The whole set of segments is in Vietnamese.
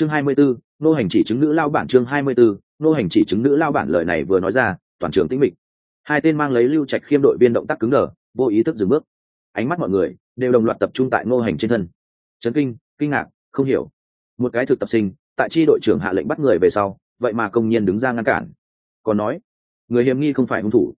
chương hai mươi 24, nô hành chỉ chứng nữ lao bản chương hai mươi 24, nô hành chỉ chứng nữ lao bản lời này vừa nói ra toàn trường tĩnh mịch. Hai tên mang lấy lưu trạch khiêm đội viên động tác cứng đờ vô ý thức dừng bước. Ánh mắt mọi người đều đồng loạt tập trung tại Nô hành trên thân. Chấn kinh kinh ngạc không hiểu. Một cái thực tập sinh tại chi đội trưởng hạ lệnh bắt người về sau vậy mà công nhiên đứng ra ngăn cản. Còn nói người hiểm nghi không phải hung thủ.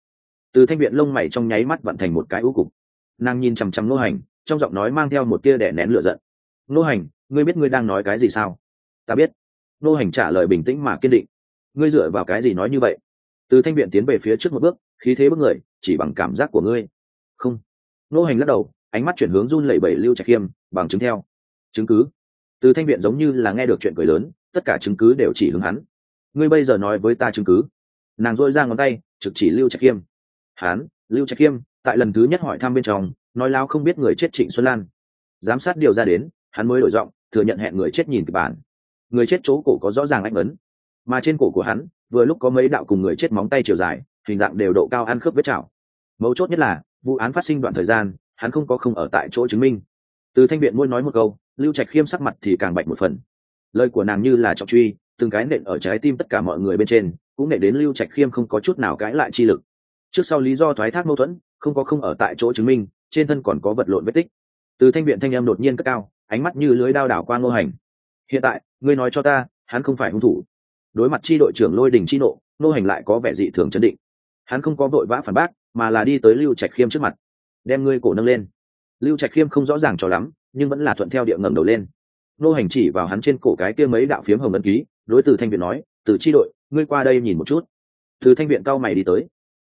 Từ thanh viện lông mày trong nháy mắt vận thành một cái ưu cục. Nàng nhìn chằm chằm Nô hành trong giọng nói mang theo một tia đẻ nén lửa giận. Nô hành ngươi biết ngươi đang nói cái gì sao? Ta biết. Nô hành trả lời bình tĩnh mà kiên định. Ngươi dựa vào cái gì nói như vậy? Từ thanh viện tiến về phía trước một bước, khí thế bước người, chỉ bằng cảm giác của ngươi. Không. Nô hành lắc đầu, ánh mắt chuyển hướng run lẩy bẩy lưu trạch khiêm, bằng chứng theo. Chứng cứ. Từ thanh viện giống như là nghe được chuyện cười lớn, tất cả chứng cứ đều chỉ hướng hắn. Ngươi bây giờ nói với ta chứng cứ. Nàng dội ra ngón tay, trực chỉ lưu trạch khiêm. Hắn, lưu trạch khiêm, tại lần thứ nhất hỏi thăm bên trong, nói lao không biết người chết trịnh xuân lan. Giám sát điều ra đến, hắn mới đổi giọng, thừa nhận hẹn người chết nhìn kịch bản người chết chỗ cổ có rõ ràng anh ấn. Mà trên cổ của hắn, vừa lúc có mấy đạo cùng người chết móng tay chiều dài, hình dạng đều độ cao ăn khớp vết chảo. Mấu chốt nhất là, vụ án phát sinh đoạn thời gian, hắn không có không ở tại chỗ chứng minh. Từ thanh viện môi nói một câu, lưu trạch khiêm sắc mặt thì càng bạch một phần. Lời của nàng như là trọng truy, từng cái nện ở trái tim tất cả mọi người bên trên, cũng nện đến lưu trạch khiêm không có chút nào cãi lại chi lực. Trước sau lý do thoái thác mâu thuẫn, không có không ở tại chỗ chứng minh, trên thân còn có vật lộn vết tích. Từ thanh viện thanh em đột nhiên cất cao, ánh mắt như lưới đao đảo qua ngô hành hiện tại, ngươi nói cho ta, hắn không phải hung thủ. Đối mặt tri đội trưởng lôi đình chi nộ, nô hành lại có vẻ dị thường chấn định. Hắn không có vội vã phản bác, mà là đi tới lưu trạch khiêm trước mặt. Đem ngươi cổ nâng lên. Lưu trạch khiêm không rõ ràng cho lắm, nhưng vẫn là thuận theo địa ngầm đầu lên. Nô hành chỉ vào hắn trên cổ cái kia mấy đạo phiếm hồng ấn ký, đối từ thanh viện nói, từ tri đội, ngươi qua đây nhìn một chút. Từ thanh viện cao mày đi tới.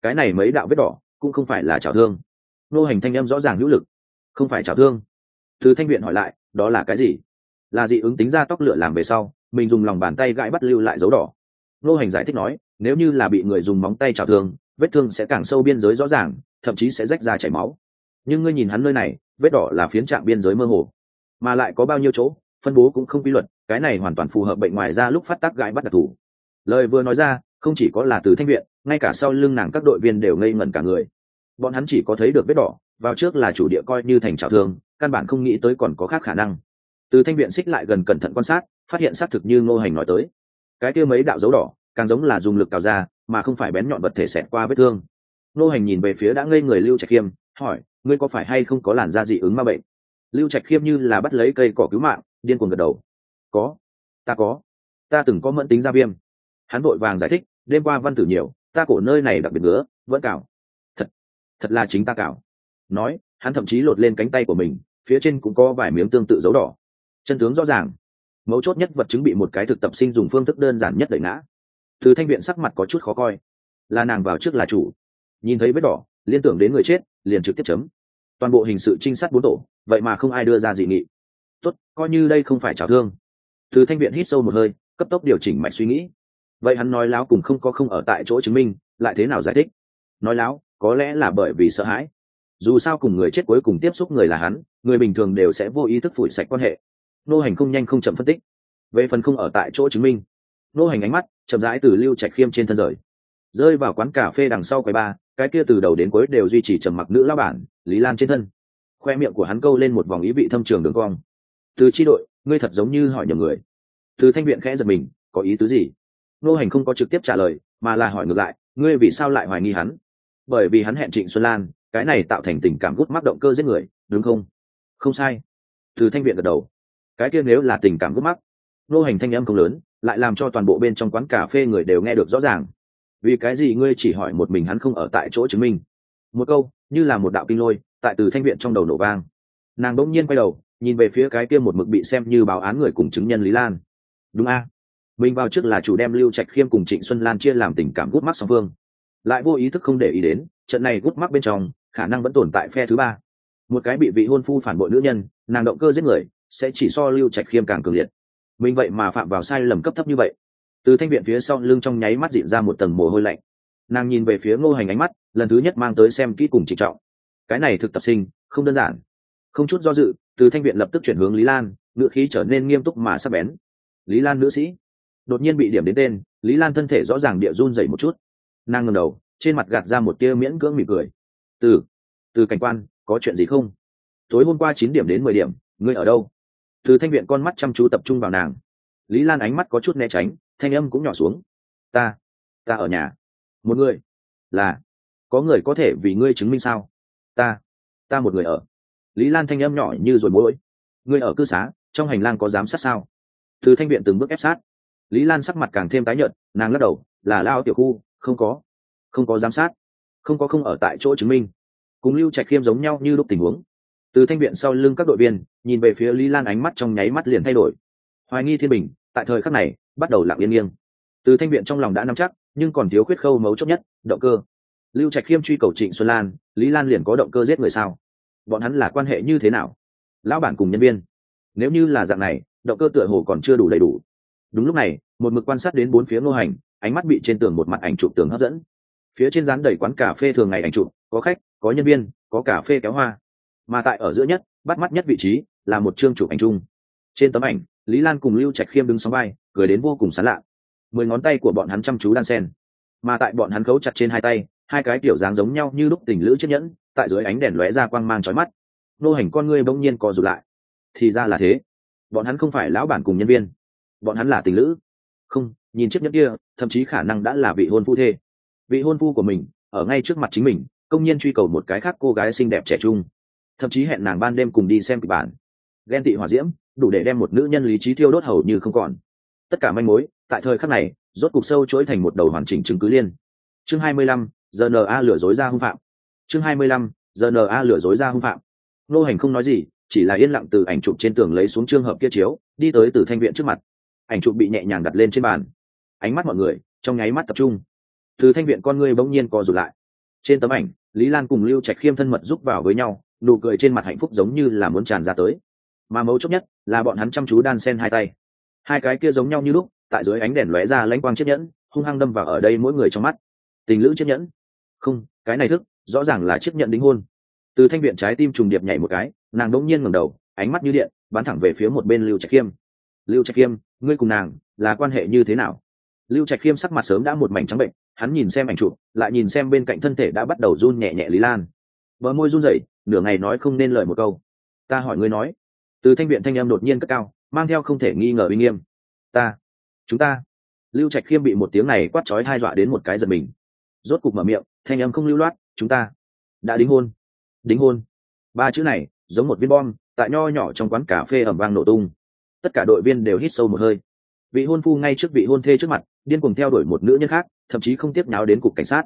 Cái này mấy đạo vết đỏ, cũng không phải là trào thương. Nô hành thanh em rõ ràng hữu lực. Không phải trào thương. Từ thanh viện hỏi lại, đó là cái gì? Là dị ứng tính ra tóc lửa làm về sau, mình dùng lòng bàn tay gãi bắt lưu lại dấu đỏ. Nô hành giải thích nói, nếu như là bị người dùng móng tay trào thương, vết thương sẽ càng sâu biên giới rõ ràng, thậm chí sẽ rách ra chảy máu. Nhưng ngươi nhìn hắn nơi này, vết đỏ là phiến trạng biên giới mơ hồ, mà lại có bao nhiêu chỗ, phân bố cũng không quy luật, cái này hoàn toàn phù hợp bệnh ngoài ra lúc phát tác gãi bắt đặc thù. Lời vừa nói ra, không chỉ có là từ thanh viện, ngay cả sau lưng nàng các đội viên đều ngây ngẩn cả người. Bọn hắn chỉ có thấy được vết đỏ, vào trước là chủ địa coi như thành trào thương, căn bản không nghĩ tới còn có khác khả năng từ thanh viện xích lại gần cẩn thận quan sát, phát hiện xác thực như ngô hành nói tới. Cái kia mấy đạo dấu đỏ, càng giống là dùng lực cào ra, mà không phải bén nhọn vật thể xẹt qua vết thương. Ngô hành nhìn về phía đã ngây người lưu trạch khiêm, hỏi, ngươi có phải hay không có làn da dị ứng ma bệnh? Lưu trạch khiêm như là bắt lấy cây cỏ cứu mạng, điên cuồng gật đầu. Có, ta có. Ta từng có mẫn tính da viêm. Hắn vội vàng giải thích, đêm qua văn tử nhiều, ta cổ nơi này đặc biệt ngứa, vẫn cào. Thật thật là chính ta cào. Nói, hắn thậm chí lột lên cánh tay của mình, phía trên cũng có vài miếng tương tự dấu đỏ chân tướng rõ ràng. Mấu chốt nhất vật chứng bị một cái thực tập sinh dùng phương thức đơn giản nhất đẩy ngã. Từ thanh viện sắc mặt có chút khó coi. Là nàng vào trước là chủ. Nhìn thấy vết đỏ, liên tưởng đến người chết, liền trực tiếp chấm. Toàn bộ hình sự trinh sát bốn tổ, vậy mà không ai đưa ra dị nghị. Tốt, coi như đây không phải trào thương. Từ thanh viện hít sâu một hơi, cấp tốc điều chỉnh mạch suy nghĩ. Vậy hắn nói láo cùng không có không ở tại chỗ chứng minh, lại thế nào giải thích? Nói láo, có lẽ là bởi vì sợ hãi. Dù sao cùng người chết cuối cùng tiếp xúc người là hắn, người bình thường đều sẽ vô ý thức phủi sạch quan hệ nô hành không nhanh không chậm phân tích. Về phần không ở tại chỗ chứng minh, nô hành ánh mắt chậm rãi từ lưu trạch khiêm trên thân rời. Rơi vào quán cà phê đằng sau quầy ba cái kia từ đầu đến cuối đều duy trì trầm mặc nữ lao bản, lý lan trên thân. Khoe miệng của hắn câu lên một vòng ý vị thâm trường đường cong. Từ tri đội, ngươi thật giống như hỏi nhầm người. Từ thanh viện khẽ giật mình, có ý tứ gì? Nô hành không có trực tiếp trả lời, mà là hỏi ngược lại, ngươi vì sao lại hoài nghi hắn? Bởi vì hắn hẹn trịnh xuân lan, cái này tạo thành tình cảm gút mắc động cơ giết người, đúng không? Không sai. Từ thanh viện gật đầu cái kia nếu là tình cảm gút mắc, nô hành thanh âm không lớn, lại làm cho toàn bộ bên trong quán cà phê người đều nghe được rõ ràng. Vì cái gì ngươi chỉ hỏi một mình hắn không ở tại chỗ chứng minh? Một câu, như là một đạo kinh lôi, tại từ thanh viện trong đầu nổ vang. Nàng bỗng nhiên quay đầu, nhìn về phía cái kia một mực bị xem như báo án người cùng chứng nhân lý lan. Đúng a. Mình vào trước là chủ đem lưu trạch khiêm cùng trịnh xuân lan chia làm tình cảm gút mắt song phương. Lại vô ý thức không để ý đến, trận này gút mắt bên trong, khả năng vẫn tồn tại phe thứ ba. Một cái bị vị hôn phu phản bội nữ nhân, nàng động cơ giết người sẽ chỉ so lưu trạch khiêm càng cường liệt. Mình vậy mà phạm vào sai lầm cấp thấp như vậy. Từ thanh viện phía sau lưng trong nháy mắt dịn ra một tầng mồ hôi lạnh. Nàng nhìn về phía ngô hành ánh mắt, lần thứ nhất mang tới xem kỹ cùng trịnh trọng. Cái này thực tập sinh, không đơn giản. Không chút do dự, từ thanh viện lập tức chuyển hướng lý lan, ngữ khí trở nên nghiêm túc mà sắp bén. Lý lan nữ sĩ. Đột nhiên bị điểm đến tên, lý lan thân thể rõ ràng địa run dày một chút. Nàng ngầm đầu, trên mặt gạt ra một tia miễn cưỡng mỉm cười. Từ từ cảnh quan, có chuyện gì không? Tối hôm qua chín điểm đến mười điểm, ngươi ở đâu? Từ thanh viện con mắt chăm chú tập trung vào nàng. Lý lan ánh mắt có chút né tránh, thanh âm cũng nhỏ xuống. Ta ta ở nhà. Một người? Là. Có người có thể vì ngươi chứng minh sao? Ta ta một người ở. Lý lan thanh âm nhỏ như rồi mỗi ngươi ở cư xá, trong hành lang có giám sát sao? Từ thanh viện từng bước ép sát. Lý lan sắc mặt càng thêm tái nhợt, nàng lắc đầu, là lao tiểu khu, không có không có giám sát, không có không ở tại chỗ chứng minh. Cùng lưu trạch khiêm giống nhau như lúc tình huống từ thanh viện sau lưng các đội viên, nhìn về phía lý lan ánh mắt trong nháy mắt liền thay đổi. Hoài nghi thiên bình, tại thời khắc này, bắt đầu lặng yên nghiêng. Từ thanh viện trong lòng đã nắm chắc, nhưng còn thiếu khuyết khâu mấu chốt nhất, động cơ. Lưu trạch khiêm truy cầu trịnh xuân lan, lý lan liền có động cơ giết người sao? Bọn hắn là quan hệ như thế nào? Lão bản cùng nhân viên. Nếu như là dạng này, động cơ tựa hồ còn chưa đủ đầy đủ. Đúng lúc này, một mực quan sát đến bốn phía ngô hành, ánh mắt bị trên tường một mặt ảnh chụp tường hấp dẫn. Phía trên dán đầy quán cà phê thường ngày ảnh chụp, có khách, có nhân viên, có cà phê kéo hoa mà tại ở giữa nhất, bắt mắt nhất vị trí là một chương chụp ảnh chung. Trên tấm ảnh, lý lan cùng lưu trạch khiêm đứng sóng vai, cười đến vô cùng sán lạ. Mười ngón tay của bọn hắn chăm chú đan sen, mà tại bọn hắn khấu chặt trên hai tay, hai cái kiểu dáng giống nhau như lúc tình lữ chiếc nhẫn, tại dưới ánh đèn lóe ra quang mang trói mắt. Nô hành con ngươi bỗng nhiên co rụt lại. Thì ra là thế. Bọn hắn không phải lão bản cùng nhân viên. Bọn hắn là tình lữ. Không, nhìn chiếc nhẫn kia, thậm chí khả năng đã là vị hôn phu thê. Vị hôn phu của mình, ở ngay trước mặt chính mình, công nhiên truy cầu một cái khác cô gái xinh đẹp trẻ trung thậm chí hẹn nàng ban đêm cùng đi xem kịch bản. Ghen tị hỏa diễm đủ để đem một nữ nhân lý trí thiêu đốt hầu như không còn. Tất cả manh mối tại thời khắc này rốt cục sâu chuỗi thành một đầu hoàn chỉnh chứng cứ liên. Chương 25, giờ na lừa dối ra hung phạm. Chương 25, giờ na lừa dối ra hung phạm. Nô hành không nói gì chỉ là yên lặng từ ảnh chụp trên tường lấy xuống trường hợp kia chiếu đi tới từ thanh viện trước mặt. Ảnh chụp bị nhẹ nhàng đặt lên trên bàn. Ánh mắt mọi người trong nháy mắt tập trung. Từ thanh viện con ngươi bỗng nhiên co rụt lại. Trên tấm ảnh lý lan cùng lưu trạch khiêm thân mật giúp vào với nhau nụ cười trên mặt hạnh phúc giống như là muốn tràn ra tới. Mà mấu chốt nhất là bọn hắn chăm chú đan sen hai tay. Hai cái kia giống nhau như lúc, tại dưới ánh đèn lóe ra lãnh quang chiếc nhẫn, hung hăng đâm vào ở đây mỗi người trong mắt. Tình lữ chiếc nhẫn. Không, cái này thức, rõ ràng là chiếc nhẫn đính hôn. Từ thanh viện trái tim trùng điệp nhảy một cái, nàng đỗng nhiên ngẩng đầu, ánh mắt như điện, bắn thẳng về phía một bên lưu trạch khiêm. Lưu trạch khiêm, ngươi cùng nàng là quan hệ như thế nào? Lưu trạch khiêm sắc mặt sớm đã một mảnh trắng bệnh, hắn nhìn xem ảnh chụp, lại nhìn xem bên cạnh thân thể đã bắt đầu run nhẹ nhẹ lý lan. Vợ môi run rẩy nửa ngày nói không nên lời một câu. Ta hỏi ngươi nói. Từ thanh viện thanh em đột nhiên cất cao, mang theo không thể nghi ngờ uy nghiêm. Ta, chúng ta. Lưu trạch khiêm bị một tiếng này quát chói hai dọa đến một cái giật mình. Rốt cục mở miệng, thanh em không lưu loát, chúng ta đã đính hôn. Đính hôn. Ba chữ này, giống một viên bom, tại nho nhỏ trong quán cà phê ẩm vang nổ tung. Tất cả đội viên đều hít sâu một hơi. Vị hôn phu ngay trước vị hôn thê trước mặt, điên cùng theo đuổi một nữ nhân khác, thậm chí không tiếp nháo đến cục cảnh sát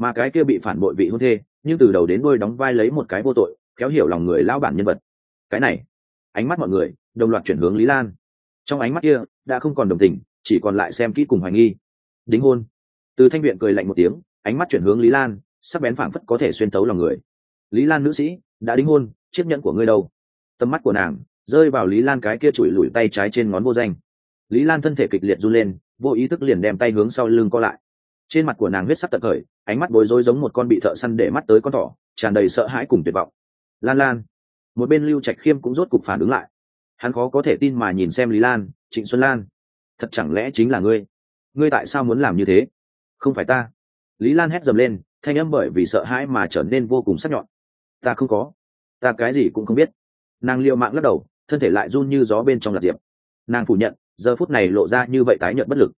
mà cái kia bị phản bội vị hôn thê, nhưng từ đầu đến đôi đóng vai lấy một cái vô tội, khéo hiểu lòng người lao bản nhân vật. Cái này, ánh mắt mọi người, đồng loạt chuyển hướng lý lan. Trong ánh mắt kia, đã không còn đồng tình, chỉ còn lại xem kỹ cùng hoài nghi. Đính hôn. Từ thanh viện cười lạnh một tiếng, ánh mắt chuyển hướng lý lan, sắc bén phảng phất có thể xuyên tấu lòng người. Lý lan nữ sĩ, đã đính hôn, chiếc nhẫn của ngươi đâu? Tầm mắt của nàng, rơi vào lý lan cái kia chùi lùi tay trái trên ngón vô danh. Lý lan thân thể kịch liệt run lên, vô ý thức liền đem tay hướng sau lưng co lại trên mặt của nàng huyết sắc tận khởi, ánh mắt bối rối giống một con bị thợ săn để mắt tới con thỏ, tràn đầy sợ hãi cùng tuyệt vọng. Lan lan, một bên lưu trạch khiêm cũng rốt cục phản ứng lại. Hắn khó có thể tin mà nhìn xem lý lan, trịnh xuân lan, thật chẳng lẽ chính là ngươi? Ngươi tại sao muốn làm như thế? Không phải ta. Lý lan hét dầm lên, thanh âm bởi vì sợ hãi mà trở nên vô cùng sắc nhọn. Ta không có. Ta cái gì cũng không biết. Nàng liệu mạng lắc đầu, thân thể lại run như gió bên trong lạc diệp. Nàng phủ nhận, giờ phút này lộ ra như vậy tái nhận bất lực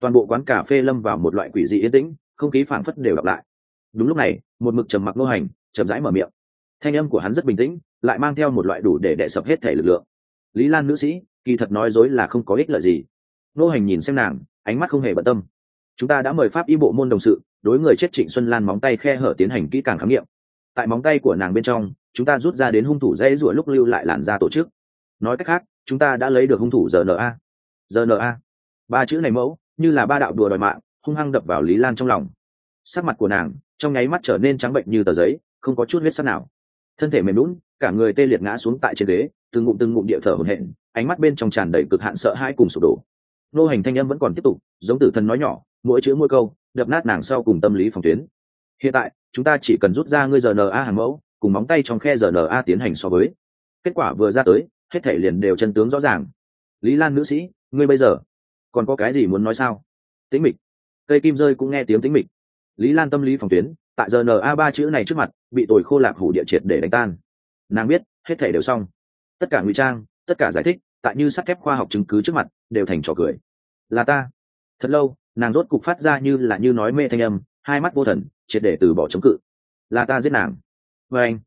toàn bộ quán cà phê lâm vào một loại quỷ dị yên tĩnh, không khí phảng phất đều đọc lại. Đúng lúc này, một mực trầm mặc nô hành, chậm rãi mở miệng. Thanh âm của hắn rất bình tĩnh, lại mang theo một loại đủ để đệ sập hết thể lực lượng. Lý lan nữ sĩ, kỳ thật nói dối là không có ích lợi gì. Nô hành nhìn xem nàng, ánh mắt không hề bận tâm. Chúng ta đã mời pháp y bộ môn đồng sự, đối người chết trịnh xuân lan móng tay khe hở tiến hành kỹ càng khám nghiệm. Tại móng tay của nàng bên trong, chúng ta rút ra đến hung thủ dễ rủa lúc lưu lại làn da tổ chức. Nói cách khác, chúng ta đã lấy được hung thủ rna rna ba chữ này mẫu như là ba đạo đùa đòi mạng, hung hăng đập vào lý lan trong lòng. Sắc mặt của nàng trong nháy mắt trở nên trắng bệnh như tờ giấy, không có chút huyết sắc nào. Thân thể mềm lún cả người tê liệt ngã xuống tại trên ghế, từng ngụm từng ngụm địa thở hổn hển, ánh mắt bên trong tràn đầy cực hạn sợ hãi cùng sụp đổ. Nô hành thanh âm vẫn còn tiếp tục, giống tử thần nói nhỏ, mỗi chữ mỗi câu, đập nát nàng sau cùng tâm lý phòng tuyến. Hiện tại, chúng ta chỉ cần rút ra ngươi rna hàng mẫu, cùng móng tay trong khe rna tiến hành so với. Kết quả vừa ra tới, hết thể liền đều chân tướng rõ ràng. Lý lan nữ sĩ, ngươi bây giờ còn có cái gì muốn nói sao? Tĩnh mịch. Cây kim rơi cũng nghe tiếng tĩnh mịch. Lý lan tâm lý phòng tuyến, tại giờ na ba chữ này trước mặt, bị tồi khô lạc hủ địa triệt để đánh tan. Nàng biết, hết thể đều xong. Tất cả ngụy trang, tất cả giải thích, tại như sắt thép khoa học chứng cứ trước mặt, đều thành trò cười. Là ta. Thật lâu, nàng rốt cục phát ra như là như nói mê thanh âm, hai mắt vô thần, triệt để từ bỏ chống cự. Là ta giết nàng. Và anh.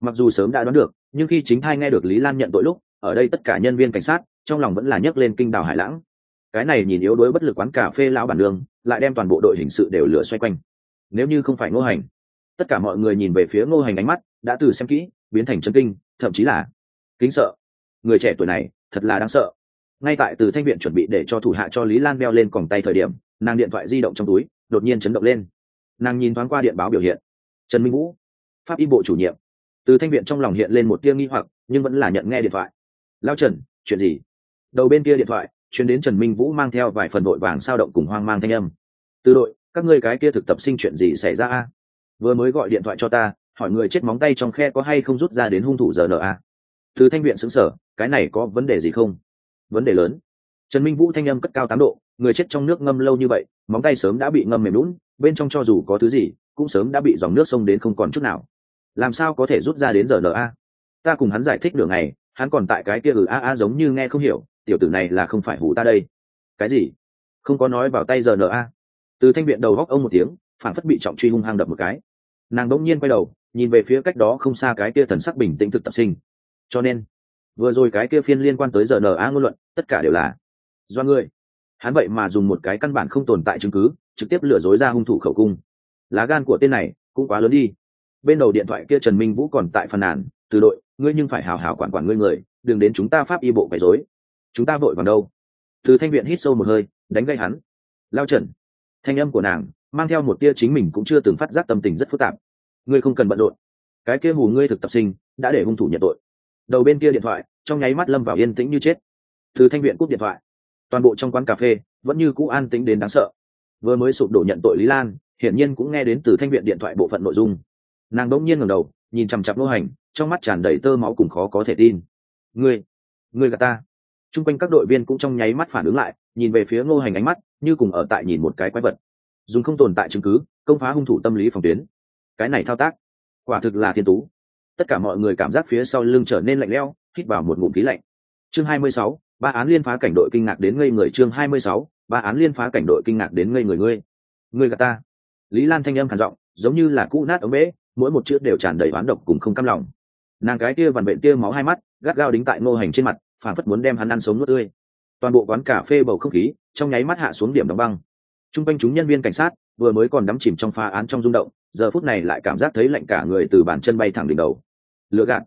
Mặc dù sớm đã đoán được, nhưng khi chính thai nghe được lý lan nhận tội lúc, ở đây tất cả nhân viên cảnh sát, trong lòng vẫn là nhấc lên kinh đảo hải lãng cái này nhìn yếu đuối bất lực quán cà phê lão bản đường lại đem toàn bộ đội hình sự đều lửa xoay quanh. Nếu như không phải ngô hành, tất cả mọi người nhìn về phía ngô hành ánh mắt đã từ xem kỹ, biến thành chân kinh, thậm chí là kính sợ. Người trẻ tuổi này, thật là đáng sợ. Ngay tại từ thanh viện chuẩn bị để cho thủ hạ cho lý lan beo lên còng tay thời điểm, nàng điện thoại di động trong túi đột nhiên chấn động lên. Nàng nhìn thoáng qua điện báo biểu hiện. Trần minh vũ, pháp y bộ chủ nhiệm. Từ thanh viện trong lòng hiện lên một tia nghi hoặc, nhưng vẫn là nhận nghe điện thoại. Lao trần, chuyện gì? Đầu bên kia điện thoại chuyến đến trần minh vũ mang theo vài phần đội vàng sao động cùng hoang mang thanh âm. Từ đội, các ngươi cái kia thực tập sinh chuyện gì xảy ra a? Vừa mới gọi điện thoại cho ta, hỏi người chết móng tay trong khe có hay không rút ra đến hung thủ giờ nợ a? Từ thanh viện xứng sở cái này có vấn đề gì không? Vấn đề lớn. Trần minh vũ thanh âm cất cao tám độ, người chết trong nước ngâm lâu như vậy, móng tay sớm đã bị ngâm mềm lún, bên trong cho dù có thứ gì, cũng sớm đã bị dòng nước sông đến không còn chút nào. Làm sao có thể rút ra đến giờ a? Ta cùng hắn giải thích đường này hắn còn tại cái kia ừ a a giống như nghe không hiểu tiểu tử này là không phải hủ ta đây. Cái gì? Không có nói vào tay giờ a? Từ thanh viện đầu góc ông một tiếng, phản phất bị trọng truy hung hăng đập một cái. Nàng đỗng nhiên quay đầu, nhìn về phía cách đó không xa cái kia thần sắc bình tĩnh thực tập sinh. Cho nên, vừa rồi cái kia phiên liên quan tới giờ a ngôn luận, tất cả đều là do ngươi. Hắn vậy mà dùng một cái căn bản không tồn tại chứng cứ, trực tiếp lừa dối ra hung thủ khẩu cung. Lá gan của tên này cũng quá lớn đi. Bên đầu điện thoại kia trần minh vũ còn tại phàn nàn, từ đội, ngươi nhưng phải hào hào quản quản ngươi người, đừng đến chúng ta pháp y bộ quấy rối chúng ta vội vào đâu? Từ thanh viện hít sâu một hơi, đánh gây hắn. Lao trần. Thanh âm của nàng mang theo một tia chính mình cũng chưa từng phát giác tâm tình rất phức tạp. Ngươi không cần bận rộn. Cái kia hù ngươi thực tập sinh, đã để hung thủ nhận tội. Đầu bên kia điện thoại, trong nháy mắt lâm vào yên tĩnh như chết. Từ thanh viện cúp điện thoại. Toàn bộ trong quán cà phê, vẫn như cũ an tĩnh đến đáng sợ. Vừa mới sụp đổ nhận tội lý lan, hiển nhiên cũng nghe đến từ thanh viện điện thoại bộ phận nội dung. Nàng đỗng nhiên ngẩng đầu, nhìn chằm chặp nô hành, trong mắt tràn đầy tơ máu cùng khó có thể tin. Ngươi ngươi gà ta? Chung quanh các đội viên cũng trong nháy mắt phản ứng lại nhìn về phía ngô hành ánh mắt như cùng ở tại nhìn một cái quái vật. Dùng không tồn tại chứng cứ công phá hung thủ tâm lý phòng tuyến. Cái này thao tác quả thực là thiên tú. Tất cả mọi người cảm giác phía sau lưng trở nên lạnh lẽo hít vào một ngụm khí lạnh. Chương 26, ba án liên phá cảnh đội kinh ngạc đến ngây người. Chương 26, ba án liên phá cảnh đội kinh ngạc đến ngây người ngươi. Ngươi gà ta. Lý lan thanh âm khản giọng giống như là cũ nát ống bế mỗi một chữ đều tràn đầy oán độc cùng không cam lòng. Nàng cái kia vằn bệnh kia máu hai mắt gắt gao đính tại ngô hành trên mặt phản phất muốn đem hắn ăn sống nuốt tươi. Toàn bộ quán cà phê bầu không khí trong nháy mắt hạ xuống điểm đóng băng. T r u n g quanh chúng nhân viên cảnh sát vừa mới còn đắm chìm trong phá án trong rung động, giờ phút này lại cảm giác thấy lạnh cả người từ bàn chân bay thẳng đỉnh đầu. Lựa gạt.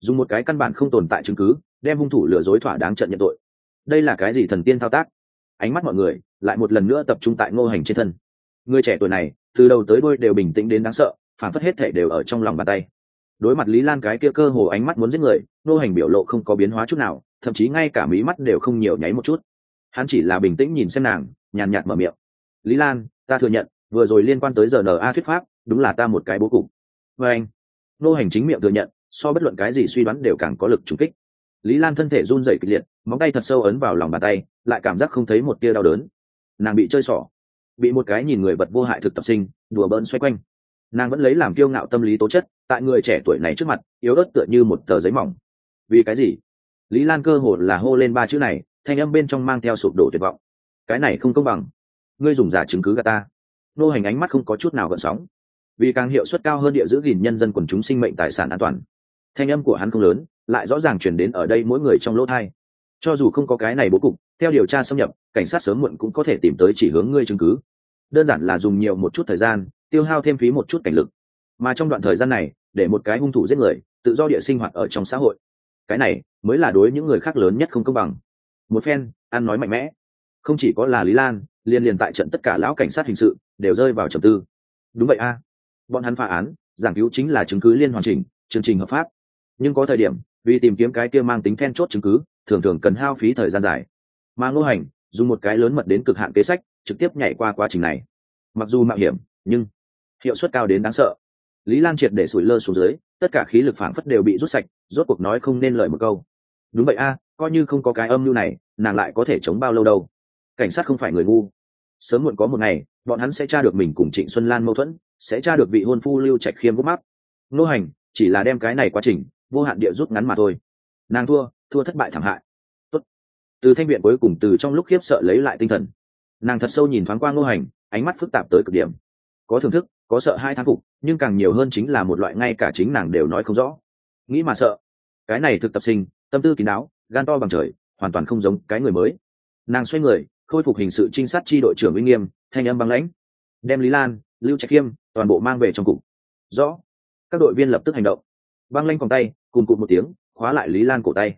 Dùng một cái căn bản không tồn tại chứng cứ, đem hung thủ lừa dối thỏa đáng trận nhận tội. Đây là cái gì thần tiên thao tác? Ánh mắt mọi người lại một lần nữa tập trung tại ngô hành trên thân. Người trẻ tuổi này, từ đầu tới đôi đều bình tĩnh đến đáng sợ, phản phất hết thể đều ở trong lòng bàn tay. Đối mặt lý lan cái kia cơ hồ ánh mắt muốn giết người, Ngô hành biểu lộ không có biến hóa chút nào thậm chí ngay cả mí mắt đều không nhiều nháy một chút. Hắn chỉ là bình tĩnh nhìn xem nàng, nhàn nhạt mở miệng. Lý lan, ta thừa nhận, vừa rồi liên quan tới giờ na thuyết pháp, đúng là ta một cái bố cục. Và anh. Nô hành chính miệng thừa nhận, so bất luận cái gì suy đoán đều càng có lực trùng kích. Lý lan thân thể run rẩy kịch liệt, móng tay thật sâu ấn vào lòng bàn tay, lại cảm giác không thấy một tia đau đớn. Nàng bị chơi xỏ, bị một cái nhìn người vật vô hại thực tập sinh, đùa bỡn xoay quanh. Nàng vẫn lấy làm kiêu ngạo tâm lý tố chất, tại người trẻ tuổi này trước mặt, yếu ớt tựa như một tờ giấy mỏng. Vì cái gì? Lý lan cơ hồ là hô lên ba chữ này, thanh âm bên trong mang theo sụp đổ tuyệt vọng. Cái này không công bằng. Ngươi dùng giả chứng cứ gà ta. Nô hành ánh mắt không có chút nào gợn sóng. Vì càng hiệu suất cao hơn địa giữ gìn nhân dân quần chúng sinh mệnh tài sản an toàn, thanh âm của hắn không lớn, lại rõ ràng chuyển đến ở đây mỗi người trong lỗ thai. Cho dù không có cái này bố cục, theo điều tra xâm nhập, cảnh sát sớm muộn cũng có thể tìm tới chỉ hướng ngươi chứng cứ. Đơn giản là dùng nhiều một chút thời gian, tiêu hao thêm phí một chút cảnh lực. Mà trong đoạn thời gian này, để một cái hung thủ giết người, tự do địa sinh hoạt ở trong xã hội cái này mới là đối những người khác lớn nhất không công bằng. Một phen, ăn nói mạnh mẽ. Không chỉ có là lý lan liên liên tại trận tất cả lão cảnh sát hình sự đều rơi vào trầm tư. Đúng vậy a. Bọn hắn phá án, giảng cứu chính là chứng cứ liên hoàn chỉnh, chương trình hợp pháp. Nhưng có thời điểm, vì tìm kiếm cái kia mang tính then chốt chứng cứ, thường thường cần hao phí thời gian dài. Mà ngô hành, dùng một cái lớn mật đến cực hạn kế sách, trực tiếp nhảy qua quá trình này. Mặc dù mạo hiểm, nhưng hiệu suất cao đến đáng sợ. Lý lan triệt để sủi lơ xuống dưới tất cả khí lực phảng phất đều bị rút sạch, rốt cuộc nói không nên lời một câu. Đúng vậy a, coi như không có cái âm mưu này, nàng lại có thể chống bao lâu đâu? Cảnh sát không phải người ngu. Sớm muộn có một ngày, bọn hắn sẽ tra được mình cùng trịnh xuân lan mâu thuẫn, sẽ tra được vị hôn phu lưu trạch khiêm gốc mắt nô hành, chỉ là đem cái này quá trình, vô hạn địa rút ngắn mà thôi. Nàng thua thua thất bại thảm hại. Tốt. từ thanh viện cuối cùng từ trong lúc khiếp sợ lấy lại tinh thần. Nàng thật sâu nhìn thoáng qua ngô hành, ánh mắt phức tạp tới cực điểm. Có thưởng thức có sợ hai tháng phục, nhưng càng nhiều hơn chính là một loại ngay cả chính nàng đều nói không rõ. Nghĩ mà sợ. Cái này thực tập sinh, tâm tư kín đáo, gan to bằng trời, hoàn toàn không giống cái người mới. Nàng xoay người, khôi phục hình sự trinh sát tri đội trưởng uy nghiêm, thanh âm băng lãnh. Đem lý lan, lưu trạch khiêm toàn bộ mang về trong cục. Rõ. Các đội viên lập tức hành động. Băng lanh còng tay, cùng cụt một tiếng, khóa lại lý lan cổ tay.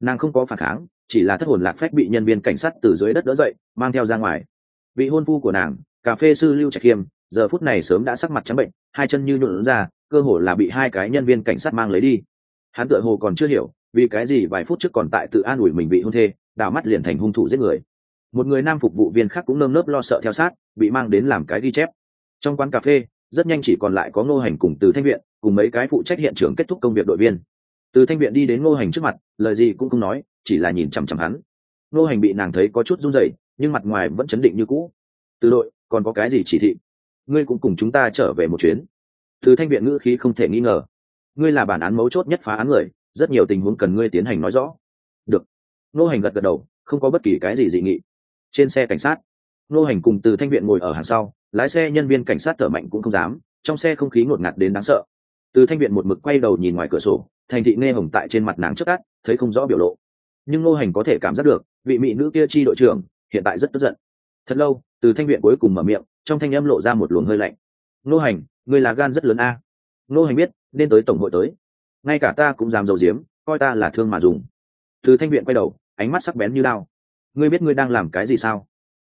Nàng không có phản kháng, chỉ là thất hồn lạc phách bị nhân viên cảnh sát từ dưới đất đỡ dậy, mang theo ra ngoài. Vị hôn phu của nàng, cà phê sư lưu trạch khiêm giờ phút này sớm đã sắc mặt trắng bệnh, hai chân như nhuộn ra, cơ hồ là bị hai cái nhân viên cảnh sát mang lấy đi. Hắn tựa hồ còn chưa hiểu, vì cái gì vài phút trước còn tại tự an ủi mình bị hôn thê đào mắt liền thành hung thủ giết người. Một người nam phục vụ viên khác cũng nơm nớp lo sợ theo sát, bị mang đến làm cái ghi chép. Trong quán cà phê, rất nhanh chỉ còn lại có ngô hành cùng từ thanh viện, cùng mấy cái phụ trách hiện trường kết thúc công việc đội viên. Từ thanh viện đi đến ngô hành trước mặt, lời gì cũng không nói, chỉ là nhìn chằm chằm hắn. Ngô hành bị nàng thấy có chút run rẩy, nhưng mặt ngoài vẫn chấn định như cũ. Từ đội, còn có cái gì chỉ thị? Ngươi cũng cùng chúng ta trở về một chuyến. Từ thanh viện ngữ khí không thể nghi ngờ. Ngươi là bản án mấu chốt nhất phá án người, rất nhiều tình huống cần ngươi tiến hành nói rõ. Được. Ngô hành gật gật đầu, không có bất kỳ cái gì dị nghị. Trên xe cảnh sát ngô hành cùng từ thanh viện ngồi ở hàng sau, lái xe nhân viên cảnh sát thở mạnh cũng không dám, trong xe không khí ngột ngạt đến đáng sợ. Từ thanh viện một mực quay đầu nhìn ngoài cửa sổ, thành thị nghe hồng tại trên mặt nàng trước cát thấy không rõ biểu lộ. Nhưng ngô hành có thể cảm giác được, vị mỹ nữ kia chi đội trưởng, hiện tại rất tức giận. Thật lâu từ thanh viện cuối cùng mở miệng, trong thanh âm lộ ra một luồng hơi lạnh. Nô hành người là gan rất lớn a. Nô hành biết, nên tới tổng hội tới. Ngay cả ta cũng dám dầu diếm coi ta là thương mà dùng. Từ thanh viện quay đầu, ánh mắt sắc bén như lao ngươi biết ngươi đang làm cái gì sao?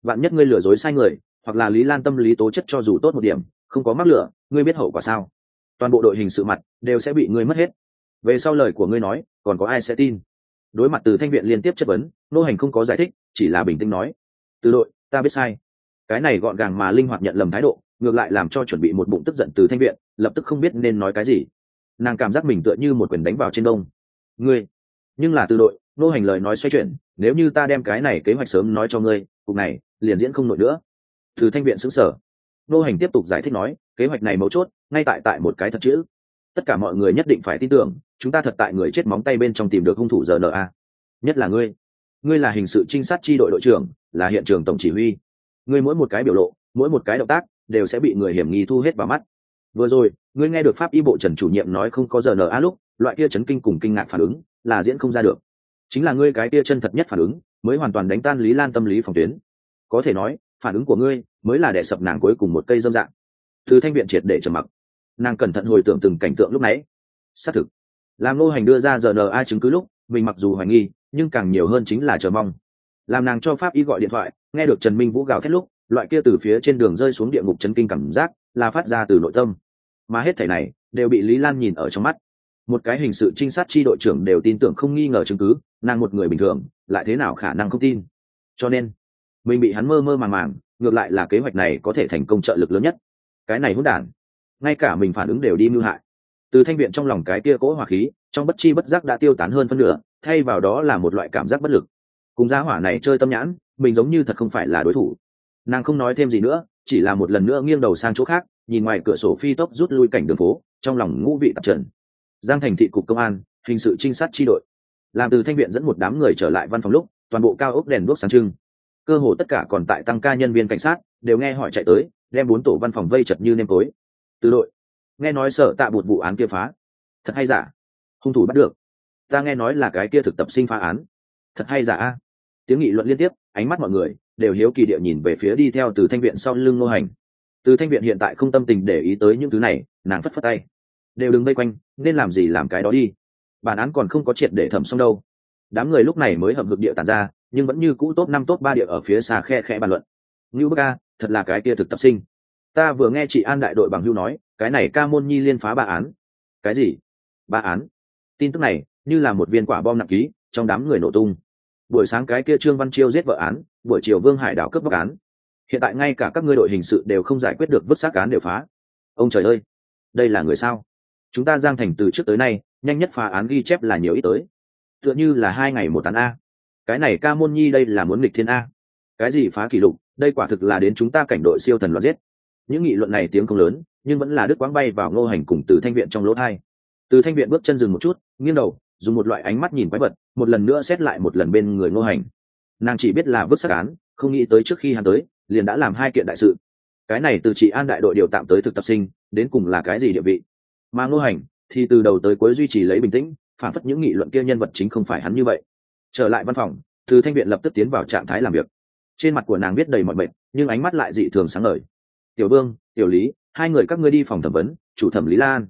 Bạn nhất ngươi lừa dối sai người, hoặc là lý lan tâm lý tố chất cho dù tốt một điểm, không có mắc lửa, ngươi biết hậu quả sao? Toàn bộ đội hình sự mặt, đều sẽ bị ngươi mất hết. Về sau lời của ngươi nói, còn có ai sẽ tin? Đối mặt từ thanh viện liên tiếp chất vấn, nô hành không có giải thích, chỉ là bình tĩnh nói. Từ đội, ta biết sai cái này gọn gàng mà linh hoạt nhận lầm thái độ, ngược lại làm cho chuẩn bị một bụng tức giận từ thanh viện, lập tức không biết nên nói cái gì. Nàng cảm giác mình tựa như một quyền đánh vào trên đông. Ngươi, nhưng là từ đội, nô hành lời nói xoay chuyển, nếu như ta đem cái này kế hoạch sớm nói cho ngươi, cục này liền diễn không nổi nữa. Từ thanh viện xứng sở nô hành tiếp tục giải thích nói, kế hoạch này mấu chốt, ngay tại tại một cái thật chữ. Tất cả mọi người nhất định phải tin tưởng, chúng ta thật tại người chết móng tay bên trong tìm được hung thủ giờ rna nhất là ngươi. Ngươi là hình sự trinh sát tri đội đội trưởng, là hiện trường tổng chỉ huy ngươi mỗi một cái biểu lộ, mỗi một cái động tác, đều sẽ bị người hiểm nghi thu hết vào mắt. Vừa rồi, ngươi nghe được pháp y bộ trần chủ nhiệm nói không có giờ rna lúc, loại kia chấn kinh cùng kinh ngạc phản ứng, là diễn không ra được. Chính là ngươi cái kia chân thật nhất phản ứng, mới hoàn toàn đánh tan lý lan tâm lý phòng tuyến. Có thể nói, phản ứng của ngươi, mới là đẻ sập nàng cuối cùng một cây dâm dạng. Từ thanh viện triệt để trầm mặc. Nàng cẩn thận hồi tưởng từng cảnh tượng lúc nãy. Xác thực, làm nô hành đưa ra giờ ai chứng cứ lúc, mình mặc dù hoài nghi, nhưng càng nhiều hơn chính là chờ mong. Làm nàng cho pháp y gọi điện thoại nghe được trần minh vũ gào thét lúc, loại kia từ phía trên đường rơi xuống địa ngục chấn kinh cảm giác là phát ra từ nội tâm. Mà hết thể này đều bị lý lan nhìn ở trong mắt. Một cái hình sự trinh sát tri đội trưởng đều tin tưởng không nghi ngờ chứng cứ, nàng một người bình thường, lại thế nào khả năng không tin? Cho nên, mình bị hắn mơ mơ màng màng, ngược lại là kế hoạch này có thể thành công trợ lực lớn nhất. Cái này hỗn đản, ngay cả mình phản ứng đều đi mưu hại. Từ thanh viện trong lòng cái kia cỗ hỏa khí, trong bất chi bất giác đã tiêu tán hơn phân nửa, thay vào đó là một loại cảm giác bất lực. Cùng giá hỏa này chơi tâm nhãn mình giống như thật không phải là đối thủ. Nàng không nói thêm gì nữa, chỉ là một lần nữa nghiêng đầu sang chỗ khác, nhìn ngoài cửa sổ phi tốc rút lui cảnh đường phố, trong lòng ngũ vị tập trận giang thành thị cục công an, hình sự trinh sát tri đội. Làm từ thanh viện dẫn một đám người trở lại văn phòng lúc, toàn bộ cao ốc đèn đuốc sáng trưng. Cơ hồ tất cả còn tại tăng ca nhân viên cảnh sát, đều nghe hỏi chạy tới, đem bốn tổ văn phòng vây chật như nêm tối. Từ đội, nghe nói sợ tạ bột vụ án kia phá. Thật hay giả? Hung thủ bắt được. Ta nghe nói là cái kia thực tập sinh phá án. Thật hay giả a? Tiếng nghị luận liên tiếp, ánh mắt mọi người đều hiếu kỳ địa nhìn về phía đi theo từ thanh viện sau lưng Ngô hành. Từ thanh viện hiện tại không tâm tình để ý tới những thứ này, nàng phất phất tay. Đều đừng vây quanh, nên làm gì làm cái đó đi. Bản án còn không có triệt để thẩm xong đâu. Đám người lúc này mới hầm hực địa tàn ra, nhưng vẫn như cũ tốt năm tốt ba địa ở phía xa khe khẽ bàn luận. Ngưu bức ca thật là cái kia thực tập sinh. Ta vừa nghe chị an đại đội bằng hưu nói, cái này ca môn nhi liên phá ba án. Cái gì? Ba án? Tin tức này như là một viên quả bom nặng ký, trong đám người nổ tung buổi sáng cái kia trương văn chiêu giết vợ án, buổi chiều vương hải đảo cướp bóc án. Hiện tại ngay cả các ngươi đội hình sự đều không giải quyết được vứt xác án đều phá. Ông trời ơi, đây là người sao? Chúng ta giang thành từ trước tới nay, nhanh nhất phá án ghi chép là nhiều ít tới. Tựa như là hai ngày một tán a. Cái này ca môn nhi đây là muốn nghịch thiên a. Cái gì phá kỷ lục, đây quả thực là đến chúng ta cảnh đội siêu thần loạt giết. Những nghị luận này tiếng không lớn, nhưng vẫn là đức quáng bay vào ngô hành cùng từ thanh viện trong lỗ thai. Từ thanh viện bước chân dừng một chút, nghiêng đầu dùng một loại ánh mắt nhìn quái vật một lần nữa xét lại một lần bên người ngô hành. Nàng chỉ biết là vứt sắc án không nghĩ tới trước khi hắn tới liền đã làm hai kiện đại sự. Cái này từ chị an đại đội điều tạm tới thực tập sinh đến cùng là cái gì địa vị? Mà ngô hành thì từ đầu tới cuối duy trì lấy bình tĩnh phản phất những nghị luận kia nhân vật chính không phải hắn như vậy. Trở lại văn phòng từ thanh viện lập tức tiến vào trạng thái làm việc. Trên mặt của nàng biết đầy mọi bệnh, nhưng ánh mắt lại dị thường sáng ngời. Tiểu vương tiểu lý hai người các ngươi đi phòng thẩm vấn chủ thẩm lý lan.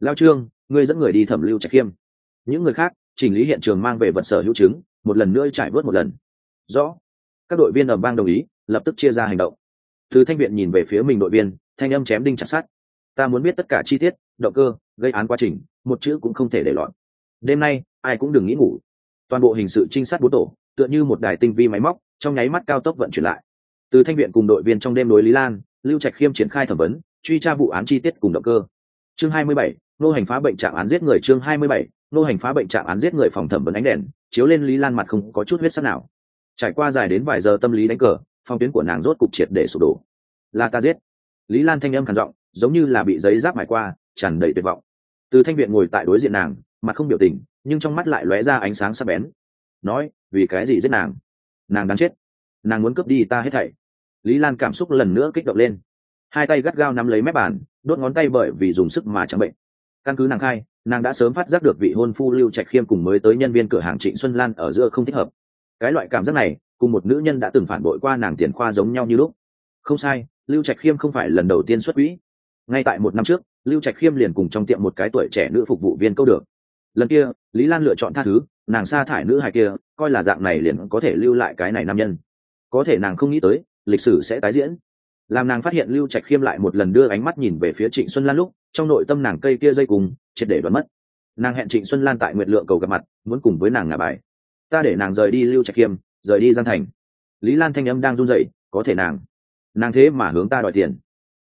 Lao trương ngươi dẫn người đi thẩm lưu trạch khiêm những người khác chỉnh lý hiện trường mang về vật sở hữu chứng một lần nữa trải vớt một lần. Rõ. Các đội viên ở bang đồng ý lập tức chia ra hành động. Từ thanh viện nhìn về phía mình đội viên thanh âm chém đinh chặt sát ta muốn biết tất cả chi tiết động cơ gây án quá trình một chữ cũng không thể để lọt. Đêm nay ai cũng đừng nghĩ ngủ. Toàn bộ hình sự trinh sát bốn tổ tựa như một đài tinh vi máy móc trong nháy mắt cao tốc vận chuyển lại. Từ thanh viện cùng đội viên trong đêm đối lý lan lưu trạch khiêm triển khai thẩm vấn truy tra vụ án chi tiết cùng động cơ. Chương 27, nô hành phá bệnh trạng án giết người chương 27, nô hành phá bệnh trạng án giết người phòng thẩm vấn ánh đèn, chiếu lên lý lan mặt không có chút huyết sắc nào. Trải qua dài đến vài giờ tâm lý đánh cờ, phong tuyến của nàng rốt cục triệt để sụp đổ. Là ta giết. Lý lan thanh âm khàn giọng, giống như là bị giấy giáp mải qua, tràn đầy tuyệt vọng. Từ thanh viện ngồi tại đối diện nàng, mặt không biểu tình, nhưng trong mắt lại lóe ra ánh sáng sắc bén. Nói, vì cái gì giết nàng? Nàng đáng chết. Nàng muốn cướp đi ta hết thảy. Lý lan cảm xúc lần nữa kích động lên. Hai tay gắt gao nắm lấy mép bàn, đốt ngón tay bởi vì dùng sức mà chẳng bệnh. Căn cứ nàng khai nàng đã sớm phát giác được vị hôn phu lưu trạch khiêm cùng mới tới nhân viên cửa hàng trịnh xuân lan ở giữa không thích hợp. Cái loại cảm giác này, cùng một nữ nhân đã từng phản bội qua nàng tiền khoa giống nhau như lúc. Không sai, lưu trạch khiêm không phải lần đầu tiên xuất quỹ. Ngay tại một năm trước, lưu trạch khiêm liền cùng trong tiệm một cái tuổi trẻ nữ phục vụ viên câu được. Lần kia, lý lan lựa chọn tha thứ, nàng sa thải nữ hài kia, coi là dạng này liền có thể lưu lại cái này nam nhân. Có thể nàng không nghĩ tới, lịch sử sẽ tái diễn. Làm nàng phát hiện lưu trạch khiêm lại một lần đưa ánh mắt nhìn về phía trịnh xuân lan lúc trong nội tâm nàng cây kia dây cùng, triệt để đoán mất. Nàng hẹn trịnh xuân lan tại nguyện lượng cầu gặp mặt, muốn cùng với nàng ngả bài. Ta để nàng rời đi lưu trạch khiêm rời đi giang thành. Lý lan thanh âm đang run rẩy, có thể nàng. Nàng thế mà hướng ta đòi tiền.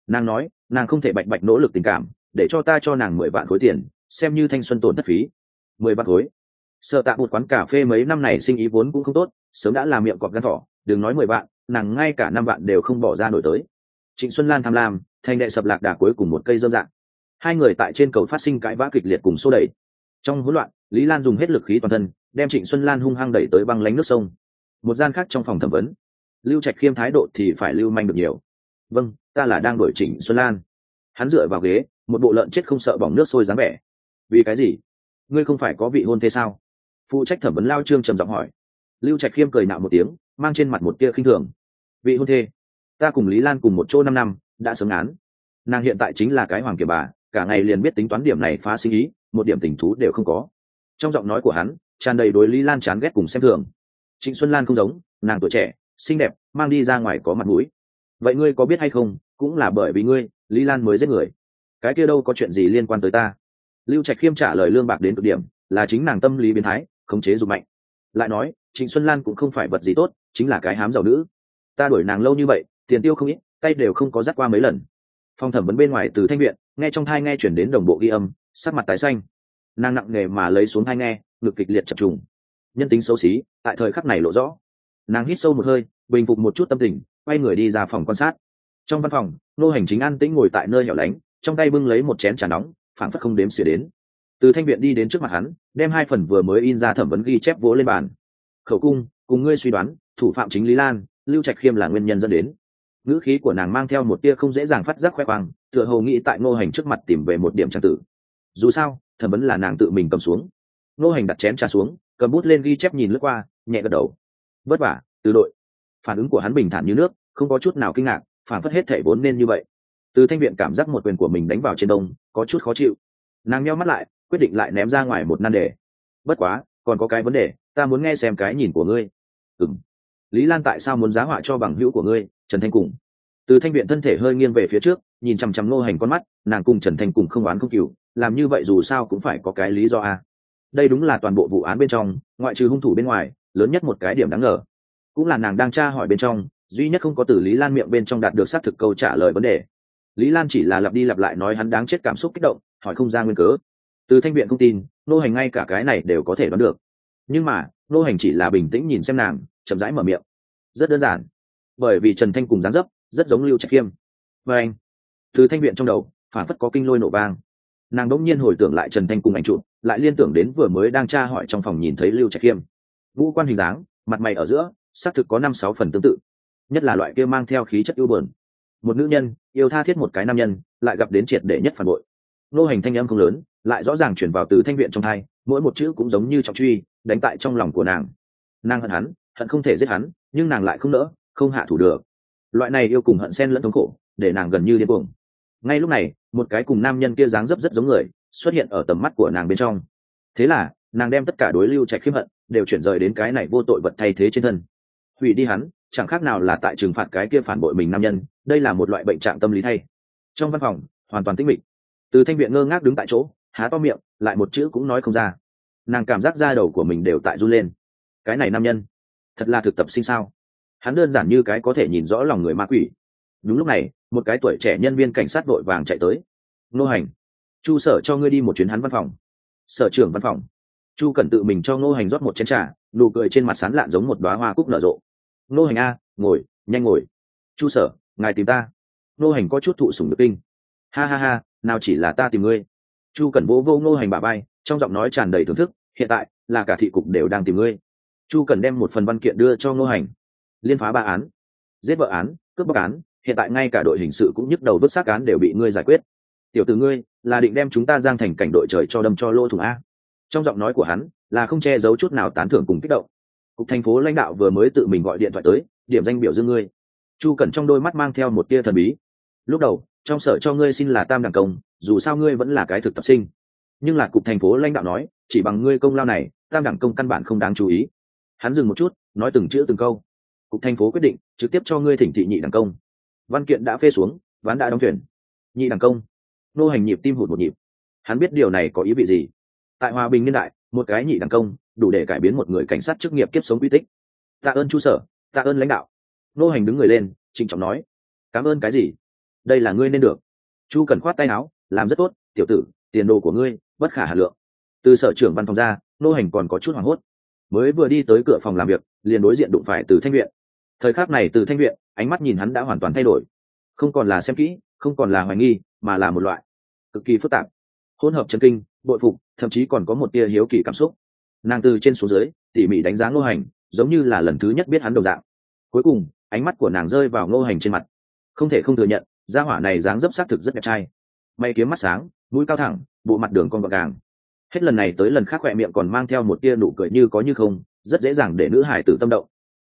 Nàng nói, nàng không thể bạch bạch nỗ lực tình cảm, để cho ta cho nàng mười vạn khối tiền, xem như thanh xuân tổn thất phí. Mười vạn khối. Sợ tạ một quán cà phê mấy năm này sinh ý vốn cũng không tốt, sớm đã làm miệng cọp gan thỏ, đừng nói mười vạn, nàng ngay cả năm vạn đều không bỏ ra nổi tới. Trịnh xuân lan tham lam, thanh đệ sập lạc đà cuối cùng một cây dơm dạng hai người tại trên cầu phát sinh cãi vã kịch liệt cùng xô đẩy. Trong hỗn loạn, lý lan dùng hết lực khí toàn thân, đem trịnh xuân lan hung hăng đẩy tới băng lánh nước sông. Một gian khác trong phòng thẩm vấn. Lưu trạch khiêm thái độ thì phải lưu manh được nhiều. Vâng ta là đang đổi trịnh xuân lan. Hắn dựa vào ghế, một bộ lợn chết không sợ bỏng nước sôi dáng vẻ. Vì cái gì? Ngươi không phải có vị hôn thế sao? Phụ trách thẩm vấn lao trương trầm giọng hỏi. Lưu trạch khiêm cười nạo một tiếng, mang trên mặt một tia khinh thường. Vị hôn thê, ta cùng lý lan cùng một chỗ năm năm, đã sớm án. Nàng hiện tại chính là cái hoàng kiệt bà cả ngày liền biết tính toán điểm này phá sinh ý, một điểm tình thú đều không có. Trong giọng nói của hắn, tràn đầy đối lý lan chán ghét cùng xem thường. Trịnh xuân lan không giống, nàng tuổi trẻ, xinh đẹp, mang đi ra ngoài có mặt mũi. Vậy ngươi có biết hay không, cũng là bởi vì ngươi, lý lan mới giết người. Cái kia đâu có chuyện gì liên quan tới ta. Lưu trạch khiêm trả lời lương bạc đến cực điểm, là chính nàng tâm lý biến thái, khống chế dục mạnh. Lại nói, trịnh xuân lan cũng không phải vật gì tốt, chính là cái hám giàu nữ. Ta đuổi nàng lâu như vậy, tiền tiêu không ít, tay đều không có dắt qua mấy lần phong thẩm vấn bên ngoài từ thanh viện, nghe trong thai nghe chuyển đến đồng bộ ghi âm, sắc mặt tái xanh. Nàng nặng nề mà lấy xuống thai nghe, ngực kịch liệt chập trùng. Nhân tính xấu xí, tại thời khắc này lộ rõ. Nàng hít sâu một hơi, bình phục một chút tâm tình, quay người đi ra phòng quan sát. Trong văn phòng, nô hành chính an tĩnh ngồi tại nơi hẻo lánh, trong tay bưng lấy một chén trà nóng phản phất không đếm xỉa đến. Từ thanh viện đi đến trước mặt hắn, đem hai phần vừa mới in ra thẩm vấn ghi chép vỗ lên bàn. Khẩu cung, cùng ngươi suy đoán, thủ phạm chính lý lan, lưu trạch khiêm là nguyên nhân dẫn đến ngữ khí của nàng mang theo một tia không dễ dàng phát giác khoe khoang, tựa hồ nghĩ tại ngô hành trước mặt tìm về một điểm trang tử. Dù sao, thẩm vấn là nàng tự mình cầm xuống. Ngô hành đặt chén trà xuống, cầm bút lên ghi chép nhìn lướt qua, nhẹ gật đầu. Vất vả, từ đội. Phản ứng của hắn bình thản như nước, không có chút nào kinh ngạc, phản phất hết thể vốn nên như vậy. Từ thanh viện cảm giác một quyền của mình đánh vào trên đông, có chút khó chịu. Nàng nheo mắt lại, quyết định lại ném ra ngoài một nan đề. Bất quá, còn có cái vấn đề, ta muốn nghe xem cái nhìn của ngươi. Ừ m lý lan tại sao muốn giá họa cho bằng hữu của ngươi? Trần thanh cùng. Từ thanh viện thân thể hơi nghiêng về phía trước, nhìn chằm chằm Ngô hành con mắt, nàng cùng trần thanh cùng không oán không cừu, làm như vậy dù sao cũng phải có cái lý do a. Đây đúng là toàn bộ vụ án bên trong, ngoại trừ hung thủ bên ngoài, lớn nhất một cái điểm đáng ngờ. Cũng là nàng đang tra hỏi bên trong, duy nhất không có từ lý lan miệng bên trong đạt được xác thực câu trả lời vấn đề. Lý lan chỉ là lặp đi lặp lại nói hắn đáng chết cảm xúc kích động, hỏi không ra nguyên cớ. Từ thanh viện không tin nô hành ngay cả cái này đều có thể đoán được. Nhưng mà nô hành chỉ là bình tĩnh nhìn xem nàng, chậm rãi mở miệng. Rất đơn giản bởi vì trần thanh cùng dáng dấp rất giống lưu trạch khiêm. Và anh, từ thanh viện trong đầu, phản phất có kinh lôi nổ vang. Nàng đỗng nhiên hồi tưởng lại trần thanh cùng anh chụp, lại liên tưởng đến vừa mới đang tra hỏi trong phòng nhìn thấy lưu trạch khiêm. Vũ quan hình dáng, mặt mày ở giữa, xác thực có năm sáu phần tương tự. Nhất là loại kia mang theo khí chất ưu bờn một nữ nhân, yêu tha thiết một cái nam nhân, lại gặp đến triệt để nhất phản bội. Nô hành thanh âm không lớn, lại rõ ràng chuyển vào từ thanh viện trong thai mỗi một chữ cũng giống như trọng truy, đánh tại trong lòng của nàng. Nàng hận hắn, hận không thể giết hắn, nhưng nàng lại không nỡ không hạ thủ được. Loại này yêu cùng hận sen lẫn thống khổ, để nàng gần như điên cuồng. Ngay lúc này, một cái cùng nam nhân kia dáng dấp rất giống người, xuất hiện ở tầm mắt của nàng bên trong. Thế là, nàng đem tất cả đối lưu trạch khiếp hận, đều chuyển rời đến cái này vô tội vật thay thế trên thân. Hủy đi hắn, chẳng khác nào là tại trừng phạt cái kia phản bội mình nam nhân, đây là một loại bệnh trạng tâm lý thay. Trong văn phòng, hoàn toàn tĩnh mịch. Từ thanh viện ngơ ngác đứng tại chỗ, há to miệng, lại một chữ cũng nói không ra. Nàng cảm giác da đầu của mình đều tại run lên. Cái này nam nhân, thật là thực tập sinh sao? Hắn đơn giản như cái có thể nhìn rõ lòng người ma quỷ. Đúng lúc này, một cái tuổi trẻ nhân viên cảnh sát vội vàng chạy tới. Nô hành, chu sở cho ngươi đi một chuyến hắn văn phòng. Sở trưởng văn phòng. Chu cần tự mình cho nô hành rót một chén t r à nụ cười trên mặt sán lạn giống một đoá hoa cúc nở rộ. Nô hành a, ngồi, nhanh ngồi. Chu sở, ngài tìm ta. Nô hành có chút thụ sùng được kinh. Ha ha ha, nào chỉ là ta tìm ngươi. Chu cần vỗ vô nô hành bà bay trong giọng nói tràn đầy thưởng thức, hiện tại là cả thị cục đều đang tìm ngươi. Chu cần đem một phần văn kiện đưa cho nô hành liên phá ba án, giết vợ án, cướp bóc án, hiện tại ngay cả đội hình sự cũng nhức đầu vứt xác án đều bị ngươi giải quyết. Tiểu tử ngươi, là định đem chúng ta giang thành cảnh đội trời cho đâm cho lô thủng a. Trong giọng nói của hắn, là không che giấu chút nào tán thưởng cùng kích động. Cục thành phố lãnh đạo vừa mới tự mình gọi điện thoại tới, điểm danh biểu dương ngươi. Chu cẩn trong đôi mắt mang theo một tia thần bí. Lúc đầu, trong sở cho ngươi xin là tam đẳng công, dù sao ngươi vẫn là cái thực tập sinh. Nhưng là cục thành phố lãnh đạo nói, chỉ bằng ngươi công lao này, tam đẳng công căn bản không đáng chú ý. Hắn dừng một chút, nói từng chữ từng câu cục thành phố quyết định trực tiếp cho ngươi thỉnh thị nhị đẳng công. Văn kiện đã phê xuống, ván đã đóng thuyền. Nhị đẳng công. Nô hành nhịp tim hụt một nhịp. Hắn biết điều này có ý vị gì? Tại hòa bình niên đại, một cái nhị đẳng công đủ để cải biến một người cảnh sát chức nghiệp kiếp sống quy tích. Tạ ơn chu sở, tạ ơn lãnh đạo. Nô hành đứng người lên, trịnh trọng nói. Cảm ơn cái gì? Đây là ngươi nên được. Chu cần khoát tay áo, làm rất tốt, tiểu tử, tiền đồ của ngươi, bất khả hà lượng. Từ sở trưởng văn phòng ra, nô hành còn có chút hoảng hốt. Mới vừa đi tới cửa phòng làm việc liền đối diện đụng phải từ thanh viện. Thời khắc này từ thanh viện, ánh mắt nhìn hắn đã hoàn toàn thay đổi. Không còn là xem kỹ, không còn là hoài nghi, mà là một loại cực kỳ phức tạp. Hỗn hợp chân kinh, bội phục, thậm chí còn có một tia hiếu kỳ cảm xúc. Nàng từ trên xuống dưới, tỉ mỉ đánh giá ngô hành, giống như là lần thứ nhất biết hắn đồng dạng. Cuối cùng, ánh mắt của nàng rơi vào ngô hành trên mặt. Không thể không thừa nhận, gia hỏa này dáng dấp xác thực rất đẹp trai. May kiếm mắt sáng, mũi cao thẳng, bộ mặt đường con gọn gàng. Hết lần này tới lần khác khỏe miệng còn mang theo một tia nụ cười như có như không rất dễ dàng để nữ hải tử tâm động.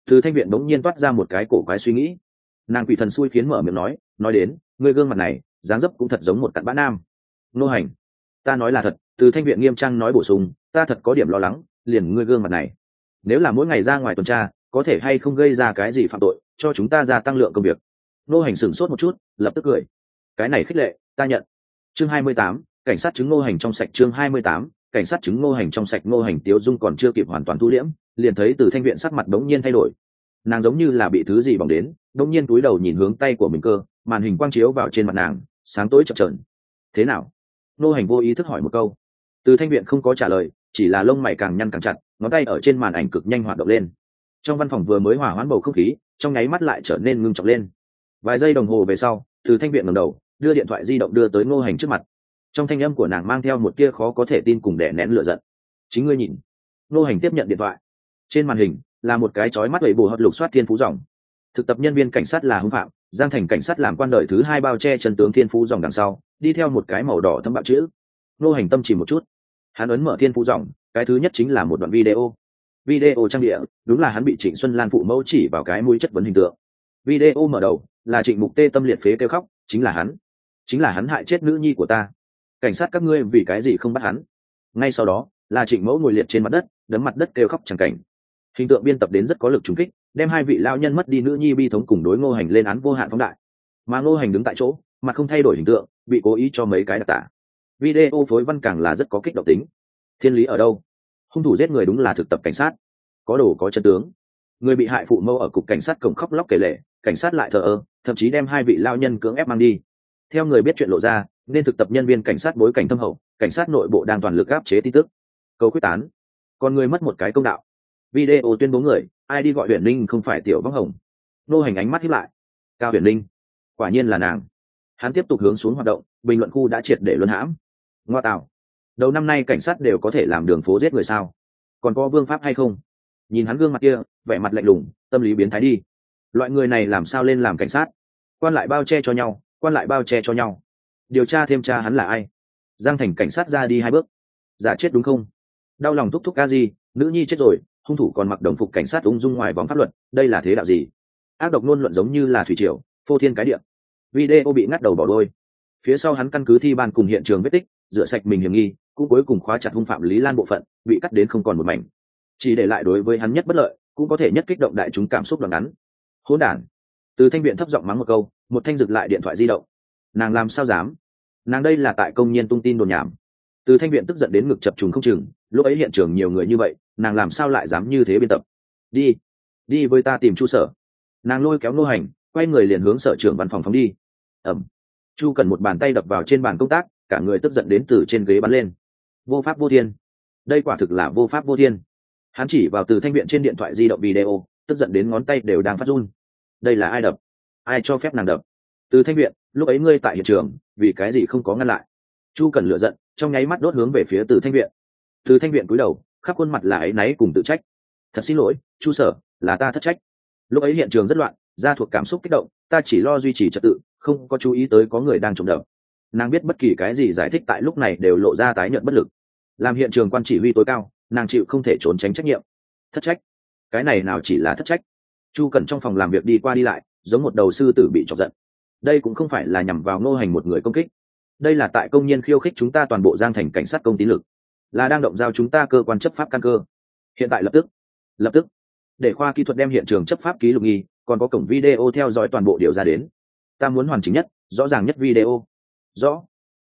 Từ thanh viện bỗng nhiên toát ra một cái cổ quái suy nghĩ. Nàng quỷ thần xui khiến mở miệng nói nói đến người gương mặt này, dáng dấp cũng thật giống một cặn bã nam. Nô hành, ta nói là thật, từ thanh viện nghiêm trang nói bổ sung, ta thật có điểm lo lắng, liền ngươi gương mặt này. Nếu là mỗi ngày ra ngoài tuần tra, có thể hay không gây ra cái gì phạm tội, cho chúng ta gia tăng lượng công việc. Nô hành sửng sốt một chút, lập tức cười. Cái này khích lệ, ta nhận. Chương hai mươi tám, cảnh sát chứng nô hành trong sạch chương hai mươi tám cảnh sát chứng Ngô hành trong sạch Ngô hành tiếu dung còn chưa kịp hoàn toàn thu liễm, liền thấy từ thanh viện sắc mặt đống nhiên thay đổi. Nàng giống như là bị thứ gì bỏng đến, đống nhiên túi đầu nhìn hướng tay của mình cơ, màn hình quang chiếu vào trên mặt nàng, sáng tối chập trờn thế nào? Ngô hành vô ý thức hỏi một câu. Từ thanh viện không có trả lời, chỉ là lông mày càng nhăn càng chặt, ngón tay ở trên màn ảnh cực nhanh hoạt động lên. Trong văn phòng vừa mới hỏa hoãn bầu không khí, trong nháy mắt lại trở nên ngưng trọng lên. Vài giây đồng hồ về sau, từ thanh viện ngầm đầu, đưa điện thoại di động đưa tới ngô hành trước mặt trong thanh âm của nàng mang theo một tia khó có thể tin cùng đẻ nén lửa giận. Chính ngươi nhìn. Nô hành tiếp nhận điện thoại. Trên màn hình, là một cái chói mắt bảy bù hợp lục soát thiên phú dòng. Thực tập nhân viên cảnh sát là hưng phạm, giang thành cảnh sát làm quan đời thứ hai bao che chân tướng thiên phú dòng đằng sau, đi theo một cái màu đỏ thâm bạo chữ. Nô hành tâm chỉ một chút. Hắn ấn mở thiên phú dòng, cái thứ nhất chính là một đoạn video. Video trang địa, đúng là hắn bị trịnh xuân lan phụ mẫu chỉ vào cái mũi chất vấn hình tượng. Video mở đầu, là trịnh mục tê tâm liệt phế kêu khóc, chính là hắn. Chính là hắn hại chết nữ nhi của ta cảnh sát các ngươi vì cái gì không bắt hắn? Ngay sau đó là trịnh mẫu ngồi liệt trên mặt đất, đấm mặt đất kêu khóc chẳng cảnh. Hình tượng biên tập đến rất có lực trúng kích, đem hai vị lao nhân mất đi nữ nhi bi thống cùng đối ngô hành lên án vô hạn phóng đại. Mà ngô hành đứng tại chỗ mà không thay đổi hình tượng, bị cố ý cho mấy cái đặc tả. Video phối văn càng là rất có kích động tính. Thiên lý ở đâu? Hung thủ giết người đúng là thực tập cảnh sát. Có đồ có chân tướng. Người bị hại phụ mâu ở cục cảnh sát cổng khóc lóc kể lệ cảnh sát lại thờ ơ, thậm chí đem hai vị lao nhân cưỡng ép mang đi. Theo người biết chuyện lộ ra nên thực tập nhân viên cảnh sát bối cảnh thâm hậu, cảnh sát nội bộ đang toàn lực áp chế tin tức. Câu quyết tán. Còn người mất một cái công đạo. Video tuyên bố người, ai đi gọi huyền linh không phải tiểu vắng hồng. Nô hành ánh mắt hiếp lại. Cao huyền linh quả nhiên là nàng. Hắn tiếp tục hướng xuống hoạt động, bình luận khu đã triệt để luân hãm. Ngoa tạo. Đầu năm nay cảnh sát đều có thể làm đường phố giết người sao? Còn có vương pháp hay không? Nhìn hắn gương mặt kia, vẻ mặt lạnh lùng, tâm lý biến thái đi. Loại người này làm sao lên làm cảnh sát? Quan lại bao che cho nhau, quan lại bao che cho nhau điều tra thêm cha hắn là ai. Giang thành cảnh sát ra đi hai bước. Giả chết đúng không? Đau lòng thúc thúc ca gì nữ nhi chết rồi, hung thủ còn mặc đồng phục cảnh sát ung dung ngoài vòng pháp luật, đây là thế đạo gì? Ác độc luôn luận giống như là thủy triều, phô thiên cái điệm video bị ngắt đầu bỏ đôi. Phía sau hắn căn cứ thi ban cùng hiện trường vết tích, rửa sạch mình hiểm nghi, cũng cuối cùng khóa chặt hung phạm lý lan bộ phận, bị cắt đến không còn một mảnh. Chỉ để lại đối với hắn nhất bất lợi, cũng có thể nhất kích động đại chúng cảm xúc đoạn ngắn. Hỗn đản. Từ thanh viện thấp giọng mắng một câu, một thanh rực lại điện thoại di động. Nàng làm sao dám? Nàng đây là tại công nhân tung tin đồn nhảm. Từ thanh viện tức giận đến ngực chập trùng không chừng, lúc ấy hiện trường nhiều người như vậy, nàng làm sao lại dám như thế biên tập? Đi đi với ta tìm chu sở. Nàng lôi kéo nô hành, quay người liền hướng sở trưởng văn phòng phóng đi. Ẩm. Chu cần một bàn tay đập vào trên bàn công tác, cả người tức giận đến từ trên ghế bắn lên. Vô pháp vô thiên. Đây quả thực là vô pháp vô thiên. Hắn chỉ vào từ thanh viện trên điện thoại di động video, tức giận đến ngón tay đều đang phát run. Đây là ai đập? Ai cho phép nàng đập? Từ thanh viện, lúc ấy ngươi tại hiện trường vì cái gì không có ngăn lại. Chu cần lựa giận, trong nháy mắt đốt hướng về phía từ thanh viện. Từ thanh viện cúi đầu, khắp khuôn mặt là áy náy cùng tự trách. Thật xin lỗi, chu sở, là ta thất trách. Lúc ấy hiện trường rất loạn ra thuộc cảm xúc kích động, ta chỉ lo duy trì trật tự, không có chú ý tới có người đang trộm đập. Nàng biết bất kỳ cái gì giải thích tại lúc này đều lộ ra tái nhận bất lực. Làm hiện trường quan chỉ huy tối cao, nàng chịu không thể trốn tránh trách nhiệm. Thất trách? Cái này nào chỉ là thất trách? Chu cần trong phòng làm việc đi qua đi lại, giống một đầu sư tử bị chọc giận đây cũng không phải là nhằm vào ngô hành một người công kích. Đây là tại công nhân khiêu khích chúng ta toàn bộ giang thành cảnh sát công tín lực, là đang động giao chúng ta cơ quan chấp pháp căn cơ. Hiện tại lập tức lập tức, để khoa kỹ thuật đem hiện trường chấp pháp ký lục nghi, còn có cổng video theo dõi toàn bộ điều ra đến. Ta muốn hoàn chỉnh nhất, rõ ràng nhất video. Rõ.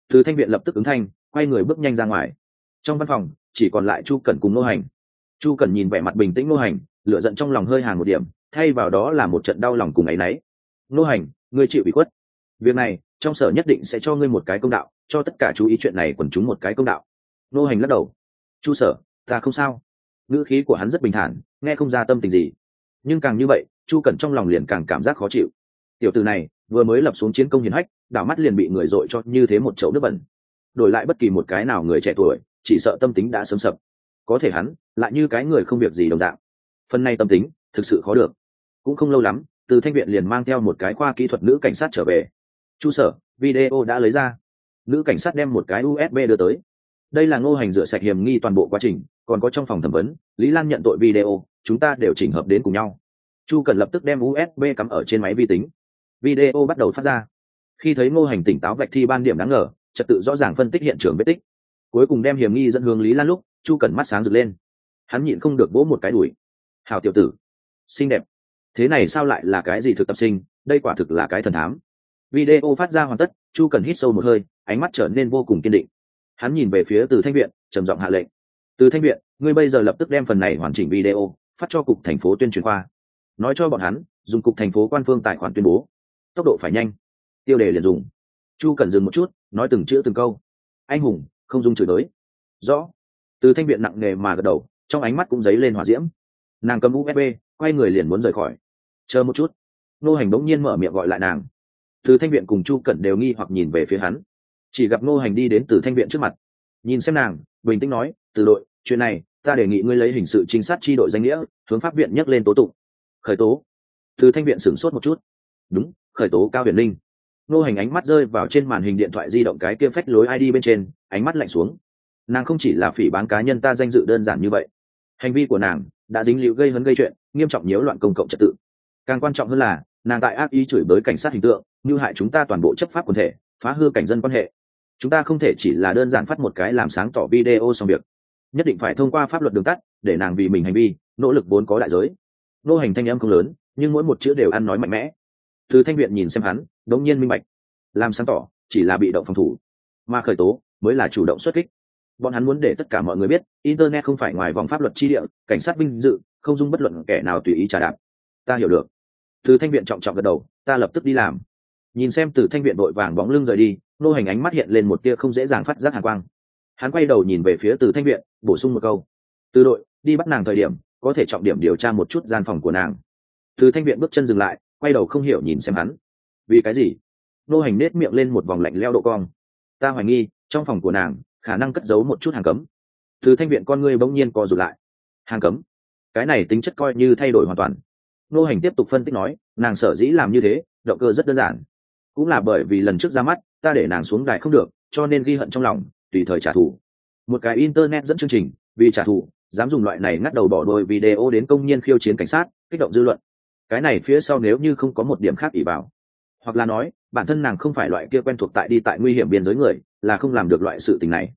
Từ thanh viện lập tức ứng thanh, quay người bước nhanh ra ngoài. Trong văn phòng, chỉ còn lại chu cẩn cùng nô hành. Chu cẩn nhìn vẻ mặt bình tĩnh nô hành lựa giận trong lòng hơi hàng một điểm, thay vào đó là một trận đau lòng cùng áy náy. Nô hành ngươi chịu bị khuất. Việc này, trong sở nhất định sẽ cho ngươi một cái công đạo, cho tất cả chú ý chuyện này quần chúng một cái công đạo. Nô hành lắc đầu. Chu sở, ta không sao. Ngữ khí của hắn rất bình thản, nghe không ra tâm tình gì. Nhưng càng như vậy, chu cẩn trong lòng liền càng cảm giác khó chịu. Tiểu từ này, vừa mới lập xuống chiến công hiền hách, đảo mắt liền bị người dội cho như thế một chậu nước bẩn. Đổi lại bất kỳ một cái nào người trẻ tuổi, chỉ sợ tâm tính đã sớm sập. Có thể hắn, lại như cái người không việc gì đồng dạng. Phần này tâm tính, thực sự khó được. Cũng không lâu lắm từ thanh viện liền mang theo một cái khoa kỹ thuật nữ cảnh sát trở về. Chu sở, video đã lấy ra. Nữ cảnh sát đem một cái usb đưa tới. Đây là ngô hành rửa sạch hiểm nghi toàn bộ quá trình, còn có trong phòng thẩm vấn, lý lan nhận tội video, chúng ta đều chỉnh hợp đến cùng nhau. Chu cần lập tức đem usb cắm ở trên máy vi tính. Video bắt đầu phát ra. Khi thấy ngô hành tỉnh táo vạch thi ban điểm đáng ngờ, trật tự rõ ràng phân tích hiện trường vết tích. Cuối cùng đem hiểm nghi dẫn hướng lý lan lúc, chu cần mắt sáng rực lên. Hắn nhịn không được vỗ một cái đùi. Hào tiểu tử, xinh đẹp thế này sao lại là cái gì thực tập sinh, đây quả thực là cái thần thám. Video phát ra hoàn tất, chu cần hít sâu một hơi, ánh mắt trở nên vô cùng kiên định. Hắn nhìn về phía từ thanh viện, trầm giọng hạ lệnh. Từ thanh viện, ngươi bây giờ lập tức đem phần này hoàn chỉnh video phát cho cục thành phố tuyên truyền khoa nói cho bọn hắn, dùng cục thành phố quan phương tài khoản tuyên bố. Tốc độ phải nhanh. Tiêu đề liền dùng. Chu cần dừng một chút, nói từng chữ từng câu. Anh hùng, không dùng chửi tới rõ. Từ thanh viện nặng nề mà gật đầu, trong ánh mắt cũng dấy lên hỏa diễm. Nàng cầm usb quay người liền muốn rời khỏi chờ một chút. Nô hành bỗng nhiên mở miệng gọi lại nàng. Từ thanh viện cùng chu cẩn đều nghi hoặc nhìn về phía hắn. Chỉ gặp nô hành đi đến từ thanh viện trước mặt. Nhìn xem nàng, bình tĩnh nói, từ đội, chuyện này, ta đề nghị ngươi lấy hình sự trinh sát tri đội danh nghĩa, hướng pháp viện nhắc lên tố tụng. Khởi tố? Từ thanh viện sửng sốt một chút. Đúng, khởi tố cao huyền linh. Nô hành ánh mắt rơi vào trên màn hình điện thoại di động cái kia phách lối id bên trên, ánh mắt lạnh xuống. Nàng không chỉ là phỉ bán cá nhân ta danh dự đơn giản như vậy. Hành vi của nàng đã dính liễu gây hấn gây chuyện, nghiêm trọng nhiễu loạn công cộng trật tự càng quan trọng hơn là, nàng tại ác ý chửi bới cảnh sát hình tượng như hại chúng ta toàn bộ chấp pháp quần thể, phá hư cảnh dân quan hệ. Chúng ta không thể chỉ là đơn giản phát một cái làm sáng tỏ video xong việc. Nhất định phải thông qua pháp luật đường tắt, để nàng vì mình hành vi, nỗ lực vốn có đại giới. Nô hành thanh âm không lớn, nhưng mỗi một chữ đều ăn nói mạnh mẽ. Từ thanh viện nhìn xem hắn, đống nhiên minh bạch. Làm sáng tỏ, chỉ là bị động phòng thủ. Mà khởi tố, mới là chủ động xuất kích. Bọn hắn muốn để tất cả mọi người biết, internet không phải ngoài vòng pháp luật chi địa, cảnh sát binh dự, không dung bất luận kẻ nào tùy ý trả đạp. Ta hiểu được từ thanh viện trọng trọng gật đầu, ta lập tức đi làm. Nhìn xem từ thanh viện đội vàng bóng lưng rời đi, nô hành ánh mắt hiện lên một tia không dễ dàng phát giác hàng quang. Hắn quay đầu nhìn về phía từ thanh viện, bổ sung một câu, từ đội, đi bắt nàng thời điểm, có thể trọng điểm điều tra một chút gian phòng của nàng. Từ thanh viện bước chân dừng lại, quay đầu không hiểu nhìn xem hắn. Vì cái gì? Nô hành nết miệng lên một vòng lạnh leo độ cong. Ta hoài nghi, trong phòng của nàng, khả năng cất giấu một chút hàng cấm. Từ thanh viện con ngươi bỗng nhiên co rụt lại. Hàng cấm? Cái này tính chất coi như thay đổi hoàn toàn nô hành tiếp tục phân tích nói, nàng sở dĩ làm như thế, động cơ rất đơn giản. Cũng là bởi vì lần trước ra mắt, ta để nàng xuống đài không được, cho nên ghi hận trong lòng, tùy thời trả thù. Một cái internet dẫn chương trình, vì trả thù, dám dùng loại này ngắt đầu bỏ đôi video đến công nhân khiêu chiến cảnh sát, kích động dư luận. Cái này phía sau nếu như không có một điểm khác ỷ vào. Hoặc là nói, bản thân nàng không phải loại kia quen thuộc tại đi tại nguy hiểm biên giới người, là không làm được loại sự tình này.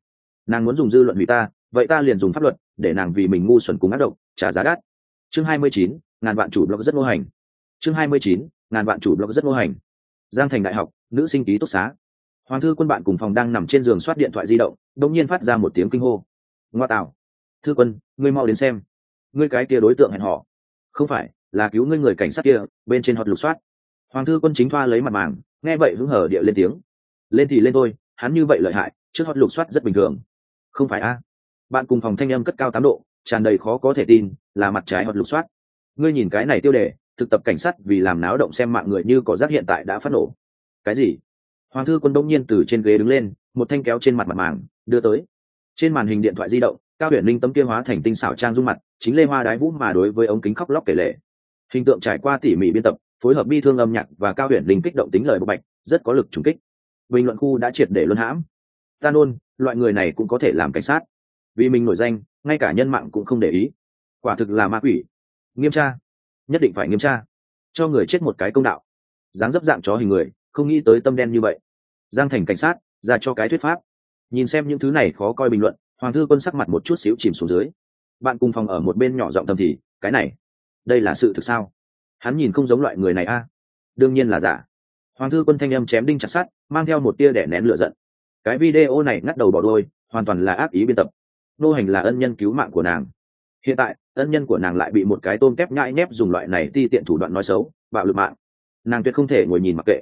Nàng muốn dùng dư luận hủy ta, vậy ta liền dùng pháp luật, để nàng vì mình ngu xuẩn cùng ác độc, trả giá đắt. Chương hai mươi chín ngàn vạn chủ blog rất mô hành. Chương hai mươi chín, ngàn vạn chủ blog rất mô hành. Giang thành đại học, nữ sinh ký túc xá. Hoàng thư quân bạn cùng phòng đang nằm trên giường soát điện thoại di động, đột nhiên phát ra một tiếng kinh hô. Ngoa tạo. Thư quân, ngươi mau đến xem. Ngươi cái kia đối tượng hẹn họ không phải, là cứu ngươi người cảnh sát kia, bên trên họt lục soát. Hoàng thư quân chính thoa lấy mặt màng, nghe vậy hứng hở địa lên tiếng. Lên thì lên thôi, hắn như vậy lợi hại, trước hot lục soát rất bình thường. Không phải a. Bạn cùng phòng thanh âm cất cao tám độ, tràn đầy khó có thể tin, là mặt trái hot lục soát ngươi nhìn cái này tiêu đề, thực tập cảnh sát vì làm náo động xem mạng người như có rác hiện tại đã phát nổ. Cái gì? Hoàng thư quân đông nhiên từ trên ghế đứng lên, một thanh kéo trên mặt mặt màng, đưa tới. Trên màn hình điện thoại di động, cao huyền linh tấm kia hóa thành tinh xảo trang dung mặt, chính lê hoa đái vũ mà đối với ống kính khóc lóc kể lệ hình tượng trải qua tỉ mỉ biên tập, phối hợp bi thương âm nhạc và cao huyền linh kích động tính lời bộc bạch, rất có lực trùng kích. Bình luận khu đã triệt để luân hãm. Ta nôn, loại người này cũng có thể làm cảnh sát. Vì mình nổi danh, ngay cả nhân mạng cũng không để ý. Quả thực là ma quỷ nghiêm tra. Nhất định phải nghiêm tra. Cho người chết một cái công đạo. Dáng dấp dạng chó hình người, không nghĩ tới tâm đen như vậy. Giang thành cảnh sát, ra cho cái thuyết pháp. Nhìn xem những thứ này khó coi bình luận, hoàng thư quân sắc mặt một chút xíu chìm xuống dưới. Bạn cùng phòng ở một bên nhỏ giọng thầm thì, cái này, đây là sự thực sao? Hắn nhìn không giống loại người này a. Đương nhiên là giả. Hoàng thư quân thanh âm chém đinh chặt sát mang theo một tia đẻ nén lửa giận. Cái video này ngắt đầu bỏ đôi hoàn toàn là ác ý biên tập. Nô hành là ân nhân cứu mạng của nàng hiện tại, ân nhân của nàng lại bị một cái tôm kép nhãi nhép dùng loại này ti tiện thủ đoạn nói xấu, bạo lực mạng. Nàng tuyệt không thể ngồi nhìn mặc kệ.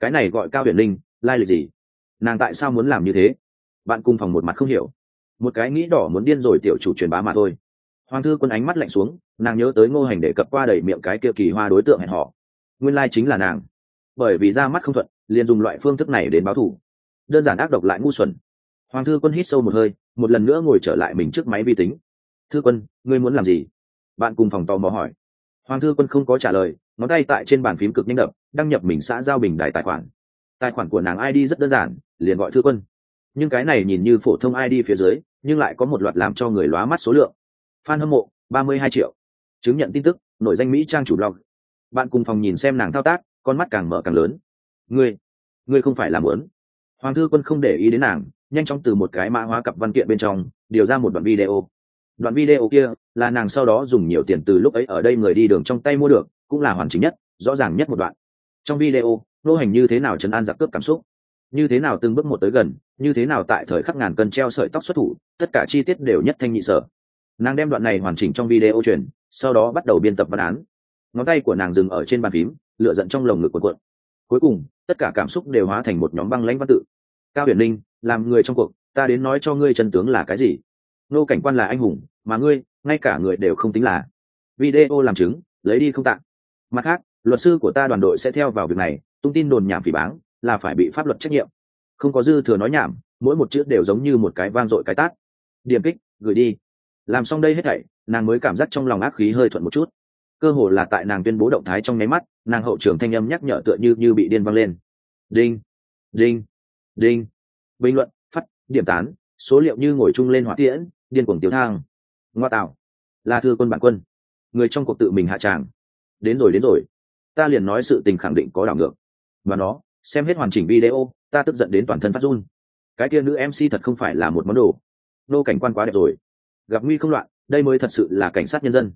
Cái này gọi cao huyền linh, lai lịch gì? Nàng tại sao muốn làm như thế? Bạn cùng phòng một mặt không hiểu. Một cái nghĩ đỏ muốn điên rồi tiểu chủ truyền bá mà thôi. Hoàng thư quân ánh mắt lạnh xuống, nàng nhớ tới ngô hành để cập qua đầy miệng cái kia kỳ hoa đối tượng hẹn họ nguyên lai chính là nàng. Bởi vì ra mắt không thuận, liền dùng loại phương thức này đến báo thù. Đơn giản ác độc lại ngu xuẩn. Hoàng thư quân hít sâu một hơi, một lần nữa ngồi trở lại mình trước máy vi tính thư quân, ngươi muốn làm gì? Bạn cùng phòng tò mò hỏi. Hoàng thư quân không có trả lời, ngón tay tại trên bàn phím cực nhanh đập, đăng nhập mình xã giao bình đại tài khoản. Tài khoản của nàng id rất đơn giản, liền gọi thư quân. Nhưng cái này nhìn như phổ thông id phía dưới, nhưng lại có một loạt làm cho người lóa mắt số lượng. Fan hâm mộ, ba mươi hai triệu. Chứng nhận tin tức nội danh mỹ trang chủ blog. Bạn cùng phòng nhìn xem nàng thao tác, con mắt càng mở càng lớn. Ngươi ngươi không phải làm lớn hoàng thư quân không để ý đến nàng, nhanh chóng từ một cái mã hóa cặp văn kiện bên trong, điều ra một đoạn video đoạn video kia là nàng sau đó dùng nhiều tiền từ lúc ấy ở đây người đi đường trong tay mua được, cũng là hoàn chỉnh nhất, rõ ràng nhất một đoạn. Trong video, nô hành như thế nào trấn an giặc cướp cảm xúc? Như thế nào từng bước một tới gần, như thế nào tại thời khắc ngàn cân treo sợi tóc xuất thủ, tất cả chi tiết đều nhất thanh nhị sở. Nàng đem đoạn này hoàn chỉnh trong video truyền, sau đó bắt đầu biên tập văn án. Ngón tay của nàng dừng ở trên bàn phím lựa giận trong lồng ngực quần cuộn. Cuối cùng, tất cả cảm xúc đều hóa thành một nhóm băng lãnh văn tự. Cao huyền linh, làm người trong cuộc, ta đến nói cho ngươi chân tướng là cái gì? Nô cảnh quan là anh hùng, mà ngươi, ngay cả người đều không tính là. Video làm chứng, lấy đi không tặng mặt khác, luật sư của ta đoàn đội sẽ theo vào việc này, tung tin đồn nhảm phỉ báng, là phải bị pháp luật trách nhiệm. Không có dư thừa nói nhảm, mỗi một chữ đều giống như một cái vang dội cái tát. Điểm kích, gửi đi. Làm xong đây hết thảy, nàng mới cảm giác trong lòng ác khí hơi thuận một chút. Cơ hồ là tại nàng tuyên bố động thái trong nháy mắt, nàng hậu trưởng thanh âm nhắc nhở tựa như như bị điên văng lên. Đinh đinh đinh. Bình luận, phát, điểm tán, số liệu như ngồi chung lên hỏa tiễn điên cuồng tiêu thang. Ngoa tạo. Là thưa quân bản quân. Người trong cuộc tự mình hạ tràng. Đến rồi đến rồi. Ta liền nói sự tình khẳng định có đảo ngược. Và nó, xem hết hoàn chỉnh video, ta tức giận đến toàn thân phát run. Cái kia nữ mc thật không phải là một món đồ. Nô cảnh quan quá đẹp rồi. Gặp nguy không loạn, đây mới thật sự là cảnh sát nhân dân.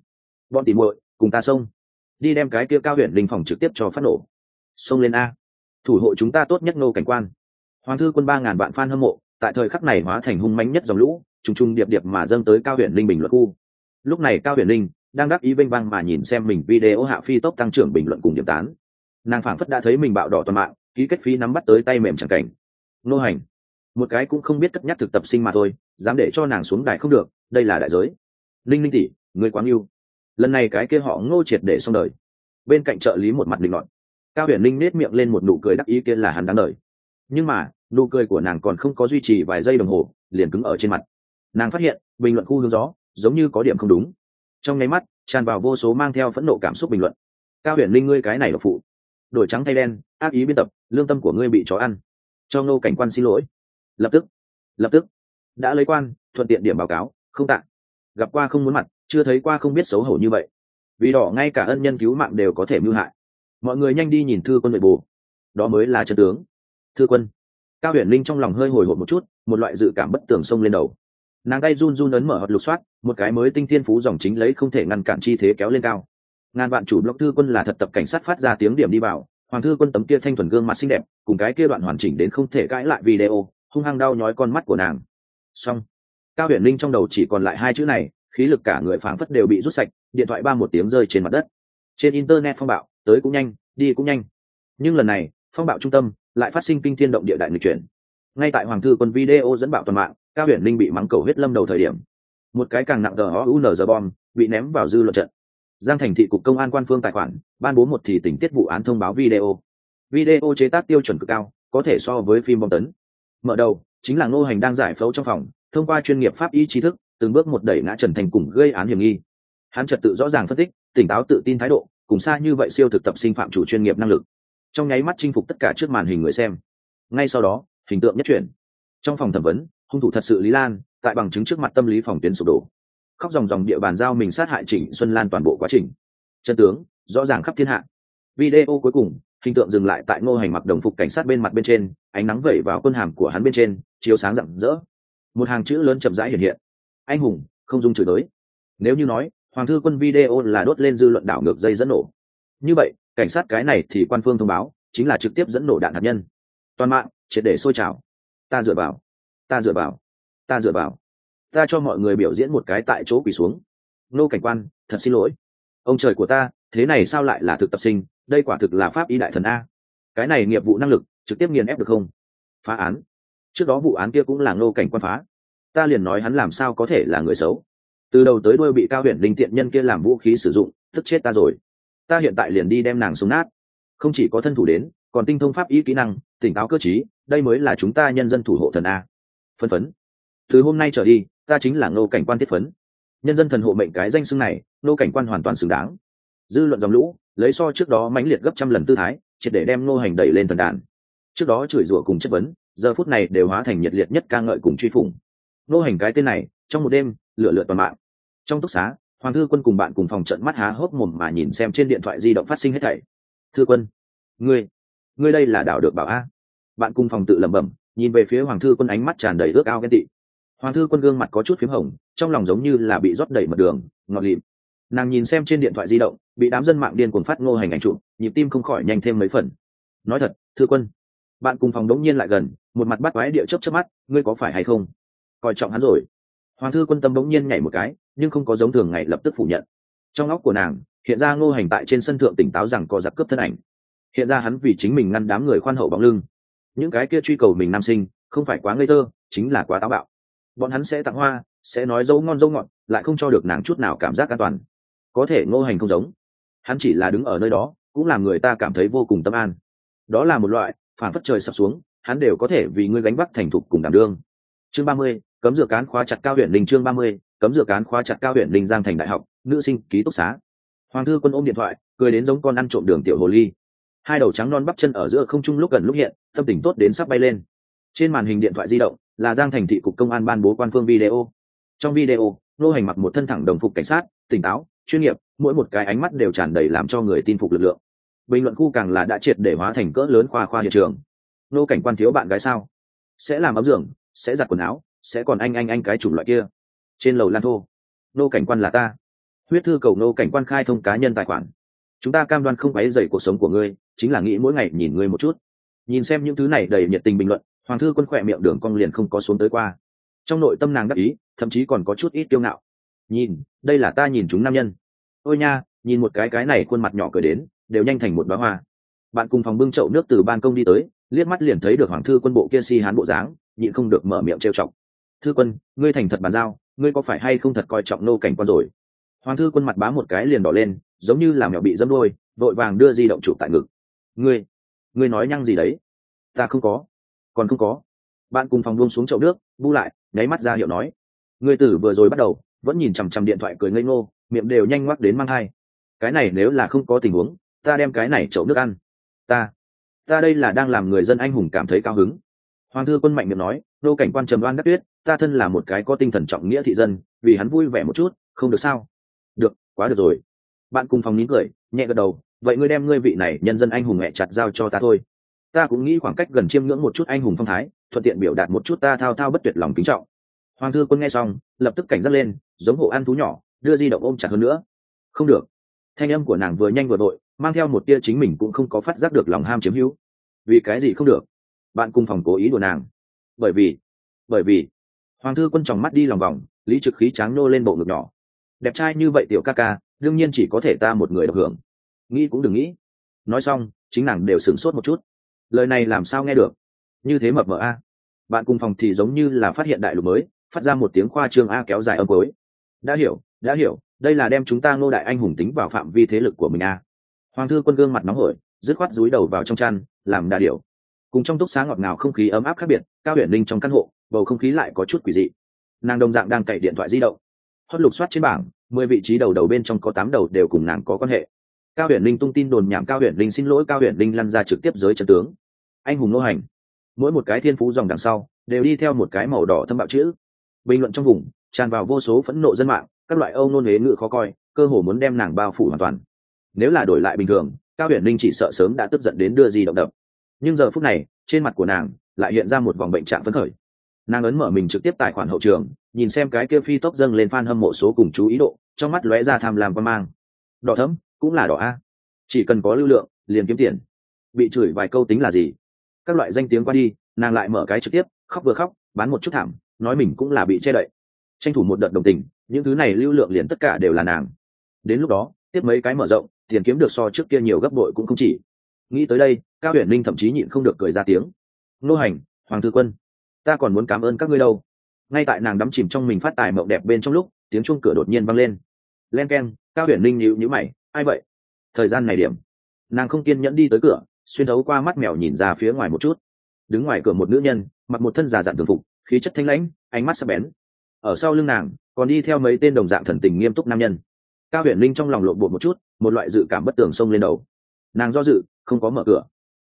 Bọn tỉ muội, cùng ta xông. Đi đem cái kia cao huyện linh phòng trực tiếp cho phát nổ. Xông lên a. Thủ hộ chúng ta tốt nhất nô cảnh quan. Hoàng thư quân ba ngàn vạn fan hâm mộ, tại thời khắc này hóa thành hung mãnh nhất dòng lũ trùng trùng điệp điệp mà dâng tới cao huyền linh bình luận khu. Lúc này cao huyền linh đang đắc ý vinh vang mà nhìn xem mình video hạ phi tốc tăng trưởng bình luận cùng điểm tán. Nàng phảng phất đã thấy mình bạo đỏ toàn mạng, ký kết phí nắm bắt tới tay mềm chẳng cảnh. Nô hành. Một cái cũng không biết cất nhắc thực tập sinh mà thôi, dám để cho nàng xuống đài không được, đây là đại giới. Linh linh tỷ, người quá yêu lần này cái kia họ ngô triệt để xong đời. Bên cạnh trợ lý một mặt định luận. Cao huyền linh nết miệng lên một nụ cười đắc ý kia là hắn đáng đời. Nhưng mà, nụ cười của nàng còn không có duy trì vài giây đồng hồ, liền cứng ở trên mặt nàng phát hiện bình luận khu hướng gió giống như có điểm không đúng. Trong nháy mắt tràn vào vô số mang theo phẫn nộ cảm xúc bình luận. Cao huyền linh ngươi cái này là phụ. Đổi trắng thay đen ác ý biên tập lương tâm của ngươi bị chó ăn. Cho ngô cảnh quan xin lỗi. Lập tức lập tức đã lấy quan thuận tiện điểm báo cáo không tạ gặp qua không muốn mặt chưa thấy qua không biết xấu hổ như vậy. Vì đỏ ngay cả ân nhân cứu mạng đều có thể mưu hại. Mọi người nhanh đi nhìn thư quân nội bộ, đó mới là chân tướng. Thư quân. Cao huyền linh trong lòng hơi hồi hộp một chút một loại dự cảm bất tường sông lên đầu nàng tay run run ấn mở hoặc lục soát, một cái mới tinh thiên phú dòng chính lấy không thể ngăn cản chi thế kéo lên cao. Ngàn vạn chủ blog thư quân là thật tập cảnh sát phát ra tiếng điểm đi vào, hoàng thư quân tấm kia thanh thuần gương mặt xinh đẹp, cùng cái kia đoạn hoàn chỉnh đến không thể cãi lại video, hung hăng đau nhói con mắt của nàng. Xong, cao huyền linh trong đầu chỉ còn lại hai chữ này, khí lực cả người phảng phất đều bị rút sạch, điện thoại ba một tiếng rơi trên mặt đất. Trên internet phong bạo, tới cũng nhanh, đi cũng nhanh. Nhưng lần này, phong bạo trung tâm, lại phát sinh kinh thiên động địa đại nguy chuyển. Ngay tại hoàng thư quân video dẫn bạo toàn mạng cao huyền linh bị mắng cầu huyết lâm đầu thời điểm. Một cái càng nặng tờ unz bom, bị ném vào dư luận trận. Giang thành thị cục công an quan phương tài khoản, ban bố một thì tình tiết vụ án thông báo video. Video chế tác tiêu chuẩn cực cao, có thể so với phim bom tấn. Mở đầu, chính là ngô hành đang giải phẫu trong phòng, thông qua chuyên nghiệp pháp y trí thức, từng bước một đẩy ngã trần thành cùng gây án hiểm nghi. Hắn trật tự rõ ràng phân tích, tỉnh táo tự tin thái độ, cùng xa như vậy siêu thực tập sinh phạm chủ chuyên nghiệp năng lực. Trong nháy mắt chinh phục tất cả trước màn hình người xem. Ngay sau đó, hình tượng nhất chuyển. Trong phòng thẩm vấn hung thủ thật sự lý lan, tại bằng chứng trước mặt tâm lý phòng tuyến sụp đổ. Khóc dòng dòng địa bàn giao mình sát hại trịnh xuân lan toàn bộ quá trình. Chân tướng, rõ ràng khắp thiên hạ. Video cuối cùng, hình tượng dừng lại tại ngô hành mặc đồng phục cảnh sát bên mặt bên trên, ánh nắng vẩy vào quân hàm của hắn bên trên, chiếu sáng rạng rỡ. Một hàng chữ lớn chậm rãi hiện hiện. Anh hùng, không dung chửi tới nếu như nói, hoàng thư quân video là đốt lên dư luận đảo ngược dây dẫn nổ. Như vậy, cảnh sát cái này thì quan phương thông báo, chính là trực tiếp dẫn nổ đạn hạt nhân. Toàn mạng, triệt để sôi trào. Ta dựa vào ta dựa vào, ta dựa vào. Ta cho mọi người biểu diễn một cái tại chỗ quỳ xuống. Nô cảnh quan, thật xin lỗi. Ông trời của ta, thế này sao lại là thực tập sinh? Đây quả thực là pháp y đại thần a. Cái này nghiệp vụ năng lực, trực tiếp nghiền ép được không? Phá án. Trước đó vụ án kia cũng là nô cảnh quan phá. Ta liền nói hắn làm sao có thể là người xấu. Từ đầu tới đuôi bị cao huyện linh tiện nhân kia làm vũ khí sử dụng, tức chết ta rồi. Ta hiện tại liền đi đem nàng xuống nát. Không chỉ có thân thủ đến, còn tinh thông pháp y kỹ năng, tỉnh táo cơ t đây mới là chúng ta nhân dân thủ hộ thần a phân phấn. Từ hôm nay trở đi, ta chính là ngô cảnh quan thiết phấn. Nhân dân thần hộ mệnh cái danh xưng này, ngô cảnh quan hoàn toàn xứng đáng. Dư luận dòng lũ, lấy so trước đó mãnh liệt gấp trăm lần tư thái, triệt để đem ngô hành đẩy lên thần đàn. Trước đó chửi rủa cùng chất vấn, giờ phút này đều hóa thành nhiệt liệt nhất ca ngợi cùng truy phủng. Ngô hành cái tên này, trong một đêm lựa lượt toàn mạng. Trong túc xá, hoàng thư quân cùng bạn cùng phòng trận mắt há hốc mồm mà nhìn xem trên điện thoại di động phát sinh hết thảy. Thư quân, ngươi ngươi đây là đảo được bảo a. Bạn cùng phòng tự lẩm bẩm nhìn về phía hoàng thư quân ánh mắt tràn đầy ước ao ghen tị. Hoàng thư quân gương mặt có chút p h í m hồng, trong lòng giống như là bị rót đầy mật đường, ngọt lịm. Nàng nhìn xem trên điện thoại di động, bị đám dân mạng điên cuồng phát ngô hành ảnh chụp, nhịp tim không khỏi nhanh thêm mấy phần. Nói thật, thư quân, bạn cùng phòng đống nhiên lại gần, một mặt bắt quái địa chấp chấp mắt, ngươi có phải hay không? Coi trọng hắn rồi. Hoàng thư quân tâm đống nhiên nhảy một cái, nhưng không có giống thường ngày lập tức phủ nhận. Trong óc của nàng, hiện ra ngô hành tại trên sân thượng tỉnh táo rằng có giặc cướp thân ảnh. Hiện ra hắn vì chính mình ngăn đám người khoan hậu bóng lưng những cái kia truy cầu mình nam sinh, không phải quá ngây thơ, chính là quá táo bạo. Bọn hắn sẽ tặng hoa, sẽ nói dấu ngon dấu ngọt, lại không cho được nàng chút nào cảm giác an toàn. Có thể ngô hành không giống. Hắn chỉ là đứng ở nơi đó, cũng làm người ta cảm thấy vô cùng tâm an. Đó là một loại phản phất trời sập xuống, hắn đều có thể vì ngươi gánh vác thành thục cùng đảm đương. Chương ba mươi, cấm dược cán khóa chặt cao huyện linh chương ba mươi, cấm dược cán khóa chặt cao huyện linh giang thành đại học, nữ sinh ký túc xá. Hoàng thư quân ôm điện thoại, cười đến giống con ăn trộm đường tiểu hồ ly hai đầu trắng non bắp chân ở giữa không trung lúc gần lúc hiện, tâm tình tốt đến sắp bay lên. Trên màn hình điện thoại di động, là giang thành thị cục công an ban bố quan phương video. Trong video nô hành mặc một thân thẳng đồng phục cảnh sát, tỉnh táo, chuyên nghiệp, mỗi một cái ánh mắt đều tràn đầy làm cho người tin phục lực lượng. Bình luận khu càng là đã triệt để hóa thành cỡ lớn khoa khoa hiện trường. Nô cảnh quan thiếu bạn gái sao? Sẽ làm ấm giường, sẽ giặt quần áo, sẽ còn anh anh anh cái chủng loại kia. Trên lầu lan thô. Nô cảnh quan là ta. Huyết thư cầu nô cảnh quan khai thông cá nhân tài khoản chúng ta cam đoan không quấy dày cuộc sống của ngươi, chính là nghĩ mỗi ngày nhìn ngươi một chút. Nhìn xem những thứ này đầy nhiệt tình bình luận, hoàng thư quân khỏe miệng đường cong liền không có xuống tới qua. Trong nội tâm nàng đắc ý, thậm chí còn có chút ít kiêu ngạo. Nhìn, đây là ta nhìn chúng nam nhân. Ôi nha, nhìn một cái cái này khuôn mặt nhỏ cười đến, đều nhanh thành một bá hoa. Bạn cùng phòng bưng chậu nước từ ban công đi tới, liếc mắt liền thấy được hoàng thư quân bộ kia si hán bộ dáng, nhịn không được mở miệng trêu chọc. Thư quân, ngươi thành thật bàn giao, ngươi có phải hay không thật coi trọng nô cảnh quan rồi? Hoàng thư quân mặt bá một cái liền đỏ lên, giống như là mèo bị dâm đôi vội vàng đưa di động chụp tại ngực. Ngươi ngươi nói nhăng gì đấy? Ta không có. Còn không có. Bạn cùng phòng buông xuống chậu nước, bu lại, nháy mắt ra hiệu nói. Ngươi tử vừa rồi bắt đầu, vẫn nhìn chằm chằm điện thoại cười ngây ngô, miệng đều nhanh ngoắc đến mang thai. Cái này nếu là không có tình huống, ta đem cái này chậu nước ăn. Ta ta đây là đang làm người dân anh hùng cảm thấy cao hứng. Hoàng thư quân mạnh miệng nói, nô cảnh quan trầm đoan đắc tuyết, ta thân là một cái có tinh thần trọng nghĩa thị dân, vì hắn vui vẻ một chút, không được sao? Quá được rồi. Bạn cùng phòng nín cười, nhẹ gật đầu, vậy ngươi đem ngươi vị này nhân dân anh hùng mẹ chặt giao cho ta thôi. Ta cũng nghĩ khoảng cách gần chiêm ngưỡng một chút anh hùng phong thái, thuận tiện biểu đạt một chút ta thao thao bất tuyệt lòng kính trọng. Hoàng thư quân nghe xong, lập tức cảnh giác lên, giống hộ ăn thú nhỏ, đưa di động ôm chặt hơn nữa. Không được. Thanh âm của nàng vừa nhanh vừa đội mang theo một tia chính mình cũng không có phát giác được lòng ham chiếm hữu. Vì cái gì không được? Bạn cùng phòng cố ý đùa nàng. Bởi vì bởi vì, hoàng thư quân tròng mắt đi lòng vòng, lý trực khí tráng nô lên bộ ngực nhỏ đẹp trai như vậy tiểu ca ca, đương nhiên chỉ có thể ta một người được hưởng. Nghĩ cũng đừng nghĩ. Nói xong, chính nàng đều sửng sốt một chút. Lời này làm sao nghe được? Như thế mập mờ a. Bạn cùng phòng thì giống như là phát hiện đại lục mới, phát ra một tiếng khoa trương a kéo dài âm cuối. Đã hiểu đã hiểu, đây là đem chúng ta ngô đại anh hùng tính vào phạm vi thế lực của mình a. Hoàng thư quân gương mặt nóng hổi, dứt khoát rúi đầu vào trong chăn, làm đà điểu. Cùng trong túc xá ngọt ngào không khí ấm áp khác biệt, cao huyền linh trong căn hộ, bầu không khí lại có chút quỷ dị. Nàng đồng dạng đang cậy điện thoại di động hót lục soát trên bảng, mười vị trí đầu đầu bên trong có tám đầu đều cùng nàng có quan hệ. Cao huyền linh tung tin đồn nhảm cao huyền linh xin lỗi, cao huyền linh lăn ra trực tiếp giới trận tướng. Anh hùng nô hành. Mỗi một cái thiên phú dòng đằng sau, đều đi theo một cái màu đỏ thâm bạo chữ. Bình luận trong vùng, tràn vào vô số phẫn nộ dân mạng, các loại âu nôn huế ngự khó coi, cơ hồ muốn đem nàng bao phủ hoàn toàn. Nếu là đổi lại bình thường, cao huyền linh chỉ sợ sớm đã tức giận đến đưa gì động đập. Nhưng giờ phút này, trên mặt của nàng lại hiện ra một vòng bệnh trạng phấn khởi nàng ấn mở mình trực tiếp tài khoản hậu trường, nhìn xem cái kia phi tốc dâng lên f a n hâm mộ số cùng chú ý độ, trong mắt lóe ra tham làm quan mang. Đỏ thấm cũng là đỏ a. Chỉ cần có lưu lượng, liền kiếm tiền. Bị chửi vài câu tính là gì? Các loại danh tiếng qua đi, nàng lại mở cái trực tiếp, khóc vừa khóc, bán một chút thảm, nói mình cũng là bị che đậy. Tranh thủ một đợt đồng tình, những thứ này lưu lượng liền tất cả đều là nàng. Đến lúc đó, tiếp mấy cái mở rộng, tiền kiếm được so trước kia nhiều gấp bội cũng không chỉ. Nghĩ tới đây, cao huyền linh thậm chí nhịn không được cười ra tiếng. Nô hành, hoàng thư quân ta còn muốn cảm ơn các ngươi đâu. Ngay tại nàng đắm chìm trong mình phát tài mộng đẹp bên trong lúc, tiếng chuông cửa đột nhiên vang lên. Len k e n cao huyền linh nhịu nhữ mày, ai vậy? Thời gian này điểm. Nàng không kiên nhẫn đi tới cửa, xuyên thấu qua mắt mèo nhìn ra phía ngoài một chút. Đứng ngoài cửa một nữ nhân, mặc một thân già dặn thường phục, khí chất thanh lãnh, ánh mắt sắc bén. Ở sau lưng nàng, còn đi theo mấy tên đồng dạng thần tình nghiêm túc nam nhân. Cao huyền linh trong lòng lộn bột một chút, một loại dự cảm bất tường xông lên đầu. Nàng do dự, không có mở cửa.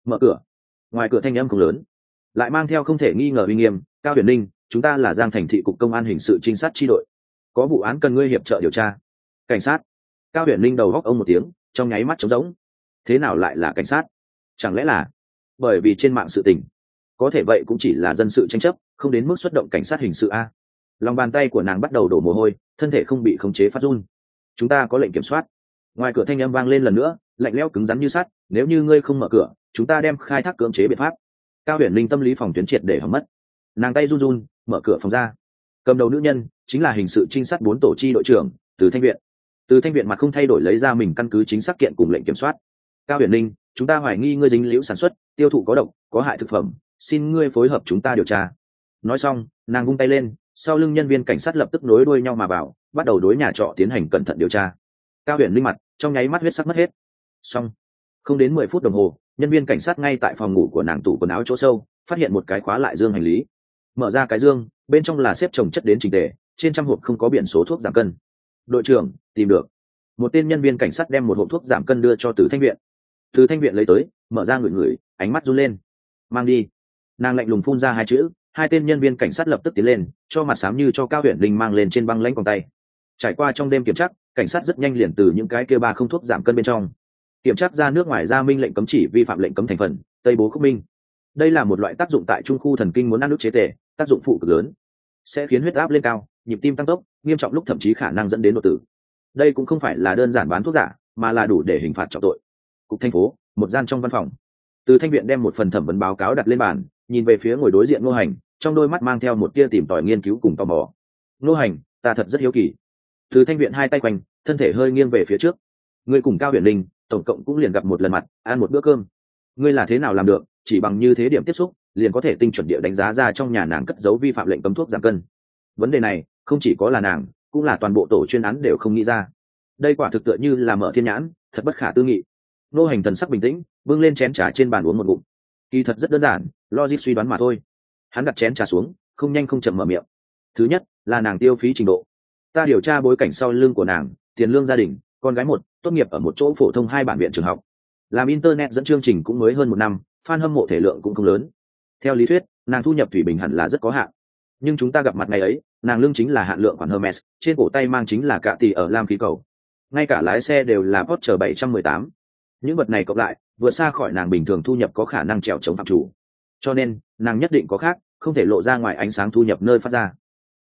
Mở cửa. Ngoài cửa thanh âm không lớn lại mang theo không thể nghi ngờ uy nghiêm, cao huyền ninh, chúng ta là giang thành thị cục công an hình sự trinh sát tri đội. Có vụ án cần ngươi hiệp trợ điều tra. Cảnh sát. Cao huyền ninh đầu góc ông một tiếng, trong nháy mắt trống rỗng. Thế nào lại là cảnh sát? Chẳng lẽ là bởi vì trên mạng sự tình? Có thể vậy cũng chỉ là dân sự tranh chấp, không đến mức xuất động cảnh sát hình sự a. Lòng bàn tay của nàng bắt đầu đổ mồ hôi, thân thể không bị khống chế phát run. Chúng ta có lệnh kiểm soát. Ngoài cửa thanh â m vang lên lần nữa, lạnh lẽo cứng rắn như sắt, nếu như ngươi không mở cửa, chúng ta đem khai thác cưỡng chế biện pháp cao huyền linh tâm lý phòng tuyến triệt để hầm mất. Nàng tay run run, mở cửa phòng ra. Cầm đầu nữ nhân chính là hình sự trinh sát bốn tổ chi đội trưởng, từ thanh viện. Từ thanh viện mặt không thay đổi lấy ra mình căn cứ chính xác kiện cùng lệnh kiểm soát. Cao huyền linh chúng ta hoài nghi ngươi dính liễu sản xuất, tiêu thụ có độc, có hại thực phẩm, xin ngươi phối hợp chúng ta điều tra. Nói xong, nàng vung tay lên, sau lưng nhân viên cảnh sát lập tức nối đuôi nhau mà vào, bắt đầu đối nhà trọ tiến hành cẩn thận điều tra. Cao huyền linh mặt, trong nháy mắt huyết sắc mất hết. Xong không đến mười phút đồng hồ, nhân viên cảnh sát ngay tại phòng ngủ của nàng tủ quần áo chỗ sâu, phát hiện một cái khóa lại dương hành lý. Mở ra cái dương, bên trong là xếp trồng chất đến trình tề, trên trăm hộp không có biển số thuốc giảm cân. Đội trưởng, tìm được. Một tên nhân viên cảnh sát đem một hộp thuốc giảm cân đưa cho từ thanh viện. Từ thanh viện lấy tới, mở ra ngửi ngửi, ánh mắt run lên. Mang đi. Nàng lạnh lùng phun ra hai chữ, hai tên nhân viên cảnh sát lập tức tiến lên, cho mặt sám như cho cao huyện linh mang lên trên băng lãnh còn tay. Trải qua trong đêm kiểm tra, cảnh sát rất nhanh liền từ những cái kêu ba không thuốc giảm cân bên trong kiểm tra ra nước ngoài ra minh lệnh cấm chỉ vi phạm lệnh cấm thành phần, tây bố khúc minh. Đây là một loại tác dụng tại trung khu thần kinh muốn ăn nước chế tệ tác dụng phụ cực lớn, sẽ khiến huyết áp lên cao, nhịp tim tăng tốc, nghiêm trọng lúc thậm chí khả năng dẫn đến đột tử. Đây cũng không phải là đơn giản bán thuốc giả, mà là đủ để hình phạt trọng tội. Cục thành phố, một gian trong văn phòng. Từ thanh viện đem một phần thẩm vấn báo cáo đặt lên bàn, nhìn về phía ngồi đối diện ngô hành, trong đôi mắt mang theo một tia tìm tòi nghiên cứu cùng tò mò. Ngô hành, ta thật rất hiếu kỳ. Từ thanh viện hai tay quanh, thân thể hơi nghiêng về phía trước. Người cùng cao huyền linh tổng cộng cũng liền gặp một lần mặt, ăn một bữa cơm. Ngươi là thế nào làm được, chỉ bằng như thế điểm tiếp xúc, liền có thể tinh chuẩn địa đánh giá ra trong nhà nàng cất giấu vi phạm lệnh cấm thuốc giảm cân. Vấn đề này, không chỉ có là nàng, cũng là toàn bộ tổ chuyên án đều không nghĩ ra. Đây quả thực tựa như là mở thiên nhãn, thật bất khả tư nghị. Nô hành thần sắc bình tĩnh, bưng lên chén trà trên bàn uống một ngụm. Kỳ thật rất đơn giản, logic suy đoán mà thôi. Hắn đặt chén trà xuống, không nhanh không chậm mở miệng. Thứ nhất, là nàng tiêu phí trình độ. Ta điều tra bối cảnh sau lưng của nàng, tiền lương gia đình con gái một, tốt nghiệp ở một chỗ phổ thông hai bản viện trường học. Làm internet dẫn chương trình cũng mới hơn một năm, fan hâm mộ thể lượng cũng không lớn. Theo lý thuyết, nàng thu nhập thủy bình hẳn là rất có hạn. Nhưng chúng ta gặp mặt ngày ấy, nàng lương chính là hạn lượng khoản hermes, trên cổ tay mang chính là cạ tỷ ở lam khí cầu. Ngay cả lái xe đều là porsche 718. những vật này cộng lại, vượt xa khỏi nàng bình thường thu nhập có khả năng trèo chống phạm chủ. Cho nên, nàng nhất định có khác, không thể lộ ra ngoài ánh sáng thu nhập nơi phát ra.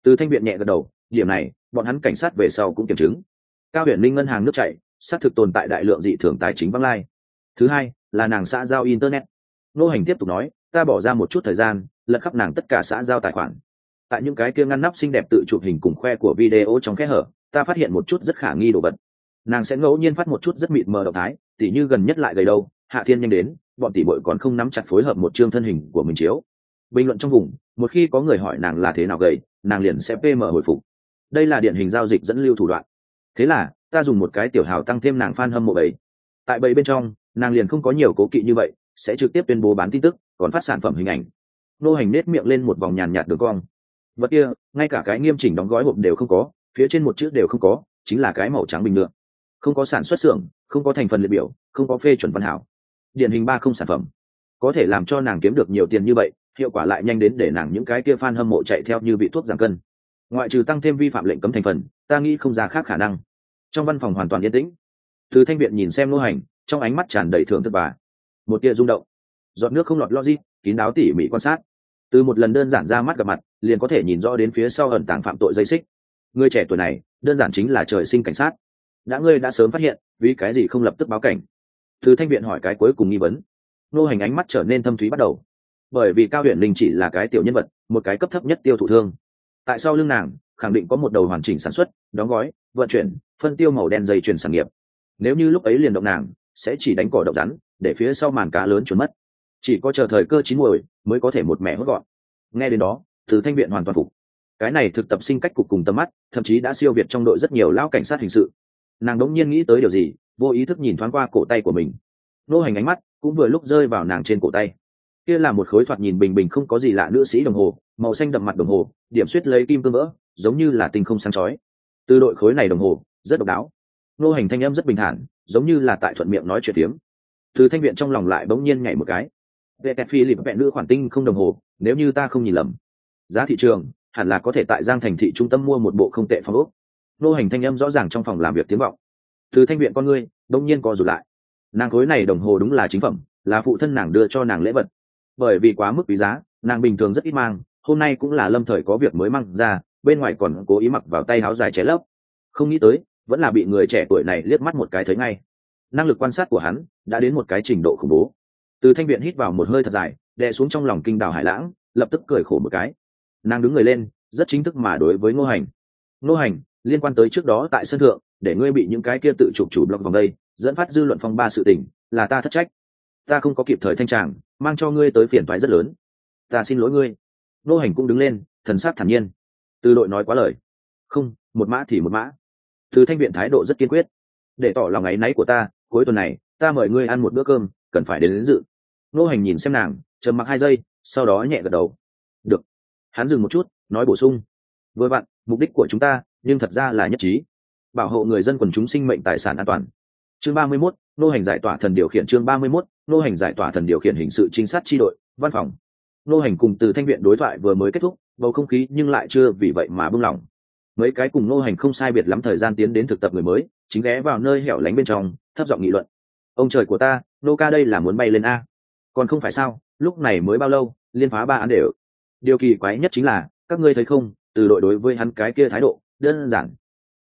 Từ thanh viện nhẹ gật đầu, điểm này, bọn hắn cảnh sát về sau cũng kiểm chứng cao huyện linh ngân hàng nước chảy, xác thực tồn tại đại lượng dị thường tài chính văng lai. Thứ hai, là nàng xã giao internet. Nô hành tiếp tục nói, ta bỏ ra một chút thời gian, lật khắp nàng tất cả xã giao tài khoản. Tại những cái kia ngăn nắp xinh đẹp tự chụp hình cùng khoe của video trong kẽ hở, ta phát hiện một chút rất khả nghi đồ vật. Nàng sẽ ngẫu nhiên phát một chút rất mịt mờ động thái, tỉ như gần nhất lại gầy đâu, hạ thiên nhanh đến, bọn tỷ bội còn không nắm chặt phối hợp một chương thân hình của mình chiếu. Bình luận trong vùng, một khi có người hỏi nàng là thế nào gầy, nàng liền sẽ pm hồi phục. Đây là điển hình giao dịch dẫn lưu thủ đoạn thế là, ta dùng một cái tiểu hào tăng thêm nàng fan hâm mộ bảy tại bầy bên trong, nàng liền không có nhiều cố kỵ như vậy, sẽ trực tiếp tuyên bố bán tin tức, còn phát sản phẩm hình ảnh. Nô hành nết miệng lên một vòng nhàn nhạt đường cong. Vật kia, ngay cả cái nghiêm chỉnh đóng gói hộp đều không có, phía trên một chữ đều không có, chính là cái màu trắng bình lượng. Không có sản xuất xưởng, không có thành phần liệt biểu, không có phê chuẩn văn hảo. Điển hình ba không sản phẩm. Có thể làm cho nàng kiếm được nhiều tiền như vậy, hiệu quả lại nhanh đến để nàng những cái kia fan hâm mộ chạy theo như bị thuốc giảm cân. Ngoại trừ tăng thêm vi phạm lệnh cấm thành phần, ta nghĩ không ra khác khả năng trong văn phòng hoàn toàn yên tĩnh. Từ thanh viện nhìn xem nô hành, trong ánh mắt tràn đầy thưởng thức bà. Một tia rung động. Giọt nước không lọt logic, kín đáo tỉ mỉ quan sát. Từ một lần đơn giản ra mắt gặp mặt, liền có thể nhìn rõ đến phía sau ẩn tàng phạm tội dây xích. Người trẻ tuổi này, đơn giản chính là trời sinh cảnh sát. Đã ngươi đã sớm phát hiện, vì cái gì không lập tức báo cảnh? Thư thanh viện hỏi cái cuối cùng nghi vấn. Nô hành ánh mắt trở nên thâm thúy bắt đầu. Bởi vì cao huyện linh chỉ là cái tiểu nhân vật, một cái cấp thấp nhất tiêu thụ thương. Tại sao lưng nàng, khẳng định có một đầu hoàn chỉnh sản xuất, đóng gói vận chuyển, phân tiêu màu đen dây chuyển sản nghiệp. Nếu như lúc ấy liền động nàng, sẽ chỉ đánh cỏ động rắn, để phía sau màn cá lớn trốn mất. Chỉ có chờ thời cơ chín muồi mới có thể một mẻ hốt gọn. Nghe đến đó, từ thanh viện hoàn toàn phục. Cái này thực tập sinh cách cục cùng tầm mắt, thậm chí đã siêu việt trong đội rất nhiều lão cảnh sát hình sự. Nàng đống nhiên nghĩ tới điều gì, vô ý thức nhìn thoáng qua cổ tay của mình. Nô hành ánh mắt cũng vừa lúc rơi vào nàng trên cổ tay. Kia là một khối thoạt nhìn bình bình không có gì lạ nữ sĩ đồng hồ, màu xanh đậm mặt đồng hồ, điểm suýt lấy kim cương vỡ, giống như là tinh không sáng chói từ đội khối này đồng hồ, rất độc đáo. Nô hành thanh âm rất bình thản, giống như là tại thuận miệng nói chuyện tiếng từ thanh viện trong lòng lại bỗng nhiên nhảy một cái. Vệ kẹt phi lịp vẹn nữ khoản tinh không đồng hồ, nếu như ta không nhìn lầm, giá thị trường hẳn là có thể tại giang thành thị trung tâm mua một bộ không tệ phong ốc. Nô hành thanh âm rõ ràng trong phòng làm việc tiếng vọng. Từ thanh viện con ngươi đông nhiên co rụt lại. Nàng khối này đồng hồ đúng là chính phẩm, là phụ thân nàng đưa cho nàng lễ vật. Bởi vì quá mức quý giá, nàng bình thường rất ít mang, hôm nay cũng là lâm thời có việc mới mang ra bên ngoài còn cố ý mặc vào tay áo dài ché lấp. Không nghĩ tới, vẫn là bị người trẻ tuổi này liếc mắt một cái thấy ngay. Năng lực quan sát của hắn đã đến một cái trình độ khủng bố. Từ thanh viện hít vào một hơi thật dài, đè xuống trong lòng kinh đào hải lãng, lập tức cười khổ một cái. Nàng đứng người lên, rất chính thức mà đối với ngô hành. Ngô hành, liên quan tới trước đó tại sân thượng, để ngươi bị những cái kia tự chụp chủ blog vòng đây, dẫn phát dư luận phong ba sự tình, là ta thất trách. Ta không có kịp thời thanh tràng, mang cho ngươi tới phiền toái rất lớn. Ta xin lỗi ngươi. Ngô hành cũng đứng lên, thần sắc thản nhiên từ đội nói quá lời. Không một mã thì một mã. Từ thanh viện thái độ rất kiên quyết. Để tỏ lòng áy náy của ta cuối tuần này ta mời ngươi ăn một bữa cơm cần phải đến, đến dự. Nô hành nhìn xem nàng trầm mặc hai giây sau đó nhẹ gật đầu. Được. Hắn dừng một chút nói bổ sung. Vừa vặn mục đích của chúng ta nhưng thật ra là nhất trí. Bảo hộ người dân quần chúng sinh mệnh tài sản an toàn. Chương ba mươi 31, nô hành giải tỏa thần điều khiển chương ba mươi 31, nô hành giải tỏa thần điều khiển hình sự trinh sát tri đội văn phòng. Nô hành cùng từ thanh viện đối thoại vừa mới kết thúc bầu không khí nhưng lại chưa vì vậy mà bưng lỏng mấy cái cùng nô hành không sai biệt lắm thời gian tiến đến thực tập người mới, chính ghé vào nơi hẻo lánh bên trong, thấp giọng nghị luận. Ông trời của ta, nô ca đây là muốn bay lên a. Còn không phải sao, lúc này mới bao lâu, liên phá ba án đều. Điều kỳ quái nhất chính là, các ngươi thấy không, từ đội đối với hắn cái kia thái độ, đơn giản.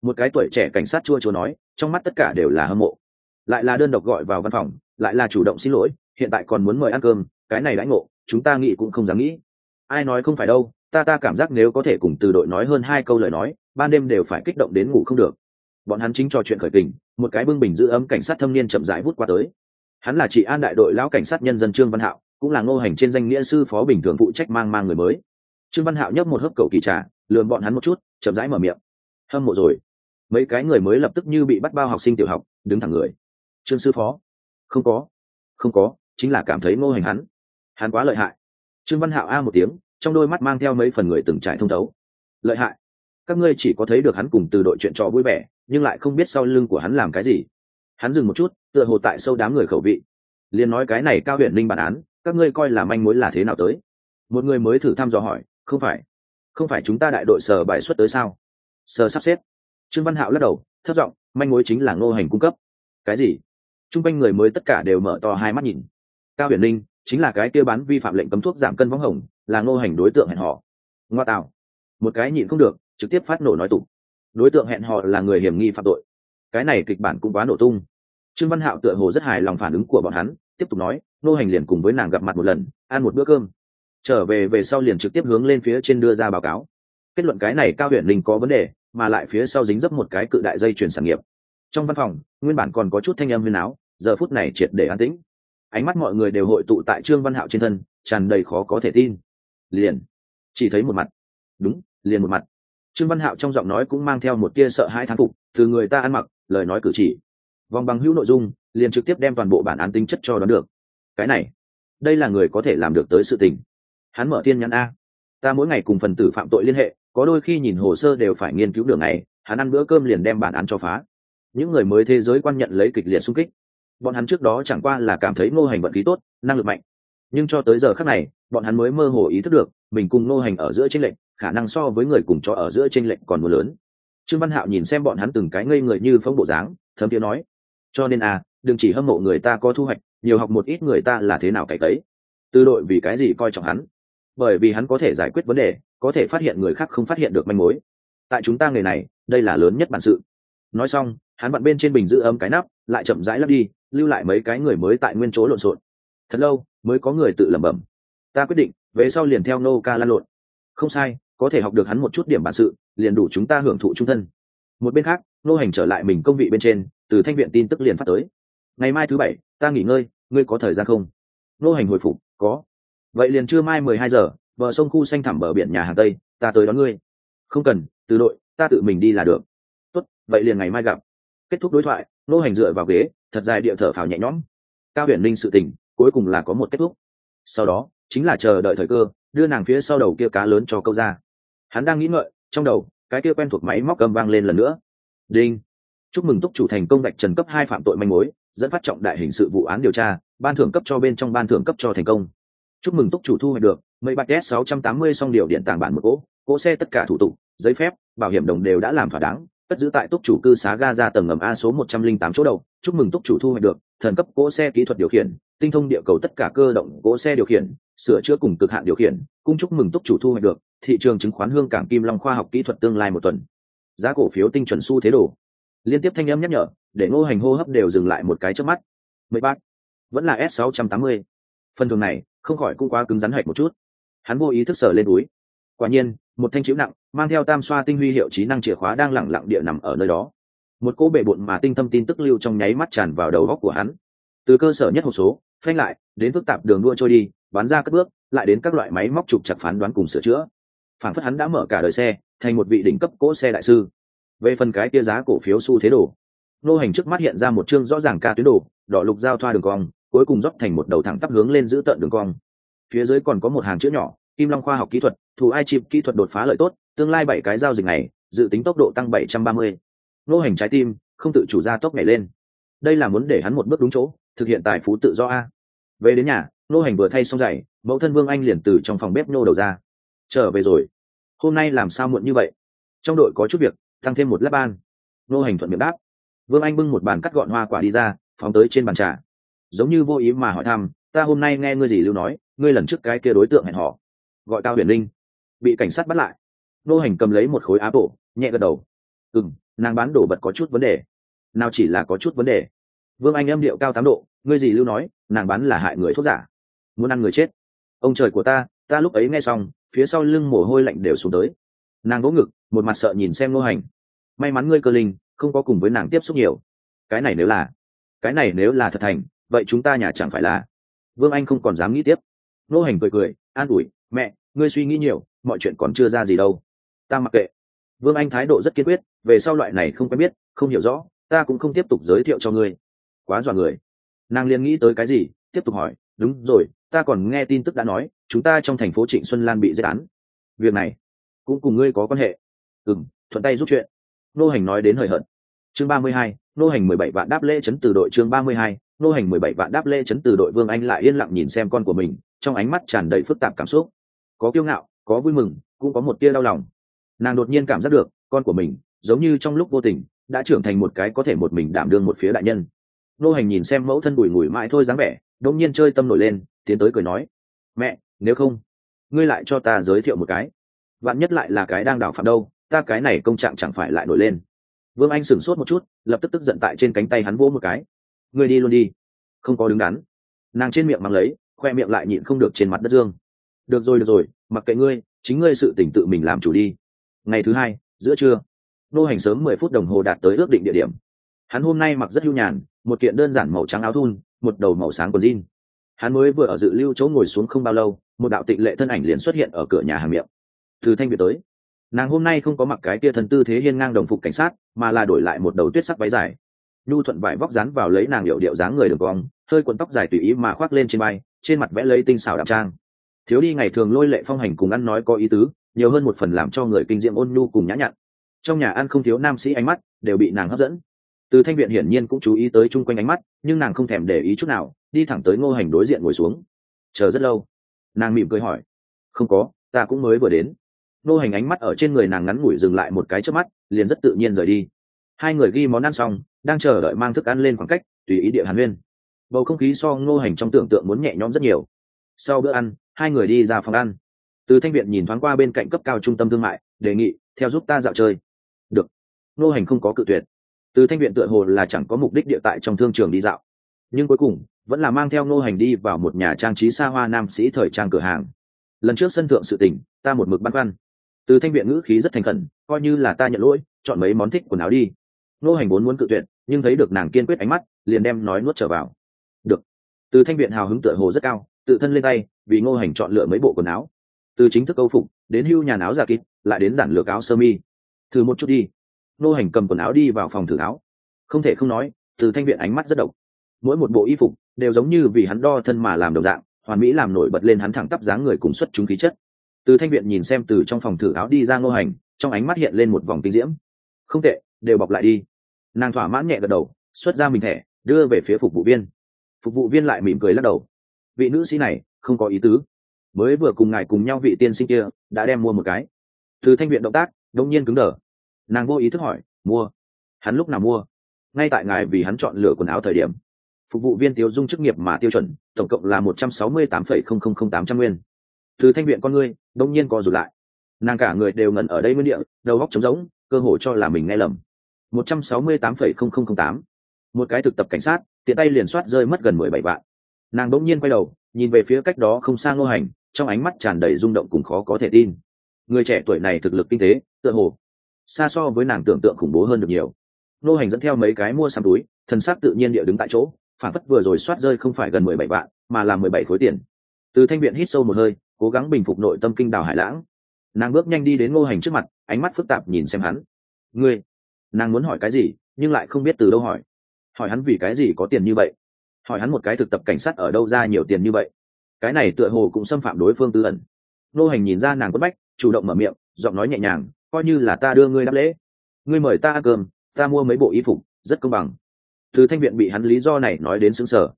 Một cái tuổi trẻ cảnh sát chua chua nói, trong mắt tất cả đều là hâm mộ. Lại là đơn độc gọi vào văn phòng, lại là chủ động xin lỗi, hiện tại còn muốn mời ăn cơm, cái này lãnh ngộ, chúng ta nghĩ cũng không dám nghĩ. Ai nói không phải đâu ta ta cảm giác nếu có thể cùng từ đội nói hơn hai câu lời nói, ban đêm đều phải kích động đến ngủ không được. Bọn hắn chính trò chuyện khởi tình một cái bưng bình giữ ấm cảnh sát thâm niên chậm rãi vút qua tới. Hắn là chị an đại đội lão cảnh sát nhân dân trương văn hạo, cũng là ngô hành trên danh nghĩa sư phó bình thường phụ trách mang mang người mới. Trương văn hạo nhấp một hớp cầu kỳ trà, lườm bọn hắn một chút, chậm rãi mở miệng. Hâm mộ rồi. Mấy cái người mới lập tức như bị bắt bao học sinh tiểu học, đứng thẳng người. Trương sư phó? Không có. Không có, chính là cảm thấy ngô hành hắn. Hắn quá lợi hại. Trương văn hạo a một tiếng trong đôi mắt mang theo mấy phần người từng trải thông thấu. Lợi hại. Các ngươi chỉ có thấy được hắn cùng từ đội chuyện trò vui vẻ, nhưng lại không biết sau lưng của hắn làm cái gì. Hắn dừng một chút, tựa hồ tại sâu đám người khẩu vị. Liền nói cái này cao huyện linh bản án, các ngươi coi là manh mối là thế nào tới? Một người mới thử thăm dò hỏi, không phải. Không phải chúng ta đại đội sở bài xuất tới sao? Sở sắp xếp. Trương văn hạo lắc đầu thất giọng, manh mối chính là ngô hành cung cấp. Cái gì? T r u n g quanh người mới tất cả đều mở to hai mắt nhìn. Cao huyền linh, chính là cái kia bán vi phạm lệnh cấm thuốc giảm cân võng hồng là ngô hành đối tượng hẹn họ ngoa tạo một cái nhịn không được, trực tiếp phát nổ nói tục đối tượng hẹn họ là người hiểm nghi phạm tội. Cái này kịch bản cũng quá nổ tung. Trương văn hạo tựa hồ rất hài lòng phản ứng của bọn hắn, tiếp tục nói, ngô hành liền cùng với nàng gặp mặt một lần, ăn một bữa cơm. Trở về về sau liền trực tiếp hướng lên phía trên đưa ra báo cáo. Kết luận cái này cao huyện linh có vấn đề, mà lại phía sau dính dấp một cái cự đại dây chuyển sản nghiệp. Trong văn phòng, nguyên bản còn có chút thanh âm huyền áo, giờ phút này triệt để an tĩnh. Ánh mắt mọi người đều hội tụ tại trương văn hạo trên thân, tràn đầy khó có thể tin liền. Chỉ thấy một mặt. Đúng, liền một mặt. Trương văn hạo trong giọng nói cũng mang theo một tia sợ hãi thán phục, từ người ta ăn mặc, lời nói cử chỉ. Vòng bằng hữu nội dung, liền trực tiếp đem toàn bộ bản án tính chất cho đón được. Cái này, đây là người có thể làm được tới sự tình. Hắn mở thiên nhãn a. Ta mỗi ngày cùng phần tử phạm tội liên hệ, có đôi khi nhìn hồ sơ đều phải nghiên cứu đường này, hắn ăn bữa cơm liền đem bản án cho phá. Những người mới thế giới quan nhận lấy kịch liệt xung kích. Bọn hắn trước đó chẳng qua là cảm thấy ngô hành vận khí tốt, năng lực mạnh. Nhưng cho tới giờ khác này bọn hắn mới mơ hồ ý thức được, mình cùng nô hành ở giữa tranh lệch, khả năng so với người cùng cho ở giữa tranh lệch còn mưa lớn. Trương văn hạo nhìn xem bọn hắn từng cái ngây người như phong bộ dáng, thấm tiếng nói, cho nên à đừng chỉ hâm mộ người ta có thu hoạch, nhiều học một ít người ta là thế nào cải cấy tư đội vì cái gì coi trọng hắn? Bởi vì hắn có thể giải quyết vấn đề, có thể phát hiện người khác không phát hiện được manh mối. Tại chúng ta nghề này, đây là lớn nhất bản sự. Nói xong, hắn vặn bên trên bình giữ ấm cái nắp, lại chậm rãi lấp đi, lưu lại mấy cái người mới tại nguyên chỗ lộn xộn. Thật lâu, mới có người tự lẩm bẩm ta quyết định, về sau liền theo nô ca lan lộn. Không sai, có thể học được hắn một chút điểm bản sự, liền đủ chúng ta hưởng thụ trung thân. Một bên khác, nô hành trở lại mình công vị bên trên, từ thanh viện tin tức liền phát tới. Ngày mai thứ bảy, ta nghỉ ngơi, ngươi có thời gian không? Nô hành hồi phục, có. Vậy liền trưa mai mười hai giờ, bờ sông khu xanh thẳm bờ biển nhà hàng tây, ta tới đón ngươi. Không cần, từ đội, ta tự mình đi là được. Tốt, vậy liền ngày mai gặp. Kết thúc đối thoại, nô hành dựa vào ghế, thật dài địa thở phào nhẹ nhõm. Cao huyền linh sự tình, cuối cùng là có một kết thúc. Sau đó chính là chờ đợi thời cơ, đưa nàng phía sau đầu kia cá lớn cho câu ra. Hắn đang nghĩ ngợi, trong đầu, cái kia quen thuộc máy móc cầm vang lên lần nữa. Đinh! Chúc mừng túc chủ thành công đạch trần cấp hai phạm tội manh mối, dẫn phát trọng đại hình sự vụ án điều tra, ban thưởng cấp cho bên trong ban thưởng cấp cho thành công. Chúc mừng túc chủ thu hoạch được, mấy bạc s 680 xong điều điện tàng bản một cỗ cỗ xe tất cả thủ tục, giấy phép, bảo hiểm đồng đều đã làm thỏa đáng, cất giữ tại túc chủ cư xá ga ra tầng ngầm a số 108 chỗ đầu. Chúc mừng túc chủ thu hoạch được, thần cấp cỗ xe kỹ thuật điều khiển, tinh thông địa cầu tất cả cơ động cỗ xe điều khiển sửa chữa cùng cực hạn điều khiển cung chúc mừng túc chủ thu hoạch được thị trường chứng khoán hương cảng kim long khoa học kỹ thuật tương lai một tuần. Giá cổ phiếu tinh chuẩn xu thế đồ liên tiếp thanh âm nhắc nhở, để ngô hành hô hấp đều dừng lại một cái trước mắt. Mấy bác vẫn là s 680 phần thường này, không khỏi cũng quá cứng rắn hạch một chút. Hắn vô ý thức sở lên túi. Quả nhiên, một thanh chữ nặng, mang theo tam xoa tinh huy hiệu trí năng chìa khóa đang lẳng lặng địa nằm ở nơi đó. Một cỗ bể bộn mà tinh tâm tin tức lưu trong nháy mắt tràn vào đầu góc của hắn. Từ cơ sở nhất hộp số, phanh lại, đến phức tạp đường đua trôi đi bán ra các bước, lại đến các loại máy móc trục chặt phán đoán cùng sửa chữa. Phản phất hắn đã mở cả đời xe, thành một vị đỉnh cấp cỗ xe đại sư. Về phần cái kia giá cổ phiếu xu thế đồ, nô hành trước mắt hiện ra một chương rõ ràng ca tuyến đồ, đỏ lục giao thoa đường cong, cuối cùng dốc thành một đầu thẳng tắp hướng lên giữ tận đường cong. Phía dưới còn có một hàng chữ nhỏ, kim long khoa học kỹ thuật, thủ ai chịp kỹ thuật đột phá lợi tốt, tương lai bảy cái giao dịch này, dự tính tốc độ tăng bảy trăm ba mươi. Nô hành trái tim, không tự chủ ra tốc nhảy lên. Đây là muốn để hắn một bước đúng chỗ, thực hiện tài phú tự do a. Về đến nhà nô hành vừa thay xong giày, mẫu thân vương anh liền từ trong phòng bếp nô đầu ra. Trở về rồi. Hôm nay làm sao muộn như vậy? Trong đội có chút việc, tăng thêm một lát ban. Nô hành thuận miệng đáp. Vương anh bưng một bàn cắt gọn hoa quả đi ra, phóng tới trên bàn trà. Giống như vô ý mà hỏi thăm, ta hôm nay nghe ngươi gì lưu nói, ngươi lần trước cái kia đối tượng hẹn họ gọi cao huyền linh. Bị cảnh sát bắt lại. Nô hành cầm lấy một khối á bộ nhẹ gật đầu. Ừ m nàng bán đồ vật có chút vấn đề. Nào chỉ là có chút vấn đề. Vương anh âm điệu cao tám độ, ngươi gì lưu nói, nàng bán là hại người thuốc giả muốn ăn người chết. Ông trời của ta ta lúc ấy nghe xong, phía sau lưng mồ hôi lạnh đều xuống tới. Nàng vỗ ngực, một mặt sợ nhìn xem nô hành. May mắn ngươi cơ linh, không có cùng với nàng tiếp xúc nhiều. Cái này nếu là, cái này nếu là thật thành, vậy chúng ta nhà chẳng phải là, vương anh không còn dám nghĩ tiếp. Nô hành cười cười, an ủi, mẹ, ngươi suy nghĩ nhiều, mọi chuyện còn chưa ra gì đâu. Ta mặc kệ. Vương anh thái độ rất kiên quyết, về sau loại này không quen biết, không hiểu rõ, ta cũng không tiếp tục giới thiệu cho ngươi. Quá dọa người. Nàng liền nghĩ tới cái gì, tiếp tục hỏi đúng rồi, ta còn nghe tin tức đã nói, chúng ta trong thành phố trịnh xuân lan bị giết án. Việc này, cũng cùng ngươi có quan hệ. Ừ m thuận tay giúp chuyện. Nô hành nói đến hời hợt. Chương ba mươi hai, nô hành mười bảy vạn đáp lễ chấn từ đội chương ba mươi hai, nô hành mười bảy vạn đáp lễ chấn từ đội vương anh lại yên lặng nhìn xem con của mình, trong ánh mắt tràn đầy phức tạp cảm xúc. Có kiêu ngạo, có vui mừng, cũng có một tia đau lòng. Nàng đột nhiên cảm giác được, con của mình, giống như trong lúc vô tình, đã trưởng thành một cái có thể một mình đảm đương một phía đại nhân. Nô hành nhìn xem mẫu thân bùi ngùi mãi thôi dáng vẻ đột nhiên chơi tâm nổi lên, tiến tới cười nói, mẹ, nếu không, ngươi lại cho ta giới thiệu một cái. Vạn nhất lại là cái đang đảo phạm đâu, ta cái này công trạng chẳng phải lại nổi lên. Vương anh sửng sốt một chút, lập tức tức giận tại trên cánh tay hắn vỗ một cái. Ngươi đi luôn đi, không có đứng đắn. Nàng trên miệng mang lấy, khoe miệng lại nhịn không được trên mặt đất dương. Được rồi được rồi, mặc kệ ngươi, chính ngươi sự tỉnh tự mình làm chủ đi. Ngày thứ hai, giữa trưa, nô hành sớm mười phút đồng hồ đạt tới ước định địa điểm. Hắn hôm nay mặc rất lưu nhàn, một kiện đơn giản màu trắng áo thun một đầu màu sáng quần jean. Hắn mới vừa ở dự lưu chỗ ngồi xuống không bao lâu, một đạo tịnh lệ thân ảnh liền xuất hiện ở cửa nhà hàng miệng. Từ thanh việt tới. Nàng hôm nay không có mặc cái kia thần tư thế hiên ngang đồng phục cảnh sát, mà là đổi lại một đầu tuyết sắc váy dài. Nhu thuận vải vóc dán vào lấy nàng hiệu điệu dáng người đường cong hơi cuộn tóc dài tùy ý mà khoác lên trên bay trên mặt vẽ lấy tinh xảo đạm trang. Thiếu đi ngày thường lôi lệ phong hành cùng ăn nói có ý tứ, nhiều hơn một phần làm cho người kinh diệm ôn nhu cùng nhã nhặn. Trong nhà ăn không thiếu nam sĩ ánh mắt, đều bị nàng hấp dẫn từ thanh viện hiển nhiên cũng chú ý tới chung quanh ánh mắt, nhưng nàng không thèm để ý chút nào, đi thẳng tới ngô hành đối diện ngồi xuống. Chờ rất lâu. Nàng mỉm cười hỏi. Không có, ta cũng mới vừa đến. Ngô hành ánh mắt ở trên người nàng ngắn ngủi dừng lại một cái trước mắt, liền rất tự nhiên rời đi. Hai người ghi món ăn xong, đang chờ đợi mang thức ăn lên khoảng cách, tùy ý địa hàn huyên. Bầu không khí so ngô hành trong tưởng tượng muốn nhẹ nhõm rất nhiều. Sau bữa ăn, hai người đi ra phòng ăn. Từ thanh viện nhìn thoáng qua bên cạnh cấp cao trung tâm thương mại, đề nghị, theo giúp ta dạo chơi. Được. Ngô hành không có cự tuyệt từ thanh viện tựa hồ là chẳng có mục đích địa tại trong thương trường đi dạo. Nhưng cuối cùng, vẫn là mang theo ngô hành đi vào một nhà trang trí xa hoa nam sĩ thời trang cửa hàng. Lần trước sân thượng sự tình, ta một mực băn khoăn. Từ thanh viện ngữ khí rất thành khẩn, coi như là ta nhận lỗi, chọn mấy món thích quần áo đi. Ngô hành vốn muốn cự tuyệt, nhưng thấy được nàng kiên quyết ánh mắt, liền đem nói nuốt trở vào. Được. Từ thanh viện hào hứng tựa hồ rất cao, tự thân lên tay, vì ngô hành chọn lựa mấy bộ quần áo. Từ chính thức câu phục, đến hưu nhà áo giả kịp, lại đến giản lược áo sơ mi. Thử một chút đi. Nô hành cầm quần áo đi vào phòng thử áo không thể không nói, từ thanh viện ánh mắt rất độc. Mỗi một bộ y phục đều giống như vì hắn đo thân mà làm đồng dạng, hoàn mỹ làm nổi bật lên hắn thẳng tắp dáng người cùng xuất chúng khí chất. Từ thanh viện nhìn xem từ trong phòng thử áo đi ra ngô hành, trong ánh mắt hiện lên một vòng tinh diễm. Không tệ, đều bọc lại đi. Nàng thỏa mãn nhẹ gật đầu, xuất ra mình thẻ, đưa về phía phục vụ viên. Phục vụ viên lại mỉm cười lắc đầu. Vị nữ sĩ này, không có ý tứ. Mới vừa cùng ngài cùng nhau vị tiên sinh kia, đã đem mua một cái. Từ thanh viện động tác đông nhiên cứng đờ nàng vô ý thức hỏi, mua? Hắn lúc nào mua? Ngay tại ngài vì hắn chọn lựa quần áo thời điểm. Phục vụ viên tiêu dung chức nghiệp mà tiêu chuẩn, tổng cộng là một trăm sáu mươi tám phẩy không không không tám trăm nguyên. Từ thanh viện con ngươi, đông nhiên co rụt lại. Nàng cả người đều ngẩn ở đây nguyên địa, đầu góc trống rỗng, cơ hội cho là mình nghe lầm. một trăm sáu mươi tám phẩy không không không tám. Một cái thực tập cảnh sát, tiện tay liền soát rơi mất gần mười bảy vạn. Nàng đ ỗ n g nhiên quay đầu, nhìn về phía cách đó không xa ngô hành, trong ánh mắt tràn đầy rung động cùng khó có thể tin. Người trẻ tuổi này thực lực kinh tế, tựa hồ xa so với nàng tưởng tượng khủng bố hơn được nhiều. Nô hành dẫn theo mấy cái mua sắm túi, thần sắc tự nhiên địa đứng tại chỗ, phản phất vừa rồi soát rơi không phải gần mười bảy vạn, mà là mười bảy khối tiền. Từ thanh viện hít sâu một hơi, cố gắng bình phục nội tâm kinh đào hải lãng. Nàng bước nhanh đi đến ngô hành trước mặt, ánh mắt phức tạp nhìn xem hắn. Ngươi, nàng muốn hỏi cái gì, nhưng lại không biết từ đâu hỏi. Hỏi hắn vì cái gì có tiền như vậy? Hỏi hắn một cái thực tập cảnh sát ở đâu ra nhiều tiền như vậy? Cái này tựa hồ cũng xâm phạm đối phương tư ẩn. Ngô hành nhìn ra nàng quất bách, chủ động mở miệng, giọng nói nhẹ nhàng coi như là ta đưa ngươi đáp lễ. Ngươi mời ta ăn cơm, ta mua mấy bộ y phục, rất công bằng. Từ thanh viện bị hắn lý do này nói đến xứng sở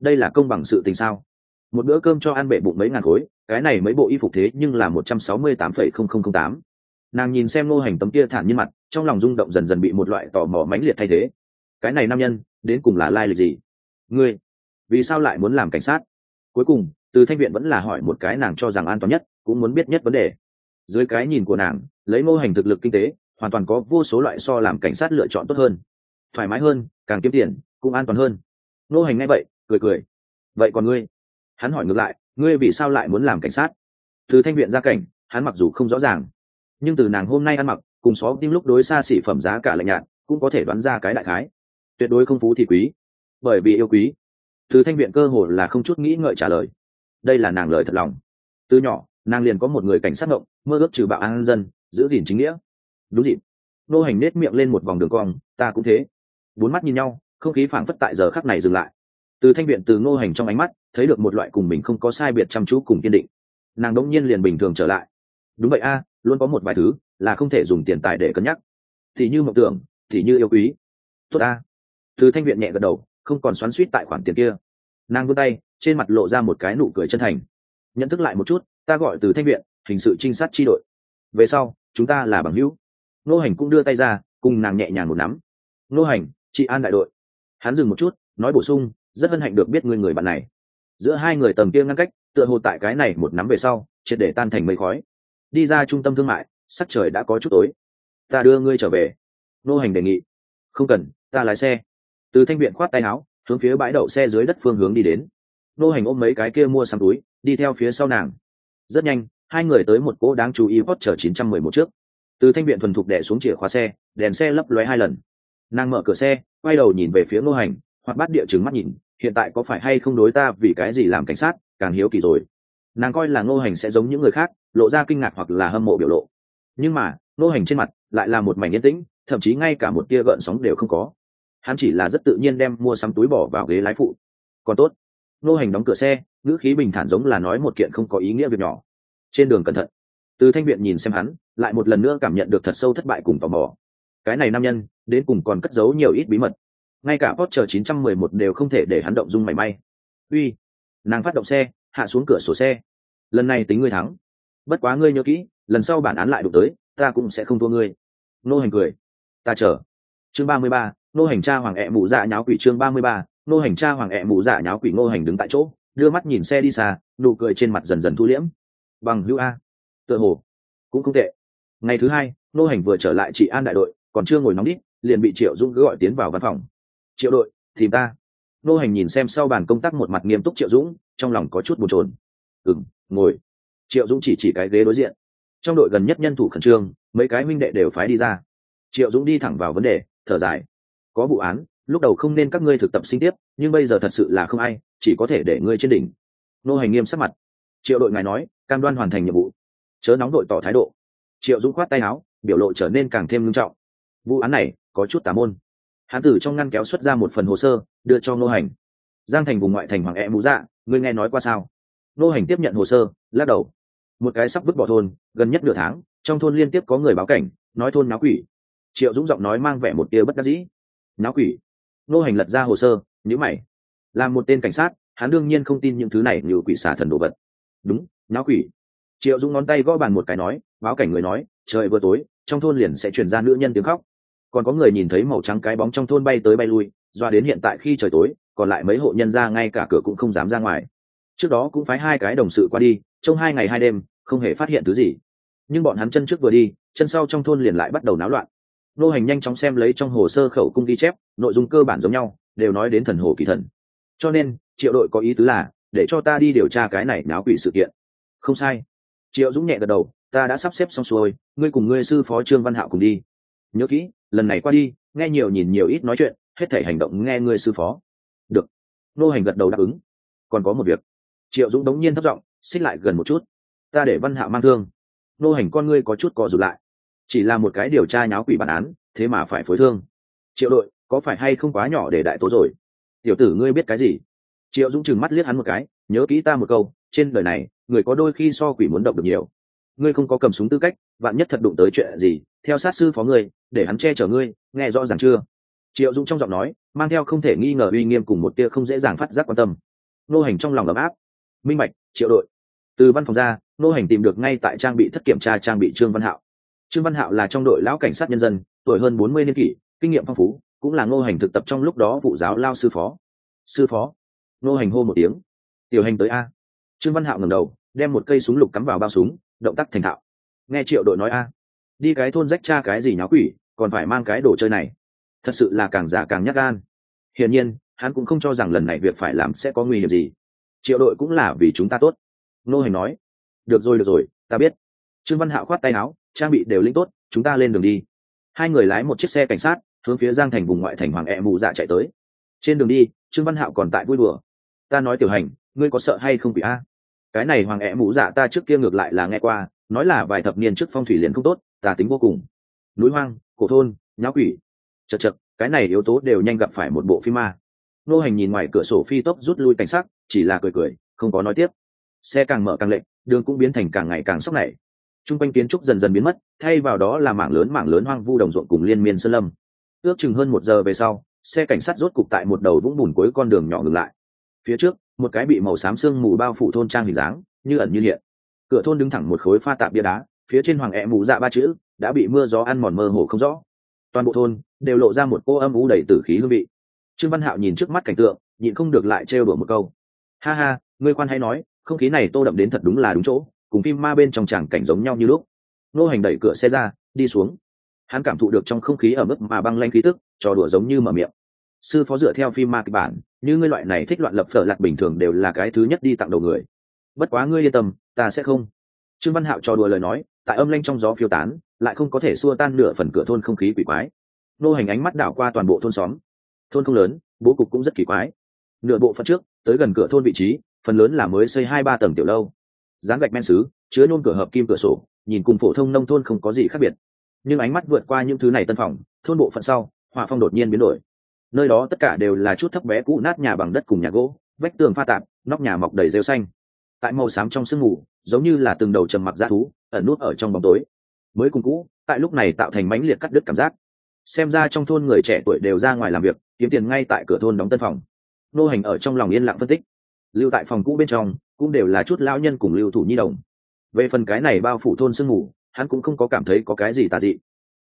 đây là công bằng sự tình sao? Một bữa cơm cho ăn bệ bụng mấy ngàn khối, cái này mấy bộ y phục thế nhưng là một trăm sáu mươi tám phẩy không không không tám. Nàng nhìn xem ngô hành tấm kia thản nhiên mặt, trong lòng rung động dần dần bị một loại tò mò mãnh liệt thay thế. Cái này nam nhân, đến cùng là lai lịch gì? Ngươi, vì sao lại muốn làm cảnh sát? Cuối cùng, từ thanh viện vẫn là hỏi một cái nàng cho rằng an toàn nhất, cũng muốn biết nhất vấn đề dưới cái nhìn của nàng, lấy mô hình thực lực kinh tế, hoàn toàn có vô số loại so làm cảnh sát lựa chọn tốt hơn. Thoải mái hơn, càng kiếm tiền, cũng an toàn hơn. Nô hành ngay vậy, cười cười. Vậy còn ngươi? Hắn hỏi ngược lại, ngươi vì sao lại muốn làm cảnh sát? Từ thanh viện ra cảnh, hắn mặc dù không rõ ràng, nhưng từ nàng hôm nay ăn mặc, cùng xó tim lúc đối xa xỉ phẩm giá cả lạnh nhạt, cũng có thể đoán ra cái đại khái. Tuyệt đối không phú thì quý, bởi vì yêu quý. Từ thanh viện cơ hồ là không chút nghĩ ngợi trả lời. Đây là nàng lời thật lòng. Từ nhỏ, nàng liền có một người cảnh sát ngộng mơ ước trừ bạo an dân, giữ gìn chính nghĩa. Đúng dịp. Nô hành nết miệng lên một vòng đường cong, ta cũng thế. Bốn mắt nhìn nhau, không khí phảng phất tại giờ khắc này dừng lại. Từ thanh viện từ ngô hành trong ánh mắt, thấy được một loại cùng mình không có sai biệt chăm chú cùng kiên định. Nàng đống nhiên liền bình thường trở lại. Đúng vậy a, luôn có một vài thứ là không thể dùng tiền tài để cân nhắc. Thì như mộng tưởng, thì như yêu quý. Tốt ta. Từ thanh viện nhẹ gật đầu, không còn xoắn suýt tại khoản tiền kia. Nàng vươn tay, trên mặt lộ ra một cái nụ cười chân thành. Nhận thức lại một chút, ta gọi từ thanh viện hình sự trinh sát chi đội. Về sau, chúng ta là bằng hữu. Nô hành cũng đưa tay ra, cùng nàng nhẹ nhàng một nắm. Nô hành, chị an đại đội. Hắn dừng một chút, nói bổ sung, rất hân hạnh được biết người người bạn này. Giữa hai người tầm kia ngăn cách, tựa hồ tại cái này một nắm về sau, triệt để tan thành mây khói. Đi ra trung tâm thương mại, sắc trời đã có chút tối. Ta đưa ngươi trở về. Nô hành đề nghị. Không cần, ta lái xe. Từ thanh viện khoát tay áo, hướng phía bãi đậu xe dưới đất phương hướng đi đến. Nô hành ôm mấy cái kia mua sắm túi, đi theo phía sau nàng. Rất nhanh hai người tới một cỗ đáng chú ý hot chở 911 trước. Từ thanh viện thuần thục đẻ xuống chìa khóa xe, đèn xe lấp lóe hai lần. Nàng mở cửa xe, quay đầu nhìn về phía nô hành, hoặc bắt địa chứng mắt nhìn, hiện tại có phải hay không đối ta vì cái gì làm cảnh sát, càng hiếu kỳ rồi. Nàng coi là ngô hành sẽ giống những người khác, lộ ra kinh ngạc hoặc là hâm mộ biểu lộ. Nhưng mà, ngô hành trên mặt lại là một mảnh yên tĩnh, thậm chí ngay cả một tia gợn sóng đều không có. Hắn chỉ là rất tự nhiên đem mua sắm túi bỏ vào ghế lái phụ. Còn tốt. Ngô hành đóng cửa xe, ngữ khí bình thản giống là nói một kiện không có ý nghĩa việc nhỏ trên đường cẩn thận từ thanh viện nhìn xem hắn lại một lần nữa cảm nhận được thật sâu thất bại cùng tò mò cái này nam nhân đến cùng còn cất giấu nhiều ít bí mật ngay cả Porsche 911 đều không thể để hắn động dung mảy may. Uy, nàng phát động xe, hạ xuống cửa sổ xe. Lần này tính ngươi thắng. Bất quá ngươi nhớ kỹ, lần sau bản án lại đụng tới, ta cũng sẽ không thua ngươi. Nô hành cười. Ta chờ. Chương 33, nô hành cha hoàng ẹ mụ dạ nháo quỷ chương 33, nô hành cha hoàng ẹ mụ dạ nháo quỷ nô hành đứng tại chỗ, đưa mắt nhìn xe đi xa, nụ cười trên mặt dần dần thu liễm. Bằng hữu a. Tựa hồ cũng không tệ. Ngày thứ hai, nô hành vừa trở lại chị an đại đội, còn chưa ngồi nóng đít, liền bị Triệu Dung gọi tiến vào văn phòng. Triệu đội tìm ta. Nô hành nhìn xem sau bàn công tác một mặt nghiêm túc triệu dũng trong lòng có chút bồn chồn. Ừ m ngồi. Triệu dũng chỉ chỉ cái ghế đối diện. Trong đội gần nhất nhân thủ khẩn trương mấy cái minh đệ đều phái đi ra. Triệu dũng đi thẳng vào vấn đề thở dài. Có vụ án lúc đầu không nên các ngươi thực tập sinh tiếp nhưng bây giờ thật sự là không ai chỉ có thể để ngươi trên đỉnh. Nô hành nghiêm sắc mặt. Triệu đội ngài nói cam đoan hoàn thành nhiệm vụ. Chớ nóng đội tỏ thái độ. Triệu dũng khoát tay áo, biểu lộ trở nên càng thêm nghiêm trọng. Vụ án này có chút tà môn. Hán tử trong ngăn kéo xuất ra một phần hồ sơ, đưa cho Ngô hành. Giang thành vùng ngoại thành hoàng e mũ dạ ngươi nghe nói qua sao? Ngô hành tiếp nhận hồ sơ, lắc đầu. Một cái sắp vứt bỏ thôn, gần nhất nửa tháng, trong thôn liên tiếp có người báo cảnh, nói thôn náo quỷ. Triệu dũng giọng nói mang vẻ một tia bất đắc dĩ. Náo quỷ? Ngô hành lật ra hồ sơ nhữ mày. Là một tên cảnh sát, hắn đương nhiên không tin những thứ này như quỷ xả thần đồ vật. Đúng náo quỷ. Triệu dũng ngón tay gõ bàn một cái nói, báo cảnh người nói, trời vừa tối, trong thôn liền sẽ chuyển ra nữ nhân tiếng khóc. Còn có người nhìn thấy màu trắng cái bóng trong thôn bay tới bay lui, doa đến hiện tại khi trời tối, còn lại mấy hộ nhân ra ngay cả cửa cũng không dám ra ngoài. Trước đó cũng phái hai cái đồng sự qua đi trong hai ngày hai đêm, không hề phát hiện thứ gì. Nhưng bọn hắn chân trước vừa đi, chân sau trong thôn liền lại bắt đầu náo loạn. Nô hành nhanh chóng xem lấy trong hồ sơ khẩu cung ghi chép, nội dung cơ bản giống nhau, đều nói đến thần hồ kỳ thần. Cho nên, triệu đội có ý tứ là, để cho ta đi điều tra cái này náo quỷ sự kiện không sai. Triệu dũng nhẹ gật đầu, ta đã sắp xếp xong xuôi, ngươi cùng ngươi sư phó trương văn hạo cùng đi. Nhớ kỹ, lần này qua đi, nghe nhiều nhìn nhiều ít nói chuyện, hết thể hành động nghe ngươi sư phó. Được. Nô hành gật đầu đáp ứng. Còn có một việc. Triệu dũng đống nhiên thất giọng, xích lại gần một chút. Ta để văn hạo mang thương. Nô hành con ngươi có chút cò rụt lại. Chỉ là một cái điều tra nháo quỷ bản án, thế mà phải phối thương. Triệu đội, có phải hay không quá nhỏ để đại tố rồi? Tiểu tử ngươi biết cái gì? Triệu dũng chừng mắt liếc hắn một cái nhớ kỹ ta một câu, trên đời này, người có đôi khi so quỷ muốn động được nhiều. Ngươi không có cầm súng tư cách, vạn nhất thật đụng tới chuyện gì, theo sát sư phó ngươi, để hắn che chở ngươi, nghe rõ ràng chưa? Triệu dũng trong giọng nói, mang theo không thể nghi ngờ uy nghiêm cùng một tia không dễ dàng phát giác quan tâm. Nô hành trong lòng ấm áp. Minh mạch triệu đội. Từ văn phòng ra, nô hành tìm được ngay tại trang bị thất kiểm tra trang bị trương văn hạo. Trương văn hạo là trong đội lão cảnh sát nhân dân, tuổi hơn bốn mươi niên kỷ, kinh nghiệm phong phú, cũng là ngô hành thực tập trong lúc đó vụ giáo lao sư phó. Sư phó. Ngô hành hô một tiếng tiểu hành tới a. Trương văn hạo ngẩng đầu, đem một cây súng lục cắm vào bao súng, động tác thành thạo. Nghe triệu đội nói a. Đi cái thôn rách cha cái gì nháo quỷ, còn phải mang cái đồ chơi này. Thật sự là càng giả càng nhát gan. Hiển nhiên, hắn cũng không cho rằng lần này việc phải làm sẽ có nguy hiểm gì. Triệu đội cũng là vì chúng ta tốt. Nô hành nói. Được rồi được rồi, ta biết. Trương văn hạo khoát tay áo, trang bị đều linh tốt, chúng ta lên đường đi. Hai người lái một chiếc xe cảnh sát, hướng phía giang thành vùng ngoại thành hoàng e mù dạ chạy tới. Trên đường đi, trương văn hạo còn tại vui đùa. Ta nói tiểu hành ngươi có sợ hay không bị a? Cái này hoàng ẹ mũ dạ ta trước kia ngược lại là nghe qua, nói là vài thập niên trước phong thủy liền không tốt, tà tính vô cùng. Núi hoang, cổ thôn, nháo quỷ. Chật chật, cái này yếu tố đều nhanh gặp phải một bộ phim ma. Nô hành nhìn ngoài cửa sổ phi tốc rút lui cảnh sát chỉ là cười cười, không có nói tiếp. Xe càng mở càng lệnh đường cũng biến thành càng ngày càng sốc nảy t r u n g quanh kiến trúc dần dần biến mất, thay vào đó là mảng lớn mảng lớn hoang vu đồng ruộng cùng liên miên sơn lâm. Ước chừng hơn một giờ về sau, xe cảnh sát rốt cục tại một đầu vũng bùn cuối con đường nhỏ ngừng lại. Phía trước một cái bị màu xám sương mù bao phủ thôn trang hình dáng, như ẩn như hiện. Cửa thôn đứng thẳng một khối pha tạm bia đá, phía trên hoàng ẹ mù dạ ba chữ, đã bị mưa gió ăn mòn mơ hồ không rõ. Toàn bộ thôn đều lộ ra một cô âm u đầy tử khí hương vị. Trương văn hạo nhìn trước mắt cảnh tượng, nhịn không được lại trêu đùa một câu. Ha ha, ngươi khoan hay nói, không khí này tô đậm đến thật đúng là đúng chỗ, cùng phim ma bên trong tràng cảnh giống nhau như lúc. Nô hành đẩy cửa xe ra, đi xuống. Hắn cảm thụ được trong không khí ở mức mà băng lanh khí tức, trò đùa giống như mở miệng. Sư phó dựa theo phim ma kịch bản như ngươi loại này thích loạn lập phở lạc bình thường đều là cái thứ nhất đi tặng đầu người. Bất quá ngươi yên tâm, ta sẽ không. Trương văn hạo trò đùa lời nói, tại âm lanh trong gió phiêu tán, lại không có thể xua tan nửa phần cửa thôn không khí quỷ quái. Nô hành ánh mắt đảo qua toàn bộ thôn xóm. Thôn không lớn, bố cục cũng rất kỳ quái. Nửa bộ phận trước, tới gần cửa thôn vị trí, phần lớn là mới xây hai ba tầng tiểu lâu. Dán gạch men xứ, chứa nôn cửa hợp kim cửa sổ, nhìn cùng phổ thông nông thôn không có gì khác biệt. Nhưng ánh mắt vượt qua những thứ này tân phòng, thôn bộ phận sau, họa phong đột nhiên biến đổi nơi đó tất cả đều là chút thấp bé cũ nát nhà bằng đất cùng nhà gỗ, vách tường pha tạp, nóc nhà mọc đầy rêu xanh. Tại màu xám trong sương mù, giống như là từng đầu trầm mặc g thú, ẩn nút ở trong bóng tối. Mới cùng cũ, tại lúc này tạo thành mãnh liệt cắt đứt cảm giác. Xem ra trong thôn người trẻ tuổi đều ra ngoài làm việc, kiếm tiền ngay tại cửa thôn đóng tân phòng. Nô hành ở trong lòng yên lặng phân tích. Lưu tại phòng cũ bên trong, cũng đều là chút lão nhân cùng lưu thủ nhi đồng. Về phần cái này bao phủ thôn sương mù, hắn cũng không có cảm thấy có cái gì tà dị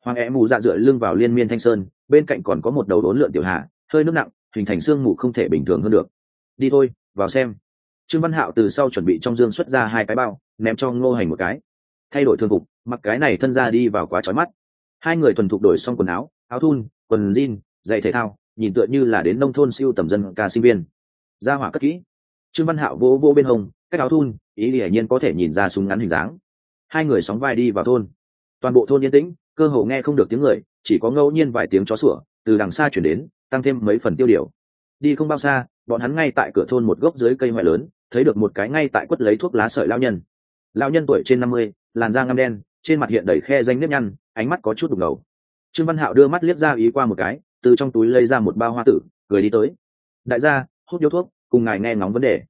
hoàng é mù dạ dựa lưng vào liên miên thanh sơn, bên cạnh còn có một đầu đốn lượn tiểu hạ hơi nước nặng, hình thành sương mù không thể bình thường hơn được. Đi thôi, vào xem. Trương văn hạo từ sau chuẩn bị trong dương xuất ra hai cái bao, ném cho ngô hành một cái. Thay đổi thương phục, mặc cái này thân ra đi vào quá trói mắt. Hai người thuần thục đổi xong quần áo áo thun, quần jean, giày thể thao, nhìn tựa như là đến nông thôn siêu tầm dân ca sinh viên. Ra hỏa cất kỹ. Trương văn hạo vỗ vỗ bên hông, cách áo thun, ý hiển nhiên có thể nhìn ra súng ngắn hình dáng. Hai người sóng vai đi vào thôn. Toàn bộ thôn yên tĩnh cơ hồ nghe không được tiếng người, chỉ có ngẫu nhiên vài tiếng chó sủa, từ đằng xa chuyển đến, tăng thêm mấy phần tiêu điều. Đi không bao xa, bọn hắn ngay tại cửa thôn một gốc dưới cây ngoại lớn, thấy được một cái ngay tại quất lấy thuốc lá sợi lao nhân. Lao nhân tuổi trên năm mươi, làn da ngăm đen, trên mặt hiện đầy khe danh nếp nhăn, ánh mắt có chút đục ngầu. Trương văn hạo đưa mắt liếc ra ý qua một cái, từ trong túi lấy ra một bao hoa tử, cười đi tới. Đại gia, hút điếu thuốc, cùng ngài nghe ngóng vấn đề.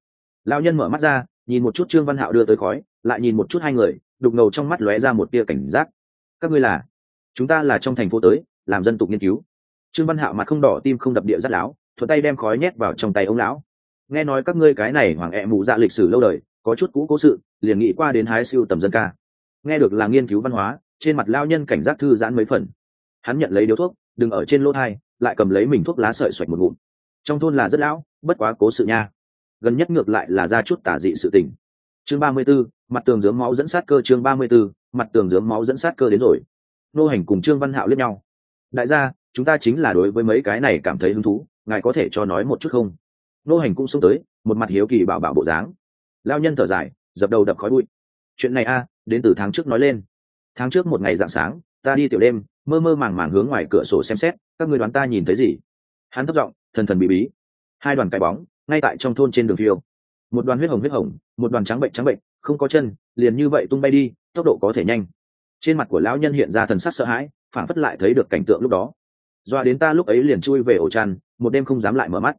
Lao nhân mở mắt ra, nhìn một chút trương văn hạo đưa tới khói, lại nhìn một chút hai người, đục ngầu trong mắt lóe ra một tia cảnh giác. Các ngươi là? Chúng ta là trong thành phố tới làm dân tục nghiên cứu. Trương văn hạo mặt không đỏ tim không đập địa rất láo thuận tay đem khói nhét vào trong tay ông lão. Nghe nói các ngươi cái này hoàng ẹ mù dạ lịch sử lâu đời có chút cũ cố sự liền nghĩ qua đến hái siêu tầm dân ca. Nghe được là nghiên cứu văn hóa trên mặt lao nhân cảnh giác thư giãn mấy phần. Hắn nhận lấy điếu thuốc đừng ở trên lỗ thai lại cầm lấy mình thuốc lá sợi xoạch một ngụm. Trong thôn là rất lão bất quá cố sự nha. Gần nhất ngược lại là ra chút tả dị sự tình. Chương ba mươi 34, mặt tường dướng máu dẫn sát cơ chương ba mươi 34, mặt tường dướng máu dẫn sát cơ đến rồi nô hành cùng trương văn hạo lướt nhau. Đại gia, chúng ta chính là đối với mấy cái này cảm thấy hứng thú, ngài có thể cho nói một chút không? Nô hành cũng xuống tới, một mặt hiếu kỳ bảo bảo bộ dáng. Lao nhân thở dài, dập đầu đập khói bụi. Chuyện này a, đến từ tháng trước nói lên. Tháng trước một ngày dạng sáng, ta đi tiểu đêm, mơ mơ màng màng hướng ngoài cửa sổ xem xét, các người đoán ta nhìn thấy gì? Hắn thấp giọng, thần thần bị bí. Hai đoàn cái bóng, ngay tại trong thôn trên đường phiêu. Một đoàn huyết hồng huyết hồng, một đoàn trắng bệnh trắng bệnh, không có chân, liền như vậy tung bay đi, tốc độ có thể nhanh trên mặt của lão nhân hiện ra thần sắc sợ hãi, phảng phất lại thấy được cảnh tượng lúc đó. Doa đến ta lúc ấy liền chui về ổ chăn, một đêm không dám lại mở mắt.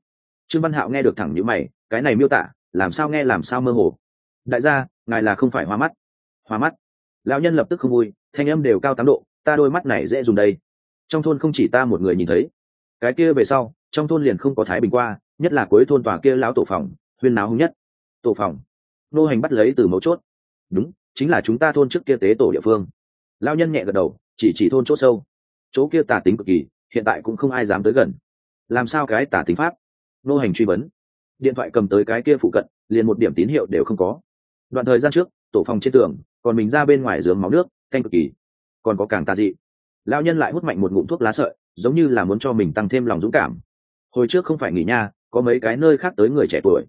Trương văn hạo nghe được thẳng như mày, cái này miêu tả, làm sao nghe làm sao mơ hồ. Đại gia, ngài là không phải hoa mắt. Hoa mắt. Lão nhân lập tức không vui, thanh âm đều cao tám độ, ta đôi mắt này dễ dùng đây. Trong thôn không chỉ ta một người nhìn thấy. Cái kia về sau, trong thôn liền không có thái bình qua, nhất là cuối thôn tòa kia lão tổ phòng, huyên náo hung nhất. Tổ phòng. Nô hành bắt lấy từ mấu chốt. Đúng, chính là chúng ta thôn trước kia tế tổ địa phương lao nhân nhẹ gật đầu, chỉ chỉ thôn chỗ sâu. Chỗ kia tà tính cực kỳ, hiện tại cũng không ai dám tới gần. Làm sao cái tà tính pháp? Nô hành truy vấn. Điện thoại cầm tới cái kia phụ cận, liền một điểm tín hiệu đều không có. Đoạn thời gian trước, tổ phòng trên tường, còn mình ra bên ngoài giường máu nước, thanh cực kỳ. Còn có càng tà dị. Lao nhân lại hút mạnh một ngụm thuốc lá sợi, giống như là muốn cho mình tăng thêm lòng dũng cảm. Hồi trước không phải nghỉ nha, có mấy cái nơi khác tới người trẻ tuổi.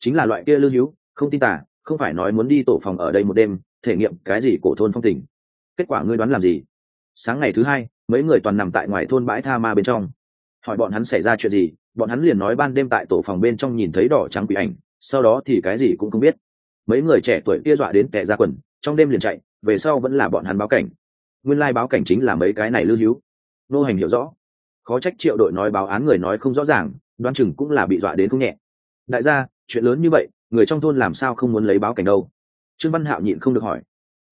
Chính là loại kia lưu hữu, không tin tả không phải nói muốn đi tổ phòng ở đây một đêm, thể nghiệm cái gì cổ thôn phong tình kết quả ngươi đoán làm gì? Sáng ngày thứ hai, mấy người toàn nằm tại ngoài thôn bãi tha ma bên trong. Hỏi bọn hắn xảy ra chuyện gì, bọn hắn liền nói ban đêm tại tổ phòng bên trong nhìn thấy đỏ trắng quỷ ảnh, sau đó thì cái gì cũng không biết. Mấy người trẻ tuổi kia dọa đến tệ ra quần, trong đêm liền chạy, về sau vẫn là bọn hắn báo cảnh. Nguyên lai báo cảnh chính là mấy cái này lưu hữu. Nô hành hiểu rõ. Khó trách triệu đội nói báo án người nói không rõ ràng đoan chừng cũng là bị dọa đến không nhẹ. Đại gia, chuyện lớn như vậy, người trong thôn làm sao không muốn lấy báo cảnh đâu? Trương văn hạo nhịn không được hỏi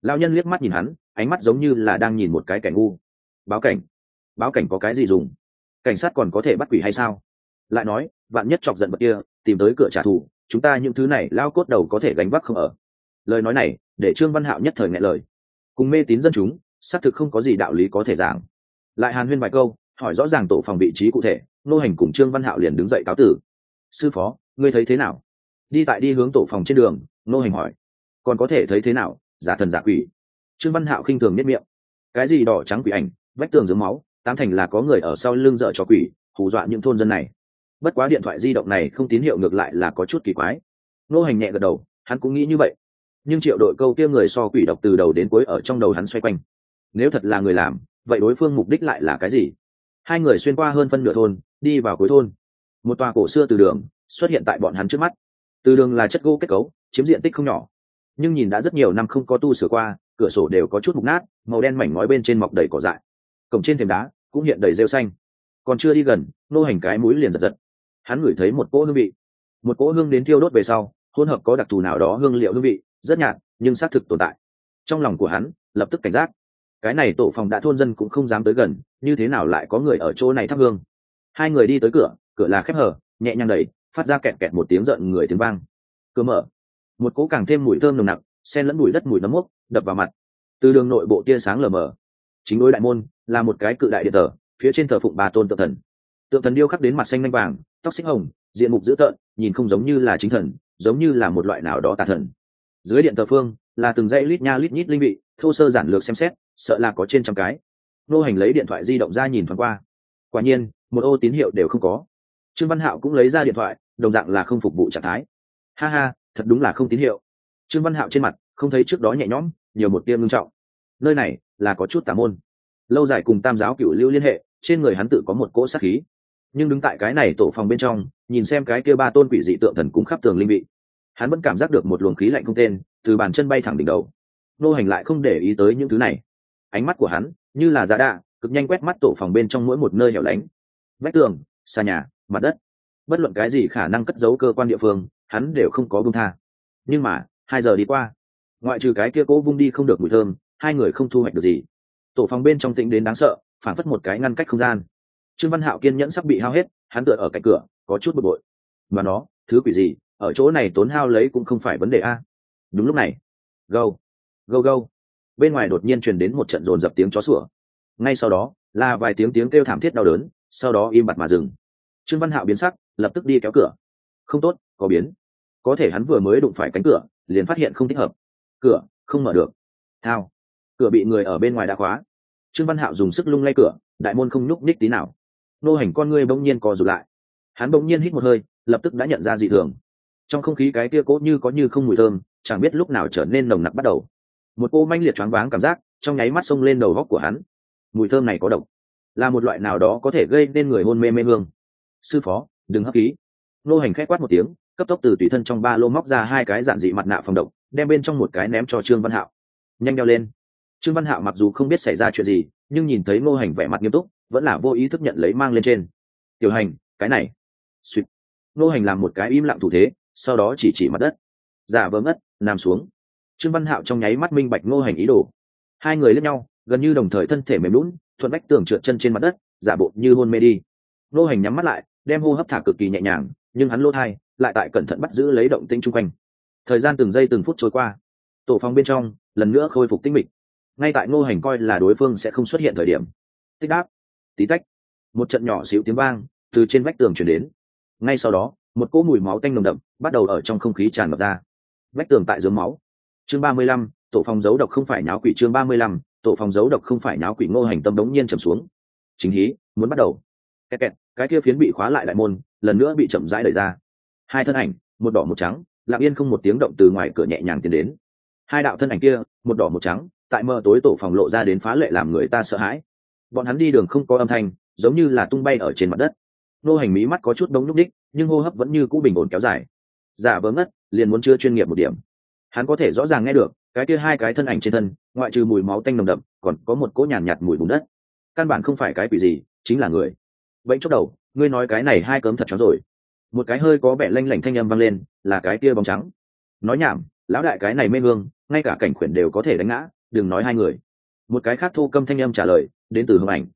lao nhân liếc mắt nhìn hắn, ánh mắt giống như là đang nhìn một cái cảnh ngu. Báo cảnh. Báo cảnh có cái gì dùng? Cảnh sát còn có thể bắt quỷ hay sao? Lại nói bạn nhất chọc giận bậc kia, tìm tới cửa trả thù, chúng ta những thứ này lao cốt đầu có thể gánh vác không ở. Lời nói này, để trương văn hạo nhất thời ngại lời. Cùng mê tín dân chúng, xác thực không có gì đạo lý có thể giảng. Lại hàn huyên vài câu, hỏi rõ ràng tổ phòng vị trí cụ thể, nô hành cùng trương văn hạo liền đứng dậy cáo tử. Sư phó, ngươi thấy thế nào? Đi tại đi hướng tổ phòng trên đường, nô hành hỏi. Còn có thể thấy thế nào? Giả thần giả quỷ. Trương văn hạo khinh thường nhất miệng. Cái gì đỏ trắng quỷ ảnh, vách tường dưới máu, tám thành là có người ở sau lưng dợ cho quỷ, hù dọa những thôn dân này. Bất quá điện thoại di động này không tín hiệu ngược lại là có chút kỳ quái. Nô hành nhẹ gật đầu, hắn cũng nghĩ như vậy. Nhưng triệu đội câu kia người so quỷ độc từ đầu đến cuối ở trong đầu hắn xoay quanh. Nếu thật là người làm, vậy đối phương mục đích lại là cái gì? Hai người xuyên qua hơn phân nửa thôn, đi vào cuối thôn. Một tòa cổ xưa từ đường xuất hiện tại bọn hắn trước mắt. Từ đường là chất gỗ kết cấu, chiếm diện tích không nhỏ nhưng nhìn đã rất nhiều năm không có tu sửa qua, cửa sổ đều có chút mục nát, màu đen mảnh ngói bên trên mọc đầy cỏ dại. Cổng trên thềm đá cũng hiện đầy rêu xanh. Còn chưa đi gần, nô hành cái mũi liền giật giật. Hắn ngửi thấy một cỗ hương vị. Một cỗ hương đến thiêu đốt về sau, hỗn hợp có đặc thù nào đó hương liệu hương vị, rất nhạt, nhưng xác thực tồn tại. Trong lòng của hắn, lập tức cảnh giác. Cái này tổ phòng đã thôn dân cũng không dám tới gần, như thế nào lại có người ở chỗ này thắp hương? Hai người đi tới cửa cửa là khép hở nhẹ nhàng đẩy, phát ra kẹt kẹt một tiếng giận người tiếng vang. Cửa mở một cỗ càng thêm mùi thơm nồng nặc, xen lẫn mùi đất mùi nấm mốc, đập vào mặt. Từ đường nội bộ tia sáng lờ mờ. Chính đối đại môn, là một cái cự đại điện thờ, phía trên thờ phụng bà tôn tượng thần. Tượng thần điêu khắc đến mặt xanh lanh vàng, tóc xích hồng, diện mục dữ tợn, nhìn không giống như là chính thần, giống như là một loại nào đó tà thần. Dưới điện thờ phương, là từng dãy lít nha lít nhít linh vị, thô sơ giản lược xem xét, sợ là có trên trăm cái. Nô hành lấy điện thoại di động ra nhìn thoáng qua. Quả nhiên, một ô tín hiệu đều không có. Trương văn hạo cũng lấy ra điện thoại, đồng dạng là không phục vụ trạng thái. Ha ha thật đúng là không tín hiệu. Trương văn hạo trên mặt, không thấy trước đó nhẹ nhõm, nhiều một tiêm ngưng trọng. Nơi này là có chút tà môn. Lâu dài cùng tam giáo cựu lưu liên hệ, trên người hắn tự có một cỗ sát khí. Nhưng đứng tại cái này tổ phòng bên trong, nhìn xem cái kia ba tôn quỷ dị tượng thần cũng khắp tường linh vị. Hắn vẫn cảm giác được một luồng khí lạnh không tên, từ bàn chân bay thẳng đỉnh đầu. Nô hành lại không để ý tới những thứ này. Ánh mắt của hắn, như là giá đạ, cực nhanh quét mắt tổ phòng bên trong mỗi một nơi hẻo lánh. Vách tường, xa nhà, mặt đất. Bất luận cái gì khả năng cất giấu cơ quan địa phương hắn đều không có buông tha. Nhưng mà, hai giờ đi qua, ngoại trừ cái kia cố vung đi không được mùi thơm, hai người không thu hoạch được gì. Tổ phòng bên trong tĩnh đến đáng sợ, phản phất một cái ngăn cách không gian. Trương văn hạo kiên nhẫn sắp bị hao hết, hắn tựa ở cạnh cửa, có chút bực bội. Mà nó, thứ quỷ gì, ở chỗ này tốn hao lấy cũng không phải vấn đề a. Đúng lúc này, gâu gâu gâu, bên ngoài đột nhiên truyền đến một trận dồn dập tiếng chó sủa. Ngay sau đó, là vài tiếng tiếng kêu thảm thiết đau đớn, sau đó im bặt mà dừng. Trương văn hạo biến sắc, lập tức đi kéo cửa. Không tốt, có biến có thể hắn vừa mới đụng phải cánh cửa, liền phát hiện không thích hợp. Cửa, không mở được. Thao. Cửa bị người ở bên ngoài đã khóa. Trương văn hạo dùng sức lung lay cửa, đại môn không nhúc ních tí nào. Nô hành con ngươi bỗng nhiên co rụt lại. Hắn bỗng nhiên hít một hơi, lập tức đã nhận ra dị thường. Trong không khí cái kia cố như có như không mùi thơm, chẳng biết lúc nào trở nên nồng nặc bắt đầu. Một cô manh liệt choáng váng cảm giác, trong nháy mắt xông lên đầu góc của hắn. Mùi thơm này có độc. Là một loại nào đó có thể gây nên người hôn mê mê hương. Sư phó, đừng hấp khí. Nô hành khét quát một tiếng cấp tốc từ tùy thân trong ba lô móc ra hai cái giản dị mặt nạ phòng độc, đem bên trong một cái ném cho trương văn hạo. Nhanh đeo lên. Trương văn hạo mặc dù không biết xảy ra chuyện gì, nhưng nhìn thấy ngô hành vẻ mặt nghiêm túc, vẫn là vô ý thức nhận lấy mang lên trên. Tiểu hành, cái này. Suýt ngô hành làm một cái im lặng thủ thế, sau đó chỉ chỉ mặt đất. Giả vỡ ngất, nằm xuống. Trương văn hạo trong nháy mắt minh bạch ngô hành ý đồ. Hai người lẫn nhau, gần như đồng thời thân thể mềm lún, thuận bách tường trượt chân trên mặt đất, giả bộ như hôn mê đi. Ngô hành nhắm mắt lại, đem hô hấp thả cực kỳ nhẹ nhàng nhưng hắn lỗ thai lại tại cẩn thận bắt giữ lấy động tĩnh chung quanh. Thời gian từng giây từng phút trôi qua, tổ phòng bên trong lần nữa khôi phục tinh mịch. Ngay tại ngô hành coi là đối phương sẽ không xuất hiện thời điểm, tích đáp, tí tách, một trận nhỏ xíu tiếng vang từ trên vách tường chuyển đến. Ngay sau đó, một cỗ mùi máu tanh nồng đậm bắt đầu ở trong không khí tràn ngập ra. Vách tường tại dưới máu. Chương ba mươi lăm, tổ phòng giấu độc không phải nháo quỷ chương ba mươi lăm, tổ phòng giấu độc không phải nháo quỷ ngô hành tâm đống nhiên trầm xuống. Chính hí, muốn bắt đầu. Kẹt kẹt, cái kia phiến bị khóa lại đại môn lần nữa bị chậm rãi đẩy ra. Hai thân ảnh một đỏ một trắng lặng yên không một tiếng động từ ngoài cửa nhẹ nhàng tiến đến. Hai đạo thân ảnh kia một đỏ một trắng tại mờ tối tổ phòng lộ ra đến phá lệ làm người ta sợ hãi. Bọn hắn đi đường không có âm thanh giống như là tung bay ở trên mặt đất. Nô hành mí mắt có chút đống nhúc đích nhưng hô hấp vẫn như cũ bình ổn kéo dài. Giả vớ ngất liền muốn chưa chuyên nghiệp một điểm. Hắn có thể rõ ràng nghe được cái kia hai cái thân ảnh trên thân ngoại trừ mùi máu tanh nồng đậm còn có một cỗ nhàn nhạt, nhạt mùi bùn đất. Căn bản không phải cái quỷ gì chính là người vậy chốc đầu, ngươi nói cái này hai cấm thật chó rồi. Một cái hơi có vẻ lanh lảnh thanh âm vang lên, là cái tia bóng trắng. Nói nhảm, lão đại cái này mê hương, ngay cả cảnh khuyển đều có thể đánh ngã, đừng nói hai người. Một cái khác thu câm thanh âm trả lời, đến từ hương ảnh.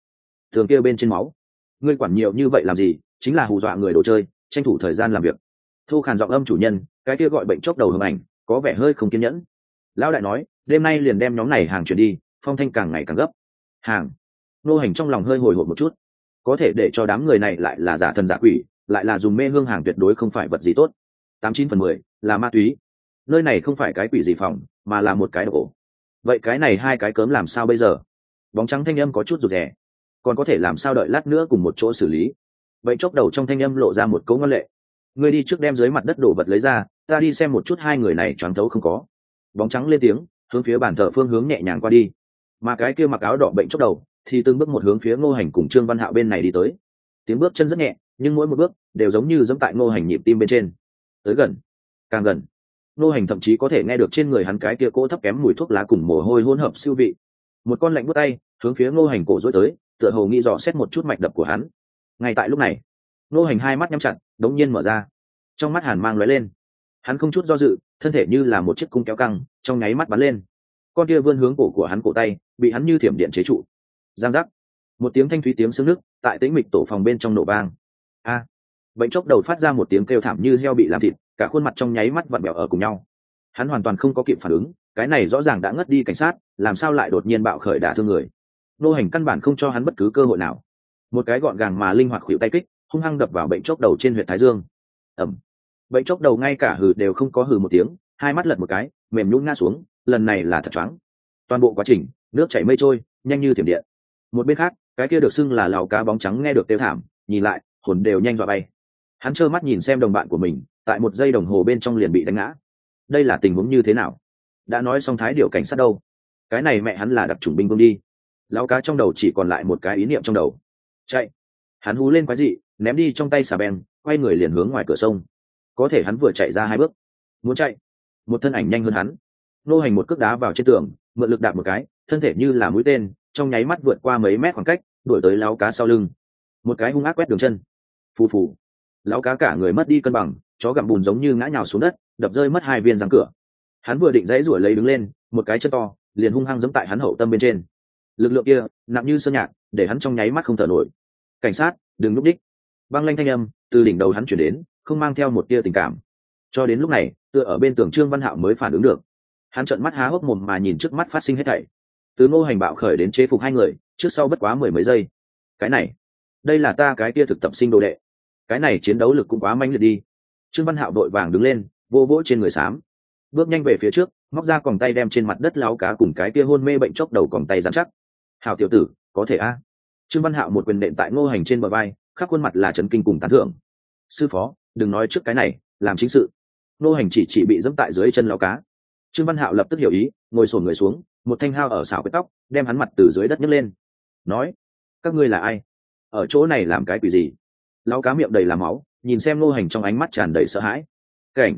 Thường kia bên trên máu. Ngươi quản nhiều như vậy làm gì, chính là hù dọa người đồ chơi, tranh thủ thời gian làm việc. Thu khàn giọng âm chủ nhân, cái kia gọi bệnh chốc đầu hưởng ảnh, có vẻ hơi không kiên nhẫn. Lão đại nói, đêm nay liền đem nhóm này hàng chuyển đi, phong thanh càng ngày càng gấp. Hàng. Nô hành trong lòng hơi hồi hộp một chút có thể để cho đám người này lại là giả thần giả quỷ, lại là dùng mê hương hàng tuyệt đối không phải vật gì tốt. Tám chín phần mười, là ma túy. Nơi này không phải cái quỷ gì phòng, mà là một cái đổ vậy cái này hai cái cớm làm sao bây giờ? Bóng trắng thanh âm có chút rụt rè. Còn có thể làm sao đợi lát nữa cùng một chỗ xử lý? Vậy chốc đầu trong thanh âm lộ ra một cấu ngân lệ. Ngươi đi trước đem dưới mặt đất đổ vật lấy ra, ta đi xem một chút hai người này choáng thấu không có. Bóng trắng lên tiếng, hướng phía bàn thờ phương hướng nhẹ nhàng qua đi. Mà cái kia mặc áo đỏ bệnh chốc đầu thì từng bước một hướng phía ngô hành cùng trương văn hạo bên này đi tới. Tiếng bước chân rất nhẹ, nhưng mỗi một bước đều giống như dẫm tại ngô hành nhịp tim bên trên. Tới gần, càng gần, ngô hành thậm chí có thể nghe được trên người hắn cái kia cỗ thấp kém mùi thuốc lá cùng mồ hôi hỗn hợp siêu vị. Một con lạnh bước tay, hướng phía ngô hành cổ dối tới, tựa hồ nghĩ dò xét một chút mạch đập của hắn. Ngay tại lúc này, ngô hành hai mắt nhắm chặt, đống nhiên mở ra. Trong mắt hàn mang lóe lên. Hắn không chút do dự, thân thể như là một chiếc cung kéo căng, trong nháy mắt bắn lên. Con kia vươn hướng cổ của hắn cổ tay, bị hắn như thiểm điện chế trụ giang giác. Một tiếng thanh thúy tiếng xương nước tại tĩnh mịch tổ phòng bên trong nổ vang. A! Bệnh chốc đầu phát ra một tiếng kêu thảm như heo bị làm thịt, cả khuôn mặt trong nháy mắt vặn bẹo ở cùng nhau. Hắn hoàn toàn không có kịp phản ứng, cái này rõ ràng đã ngất đi cảnh sát, làm sao lại đột nhiên bạo khởi đả thương người? Nô hành căn bản không cho hắn bất cứ cơ hội nào. Một cái gọn gàng mà linh hoạt khuỵu tay kích, hung hăng đập vào bệnh chốc đầu trên huyện thái dương. Ẩm bệnh chốc đầu ngay cả hừ đều không có hừ một tiếng, hai mắt lật một cái, mềm nhún ngã xuống, lần này là thật choáng. Toàn bộ quá trình, nước chảy mây trôi, nhanh như thiểm điện một bên khác, cái kia được xưng là lào cá bóng trắng nghe được tiêu thảm, nhìn lại, hồn đều nhanh và bay. Hắn trơ mắt nhìn xem đồng bạn của mình, tại một giây đồng hồ bên trong liền bị đánh ngã. Đây là tình huống như thế nào? Đã nói xong thái điều cảnh sát đâu? Cái này mẹ hắn là đặc trùng binh vương đi. Lão cá trong đầu chỉ còn lại một cái ý niệm trong đầu. Chạy. Hắn hú lên quái dị, ném đi trong tay xà beng, quay người liền hướng ngoài cửa sông. Có thể hắn vừa chạy ra hai bước. Muốn chạy. Một thân ảnh nhanh hơn hắn. Nô hành một cước đá vào trên tường, mượn lực đạp một cái, thân thể như là mũi tên trong nháy mắt vượt qua mấy mét khoảng cách, đuổi tới lão cá sau lưng. Một cái hung ác quét đường chân. Phù phù. Lão cá cả người mất đi cân bằng, chó gặm bùn giống như ngã nhào xuống đất, đập rơi mất hai viên răng cửa. Hắn vừa định dãy ruổi lấy đứng lên, một cái chân to, liền hung hăng giẫm tại hắn hậu tâm bên trên. Lực lượng kia, nặng như sơn nhạc, để hắn trong nháy mắt không thở nổi. Cảnh sát, đừng núp đích. Băng lanh thanh âm, từ đỉnh đầu hắn chuyển đến, không mang theo một tia tình cảm. Cho đến lúc này, tựa ở bên tường trương văn hạo mới phản ứng được. Hắn trợn mắt há hốc mồm mà nhìn trước mắt phát sinh hết thảy từ ngô hành bạo khởi đến chế phục hai người, trước sau bất quá mười mấy giây. Cái này, đây là ta cái kia thực tập sinh đồ đệ. Cái này chiến đấu lực cũng quá manh liệt đi. Trương văn hạo đội vàng đứng lên, vô vỗ trên người xám bước nhanh về phía trước, móc ra còng tay đem trên mặt đất láo cá cùng cái kia hôn mê bệnh chốc đầu còng tay dán chắc. Hào tiểu tử, có thể a. Trương văn hạo một quyền đệm tại ngô hành trên bờ vai, khắp khuôn mặt là trấn kinh cùng tán thưởng. Sư phó, đừng nói trước cái này, làm chính sự. Ngô hành chỉ chỉ bị dẫm tại dưới chân láo cá. Trương văn hạo lập tức hiểu ý, ngồi sổn người xuống một thanh hao ở xảo cái tóc, đem hắn mặt từ dưới đất nhấc lên. Nói, các ngươi là ai? Ở chỗ này làm cái quỷ gì? Lao cá miệng đầy làm máu, nhìn xem ngô hành trong ánh mắt tràn đầy sợ hãi. Cảnh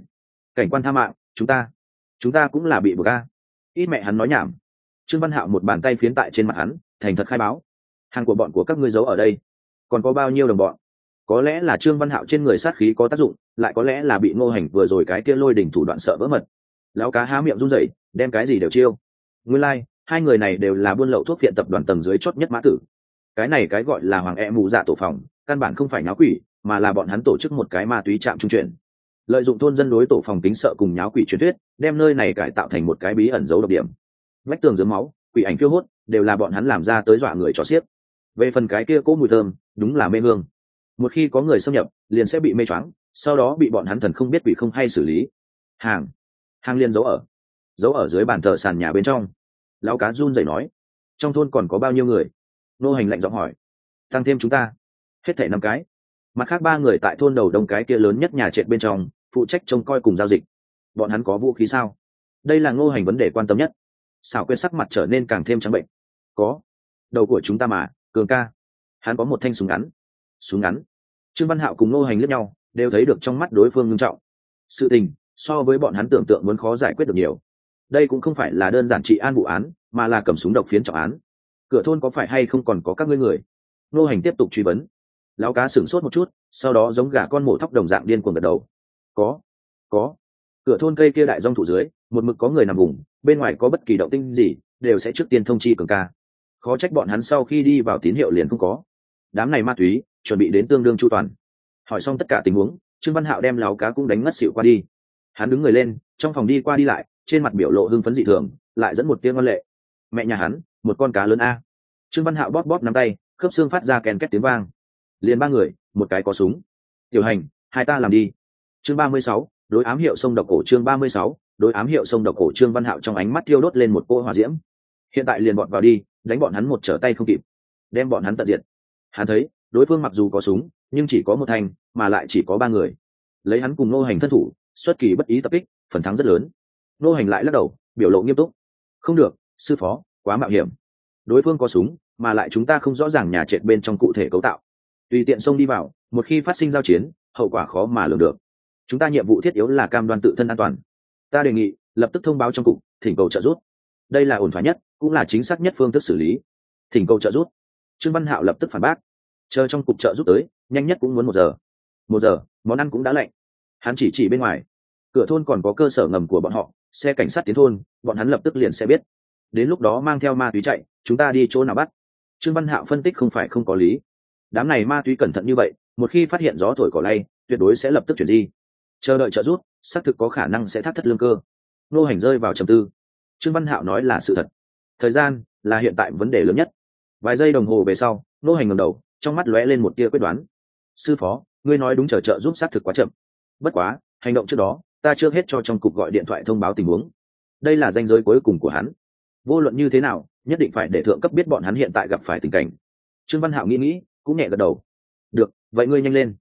cảnh quan tha mạng, chúng ta chúng ta cũng là bị bờ ca ít mẹ hắn nói nhảm. Trương văn hạo một bàn tay phiến tại trên mặt hắn, thành thật khai báo. Hàng của bọn của các ngươi giấu ở đây. Còn có bao nhiêu đồng bọn? Có lẽ là trương văn hạo trên người sát khí có tác dụng, lại có lẽ là bị ngô hành vừa rồi cái kia lôi đỉnh thủ đoạn sợ vỡ mật. Lão cá há miệng run rẩy, đem cái gì đều chiêu? Nguyên lai、like, hai người này đều là buôn lậu thuốc viện tập đoàn tầng dưới chót nhất mã tử. Cái này cái gọi là hoàng e mù dạ tổ phòng căn bản không phải nháo quỷ mà là bọn hắn tổ chức một cái ma túy trạm trung chuyển. Lợi dụng thôn dân đối tổ phòng tính sợ cùng nháo quỷ truyền thuyết đem nơi này cải tạo thành một cái bí ẩn giấu độc điểm. Vách tường dưới máu quỷ ảnh phiêu hốt đều là bọn hắn làm ra tới dọa người cho xiếc. Về phần cái kia cỗ mùi thơm đúng là mê hương. Một khi có người xâm nhập liền sẽ bị mê choáng sau đó bị bọn hắn thần không biết quỷ không hay xử lý. Hàng. Hàng liên giấu ở. Giấu ở dưới bàn thờ sàn nhà bên trong lão cá run rẩy nói, trong thôn còn có bao nhiêu người? Nô hành lạnh giọng hỏi, tăng thêm chúng ta. Hết thảy năm cái. Mặt khác ba người tại thôn đầu đông cái kia lớn nhất nhà trệt bên trong, phụ trách trông coi cùng giao dịch. Bọn hắn có vũ khí sao? Đây là ngô hành vấn đề quan tâm nhất. Xảo quyên sắc mặt trở nên càng thêm trắng bệnh. Có. Đầu của chúng ta mà, cường ca. Hắn có một thanh súng ngắn. Súng ngắn. Trương văn hạo cùng ngô hành lướt nhau, đều thấy được trong mắt đối phương ngưng trọng. Sự tình, so với bọn hắn tưởng tượng muốn khó giải quyết được nhiều đây cũng không phải là đơn giản trị an vụ án, mà là cầm súng độc phiến trọng án. Cửa thôn có phải hay không còn có các ngươi người? Nô hành tiếp tục truy vấn. Lão cá sửng sốt một chút, sau đó giống gà con mổ thóc đồng dạng điên cuồng gật đầu. Có có. Cửa thôn cây kia đại rong thủ dưới, một mực có người nằm vùng, bên ngoài có bất kỳ động tinh gì, đều sẽ trước tiên thông chi cường ca. Khó trách bọn hắn sau khi đi vào tín hiệu liền không có. Đám này ma túy, chuẩn bị đến tương đương chu toàn. Hỏi xong tất cả tình huống, trương văn hạo đem láo cá cũng đánh ngất xịu qua đi. Hắn đứng người lên, trong phòng đi qua đi lại trên mặt biểu lộ hưng phấn dị thường, lại dẫn một tiếng ngon lệ. Mẹ nhà hắn, một con cá lớn a. Trương văn hạo bóp bóp nắm tay, khớp xương phát ra kèn két tiếng vang. Liền ba người, một cái có súng. Tiểu hành, hai ta làm đi. Chương ba mươi sáu, đối ám hiệu sông độc cổ chương ba mươi sáu, đối ám hiệu sông độc cổ trương văn hạo trong ánh mắt thiêu đốt lên một cô hòa diễm. Hiện tại liền bọn vào đi, đánh bọn hắn một trở tay không kịp, đem bọn hắn tận diệt. Hắn thấy, đối phương mặc dù có súng, nhưng chỉ có một thanh, mà lại chỉ có ba người. Lấy hắn cùng nô hành thân thủ, xuất kỳ bất ý tập kích, phần thắng rất lớn nô hành lại lắc đầu, biểu lộ nghiêm túc. Không được, sư phó, quá mạo hiểm. Đối phương có súng, mà lại chúng ta không rõ ràng nhà trệt bên trong cụ thể cấu tạo. Tùy tiện xông đi vào, một khi phát sinh giao chiến, hậu quả khó mà lường được. Chúng ta nhiệm vụ thiết yếu là cam đoan tự thân an toàn. Ta đề nghị, lập tức thông báo trong cục, thỉnh cầu trợ giúp. Đây là ổn thỏa nhất, cũng là chính xác nhất phương thức xử lý. Thỉnh cầu trợ giúp. Trương văn hạo lập tức phản bác. Chờ trong cục trợ giúp tới, nhanh nhất cũng muốn một giờ. Một giờ, món ăn cũng đã lạnh. Hắn chỉ chỉ bên ngoài. Cửa thôn còn có cơ sở ngầm của bọn họ xe cảnh sát tiến thôn, bọn hắn lập tức liền sẽ biết. Đến lúc đó mang theo ma túy chạy, chúng ta đi chỗ nào bắt? Trương văn hạo phân tích không phải không có lý. Đám này ma túy cẩn thận như vậy, một khi phát hiện gió thổi cỏ lay, tuyệt đối sẽ lập tức chuyển di. Chờ đợi trợ giúp, xác thực có khả năng sẽ thắt thất lương cơ. Nô hành rơi vào trầm tư. Trương văn hạo nói là sự thật. Thời gian là hiện tại vấn đề lớn nhất. Vài giây đồng hồ về sau, nô hành ngầm đầu, trong mắt lóe lên một tia quyết đoán. Sư phó, ngươi nói đúng chờ trợ giúp xác thực quá chậm. Bất quá, hành động trước đó ta chưa hết cho trong cục gọi điện thoại thông báo tình huống. Đây là danh giới cuối cùng của hắn. Vô luận như thế nào, nhất định phải để thượng cấp biết bọn hắn hiện tại gặp phải tình cảnh. Trương văn hạo nghĩ nghĩ, cũng nhẹ gật đầu. Được, vậy ngươi nhanh lên.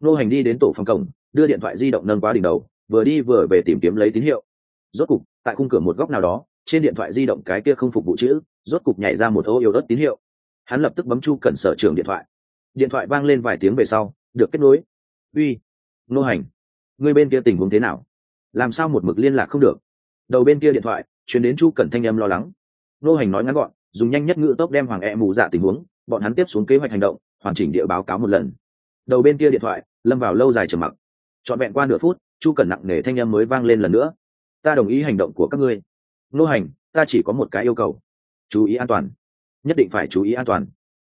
Nô hành đi đến tổ phòng cổng, đưa điện thoại di động nâng qua đỉnh đầu, vừa đi vừa về tìm kiếm lấy tín hiệu. Rốt cục, tại khung cửa một góc nào đó, trên điện thoại di động cái kia không phục vụ chữ, rốt cục nhảy ra một ô yêu đất tín hiệu. Hắn lập tức bấm chu cần sở trường điện thoại. Điện thoại vang lên vài tiếng về sau, được kết nối. Uy, nô hành. Ngươi bên kia tình huống thế nào? Làm sao một mực liên lạc không được? Đầu bên kia điện thoại, chuyển đến chu cẩn thanh âm lo lắng. Nô hành nói ngắn gọn, dùng nhanh nhất ngữ tốc đem hoàng e mù dạ tình huống, bọn hắn tiếp xuống kế hoạch hành động, hoàn chỉnh địa báo cáo một lần. Đầu bên kia điện thoại, lâm vào lâu dài trầm mặc. Trọn vẹn qua nửa phút, chu cẩn nặng nề thanh âm mới vang lên lần nữa. Ta đồng ý hành động của các ngươi. Nô hành, ta chỉ có một cái yêu cầu. Chú ý an toàn. Nhất định phải chú ý an toàn.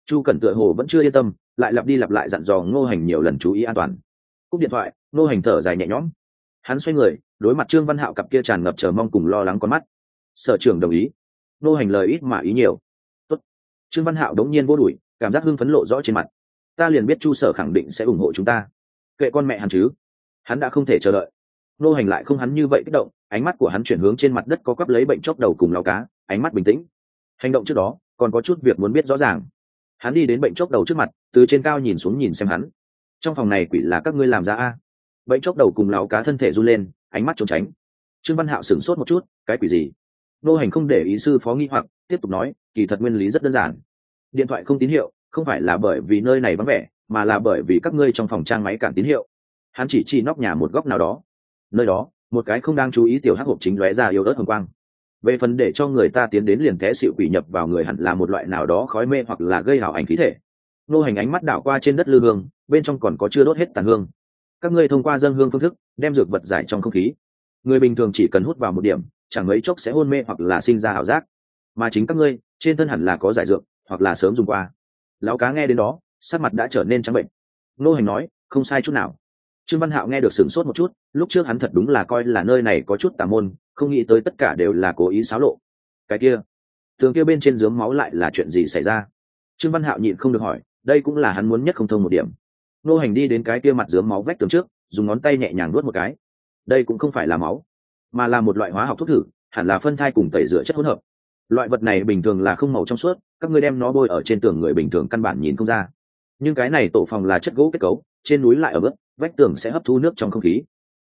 Chu cẩn tựa hồ vẫn chưa yên tâm, lại lặp đi lặp lại dặn dò ngô hành nhiều lần chú ý an toàn cúp điện thoại, nô hành thở dài nhẹ nhõm. Hắn xoay người, đối mặt trương văn hạo cặp kia tràn ngập chờ mong cùng lo lắng con mắt. Sở trưởng đồng ý. Nô hành lời ít mà ý nhiều. Tốt. trương văn hạo đống nhiên vô đuổi, cảm giác hưng phấn lộ rõ trên mặt. Ta liền biết chu sở khẳng định sẽ ủng hộ chúng ta. Kệ con mẹ hắn chứ. Hắn đã không thể chờ đợi. Nô hành lại không hắn như vậy kích động, ánh mắt của hắn chuyển hướng trên mặt đất có quắp lấy bệnh chốc đầu cùng lao cá, ánh mắt bình tĩnh. Hành động trước đó, còn có chút việc muốn biết rõ ràng. Hắn đi đến bệnh chốc đầu trước mặt, từ trên cao nhìn xuống nhìn xem hắn trong phòng này quỷ là các ngươi làm ra a? Bệnh chốc đầu cùng lão cá thân thể run lên, ánh mắt trốn tránh. Trương văn hạo sửng sốt một chút, cái quỷ gì? Nô hành không để ý sư phó nghi hoặc, tiếp tục nói, kỳ thật nguyên lý rất đơn giản. Điện thoại không tín hiệu, không phải là bởi vì nơi này vắng vẻ, mà là bởi vì các ngươi trong phòng trang máy cản tín hiệu. Hắn chỉ chỉ nóc nhà một góc nào đó. Nơi đó, một cái không đang chú ý tiểu hắc hộp chính lóe ra yếu ớt hồng quang. Về phần để cho người ta tiến đến liền té xịu quỷ nhập vào người hẳn là một loại nào đó khói mê hoặc là gây hảo ảnh khí thể. Nô hành ánh mắt đảo qua trên đất lư hương bên trong còn có chưa đốt hết tàn hương. Các ngươi thông qua dân hương phương thức, đem dược vật giải trong không khí. Người bình thường chỉ cần hút vào một điểm, chẳng mấy chốc sẽ hôn mê hoặc là sinh ra ảo giác. Mà chính các ngươi, trên thân hẳn là có giải dược, hoặc là sớm dùng qua. Lão cá nghe đến đó, sắc mặt đã trở nên trắng bệnh. Nô hành nói, không sai chút nào. Trương văn hạo nghe được sửng sốt một chút, lúc trước hắn thật đúng là coi là nơi này có chút tà môn, không nghĩ tới tất cả đều là cố ý xáo lộ. Cái kia, tường kia bên trên dướng máu lại là chuyện gì xảy ra? Trương văn hạo nhịn không được hỏi, đây cũng là hắn muốn nhất không thông một điểm nô hành đi đến cái kia mặt dướng máu vách tường trước, dùng ngón tay nhẹ nhàng nuốt một cái. Đây cũng không phải là máu, mà là một loại hóa học thuốc thử, hẳn là phân thai cùng tẩy rửa chất hỗn hợp. Loại vật này bình thường là không màu trong suốt, các ngươi đem nó bôi ở trên tường người bình thường căn bản nhìn không ra. Nhưng cái này tổ phòng là chất gỗ kết cấu, trên núi lại ở bước vách tường sẽ hấp thu nước trong không khí.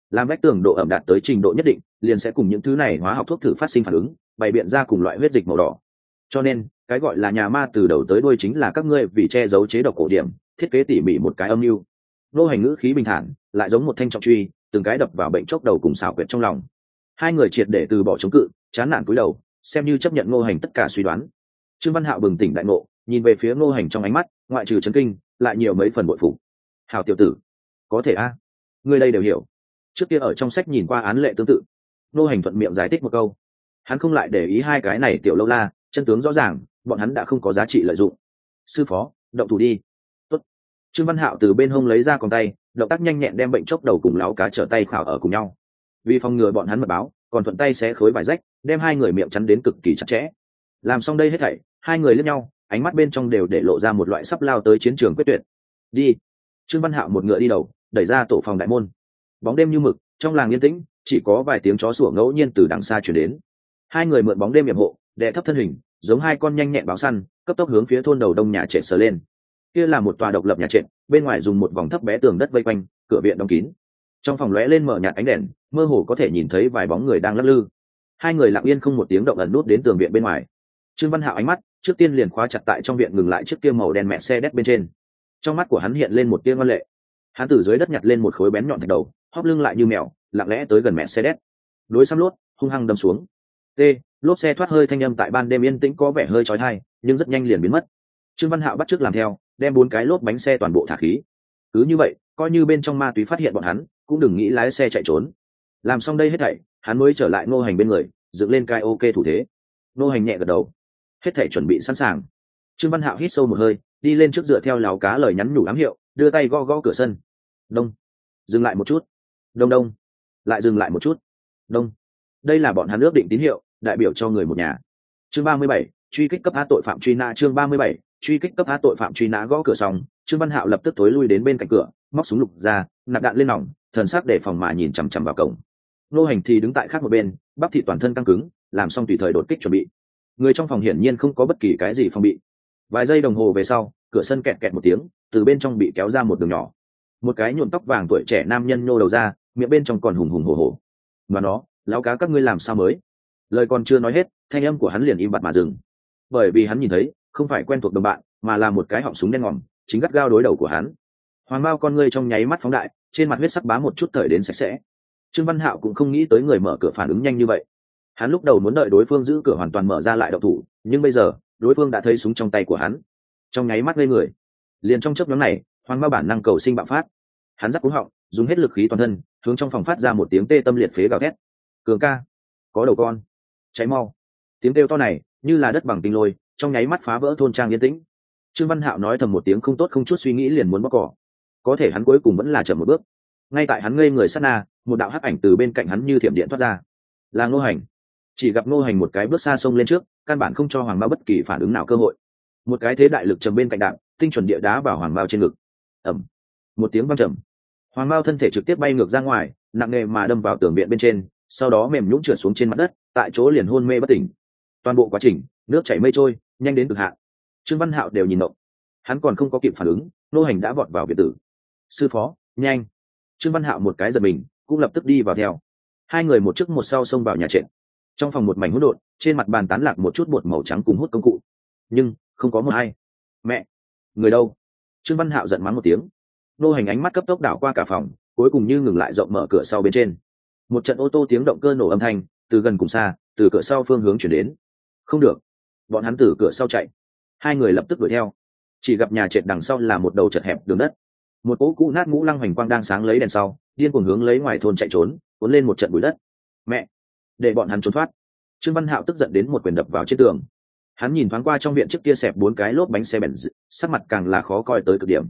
Làm vách tường độ ẩm đạt tới trình độ nhất định, liền sẽ cùng những thứ này hóa học thuốc thử phát sinh phản ứng, bày biện ra cùng loại huyết dịch màu đỏ cho nên, cái gọi là nhà ma từ đầu tới đuôi chính là các ngươi vì che giấu chế độc cổ điểm, thiết kế tỉ mỉ một cái âm mưu. Nô hành ngữ khí bình thản, lại giống một thanh trọng truy, từng cái đập vào bệnh chốc đầu cùng xảo quyệt trong lòng. Hai người triệt để từ bỏ chống cự, chán nản cúi đầu, xem như chấp nhận nô hành tất cả suy đoán. Trương văn hạo bừng tỉnh đại ngộ, nhìn về phía nô hành trong ánh mắt, ngoại trừ chấn kinh, lại nhiều mấy phần bội phục. Hào tiểu tử, có thể a à? người đây đều hiểu. Trước kia ở trong sách nhìn qua án lệ tương tự. Nô hành thuận miệng giải thích một câu. Hắn không lại để ý hai cái này tiểu lâu la chân tướng rõ ràng, bọn hắn đã không có giá trị lợi dụng. Sư phó, động thủ đi. Tốt. trương văn hạo từ bên hông lấy ra con tay, động tác nhanh nhẹn đem bệnh chốc đầu cùng láo cá trở tay khảo ở cùng nhau. Vì phòng ngừa bọn hắn mật báo, còn thuận tay sẽ khối vải rách, đem hai người miệng chắn đến cực kỳ chặt chẽ. Làm xong đây hết thảy, hai người lướt nhau, ánh mắt bên trong đều để lộ ra một loại sắp lao tới chiến trường quyết tuyệt. Đi. Trương văn hạo một ngựa đi đầu, đẩy ra tổ phòng đại môn. Bóng đêm như mực, trong làng yên tĩnh, chỉ có vài tiếng chó sủa ngẫu nhiên từ đằng xa chuyển đến. Hai người mượn bóng đêm hiểm hộ đè thấp thân hình, giống hai con nhanh nhẹn báo săn, cấp tốc hướng phía thôn đầu đông nhà trệt sờ lên. Kia là một tòa độc lập nhà trệt bên ngoài dùng một vòng thấp bé tường đất vây quanh, cửa viện đóng kín. Trong phòng lóe lên mở nhạt ánh đèn, mơ hồ có thể nhìn thấy vài bóng người đang lắc lư. Hai người lặng yên không một tiếng động ẩn nút đến tường viện bên ngoài. Trương văn hạo ánh mắt, trước tiên liền khóa chặt tại trong viện ngừng lại chiếc kia màu đen mẹ xe đét bên trên. Trong mắt của hắn hiện lên một tia ngân lệ. Hắn từ dưới đất nhặt lên một khối bén nhọn thạch đầu, hóp lưng lại như mèo, lặng lẽ tới gần mẹ xe đét. Đối xăm lốt, hung hăng đâm xuống. T lốp xe thoát hơi thanh âm tại ban đêm yên tĩnh có vẻ hơi trói thai nhưng rất nhanh liền biến mất. Trương văn hạo bắt t làm theo, đem bốn cái lốp bánh xe toàn bộ thả khí. Cứ như vậy, coi như bên trong ma túy phát hiện bọn hắn, cũng đừng nghĩ lái xe chạy trốn. Làm xong đây hết thảy, hắn mới trở lại ngô hành bên người, dựng lên cái ok thủ thế. Ngô hành nhẹ gật đầu. Hết thảy chuẩn bị sẵn sàng. Trương văn hạo hít sâu một hơi, đi lên trước dựa theo lào cá lời nhắn nhủ ám hiệu, đưa tay gõ gõ cửa sân. Đông. Dừng lại một chút. Đông đông. Lại dừng lại một chút. Đông. Đây là bọn hắn ước định tín hiệu đại biểu cho người một nhà. Chương ba mươi bảy, truy kích cấp a tội phạm truy nã, chương ba mươi bảy, truy kích cấp a tội phạm truy nã gõ cửa xong, trương văn hạo lập tức tối lui đến bên cạnh cửa, móc súng lục ra, nạp đạn lên nòng, thần sắc để phòng mà nhìn chằm chằm vào cổng. Nô hành thì đứng tại khác một bên, bắp thị toàn thân căng cứng, làm xong tùy thời đột kích chuẩn bị. Người trong phòng hiển nhiên không có bất kỳ cái gì phòng bị. Vài giây đồng hồ về sau, cửa sân kẹt kẹt một tiếng, từ bên trong bị kéo ra một đường nhỏ. Một cái nhuộm tóc vàng tuổi trẻ nam nhân nhô đầu ra, miệng bên trong còn hùng hùng hồ hồ mà nó, lão cá các ngươi làm sao mới? Lời còn chưa nói hết, thanh âm của hắn liền im bặt mà dừng. Bởi vì hắn nhìn thấy, không phải quen thuộc đồng bạn, mà là một cái họng súng đen ngòm, chính gắt gao đối đầu của hắn. Hoàng bao con ngươi trong nháy mắt phóng đại, trên mặt huyết sắc bá một chút thời đến sạch sẽ. Trương văn hạo cũng không nghĩ tới người mở cửa phản ứng nhanh như vậy. Hắn lúc đầu muốn đợi đối phương giữ cửa hoàn toàn mở ra lại đậu thủ, nhưng bây giờ, đối phương đã thấy súng trong tay của hắn. Trong nháy mắt lên người. Liền trong chớp nhóm này, hoàng bao bản năng cầu sinh bạo phát. Hắn giắc cú họng, dùng hết lực khí toàn thân, hướng trong phòng phát ra một tiếng tê tâm liệt phế gào thét. Cường ca, có đầu con cháy mau. Tiếng kêu to này, như là đất bằng tinh lôi, trong nháy mắt phá vỡ thôn trang yên tĩnh. Trương văn hạo nói thầm một tiếng không tốt không chút suy nghĩ liền muốn bóc cỏ. Có thể hắn cuối cùng vẫn là chậm một bước. Ngay tại hắn ngây người sát na, một đạo hắc ảnh từ bên cạnh hắn như thiểm điện thoát ra. Là ngô hành. Chỉ gặp ngô hành một cái bước xa sông lên trước, căn bản không cho hoàng bao bất kỳ phản ứng nào cơ hội. Một cái thế đại lực trầm bên cạnh đạn tinh chuẩn địa đá vào hoàng bao trên ngực. Ẩm một tiếng văng trầm. Hoàng bao thân thể trực tiếp bay ngược ra ngoài, nặng nề mà đâm vào tường viện bên trên, sau đó mềm nhũng trượt xuống trên mặt đất tại chỗ liền hôn mê bất tỉnh. Toàn bộ quá trình, nước chảy mây trôi, nhanh đến cực hạn. Trương văn hạo đều nhìn động hắn còn không có kịp phản ứng, nô hành đã vọt vào biệt tử. Sư phó, nhanh. Trương văn hạo một cái giật mình, cũng lập tức đi vào theo. Hai người một trước một sau xông vào nhà trệt. Trong phòng một mảnh hỗn độn, trên mặt bàn tán lạc một chút bột màu trắng cùng hút công cụ. Nhưng, không có một ai. Mẹ, người đâu? Trương văn hạo giận mắng một tiếng. Nô hành ánh mắt cấp tốc đảo qua cả phòng, cuối cùng như ngừng lại rộng mở cửa sau bên trên. Một trận ô tô tiếng động cơ nổ âm thanh từ gần cùng xa, từ cửa sau phương hướng chuyển đến. Không được. Bọn hắn từ cửa sau chạy. Hai người lập tức đuổi theo. Chỉ gặp nhà trệt đằng sau là một đầu chật hẹp đường đất. Một cỗ cũ nát ngũ lăng hoành quang đang sáng lấy đèn sau, điên cuồng hướng lấy ngoài thôn chạy trốn, cuốn lên một trận bụi đất. Mẹ! Để bọn hắn trốn thoát. Trương văn hạo tức giận đến một quyền đập vào trên tường. Hắn nhìn thoáng qua trong viện trước kia xẹp bốn cái lốp bánh xe bèn sắc mặt càng là khó coi tới cực điểm.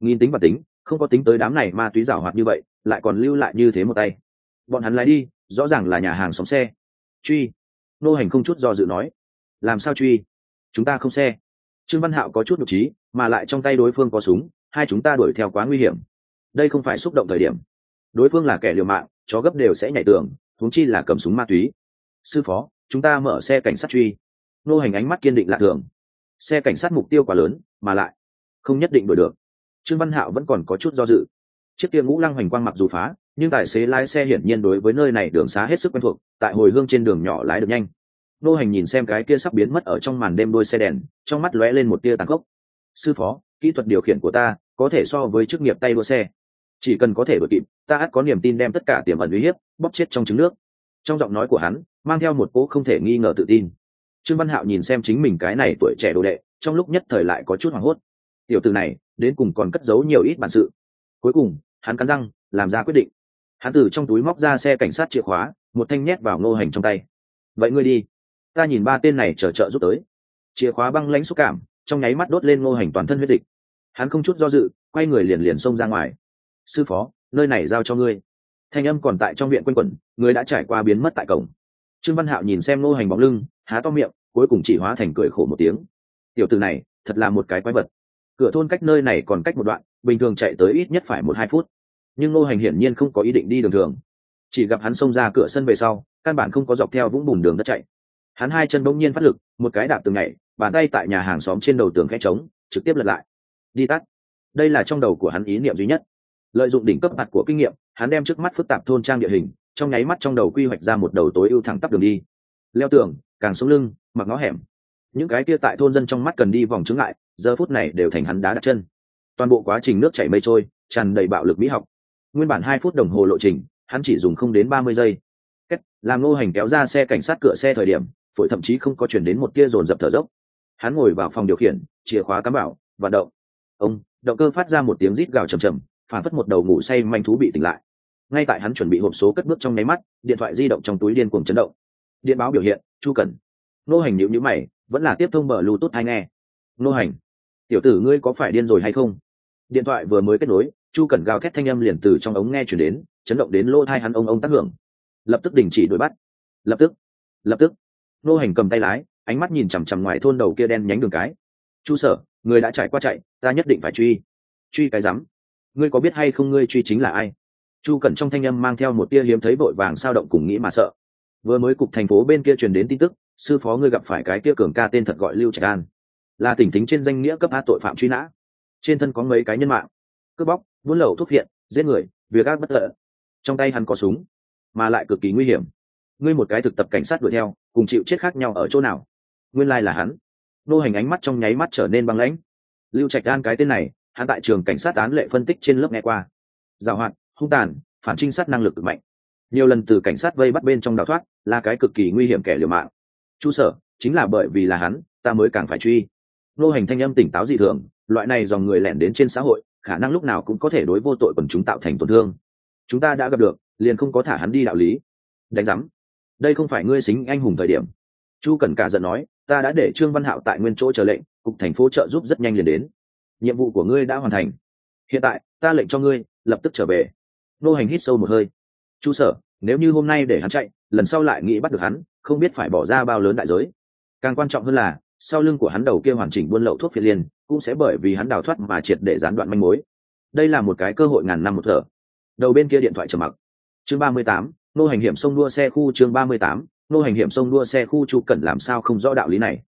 Nghìn tính và tính, không có tính tới đám này ma túy rảo hoạt như vậy, lại còn lưu lại như thế một tay. Bọn hắn lái đi rõ ràng là nhà hàng xóm xe. Truy. Nô hành không chút do dự nói. Làm sao truy? Chúng ta không xe. Trương văn hạo có chút nhục trí, mà lại trong tay đối phương có súng, hai chúng ta đuổi theo quá nguy hiểm. Đây không phải xúc động thời điểm. Đối phương là kẻ liều mạng, chó gấp đều sẽ nhảy tường thúng chi là cầm súng ma túy. Sư phó, chúng ta mở xe cảnh sát truy. Nô hành ánh mắt kiên định lạ thường. Xe cảnh sát mục tiêu quá lớn, mà lại không nhất định đuổi được. Trương văn hạo vẫn còn có chút do dự. Chiếc kia ngũ lăng hoành quang mặc dù phá nhưng tài xế lái xe hiển nhiên đối với nơi này đường xá hết sức quen thuộc, tại hồi hương trên đường nhỏ lái được nhanh. Nô hành nhìn xem cái kia sắp biến mất ở trong màn đêm đôi xe đèn, trong mắt lóe lên một tia tàn khốc. Sư phó, kỹ thuật điều khiển của ta có thể so với chức nghiệp tay đua xe. Chỉ cần có thể đuổi kịp, ta ắt có niềm tin đem tất cả tiềm ẩn uy hiếp bóp chết trong trứng nước. Trong giọng nói của hắn, mang theo một cỗ không thể nghi ngờ tự tin. Trương văn hạo nhìn xem chính mình cái này tuổi trẻ đồ đệ, trong lúc nhất thời lại có chút hoảng hốt. Tiểu từ này, đến cùng còn cất giấu nhiều ít bản sự. Cuối cùng, hắn cắn răng, làm ra quyết định hắn từ trong túi móc ra xe cảnh sát chìa khóa, một thanh nhét vào ngô hành trong tay. Vậy ngươi đi, ta nhìn ba tên này chờ trợ giúp tới. Chìa khóa băng lãnh xúc cảm, trong nháy mắt đốt lên ngô hành toàn thân huyết dịch. Hắn không chút do dự, quay người liền liền xông ra ngoài. Sư phó, nơi này giao cho ngươi. Thanh âm còn tại trong viện quanh quẩn, người đã trải qua biến mất tại cổng. Trương văn hạo nhìn xem Ngô hành bóng lưng, há to miệng, cuối cùng chỉ hóa thành cười khổ một tiếng. Tiểu từ này, thật là một cái quái vật. Cửa thôn cách nơi này còn cách một đoạn, bình thường chạy tới ít nhất phải một hai phút nhưng Ngô hành hiển nhiên không có ý định đi đường thường. Chỉ gặp hắn xông ra cửa sân về sau, căn bản không có dọc theo vũng bùn đường đất chạy. Hắn hai chân bỗng nhiên phát lực, một cái đạp từng ngày bàn tay tại nhà hàng xóm trên đầu tường khe trống, trực tiếp lật lại. Đi tắt. Đây là trong đầu của hắn ý niệm duy nhất. Lợi dụng đỉnh cấp mặt của kinh nghiệm, hắn đem trước mắt phức tạp thôn trang địa hình, trong nháy mắt trong đầu quy hoạch ra một đầu tối ưu thẳng tắp đường đi. Leo tường, càng xuống lưng, mặc ngó hẻm. Những cái kia tại thôn dân trong mắt cần đi vòng chứng lại giờ phút này đều thành hắn đá đặt chân. Toàn bộ quá trình nước chảy mây trôi, tràn đầy bạo lực mỹ học nguyên bản hai phút đồng hồ lộ trình hắn chỉ dùng không đến ba mươi giây. Kết, làm ngô hành kéo ra xe cảnh sát cửa xe thời điểm phổi thậm chí không có chuyển đến một tia dồn dập thở dốc. Hắn ngồi vào phòng điều khiển chìa khóa cắm bảo và động. Ông động cơ phát ra một tiếng rít gào trầm trầm phản phất một đầu ngủ say manh thú bị tỉnh lại. Ngay tại hắn chuẩn bị hộp số cất bước trong nháy mắt điện thoại di động trong túi điên cuồng chấn động. Điện báo biểu hiện chu cần nô hành nhịu nhữ mày vẫn là tiếp thông bờ bluetooth hay nghe. Nô hành tiểu tử ngươi có phải điên rồi hay không? Điện thoại vừa mới kết nối chu cần gào thét thanh âm liền từ trong ống nghe chuyển đến, chấn động đến lỗ thai hắn ông ông tác hưởng. Lập tức đình chỉ đuổi bắt. Lập tức lập tức. Nô hành cầm tay lái, ánh mắt nhìn chằm chằm ngoài thôn đầu kia đen nhánh đường cái. Chu sở, người đã trải qua chạy, ta nhất định phải truy. Truy cái rắm? Ngươi có biết hay không ngươi truy chính là ai? Chu cẩn trong thanh âm mang theo một tia hiếm thấy vội vàng sao động cùng nghĩ mà sợ. Vừa mới cục thành phố bên kia truyền đến tin tức, sư phó ngươi gặp phải cái kia cường ca tên thật gọi lưu trạch an. Là tỉnh tính trên danh nghĩa cấp a tội phạm truy nã. Trên thân có mấy cái nhân mạng. Cướp bóc buôn lậu thuốc viện giết người, việc ác bất tợ trong tay hắn có súng, mà lại cực kỳ nguy hiểm. Ngươi một cái thực tập cảnh sát đuổi theo, cùng chịu chết khác nhau ở chỗ nào? Nguyên lai、like、là hắn. Nô hành ánh mắt trong nháy mắt trở nên băng lãnh. Lưu trạch an cái tên này, hắn tại trường cảnh sát án lệ phân tích trên lớp nghe qua. Giảo hoạt, hung tàn, phản trinh sát năng lực cực mạnh. Nhiều lần từ cảnh sát vây bắt bên trong đào thoát, là cái cực kỳ nguy hiểm kẻ liều mạng. Chu sở, chính là bởi vì là hắn, ta mới càng phải truy. Nô hành thanh âm tỉnh táo dị thường, loại này dòng người lẻn đến trên xã hội khả năng lúc nào cũng có thể đối vô tội quần chúng tạo thành tổn thương. Chúng ta đã gặp được, liền không có thả hắn đi đạo lý. Đánh giám, đây không phải ngươi xính anh hùng thời điểm. Chu cần cả giận nói, ta đã để trương văn hạo tại nguyên chỗ chờ lệnh, cục thành phố trợ giúp rất nhanh liền đến. Nhiệm vụ của ngươi đã hoàn thành. Hiện tại, ta lệnh cho ngươi, lập tức trở về. Nô hành hít sâu một hơi. Chu sở, nếu như hôm nay để hắn chạy, lần sau lại nghĩ bắt được hắn, không biết phải bỏ ra bao lớn đại giới. Càng quan trọng hơn là, sau lưng của hắn đầu kia hoàn chỉnh buôn lậu thuốc phiện liên cũng sẽ bởi vì hắn đào thoát mà triệt để gián đoạn manh mối. Đây là một cái cơ hội ngàn năm một thở. Đầu bên kia điện thoại trầm mặc. Chương ba mươi tám, nô hành hiểm sông đua xe khu chương ba mươi tám, nô hành hiểm sông đua xe khu chu cần làm sao không rõ đạo lý này?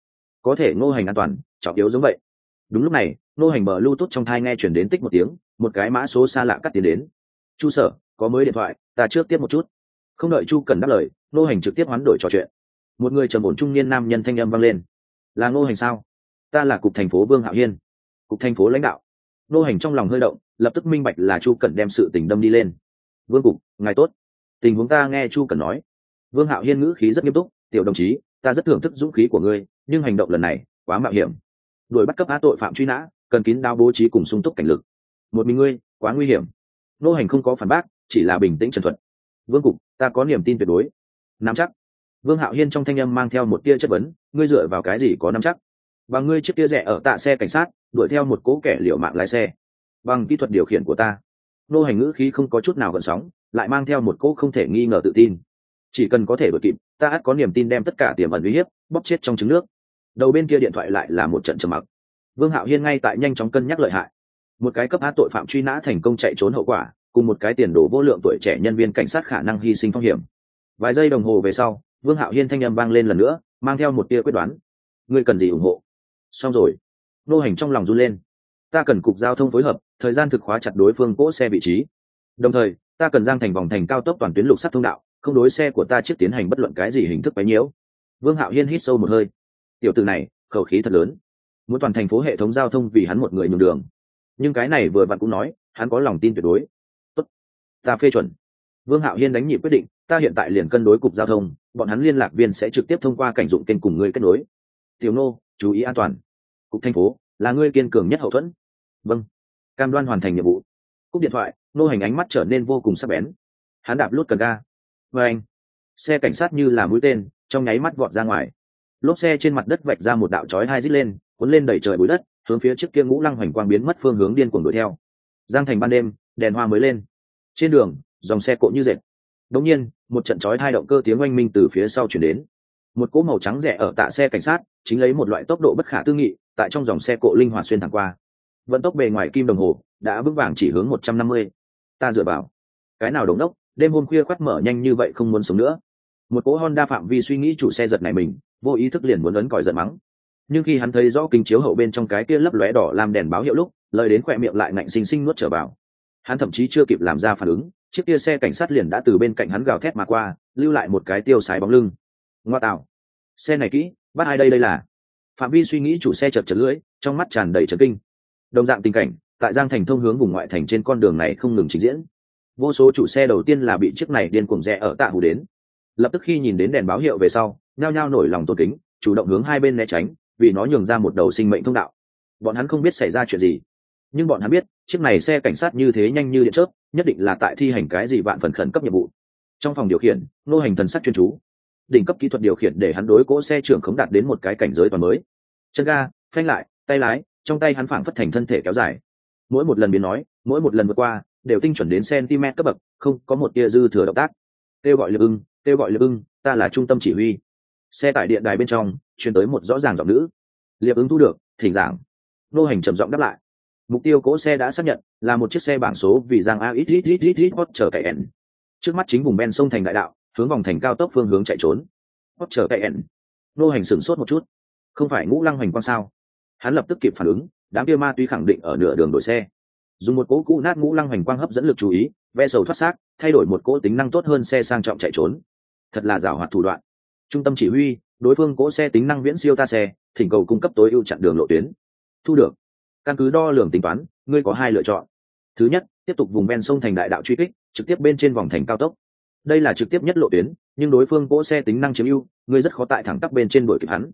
Có thể nô hành an toàn, trọng yếu giống vậy. Đúng lúc này, nô hành bờ lưu trong thai nghe chuyển đến tích một tiếng, một cái mã số xa lạ cắt tiền đến. Chu sở, có mới điện thoại, ta trước tiếp một chút. Không đợi chu cần đáp lời, nô hành trực tiếp hoán đổi trò chuyện. Một người trầm ổn trung niên nam nhân thanh âm vang lên. Là nô hành sao? Ta là cục thành phố vương hạo hiên. Cục thành phố lãnh đạo. Nô hành trong lòng hơi động, lập tức minh bạch là chu cần đem sự tình đâm đi lên. Vương cục, ngài tốt. Tình huống ta nghe chu cần nói. Vương hạo hiên ngữ khí rất nghiêm túc, tiểu đồng chí, ta rất thưởng thức dũng khí của ngươi, nhưng hành động lần này quá mạo hiểm. Đuổi bắt cấp á tội phạm truy nã, cần kín đáo bố trí cùng sung túc cảnh lực. Một mình ngươi, quá nguy hiểm. Nô hành không có phản bác, chỉ là bình tĩnh trần thuật. Vương cục, ta có niềm tin tuyệt đối. Nắm chắc. Vương hạo hiên trong thanh âm mang theo một tia chất vấn, ngươi dựa vào cái gì có nắm chắc? Bằng ngươi trước tia rẻ ở tạ xe cảnh sát, đuổi theo một cố kẻ liệu mạng lái xe. Bằng kỹ thuật điều khiển của ta. Nô hành ngữ khí không có chút nào gần sóng, lại mang theo một cố không thể nghi ngờ tự tin. Chỉ cần có thể đuổi kịp, ta ắt có niềm tin đem tất cả tiềm ẩn uy hiếp, bóp chết trong trứng nước. Đầu bên kia điện thoại lại là một trận trầm mặc. Vương hạo hiên ngay tại nhanh chóng cân nhắc lợi hại. Một cái cấp á tội phạm truy nã thành công chạy trốn hậu quả, cùng một cái tiền đồ vô lượng tuổi trẻ nhân viên cảnh sát khả năng hy sinh phong hiểm. Vài giây đồng hồ về sau, vương hạo hiên thanh â m vang lên lần nữa, mang theo một tia quyết đoán. Ngươi cần gì ủng hộ? Xong rồi. Nô hành trong lòng run lên. Ta cần cục giao thông phối hợp, thời gian thực khóa chặt đối phương cỗ xe vị trí. Đồng thời, ta cần giang thành vòng thành cao tốc toàn tuyến lục sắt thông đạo, không đối xe của ta trước tiến hành bất luận cái gì hình thức bấy nhiễu. Vương hạo hiên hít sâu một hơi. Tiểu từ này, khẩu khí thật lớn. Muốn toàn thành phố hệ thống giao thông vì hắn một người nhường đường. Nhưng cái này vừa bạn cũng nói, hắn có lòng tin tuyệt đối. Tốt. ta phê chuẩn. Vương hạo hiên đánh nhị quyết định, ta hiện tại liền cân đối cục giao thông, bọn hắn liên lạc viên sẽ trực tiếp thông qua cảnh dụng kênh cùng ngươi kết nối tiểu nô, chú ý an toàn. Cục thành phố, là ngươi kiên cường nhất hậu thuẫn. Vâng. Cam đoan hoàn thành nhiệm vụ. Cúp điện thoại, nô hành ánh mắt trở nên vô cùng sắc bén. Hắn đạp lút cần ga. Và anh. Xe cảnh sát như là mũi tên, trong nháy mắt vọt ra ngoài. Lốp xe trên mặt đất vạch ra một đạo chói hai dít lên, cuốn lên đẩy trời bụi đất, hướng phía trước kia ngũ lăng hoành quang biến mất phương hướng điên cuồng đuổi theo. Giang thành ban đêm, đèn hoa mới lên. Trên đường, dòng xe cộ như dệt. Đống nhiên, một trận chói hai động cơ tiếng oanh minh từ phía sau chuyển đến một cỗ màu trắng rẻ ở tạ xe cảnh sát, chính lấy một loại tốc độ bất khả tư nghị, tại trong dòng xe cộ linh hoạt xuyên thẳng qua. Vận tốc bề ngoài kim đồng hồ, đã vững vàng chỉ hướng một trăm năm mươi. Ta dựa vào. Cái nào đống đốc đêm hôm khuya khoắt mở nhanh như vậy không muốn sống nữa. Một cỗ honda phạm vi suy nghĩ chủ xe giật này mình, vô ý thức liền muốn ấn còi giận mắng. Nhưng khi hắn thấy rõ kính chiếu hậu bên trong cái kia lấp lóe đỏ làm đèn báo hiệu lúc, lời đến khỏe miệng lại ngạnh xinh xinh nuốt trở vào. Hắn thậm chí chưa kịp làm ra phản ứng, chiếc kia xe cảnh sát liền đã từ bên cạnh hắn gào thét mà qua, lưu lại một cái tiêu xài bóng lưng ngoa tạo xe này kỹ, bắt ai đây đây là? Phạm vi suy nghĩ chủ xe chật chật lưỡi, trong mắt tràn đầy trật kinh. Đồng dạng tình cảnh, tại giang thành thông hướng vùng ngoại thành trên con đường này không ngừng trình diễn. Vô số chủ xe đầu tiên là bị chiếc này điên cuồng rẽ ở tạ hủ đến. Lập tức khi nhìn đến đèn báo hiệu về sau, nhao nhao nổi lòng tôn kính, chủ động hướng hai bên né tránh, vì nó nhường ra một đầu sinh mệnh thông đạo. Bọn hắn không biết xảy ra chuyện gì. Nhưng bọn hắn biết, chiếc này xe cảnh sát như thế nhanh như điện chớp, nhất định là tại thi hành cái gì vạn phần khẩn cấp nhiệm vụ. Trong phòng điều khiển, nô hành thần sắc chuyên chú đỉnh cấp kỹ thuật điều khiển để hắn đối cỗ xe trưởng khống đạt đến một cái cảnh giới toàn mới chân ga phanh lại tay lái trong tay hắn phảng phất thành thân thể kéo dài mỗi một lần biến nói mỗi một lần vượt qua đều tinh chuẩn đến cm cấp bậc không có một tia dư thừa động tác kêu gọi lực ưng kêu gọi lực ưng ta là trung tâm chỉ huy xe tải điện đài bên trong truyền tới một rõ ràng giọng nữ liệp ứng thu được thỉnh giảng nô hành trầm giọng đáp lại mục tiêu cỗ xe đã xác nhận là một chiếc xe bảng số vì giang a ít ít ít ít ít hot chờ cậy trước mắt chính vùng ven sông thành đại đạo hướng vòng thành cao tốc phương hướng chạy trốn. Hót chờ cậy ẩn. Nô hành sửng sốt một chút. Không phải ngũ lăng hoành quan sao? Hắn lập tức kịp phản ứng, đám kia ma túy khẳng định ở nửa đường đổi xe. Dùng một cỗ cũ nát ngũ lăng hoành quang hấp dẫn lực chú ý, ve sầu thoát xác, thay đổi một cỗ tính năng tốt hơn xe sang trọng chạy trốn. Thật là rào hoạt thủ đoạn. Trung tâm chỉ huy, đối phương cỗ xe tính năng viễn siêu ta xe, thỉnh cầu cung cấp tối ưu chặn đường lộ tuyến. Thu được. Căn cứ đo lường tính toán, ngươi có hai lựa chọn. Thứ nhất, tiếp tục vùng ven sông thành đại đạo truy kích, trực tiếp bên trên vòng thành cao tốc đây là trực tiếp nhất lộ tuyến, nhưng đối phương cỗ xe tính năng chiếm ưu ngươi rất khó tại thẳng tắp bên trên đuổi kịp hắn.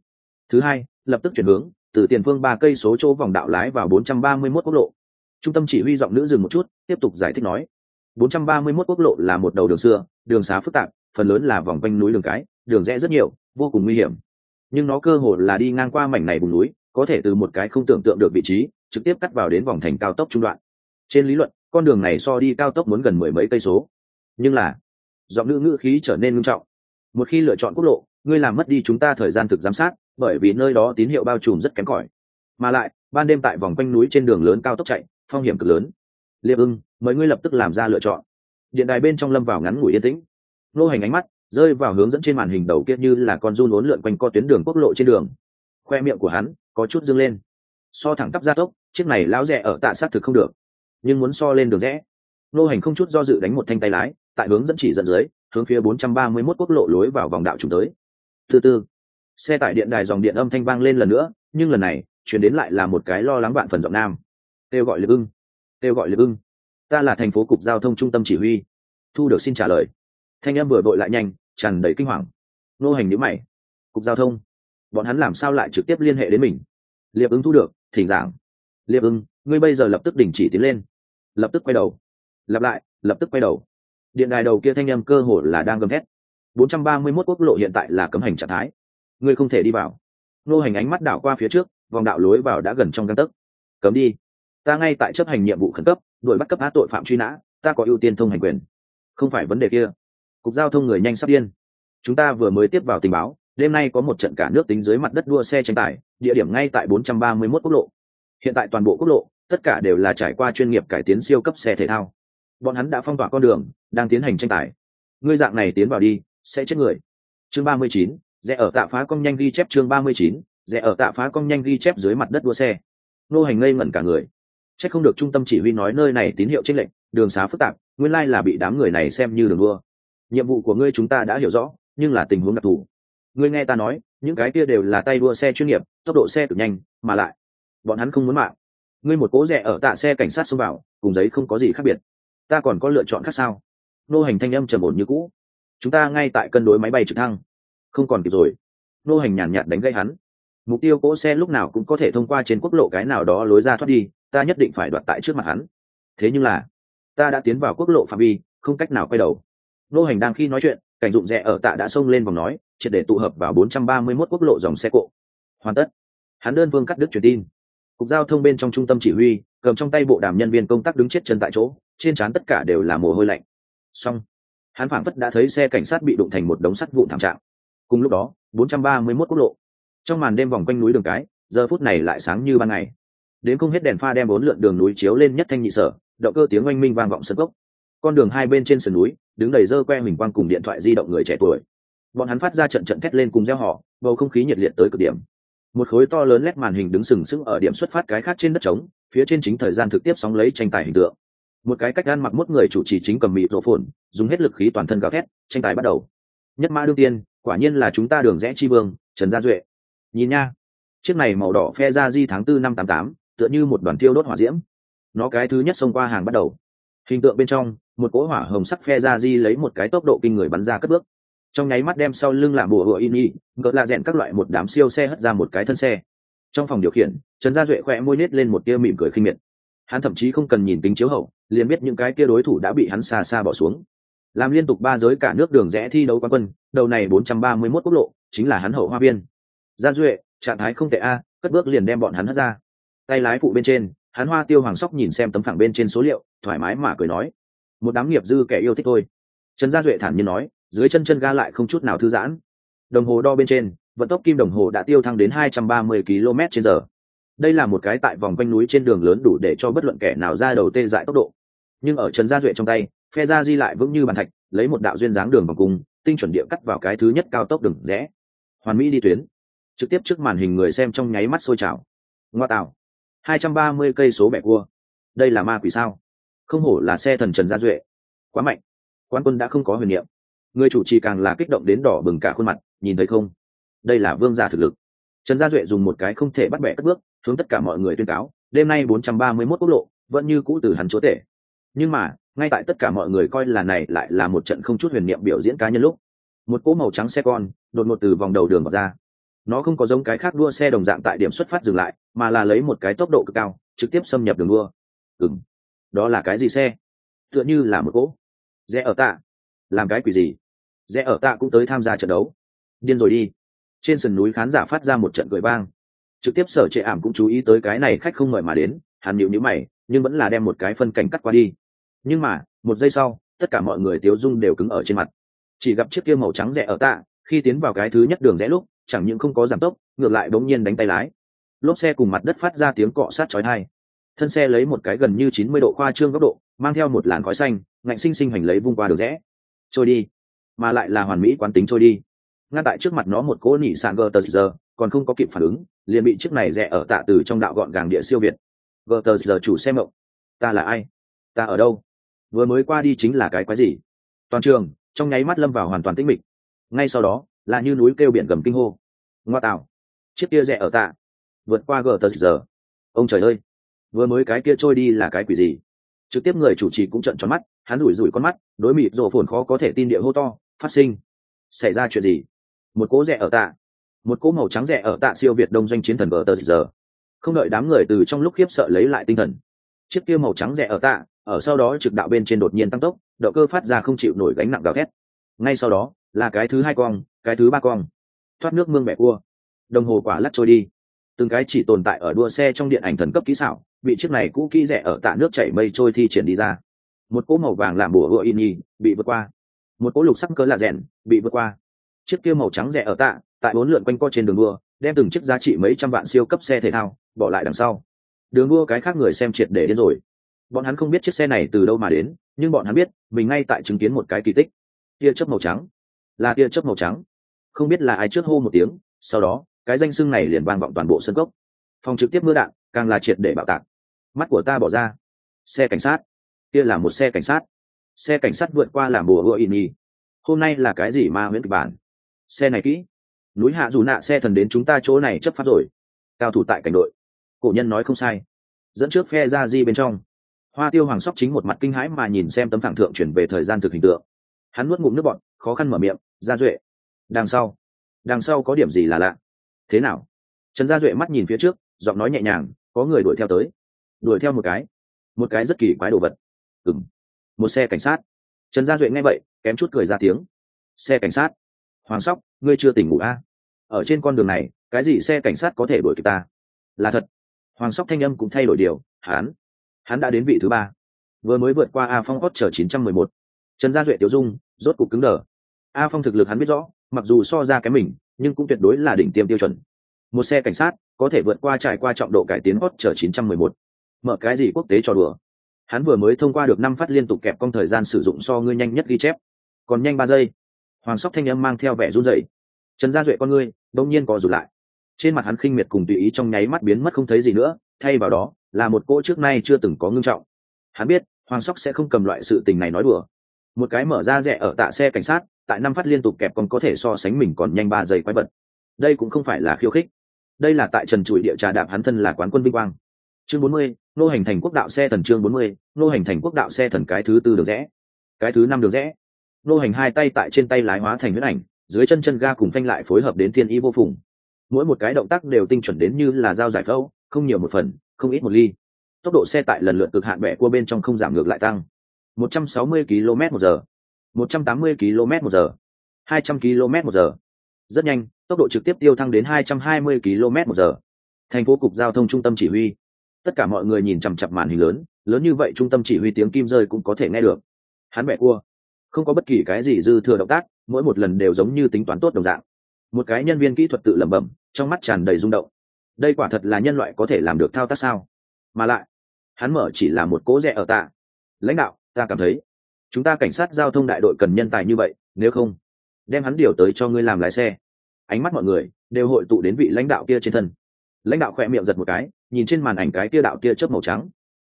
Thứ hai, lập tức chuyển hướng, từ tiền phương ba cây số chỗ vòng đạo lái vào 431 quốc lộ. Trung tâm chỉ huy giọng nữ dừng một chút, tiếp tục giải thích nói 431 quốc lộ là một đầu đường xưa, đường xá phức tạp, phần lớn là vòng quanh núi đường cái, đường rẽ rất nhiều, vô cùng nguy hiểm. Nhưng nó cơ hồ là đi ngang qua mảnh này vùng núi, có thể từ một cái không tưởng tượng được vị trí, trực tiếp cắt vào đến vòng thành cao tốc trung đoạn. Trên lý luận, con đường này so đi cao tốc muốn gần mười mấy cây số. Nhưng là giọng nữ ngữ khí trở nên nghiêm trọng. Một khi lựa chọn quốc lộ, ngươi làm mất đi chúng ta thời gian thực giám sát, bởi vì nơi đó tín hiệu bao trùm rất kém cỏi. Mà lại, ban đêm tại vòng quanh núi trên đường lớn cao tốc chạy, phong hiểm cực lớn. Liệp ưng, mời ngươi lập tức làm ra lựa chọn. Điện đài bên trong lâm vào ngắn ngủi yên tĩnh. Nô hành ánh mắt rơi vào hướng dẫn trên màn hình đầu kia như là con run uốn lượn quanh co tuyến đường quốc lộ trên đường. Khoe miệng của hắn có chút dâng lên. So thẳng tắp gia tốc, chiếc này láo rẻ ở tạ sát thực không được. Nhưng muốn so lên đường rẽ. Nô hành không chút do dự đánh một thanh tay lái tại hướng dẫn chỉ dẫn dưới, hướng phía 431 quốc lộ lối vào vòng đạo trùng tới. Thứ tư, xe tải điện đài dòng điện âm thanh vang lên lần nữa, nhưng lần này, chuyển đến lại là một cái lo lắng bạn phần giọng nam. Kêu gọi lực ưng, kêu gọi lực ưng. Ta là thành phố cục giao thông trung tâm chỉ huy. Thu được xin trả lời. Thanh em vừa vội lại nhanh, tràn đầy kinh hoàng. Nô hành nhữ mày. Cục giao thông, bọn hắn làm sao lại trực tiếp liên hệ đến mình? Liệp ứng thu được, thỉnh giảng. Liệp ứng ngươi bây giờ lập tức đình chỉ tiến lên. Lập tức quay đầu. Lặp lại, lập tức quay đầu điện đài đầu kia thanh em cơ hồ là đang gầm thét. 431 quốc lộ hiện tại là cấm hành trạng thái. Ngươi không thể đi vào. Nô hành ánh mắt đảo qua phía trước, vòng đạo lối vào đã gần trong găng tấc. Cấm đi. Ta ngay tại chấp hành nhiệm vụ khẩn cấp, đuổi bắt cấp á tội phạm truy nã, ta có ưu tiên thông hành quyền. Không phải vấn đề kia. Cục giao thông người nhanh sắp điên. Chúng ta vừa mới tiếp vào tình báo, đêm nay có một trận cả nước tính dưới mặt đất đua xe tranh tài, địa điểm ngay tại 431 quốc lộ. Hiện tại toàn bộ quốc lộ, tất cả đều là trải qua chuyên nghiệp cải tiến siêu cấp xe thể thao bọn hắn đã phong tỏa con đường đang tiến hành tranh tài. Ngươi dạng này tiến vào đi sẽ chết người. Chương 39, rẽ ở tạ phá công nhanh ghi chép chương 39, rẽ ở tạ phá công nhanh ghi chép dưới mặt đất đua xe. Nô hành ngây ngẩn cả người. Chắc không được trung tâm chỉ huy nói nơi này tín hiệu chênh lệnh đường xá phức tạp nguyên lai là bị đám người này xem như đường đua. Nhiệm vụ của ngươi chúng ta đã hiểu rõ nhưng là tình huống đặc thù. Ngươi nghe ta nói những cái kia đều là tay đua xe chuyên nghiệp tốc độ xe cực nhanh mà lại bọn hắn không muốn mạng. Ngươi một cố rẻ ở tạ xe cảnh sát xông vào cùng giấy không có gì khác biệt ta còn có lựa chọn khác sao? Nô hành thanh âm trầm ổn như cũ. Chúng ta ngay tại cân đối máy bay trực thăng. Không còn kịp rồi. Nô hành nhàn nhạt đánh gây hắn. Mục tiêu cỗ xe lúc nào cũng có thể thông qua trên quốc lộ cái nào đó lối ra thoát đi, ta nhất định phải đoạt tại trước mặt hắn. Thế nhưng là, ta đã tiến vào quốc lộ phạm vi, không cách nào quay đầu. Nô hành đang khi nói chuyện, cảnh dụng rẽ ở tạ đã xông lên vòng nói, triệt để tụ hợp vào 431 quốc lộ dòng xe cộ. Hoàn tất. Hắn đơn vương cắt đứt truyền tin. Cục giao thông bên trong trung tâm chỉ huy, cầm trong tay bộ đàm nhân viên công tác đứng chết chân tại chỗ trên trán tất cả đều là mồ hôi lạnh. Xong, hắn phảng phất đã thấy xe cảnh sát bị đụng thành một đống sắt vụn thảm trạng. Cùng lúc đó 431 quốc lộ. Trong màn đêm vòng quanh núi đường cái, giờ phút này lại sáng như ban ngày. Đến không hết đèn pha đem bốn lượn đường núi chiếu lên nhất thanh nhị sở, động cơ tiếng oanh minh vang vọng sân gốc. Con đường hai bên trên sườn núi, đứng đầy dơ que mình quang cùng điện thoại di động người trẻ tuổi. Bọn hắn phát ra trận trận thét lên cùng gieo họ bầu không khí nhiệt liệt tới cực điểm. Một khối to lớn lét màn hình đứng sừng sững ở điểm xuất phát cái khác trên đất trống, phía trên chính thời gian thực tiếp sóng lấy tranh tài hình tượng một cái cách gan mặc mốt người chủ trì chính cầm mịt rộ phồn dùng hết lực khí toàn thân gào thét, tranh tài bắt đầu. Nhất mã đương tiên, quả nhiên là chúng ta đường rẽ chi vương, trần gia duệ. Nhìn nha. Chiếc này màu đỏ phe ra di tháng tư năm tám tám, tựa như một đoàn thiêu đốt hỏa diễm. Nó cái thứ nhất xông qua hàng bắt đầu. Hình tượng bên trong, một cỗ hỏa hồng sắc phe ra di lấy một cái tốc độ kinh người bắn ra cất bước. Trong nháy mắt đem sau lưng làm bùa hựa in y ngợt lạ rẽn các loại một đám siêu xe hất ra một cái thân xe. Trong phòng điều khiển, trần gia duệ khỏe môi nết lên một tia mỉm cười khinh miệt. Hắn thậm chí không cần nhìn tính chiếu hậu liền biết những cái kia đối thủ đã bị hắn xa xa bỏ xuống. Làm liên tục ba giới cả nước đường rẽ thi đấu quán quân, đầu này bốn trăm ba mươi 431 quốc lộ, chính là hắn hậu hoa viên. Gia duệ, trạng thái không tệ a, cất bước liền đem bọn hắn hất ra. Tay lái phụ bên trên, hắn hoa tiêu hoàng sóc nhìn xem tấm phẳng bên trên số liệu, thoải mái mà cười nói, một đám nghiệp dư kẻ yêu thích thôi. Trần gia duệ thản nhiên nói, dưới chân chân ga lại không chút nào thư giãn. Đồng hồ đo bên trên, vận tốc kim đồng hồ đã tiêu thăng đến 230 km trên giờ đây là một cái tại vòng quanh núi trên đường lớn đủ để cho bất luận kẻ nào ra đầu tê dại tốc độ nhưng ở trần gia duệ trong tay, phe gia di lại vững như bàn thạch, lấy một đạo duyên dáng đường vòng cung, tinh chuẩn địa cắt vào cái thứ nhất cao tốc đường rẽ. Hoàn mỹ đi tuyến. Trực tiếp trước màn hình người xem trong nháy mắt sôi trào. Ngoa tạo. 230 cây số bẻ cua. Đây là ma quỷ sao? Không hổ là xe thần trần gia duệ. Quá mạnh. Quan quân đã không có huyền niệm. Người chủ trì càng là kích động đến đỏ bừng cả khuôn mặt, nhìn thấy không? Đây là vương gia thực lực. Trần gia duệ dùng một cái không thể bắt bẻ cất bước, hướng tất cả mọi người tuyên cáo, đêm nay 431 quốc lộ, vẫn như cũ từ hắn chúa tể nhưng mà, ngay tại tất cả mọi người coi là này lại là một trận không chút huyền niệm biểu diễn cá nhân lúc, một cỗ màu trắng xe con đột ngột từ vòng đầu đường vào ra. Nó không có giống cái khác đua xe đồng dạng tại điểm xuất phát dừng lại, mà là lấy một cái tốc độ cực cao, trực tiếp xâm nhập đường đua. Ừng đó là cái gì xe? Tựa như là một cỗ. Rẽ ở tạ. Làm cái quỷ gì? Rẽ ở tạ cũng tới tham gia trận đấu. Điên rồi đi. Trên sườn núi khán giả phát ra một trận cười vang. Trực tiếp sở trệ ảm cũng chú ý tới cái này khách không mời mà đến hàn nhịu nhữ mày, nhưng vẫn là đem một cái phân cảnh cắt qua đi nhưng mà, một giây sau, tất cả mọi người tiếu dung đều cứng ở trên mặt. Chỉ gặp chiếc kia màu trắng rẻ ở tạ, khi tiến vào cái thứ nhất đường rẽ lúc, chẳng những không có giảm tốc, ngược lại bỗng nhiên đánh tay lái. Lốp xe cùng mặt đất phát ra tiếng cọ sát chói tai. Thân xe lấy một cái gần như chín mươi độ khoa trương góc độ, mang theo một làn khói xanh, ngạnh sinh sinh hành lấy vung qua đường rẽ. Trôi đi. Mà lại là hoàn mỹ quán tính trôi đi. Ngăn tại trước mặt nó một cỗ nỉ sàn gờ tờ giờ, còn không có kịp phản ứng, liền bị chiếc này rẽ ở tạ từ trong đạo gọn gàng địa siêu việt. Gờ tờ giờ chủ xe mộng. Ta là ai? Ta ở đâu? Vừa mới qua đi chính là cái quái gì? Toàn trường, trong nháy mắt lâm vào hoàn toàn tĩnh mịch. Ngay sau đó, là như núi kêu biển gầm kinh hô. Ngoa tạo. Chiếc kia rẽ ở tạ. Vượt qua gờ tờ giờ. Ông trời ơi. Vừa mới cái kia trôi đi là cái quỷ gì? Trực tiếp người chủ trì cũng trận tròn mắt, hắn rủi rủi con mắt, đối mịt rổ phồn khó có thể tin địa hô to, phát sinh. Xảy ra chuyện gì? Một cỗ rẽ ở tạ. Một cỗ màu trắng rẽ ở tạ siêu việt đông doanh chiến thần gờ tờ giờ. Không đợi đám người từ trong lúc khiếp sợ lấy lại tinh thần, chiếc kia màu trắng rẽ ở tạ ở sau đó trực đạo bên trên đột nhiên tăng tốc, động cơ phát ra không chịu nổi gánh nặng gào thét. Ngay sau đó, là cái thứ hai cong, cái thứ ba cong. Thoát nước mương mẹ cua. Đồng hồ quả lắc trôi đi. Từng cái chỉ tồn tại ở đua xe trong điện ảnh thần cấp kỹ xảo, bị chiếc này cũ kỹ rẻ ở tạ nước chảy mây trôi thi triển đi ra. Một cỗ màu vàng làm bùa hựa in nhì bị vượt qua. Một cỗ lục sắc cỡ là rèn bị vượt qua. Chiếc kia màu trắng rẻ ở tạ, tại bốn lượn quanh co trên đường đua, đem từng chiếc giá trị mấy trăm vạn siêu cấp xe thể thao bỏ lại đằng sau. Đường đua cái khác người xem triệt để đến rồi bọn hắn không biết chiếc xe này từ đâu mà đến, nhưng bọn hắn biết, mình ngay tại chứng kiến một cái kỳ tích. Tia chớp màu trắng. Là tia chớp màu trắng. Không biết là ai trước hô một tiếng, sau đó, cái danh xưng này liền vang vọng toàn bộ sân cốc. Phòng trực tiếp mưa đạn, càng là triệt để bạo tạc. Mắt của ta bỏ ra. Xe cảnh sát. Kia là một xe cảnh sát. Xe cảnh sát vượt qua làm bùa hựa in y hôm nay là cái gì ma nguyễn kịch bản? Xe này kỹ. Núi hạ dù nạ xe thần đến chúng ta chỗ này chấp pháp rồi. Cao thủ tại cảnh đội. Cổ nhân nói không sai. Dẫn trước phe ra di bên trong hoa tiêu hoàng sóc chính một mặt kinh hãi mà nhìn xem tấm phẳng thượng chuyển về thời gian thực hình tượng. Hắn nuốt ngụm nước bọn khó khăn mở miệng ra duệ, đằng sau đằng sau có điểm gì là lạ? Thế nào? Trần gia duệ mắt nhìn phía trước, giọng nói nhẹ nhàng, có người đuổi theo tới. Đuổi theo một cái? Một cái rất kỳ quái đồ vật. Ừng một xe cảnh sát. Trần gia duệ nghe vậy, kém chút cười ra tiếng. Xe cảnh sát? Hoàng sóc, ngươi chưa tỉnh ngủ a à? ở trên con đường này, cái gì xe cảnh sát có thể đuổi kịp ta? Là thật. Hoàng sóc thanh âm cũng thay đổi điều, hắn hắn đã đến vị thứ ba. Vừa mới vượt qua a phong hot chờ 911. trần gia duệ tiểu dung, rốt cục cứng đờ. A phong thực lực hắn biết rõ, mặc dù so ra cái mình, nhưng cũng tuyệt đối là đỉnh tiêm tiêu chuẩn. Một xe cảnh sát, có thể vượt qua trải qua trọng độ cải tiến hot chờ 911. mở cái gì quốc tế cho đùa. Hắn vừa mới thông qua được năm phát liên tục kẹp công thời gian sử dụng so ngươi nhanh nhất ghi chép. Còn nhanh ba giây. Hoàng sóc thanh âm mang theo vẻ run rẩy. Trần gia duệ con ngươi, đông nhiên co rụt lại trên mặt hắn khinh miệt cùng tùy ý trong nháy mắt biến mất không thấy gì nữa, thay vào đó, là một cỗ trước nay chưa từng có ngưng trọng. Hắn biết, hoàng sóc sẽ không cầm loại sự tình này nói đùa. Một cái mở ra rẻ ở tạ xe cảnh sát, tại năm phát liên tục kẹp còn có thể so sánh mình còn nhanh ba giây quái vật. Đây cũng không phải là khiêu khích. Đây là tại trần trụi địa trà đạp hắn thân là quán quân vinh quang. Chương bốn mươi, nô hành thành quốc đạo xe thần chương bốn mươi, nô hành thành quốc đạo xe thần cái thứ tư được rẽ. Cái thứ năm được rẽ. Nô hành hai tay tại trên tay lái hóa thành huyết ảnh, dưới chân chân ga cùng phanh lại phối hợp đến thiên ý vô phùng mỗi một cái động tác đều tinh chuẩn đến như là dao giải phẫu, không nhiều một phần, không ít một ly. Tốc độ xe tại lần lượt cực hạn bẻ cua bên trong không giảm ngược lại tăng. 160 km một giờ. 180 km một giờ. 200 km một giờ. Rất nhanh, tốc độ trực tiếp tiêu thăng đến 220 km một giờ. Thành phố cục giao thông trung tâm chỉ huy. Tất cả mọi người nhìn chằm chặp màn hình lớn lớn như vậy trung tâm chỉ huy tiếng kim rơi cũng có thể nghe được. Hắn bẻ cua. Không có bất kỳ cái gì dư thừa động tác, mỗi một lần đều giống như tính toán tốt đồng dạng một cái nhân viên kỹ thuật tự lẩm bẩm, trong mắt tràn đầy rung động. Đây quả thật là nhân loại có thể làm được thao tác sao? Mà lại, hắn mở chỉ là một cố rẽ ở tạ. Lãnh đạo, ta cảm thấy, chúng ta cảnh sát giao thông đại đội cần nhân tài như vậy, nếu không, đem hắn điều tới cho ngươi làm lái xe. Ánh mắt mọi người đều hội tụ đến vị lãnh đạo kia trên thân. Lãnh đạo khỏe miệng giật một cái, nhìn trên màn ảnh cái kia đạo kia chớp màu trắng.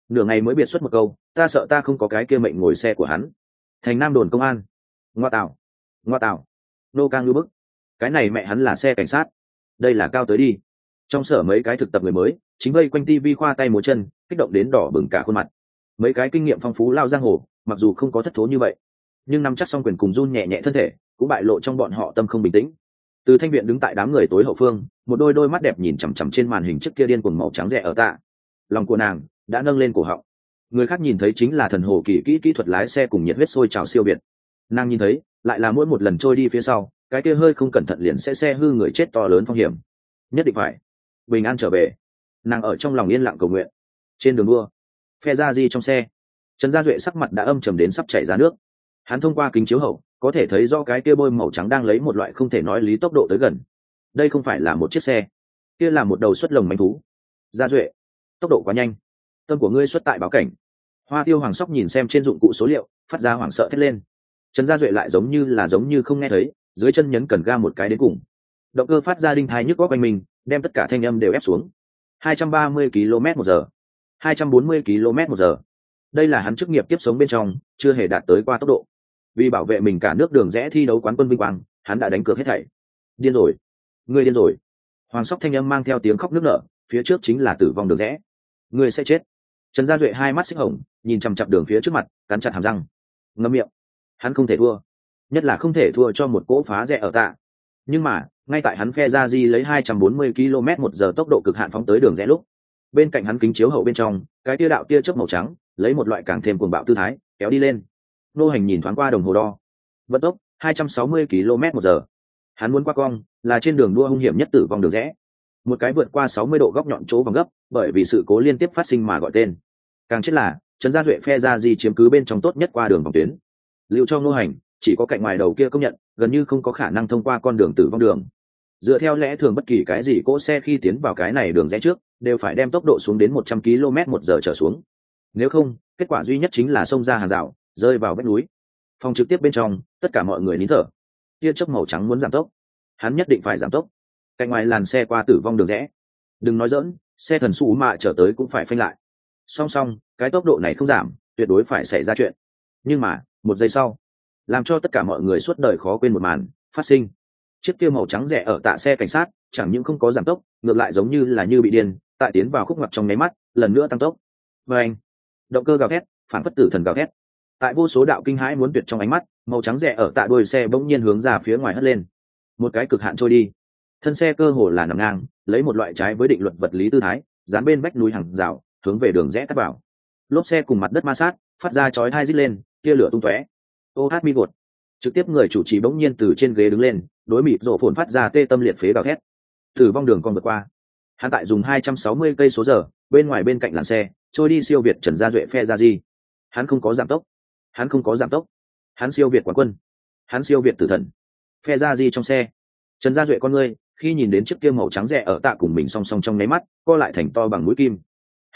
Nửa ngày mới biệt xuất một câu, ta sợ ta không có cái kia mệnh ngồi xe của hắn. Thành nam đồn công an. Ngoa tạo ngoa tạo nô càng ngư bức cái này mẹ hắn là xe cảnh sát. Đây là cao tới đi. Trong sở mấy cái thực tập người mới, chính vây quanh tivi khoa tay múa chân, kích động đến đỏ bừng cả khuôn mặt. Mấy cái kinh nghiệm phong phú lao giang hồ, mặc dù không có thất thố như vậy, nhưng nắm chắc xong quyền cùng run nhẹ nhẹ thân thể, cũng bại lộ trong bọn họ tâm không bình tĩnh. Từ thanh viện đứng tại đám người tối hậu phương, một đôi đôi mắt đẹp nhìn chằm chằm trên màn hình trước kia điên cuồng màu trắng rẻ ở tạ. Lòng của nàng đã nâng lên cổ họng. Người khác nhìn thấy chính là thần hồ kỳ kỹ kỹ thuật lái xe cùng nhiệt huyết sôi trào siêu việt. Nàng nhìn thấy, lại là mỗi một lần trôi đi phía sau cái kia hơi không cẩn thận liền sẽ xe hư người chết to lớn phong hiểm. Nhất định phải. Bình an trở về. Nàng ở trong lòng yên lặng cầu nguyện. Trên đường đua, phe ra di trong xe, trần gia duệ sắc mặt đã âm trầm đến sắp chảy ra nước. Hắn thông qua kính chiếu hậu, có thể thấy do cái kia bôi màu trắng đang lấy một loại không thể nói lý tốc độ tới gần. Đây không phải là một chiếc xe, kia là một đầu xuất lồng manh thú. Gia duệ, tốc độ quá nhanh. Tâm của ngươi xuất tại báo cảnh. Hoa tiêu hoàng sóc nhìn xem trên dụng cụ số liệu, phát ra hoảng sợ thét lên. Trần gia duệ lại giống như là giống như không nghe thấy dưới chân nhấn cần ga một cái đến cùng. Động cơ phát ra đinh thai nhức góc quanh mình, đem tất cả thanh âm đều ép xuống. 230 km một giờ. 240 km một giờ. Đây là hắn chức nghiệp tiếp sống bên trong, chưa hề đạt tới qua tốc độ. Vì bảo vệ mình cả nước đường rẽ thi đấu quán quân vinh quang, hắn đã đánh cược hết thảy. Điên rồi. Ngươi điên rồi. Hoàng sóc thanh âm mang theo tiếng khóc nước nở, phía trước chính là tử vong đường rẽ. Ngươi sẽ chết. Trần gia duệ hai mắt xích hồng, nhìn chằm chặp đường phía trước mặt, cắn chặt hàm răng. Ngâm miệng. Hắn không thể thua nhất là không thể thua cho một cỗ phá rẽ ở tạ. Nhưng mà, ngay tại hắn phe ra di lấy 240 km một giờ tốc độ cực hạn phóng tới đường rẽ lúc, bên cạnh hắn kính chiếu hậu bên trong, cái tia đạo tia chớp màu trắng, lấy một loại càng thêm cuồng bạo tư thái, kéo đi lên. Nô hành nhìn thoáng qua đồng hồ đo. Vận tốc 260 km một giờ. Hắn muốn qua cong, là trên đường đua hung hiểm nhất tử vong đường rẽ. Một cái vượt qua 60 độ góc nhọn chỗ vòng gấp, bởi vì sự cố liên tiếp phát sinh mà gọi tên. Càng chết là, trần gia duệ phe ra di chiếm cứ bên trong tốt nhất qua đường vòng tuyến. Lưu cho nô hành chỉ có cạnh ngoài đầu kia công nhận, gần như không có khả năng thông qua con đường tử vong đường. Dựa theo lẽ thường bất kỳ cái gì, cỗ xe khi tiến vào cái này đường rẽ trước, đều phải đem tốc độ xuống đến một trăm km một giờ trở xuống. Nếu không, kết quả duy nhất chính là xông ra hàng rào, rơi vào vách núi. Phòng trực tiếp bên trong, tất cả mọi người nín thở. Tia chớp màu trắng muốn giảm tốc. Hắn nhất định phải giảm tốc. Cạnh ngoài làn xe qua tử vong đường rẽ. Đừng nói dỡn xe thần xù mạ trở tới cũng phải phanh lại. Song song, cái tốc độ này không giảm, tuyệt đối phải xảy ra chuyện. Nhưng mà, một giây sau làm cho tất cả mọi người suốt đời khó quên một màn phát sinh. Chiếc kia màu trắng rẻ ở tạ xe cảnh sát, chẳng những không có giảm tốc, ngược lại giống như là như bị điên, tại tiến vào khúc ngoặt trong nháy mắt, lần nữa tăng tốc. Và anh, động cơ gào thét, phản phất tử thần gào thét. Tại vô số đạo kinh hãi muốn tuyệt trong ánh mắt, màu trắng rẻ ở tạ đuôi xe bỗng nhiên hướng ra phía ngoài hất lên. Một cái cực hạn trôi đi. Thân xe cơ hồ là nằm ngang, lấy một loại trái với định luật vật lý tư thái, dán bên vách núi hàng rào, hướng về đường rẽ cắt vào. Lốp xe cùng mặt đất ma sát, phát ra chói hai dít lên, tia lửa tung tóe ô hát mi gột. Trực tiếp người chủ trì bỗng nhiên từ trên ghế đứng lên, đối mịt rổ phồn phát ra tê tâm liệt phế gào thét. Từ vong đường con vượt qua. Hắn tại dùng 260 cây số giờ, bên ngoài bên cạnh làn xe, trôi đi siêu việt trần gia duệ phe ra di. Hắn không có giảm tốc. Hắn không có giảm tốc. Hắn siêu việt quán quân. Hắn siêu việt tử thần. Phe ra di trong xe. Trần gia duệ con ngươi, khi nhìn đến chiếc kia màu trắng rẻ ở tạ cùng mình song song trong nháy mắt, co lại thành to bằng mũi kim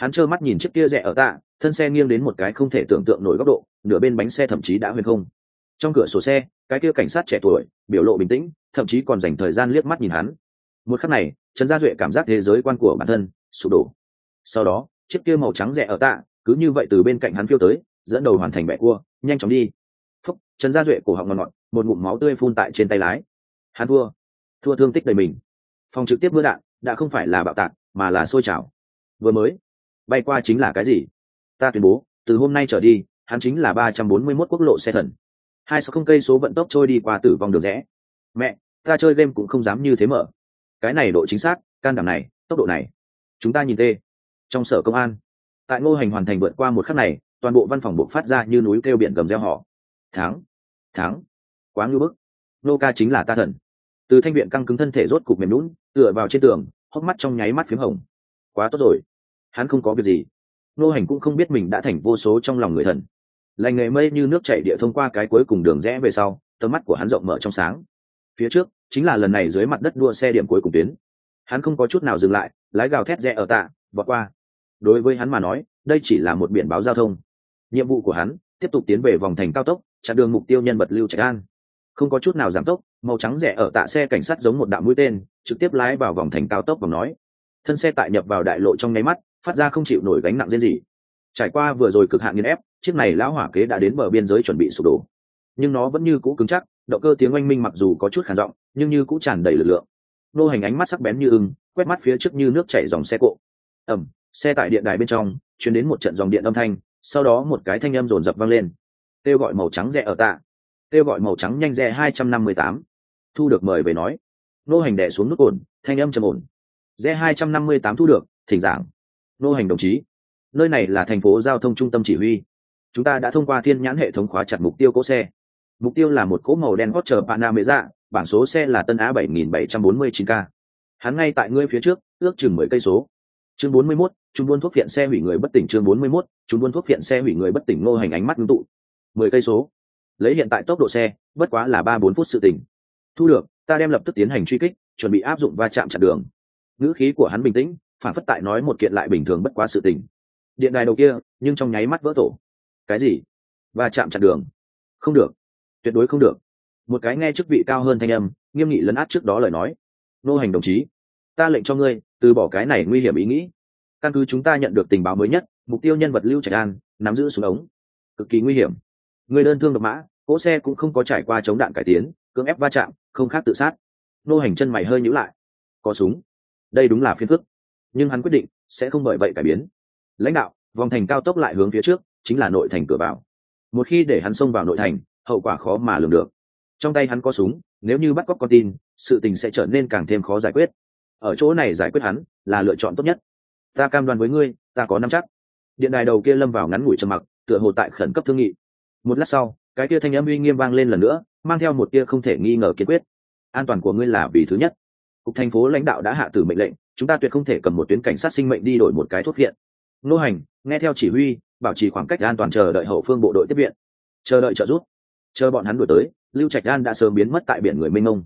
hắn trơ mắt nhìn chiếc kia rẻ ở tạ, thân xe nghiêng đến một cái không thể tưởng tượng nổi góc độ, nửa bên bánh xe thậm chí đã huyền không. Trong cửa sổ xe, cái kia cảnh sát trẻ tuổi, biểu lộ bình tĩnh, thậm chí còn dành thời gian liếc mắt nhìn hắn. Một khắc này, trần gia duệ cảm giác thế giới quan của bản thân sụp đổ. Sau đó, chiếc kia màu trắng rẻ ở tạ, cứ như vậy từ bên cạnh hắn phiêu tới, dẫn đầu hoàn thành bẹ cua, nhanh chóng đi. Phúc, trần gia duệ cổ họng ngọt ngọt, một ngụm máu tươi phun tại trên tay lái. Hắn thua. Thua thương tích đầy mình. Phòng trực tiếp mưa đạn, đã không phải là bạo tạc, mà là sôi trào. Vừa mới bay qua chính là cái gì? Ta tuyên bố, từ hôm nay trở đi, hắn chính là ba trăm bốn mươi 341 quốc lộ xe thần. Hai sáu không cây số vận tốc trôi đi qua tử vong đường rẽ. Mẹ, ta chơi game cũng không dám như thế mở. Cái này độ chính xác, can đảm này, tốc độ này. Chúng ta nhìn tê. Trong sở công an, tại ngô hành hoàn thành vượt qua một khắc này, toàn bộ văn phòng buộc phát ra như núi kêu biển gầm reo họ tháng tháng quá ngư bức. Nô ca chính là ta thần. Từ thanh viện căng cứng thân thể rốt cục mềm lún tựa vào trên tường, hốc mắt trong nháy mắt p h í m hồng. Quá tốt rồi hắn không có việc gì. Nô hành cũng không biết mình đã thành vô số trong lòng người thần. Lành nghề mây như nước chảy địa thông qua cái cuối cùng đường rẽ về sau, tầm mắt của hắn rộng mở trong sáng. Phía trước, chính là lần này dưới mặt đất đua xe điểm cuối cùng tuyến. Hắn không có chút nào dừng lại, lái gào thét rẽ ở tạ, vọt qua. Đối với hắn mà nói, đây chỉ là một biển báo giao thông. Nhiệm vụ của hắn, tiếp tục tiến về vòng thành cao tốc, chặn đường mục tiêu nhân vật lưu trạch an. Không có chút nào giảm tốc, màu trắng rẻ ở tạ xe cảnh sát giống một đạo mũi tên, trực tiếp lái vào vòng thành cao tốc và nói. Thân xe tại nhập vào đại lộ trong nháy mắt phát ra không chịu nổi gánh nặng riêng gì. Trải qua vừa rồi cực hạn nghiên ép, chiếc này lão hỏa kế đã đến bờ biên giới chuẩn bị sụp đổ. Nhưng nó vẫn như cũ cứng chắc, động cơ tiếng oanh minh mặc dù có chút khản giọng, nhưng như cũ tràn đầy lực lượng. Nô hành ánh mắt sắc bén như ưng, quét mắt phía trước như nước chảy dòng xe cộ. Ẩm xe tại điện đài bên trong chuyển đến một trận dòng điện âm thanh, sau đó một cái thanh âm rồn rập vang lên. Kêu gọi màu trắng rẻ ở tạ. Kêu gọi màu trắng nhanh rẻ hai trăm năm mươi tám. Thu được mời về nói. Nô hành đẻ xuống nút ổn, thanh âm trầm ổn. Rẽ hai trăm năm mươi tám thu được, thỉnh giảng nô hành đồng chí. Nơi này là thành phố giao thông trung tâm chỉ huy. Chúng ta đã thông qua thiên nhãn hệ thống khóa chặt mục tiêu cỗ xe. Mục tiêu là một cỗ màu đen hot chờ panamera bản số xe là tân á bảy nghìn bảy trăm bốn mươi chín k. Hắn ngay tại ngươi phía trước ước chừng mười cây số. Chương bốn mươi 41, chúng buôn thuốc phiện xe hủy người bất tỉnh chương bốn mươi 41, chúng buôn thuốc phiện xe hủy người bất tỉnh nô hành ánh mắt ngưng tụ. Mười cây số. Lấy hiện tại tốc độ xe bất quá là ba bốn phút sự tỉnh thu được ta đem lập tức tiến hành truy kích chuẩn bị áp dụng va chạm chặn đường. Ngữ khí của hắn bình tĩnh phản phất tại nói một kiện lại bình thường bất quá sự tình. Điện đài đầu kia, nhưng trong nháy mắt vỡ tổ. Cái gì? Và chạm chặn đường. Không được. Tuyệt đối không được. Một cái nghe chức vị cao hơn thanh âm, nghiêm nghị lấn át trước đó lời nói. Nô hành đồng chí, ta lệnh cho ngươi, từ bỏ cái này nguy hiểm ý nghĩ. Căn cứ chúng ta nhận được tình báo mới nhất, mục tiêu nhân vật lưu trạch an, nắm giữ súng ống. Cực kỳ nguy hiểm. Người đơn thương độc mã, cỗ xe cũng không có trải qua chống đạn cải tiến, cưỡng ép va chạm, không khác tự sát. Nô hành chân mày hơi nhữ lại. Có súng. Đây đúng là phiên phức nhưng hắn quyết định sẽ không bởi vậy cải biến. Lãnh đạo, vòng thành cao tốc lại hướng phía trước, chính là nội thành cửa vào. Một khi để hắn xông vào nội thành, hậu quả khó mà lường được. Trong tay hắn có súng, nếu như bắt cóc con tin, sự tình sẽ trở nên càng thêm khó giải quyết. Ở chỗ này giải quyết hắn là lựa chọn tốt nhất. Ta cam đoan với ngươi, ta có năm chắc. Điện đài đầu kia lâm vào ngắn ngủi trầm mặc, tựa hồ tại khẩn cấp thương nghị. Một lát sau, cái kia thanh âm uy nghiêm vang lên lần nữa, mang theo một tia không thể nghi ngờ kiên quyết. An toàn của ngươi là vì thứ nhất cục thành phố lãnh đạo đã hạ tử mệnh lệnh, chúng ta tuyệt không thể cầm một tuyến cảnh sát sinh mệnh đi đổi một cái thuốc viện. Nô hành, nghe theo chỉ huy, bảo trì khoảng cách an toàn chờ đợi hậu phương bộ đội tiếp viện. Chờ đợi trợ giúp. Chờ bọn hắn đuổi tới, lưu trạch an đã sớm biến mất tại biển người mênh mông.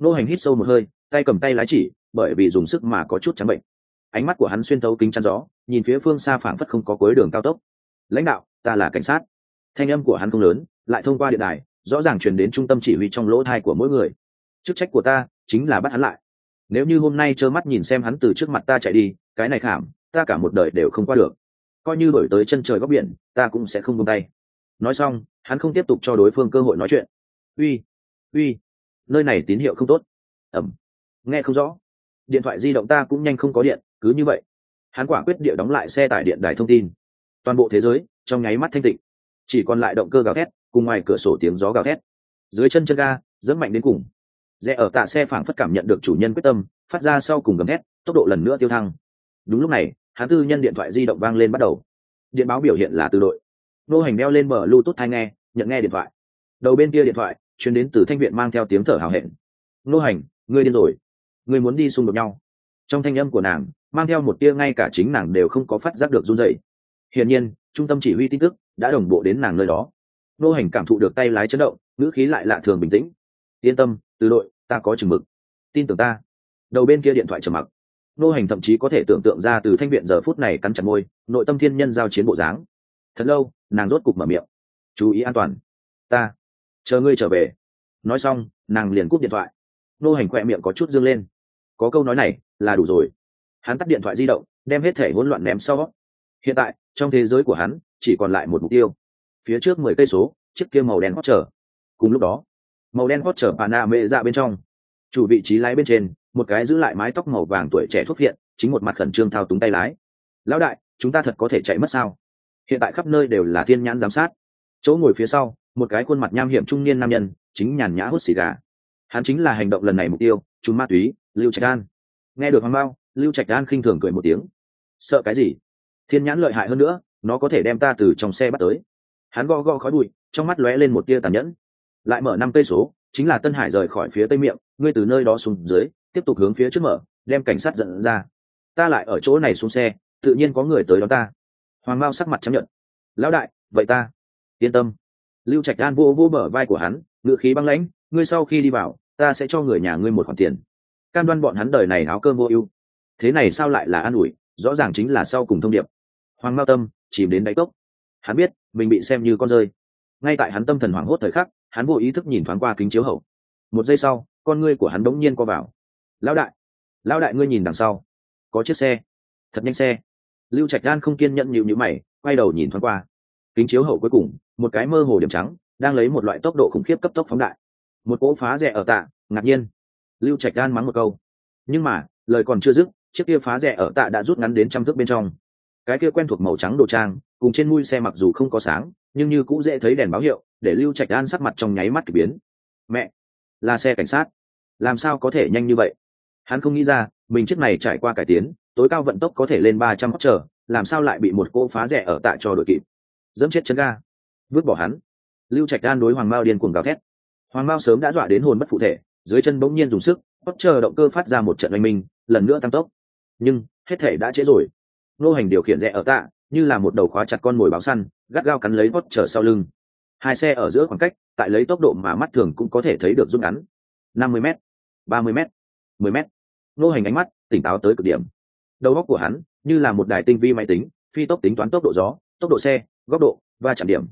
Nô hành hít sâu một hơi, tay cầm tay lái chỉ, bởi vì dùng sức mà có chút trắng bệnh. Ánh mắt của hắn xuyên thấu kính chắn gió, nhìn phía phương xa phảng phất không có cuối đường cao tốc. Lãnh đạo, ta là cảnh sát. Thanh âm của hắn không lớn, lại thông qua điện đài, rõ ràng truyền đến trung tâm chỉ huy trong lỗ thai của mỗi người. Chức trách của ta chính là bắt hắn lại nếu như hôm nay trơ mắt nhìn xem hắn từ trước mặt ta chạy đi, cái này khảm, ta cả một đời đều không qua được. Coi như đổi tới chân trời góc biển, ta cũng sẽ không buông tay. Nói xong, hắn không tiếp tục cho đối phương cơ hội nói chuyện. Uy uy, nơi này tín hiệu không tốt. Ẩm, nghe không rõ. Điện thoại di động ta cũng nhanh không có điện, cứ như vậy. Hắn quả quyết địa đóng lại xe tải điện đài thông tin. Toàn bộ thế giới, trong nháy mắt thanh tịnh. Chỉ còn lại động cơ gào thét, cùng ngoài cửa sổ tiếng gió gào thét. Dưới chân chân ga dẫn mạnh đến cùng rẽ ở tạ xe phảng phất cảm nhận được chủ nhân quyết tâm, phát ra sau cùng gầm hét tốc độ lần nữa tiêu thăng. Đúng lúc này hãng tư nhân điện thoại di động vang lên bắt đầu. Điện báo biểu hiện là từ đội. Nô hành đeo lên mở bluetooth thai nghe, nhận nghe điện thoại. Đầu bên kia điện thoại chuyến đến từ thanh viện mang theo tiếng thở hào hẹn. Nô hành, ngươi điên rồi. Ngươi muốn đi xung đột nhau. Trong thanh âm của nàng, mang theo một tia ngay cả chính nàng đều không có phát giác được run dậy hiển nhiên, trung tâm chỉ huy tin tức đã đồng bộ đến nàng nơi đó. Nô hành cảm thụ được tay lái chấn động, ngữ khí lại lạ thường bình tĩnh. Yên tâm, từ đội ta có chừng mực. Tin tưởng ta. Đầu bên kia điện thoại trầm mặc. Nô hành thậm chí có thể tưởng tượng ra từ thanh viện giờ phút này cắn chặt môi, nội tâm thiên nhân giao chiến bộ dáng. Thật lâu, nàng rốt cục mở miệng. Chú ý an toàn. Ta. Chờ ngươi trở về. Nói xong, nàng liền cúp điện thoại. Nô hành khỏe miệng có chút dương lên. Có câu nói này, là đủ rồi. Hắn tắt điện thoại di động, đem hết thể hỗn loạn ném sau. Hiện tại, trong thế giới của hắn, chỉ còn lại một mục tiêu. Phía trước mười cây số, chiếc kia màu đen hót trở cùng lúc đó màu đen hot trở bà nạ mệ dạ bên trong. Chủ vị trí lái bên trên, một cái giữ lại mái tóc màu vàng tuổi trẻ thuốc viện, chính một mặt khẩn trương thao túng tay lái. Lão đại, chúng ta thật có thể chạy mất sao? Hiện tại khắp nơi đều là thiên nhãn giám sát. Chỗ ngồi phía sau, một cái khuôn mặt nham hiểm trung niên nam nhân, chính nhàn nhã hút xì gà. Hắn chính là hành động lần này mục tiêu, chúng ma túy, lưu trạch an nghe được hoàng bao lưu trạch an khinh thường cười một tiếng. Sợ cái gì? Thiên nhãn lợi hại hơn nữa, nó có thể đem ta từ trong xe bắt tới. Hắn gõ gõ khói bụi, trong mắt lóe lên một tia tàn nhẫn lại mở năm cây số, chính là tân hải rời khỏi phía tây miệng, ngươi từ nơi đó xuống dưới, tiếp tục hướng phía trước mở, đem cảnh sát dẫn ra. Ta lại ở chỗ này xuống xe, tự nhiên có người tới đó ta. Hoàng mao sắc mặt chấp nhận lão đại, vậy ta. Yên tâm. Lưu trạch an vô vô bờ vai của hắn ngự khí băng lãnh, ngươi sau khi đi vào, ta sẽ cho người nhà ngươi một khoản tiền. Cam đoan bọn hắn đời này áo cơm vô ưu. Thế này sao lại là an ủi, rõ ràng chính là sau cùng thông điệp. Hoàng mao tâm chìm đến đáy cốc. Hắn biết, mình bị xem như con rơi. Ngay tại hắn tâm thần hoảng hốt thời khắc hắn vô ý thức nhìn thoáng qua kính chiếu hậu. Một giây sau, con ngươi của hắn đống nhiên qua vào. Lão đại lão đại ngươi nhìn đằng sau. Có chiếc xe. Thật nhanh xe. Lưu trạch gan không kiên nhẫn nhịu nhữ mày, quay đầu nhìn thoáng qua. Kính chiếu hậu cuối cùng, một cái mơ hồ điểm trắng, đang lấy một loại tốc độ khủng khiếp cấp tốc phóng đại. Một cỗ phá rẻ ở tạ, ngạc nhiên. Lưu trạch gan mắng một câu. Nhưng mà, lời còn chưa dứt, chiếc kia phá rẻ ở tạ đã rút ngắn đến trăm thước bên trong cái kia quen thuộc màu trắng đồ trang, cùng trên mui xe mặc dù không có sáng, nhưng như cũng dễ thấy đèn báo hiệu, để lưu trạch an sắc mặt trong nháy mắt k ỳ biến. Mẹ, là xe cảnh sát. Làm sao có thể nhanh như vậy? Hắn không nghĩ ra, mình chiếc này trải qua cải tiến, tối cao vận tốc có thể lên ba trăm hóc chờ làm sao lại bị một cô phá rẻ ở tại cho đội kịp. Dẫm chết chân ga. Vứt bỏ hắn. Lưu trạch an đối hoàng mao điên cuồng gào thét. Hoàng mao sớm đã dọa đến hồn bất phụ thể, dưới chân bỗng nhiên dùng sức, bất chờ động cơ phát ra một trận oanh minh, lần nữa tăng tốc. Nhưng, hết thể đã trễ rồi nô hành điều khiển rẽ ở tạ, như là một đầu khóa chặt con mồi báo săn, gắt gao cắn lấy hót trở sau lưng. Hai xe ở giữa khoảng cách, tại lấy tốc độ mà mắt thường cũng có thể thấy được rút ngắn. năm mươi m ba mươi m mười m nô hành ánh mắt tỉnh táo tới cực điểm. Đầu góc của hắn như là một đài tinh vi máy tính, phi tốc tính toán tốc độ gió, tốc độ xe, góc độ và chạm điểm.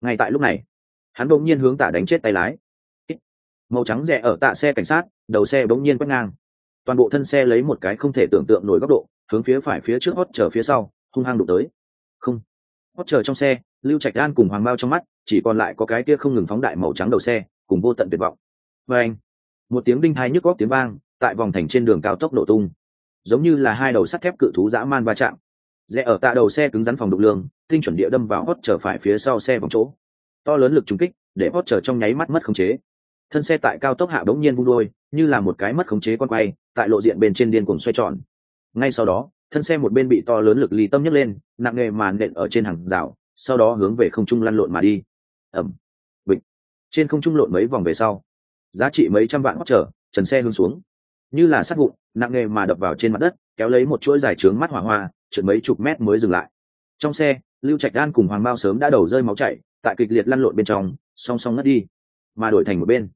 Ngay tại lúc này, hắn bỗng nhiên hướng tả đánh chết tay lái. Màu trắng rẽ ở tạ xe cảnh sát, đầu xe bỗng nhiên quét ngang. Toàn bộ thân xe lấy một cái không thể tưởng tượng nổi góc độ hướng phía phải phía trước hót chờ phía sau, hung hăng đụng tới. Không. Hót chờ trong xe, lưu trạch đan cùng hoàng bao trong mắt, chỉ còn lại có cái kia không ngừng phóng đại màu trắng đầu xe, cùng vô tận tuyệt vọng. Và anh, một tiếng đinh thai nhức góc tiếng vang, tại vòng thành trên đường cao tốc nổ tung. Giống như là hai đầu sắt thép cự thú dã man va chạm. Rẽ ở tạ đầu xe cứng rắn phòng đục lương tinh chuẩn địa đâm vào hót chờ phải phía sau xe vòng chỗ. To lớn lực trúng kích, để hót chờ trong nháy mắt mất khống chế. Thân xe tại cao tốc hạ đống nhiên vung đôi, như là một cái mất khống chế con quay, tại lộ diện bên trên điên cuồng xoay tròn ngay sau đó, thân xe một bên bị to lớn lực ly tâm nhấc lên, nặng nề màn nện ở trên hàng rào, sau đó hướng về không trung lăn lộn mà đi. Ẩm. Bịch. Trên không trung lộn mấy vòng về sau, giá trị mấy trăm vạn hót trở, trần xe hướng xuống. Như là sát vụn, nặng nề mà đập vào trên mặt đất, kéo lấy một chuỗi dài trướng mắt hỏa hoa, trượt mấy chục mét mới dừng lại. Trong xe, lưu trạch đan cùng hoàng mao sớm đã đầu rơi máu chảy, tại kịch liệt lăn lộn bên trong, song song ngất đi, mà đổi thành một bên.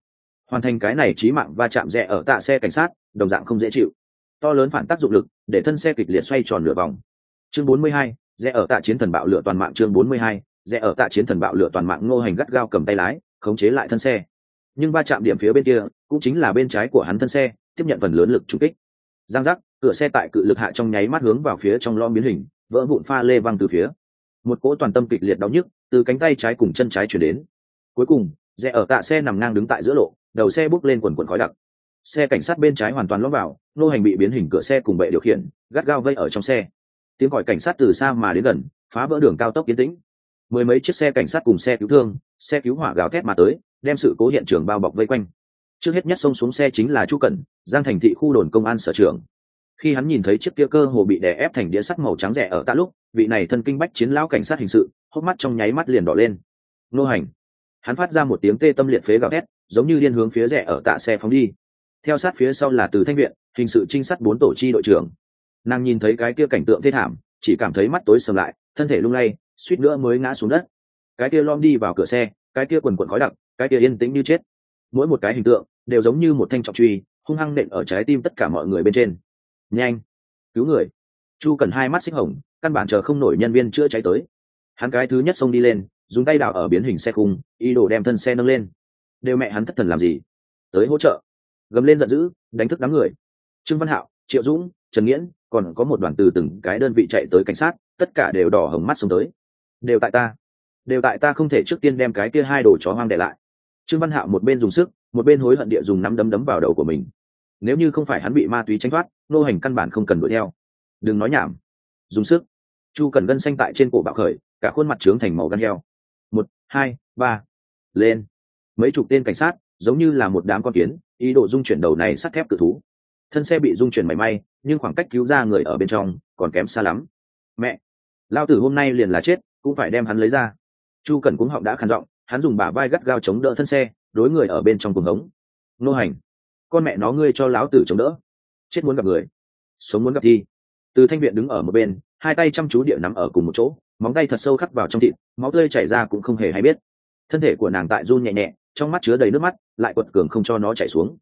Hoàn thành cái này trí mạng va chạm rẽ ở tạ xe cảnh sát, đồng dạng không dễ chịu to lớn phản tác dụng lực để thân xe kịch liệt xoay tròn lửa vòng. Chương 42, rẽ ở tạ chiến thần bạo lửa toàn mạng chương 42, rẽ ở tạ chiến thần bạo lửa toàn mạng ngô hành gắt gao cầm tay lái khống chế lại thân xe. Nhưng va chạm điểm phía bên kia cũng chính là bên trái của hắn thân xe tiếp nhận phần lớn lực trung kích. Giang giác cửa xe tại cự lực hạ trong nháy mắt hướng vào phía trong lom biến hình vỡ vụn pha lê văng từ phía. Một cỗ toàn tâm kịch liệt đau nhức từ cánh tay trái cùng chân trái chuyển đến. Cuối cùng rẽ ở tạ xe nằm ngang đứng tại giữa lộ đầu xe bốc lên quần quần khói đặc xe cảnh sát bên trái hoàn toàn lõm vào, nô hành bị biến hình cửa xe cùng bệ điều khiển, gắt gao vây ở trong xe. Tiếng gọi cảnh sát từ xa mà đến gần, phá vỡ đường cao tốc yên tĩnh. Mười mấy chiếc xe cảnh sát cùng xe cứu thương, xe cứu hỏa gào thét mà tới, đem sự cố hiện trường bao bọc vây quanh. Trước hết nhất xông xuống xe chính là chu cẩn, giang thành thị khu đồn công an sở trưởng. Khi hắn nhìn thấy chiếc kia cơ hồ bị đè ép thành đĩa sắt màu trắng rẻ ở tạ lúc, vị này thân kinh bách chiến lão cảnh sát hình sự, hốc mắt trong nháy mắt liền đỏ lên. Nô hành. Hắn phát ra một tiếng tê tâm liệt phế gào thét, giống như điên hướng phía rẻ ở tạ xe phóng đi theo sát phía sau là từ thanh viện, hình sự trinh sát bốn tổ chi đội trưởng. Nàng nhìn thấy cái kia cảnh tượng thê thảm, chỉ cảm thấy mắt tối sầm lại, thân thể lung lay, suýt nữa mới ngã xuống đất. Cái kia lom đi vào cửa xe, cái kia quần quần khói đặc, cái kia yên tĩnh như chết. Mỗi một cái hình tượng, đều giống như một thanh trọng truy, hung hăng nện ở trái tim tất cả mọi người bên trên. Nhanh! Cứu người! Chu cần hai mắt xích hồng, căn bản chờ không nổi nhân viên chữa cháy tới. Hắn cái thứ nhất xông đi lên, dùng tay đào ở biến hình xe khung ý đồ đem thân xe nâng lên. Đều mẹ hắn thất thần làm gì? Tới hỗ trợ gầm lên giận dữ, đánh thức đám người. Trương văn hạo, triệu dũng, trần nghiễn, còn có một đoàn từ từng cái đơn vị chạy tới cảnh sát, tất cả đều đỏ hồng mắt xuống tới. Đều tại ta, đều tại ta không thể trước tiên đem cái kia hai đồ chó hoang để lại. Trương văn hạo một bên dùng sức, một bên hối hận địa dùng nắm đấm đấm vào đầu của mình. Nếu như không phải hắn bị ma túy tranh thoát, nô hành căn bản không cần đuổi theo. Đừng nói nhảm. Dùng sức. Chu cần gân xanh tại trên cổ bạo khởi, cả khuôn mặt trướng thành màu gan heo. Một, hai, ba. Lên. Mấy chục tên cảnh sát giống như là một đám con kiến, ý đồ dung chuyển đầu này sắt thép cự thú. Thân xe bị dung chuyển mảy may, nhưng khoảng cách cứu ra người ở bên trong còn kém xa lắm. Mẹ! Lao tử hôm nay liền là chết, cũng phải đem hắn lấy ra. Chu cần cuống họng đã khàn giọng, hắn dùng bả vai gắt gao chống đỡ thân xe, đối người ở bên trong cuồng hống. Nô hành! Con mẹ nó ngươi cho lão tử chống đỡ. Chết muốn gặp người. Sống muốn gặp thi. Từ thanh viện đứng ở một bên, hai tay chăm chú địa nắm ở cùng một chỗ, móng tay thật sâu khắc vào trong thịt, máu tươi chảy ra cũng không hề hay biết. Thân thể của nàng tại run nhẹ nhẹ trong mắt chứa đầy nước mắt, lại quật cường không cho nó chảy xuống.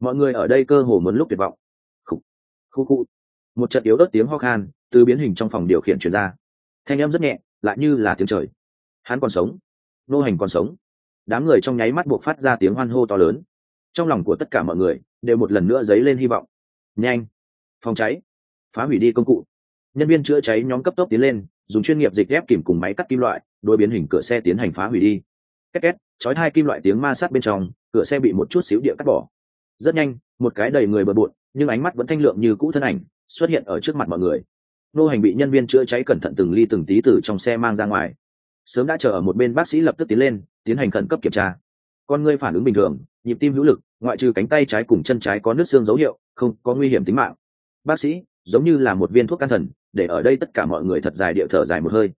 Mọi người ở đây cơ hồ muốn lúc tuyệt vọng. Khu khu khu một trận yếu ớt tiếng ho khan từ biến hình trong phòng điều khiển chuyển ra. Thanh em rất nhẹ, lại như là tiếng trời. Hắn còn sống. Nô hành còn sống. Đám người trong nháy mắt buộc phát ra tiếng hoan hô to lớn. Trong lòng của tất cả mọi người đều một lần nữa dấy lên hy vọng. Nhanh. Phòng cháy. Phá hủy đi công cụ. Nhân viên chữa cháy nhóm cấp tốc tiến lên, dùng chuyên nghiệp dịch ghép kìm cùng máy cắt kim loại đôi biến hình cửa xe tiến hành phá hủy đi két két, chói hai kim loại tiếng ma sát bên trong, cửa xe bị một chút xíu địa cắt bỏ. Rất nhanh, một cái đầy người bờ bộn, nhưng ánh mắt vẫn thanh lượng như cũ thân ảnh, xuất hiện ở trước mặt mọi người. Nô hành bị nhân viên chữa cháy cẩn thận từng ly từng tí từ trong xe mang ra ngoài. Sớm đã chờ ở một bên bác sĩ lập tức tiến lên, tiến hành khẩn cấp kiểm tra. Con người phản ứng bình thường, nhịp tim hữu lực, ngoại trừ cánh tay trái cùng chân trái có nước xương dấu hiệu, không có nguy hiểm tính mạng. Bác sĩ, giống như là một viên thuốc can thần, để ở đây tất cả mọi người thật dài địa thở dài một hơi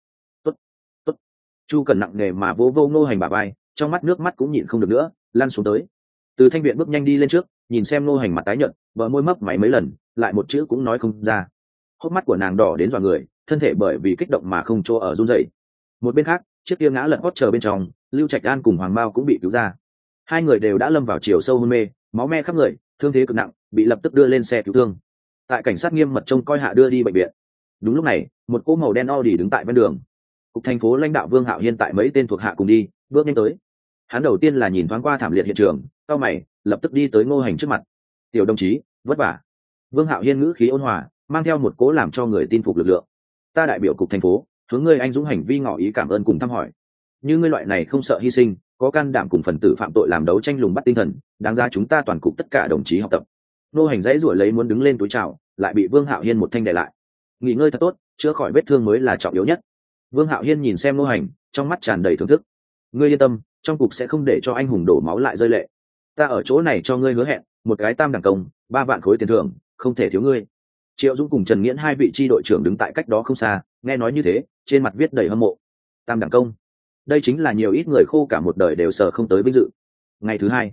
chu cần nặng nề mà vô vô ngô hành bà bay trong mắt nước mắt cũng nhịn không được nữa, lăn xuống tới. Từ thanh viện bước nhanh đi lên trước, nhìn xem ngô hành mặt tái nhợt vợ môi mấp máy mấy lần, lại một chữ cũng nói không ra. Hốc mắt của nàng đỏ đến dọa người, thân thể bởi vì kích động mà không chỗ ở run dậy một bên khác, chiếc kia ngã lật hót chờ bên trong, lưu trạch an cùng hoàng bao cũng bị cứu ra. Hai người đều đã lâm vào chiều sâu hôn mê, máu me khắp người, thương thế cực nặng, bị lập tức đưa lên xe cứu thương. Tại cảnh sát nghiêm mật trông coi hạ đưa đi bệnh viện. Đúng lúc này, một cỗ màu đen Audi đứng tại ven đường cục thành phố lãnh đạo vương hạo hiên tại mấy tên thuộc hạ cùng đi, bước nhanh tới. Hắn đầu tiên là nhìn thoáng qua thảm liệt hiện trường cao mày, lập tức đi tới ngô hành trước mặt. Tiểu đồng chí, vất vả. Vương hạo hiên ngữ khí ôn hòa, mang theo một cố làm cho người tin phục lực lượng. Ta đại biểu cục thành phố, hướng ngươi anh dũng hành vi ngỏ ý cảm ơn cùng thăm hỏi. Như ngươi loại này không sợ hy sinh, có can đảm cùng phần tử phạm tội làm đấu tranh lùng bắt tinh thần, đáng ra chúng ta toàn cục tất cả đồng chí học tập. Nô hành dãy ruổi lấy muốn đứng lên túi trào lại bị vương hạo hiên một thanh đại lại. Nghỉ ngơi thật tốt, chữa khỏi vết thương mới là trọng yếu nhất vương hạo hiên nhìn xem Ngô hành, trong mắt tràn đầy thưởng thức. Ngươi yên tâm, trong cục sẽ không để cho anh hùng đổ máu lại rơi lệ. Ta ở chỗ này cho ngươi hứa hẹn, một cái tam đẳng công, ba vạn khối tiền thưởng, không thể thiếu ngươi. Triệu dũng cùng trần nghiễn hai vị tri đội trưởng đứng tại cách đó không xa, nghe nói như thế, trên mặt viết đầy hâm mộ. Tam đẳng công. Đây chính là nhiều ít người khô cả một đời đều sờ không tới vinh dự. Ngày thứ hai,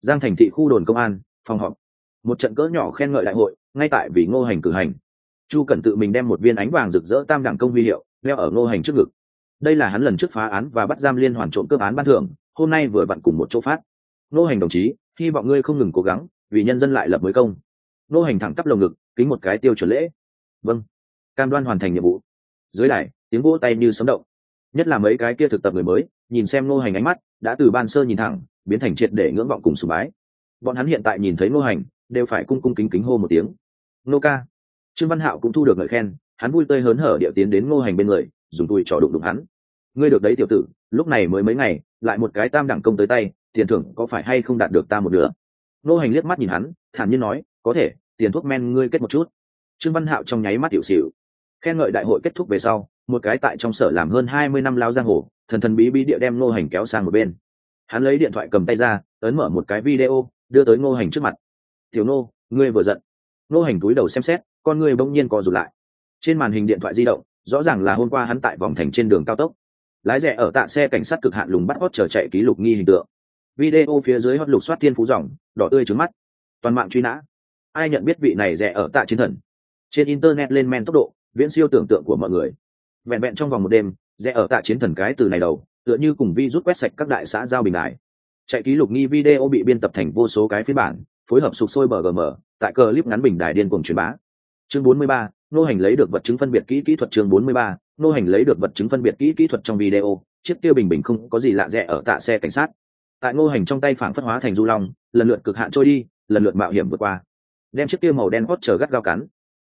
giang thành thị khu đồn công an, phòng họp. Một trận cỡ nhỏ khen ngợi đại hội, ngay tại vì ngô hành cử hành. Chu cần tự mình đem một viên ánh vàng rực rỡ tam đẳng công huy hiệu leo ở ngô hành trước ngực. Đây là hắn lần trước phá án và bắt giam liên hoàn trộm cướp án ban thưởng, hôm nay vừa vặn cùng một chỗ phát. Ngô hành đồng chí, hy vọng ngươi không ngừng cố gắng, vì nhân dân lại lập mới công. Ngô hành thẳng tắp lồng ngực, kính một cái tiêu chuẩn lễ. Vâng. Cam đoan hoàn thành nhiệm vụ. Dưới đài, tiếng vỗ tay như sấm động. Nhất là mấy cái kia thực tập người mới, nhìn xem ngô hành ánh mắt, đã từ ban sơ nhìn thẳng, biến thành triệt để ngưỡng vọng cùng sùng bái. Bọn hắn hiện tại nhìn thấy ngô hành, đều phải cung cung kính kính hô một tiếng. Nô ca. Trương văn hạo cũng thu được lời khen hắn vui tươi hớn hở điệu tiến đến ngô hành bên người, dùng tùi trò đụng đụng hắn. Ngươi được đấy tiểu tử, lúc này mới mấy ngày, lại một cái tam đẳng công tới tay, tiền thưởng có phải hay không đạt được ta một nửa? Ngô hành liếc mắt nhìn hắn, thản nhiên nói, có thể, tiền thuốc men ngươi kết một chút. Trương văn hạo trong nháy mắt tiểu xỉu. Khen ngợi đại hội kết thúc về sau, một cái tại trong sở làm hơn hai mươi năm lao giang hồ, thần thần bí bí địa đem ngô hành kéo sang một bên. Hắn lấy điện thoại cầm tay ra, ấn mở một cái video, đưa tới ngô hành trước mặt. Tiểu nô, ngươi vừa giận. Ngô hành túi đầu xem xét, con ngươi bỗng nhiên co rụt lại trên màn hình điện thoại di động rõ ràng là hôm qua hắn tại vòng thành trên đường cao tốc. Lái rẻ ở tạ xe cảnh sát cực hạn lùng bắt hót chờ chạy ký lục nghi hình tượng. Video phía dưới hót lục soát thiên phú dòng đỏ tươi trứng mắt. Toàn mạng truy nã. Ai nhận biết vị này rẻ ở tạ chiến thần? Trên internet lên men tốc độ viễn siêu tưởng tượng của mọi người. Vẹn vẹn trong vòng một đêm rẽ ở tạ chiến thần cái từ này đầu tựa như cùng vi rút quét sạch các đại xã giao bình đại. Chạy ký lục nghi video bị biên tập thành vô số cái phiên bản phối hợp sụp sôi bờ gm tại clip ngắn bình đài điên cuồng truyền bá. Chương 43, nô hành lấy được vật chứng phân biệt kỹ kỹ thuật chương 43, nô hành lấy được vật chứng phân biệt kỹ kỹ thuật trong video chiếc tiêu bình bình không có gì lạ rẻ ở tạ xe cảnh sát. Tại ngô hành trong tay phảng phất hóa thành du long lần lượt cực hạn trôi đi lần lượt mạo hiểm vượt qua. Đem chiếc tiêu màu đen hót chờ gắt gao cắn.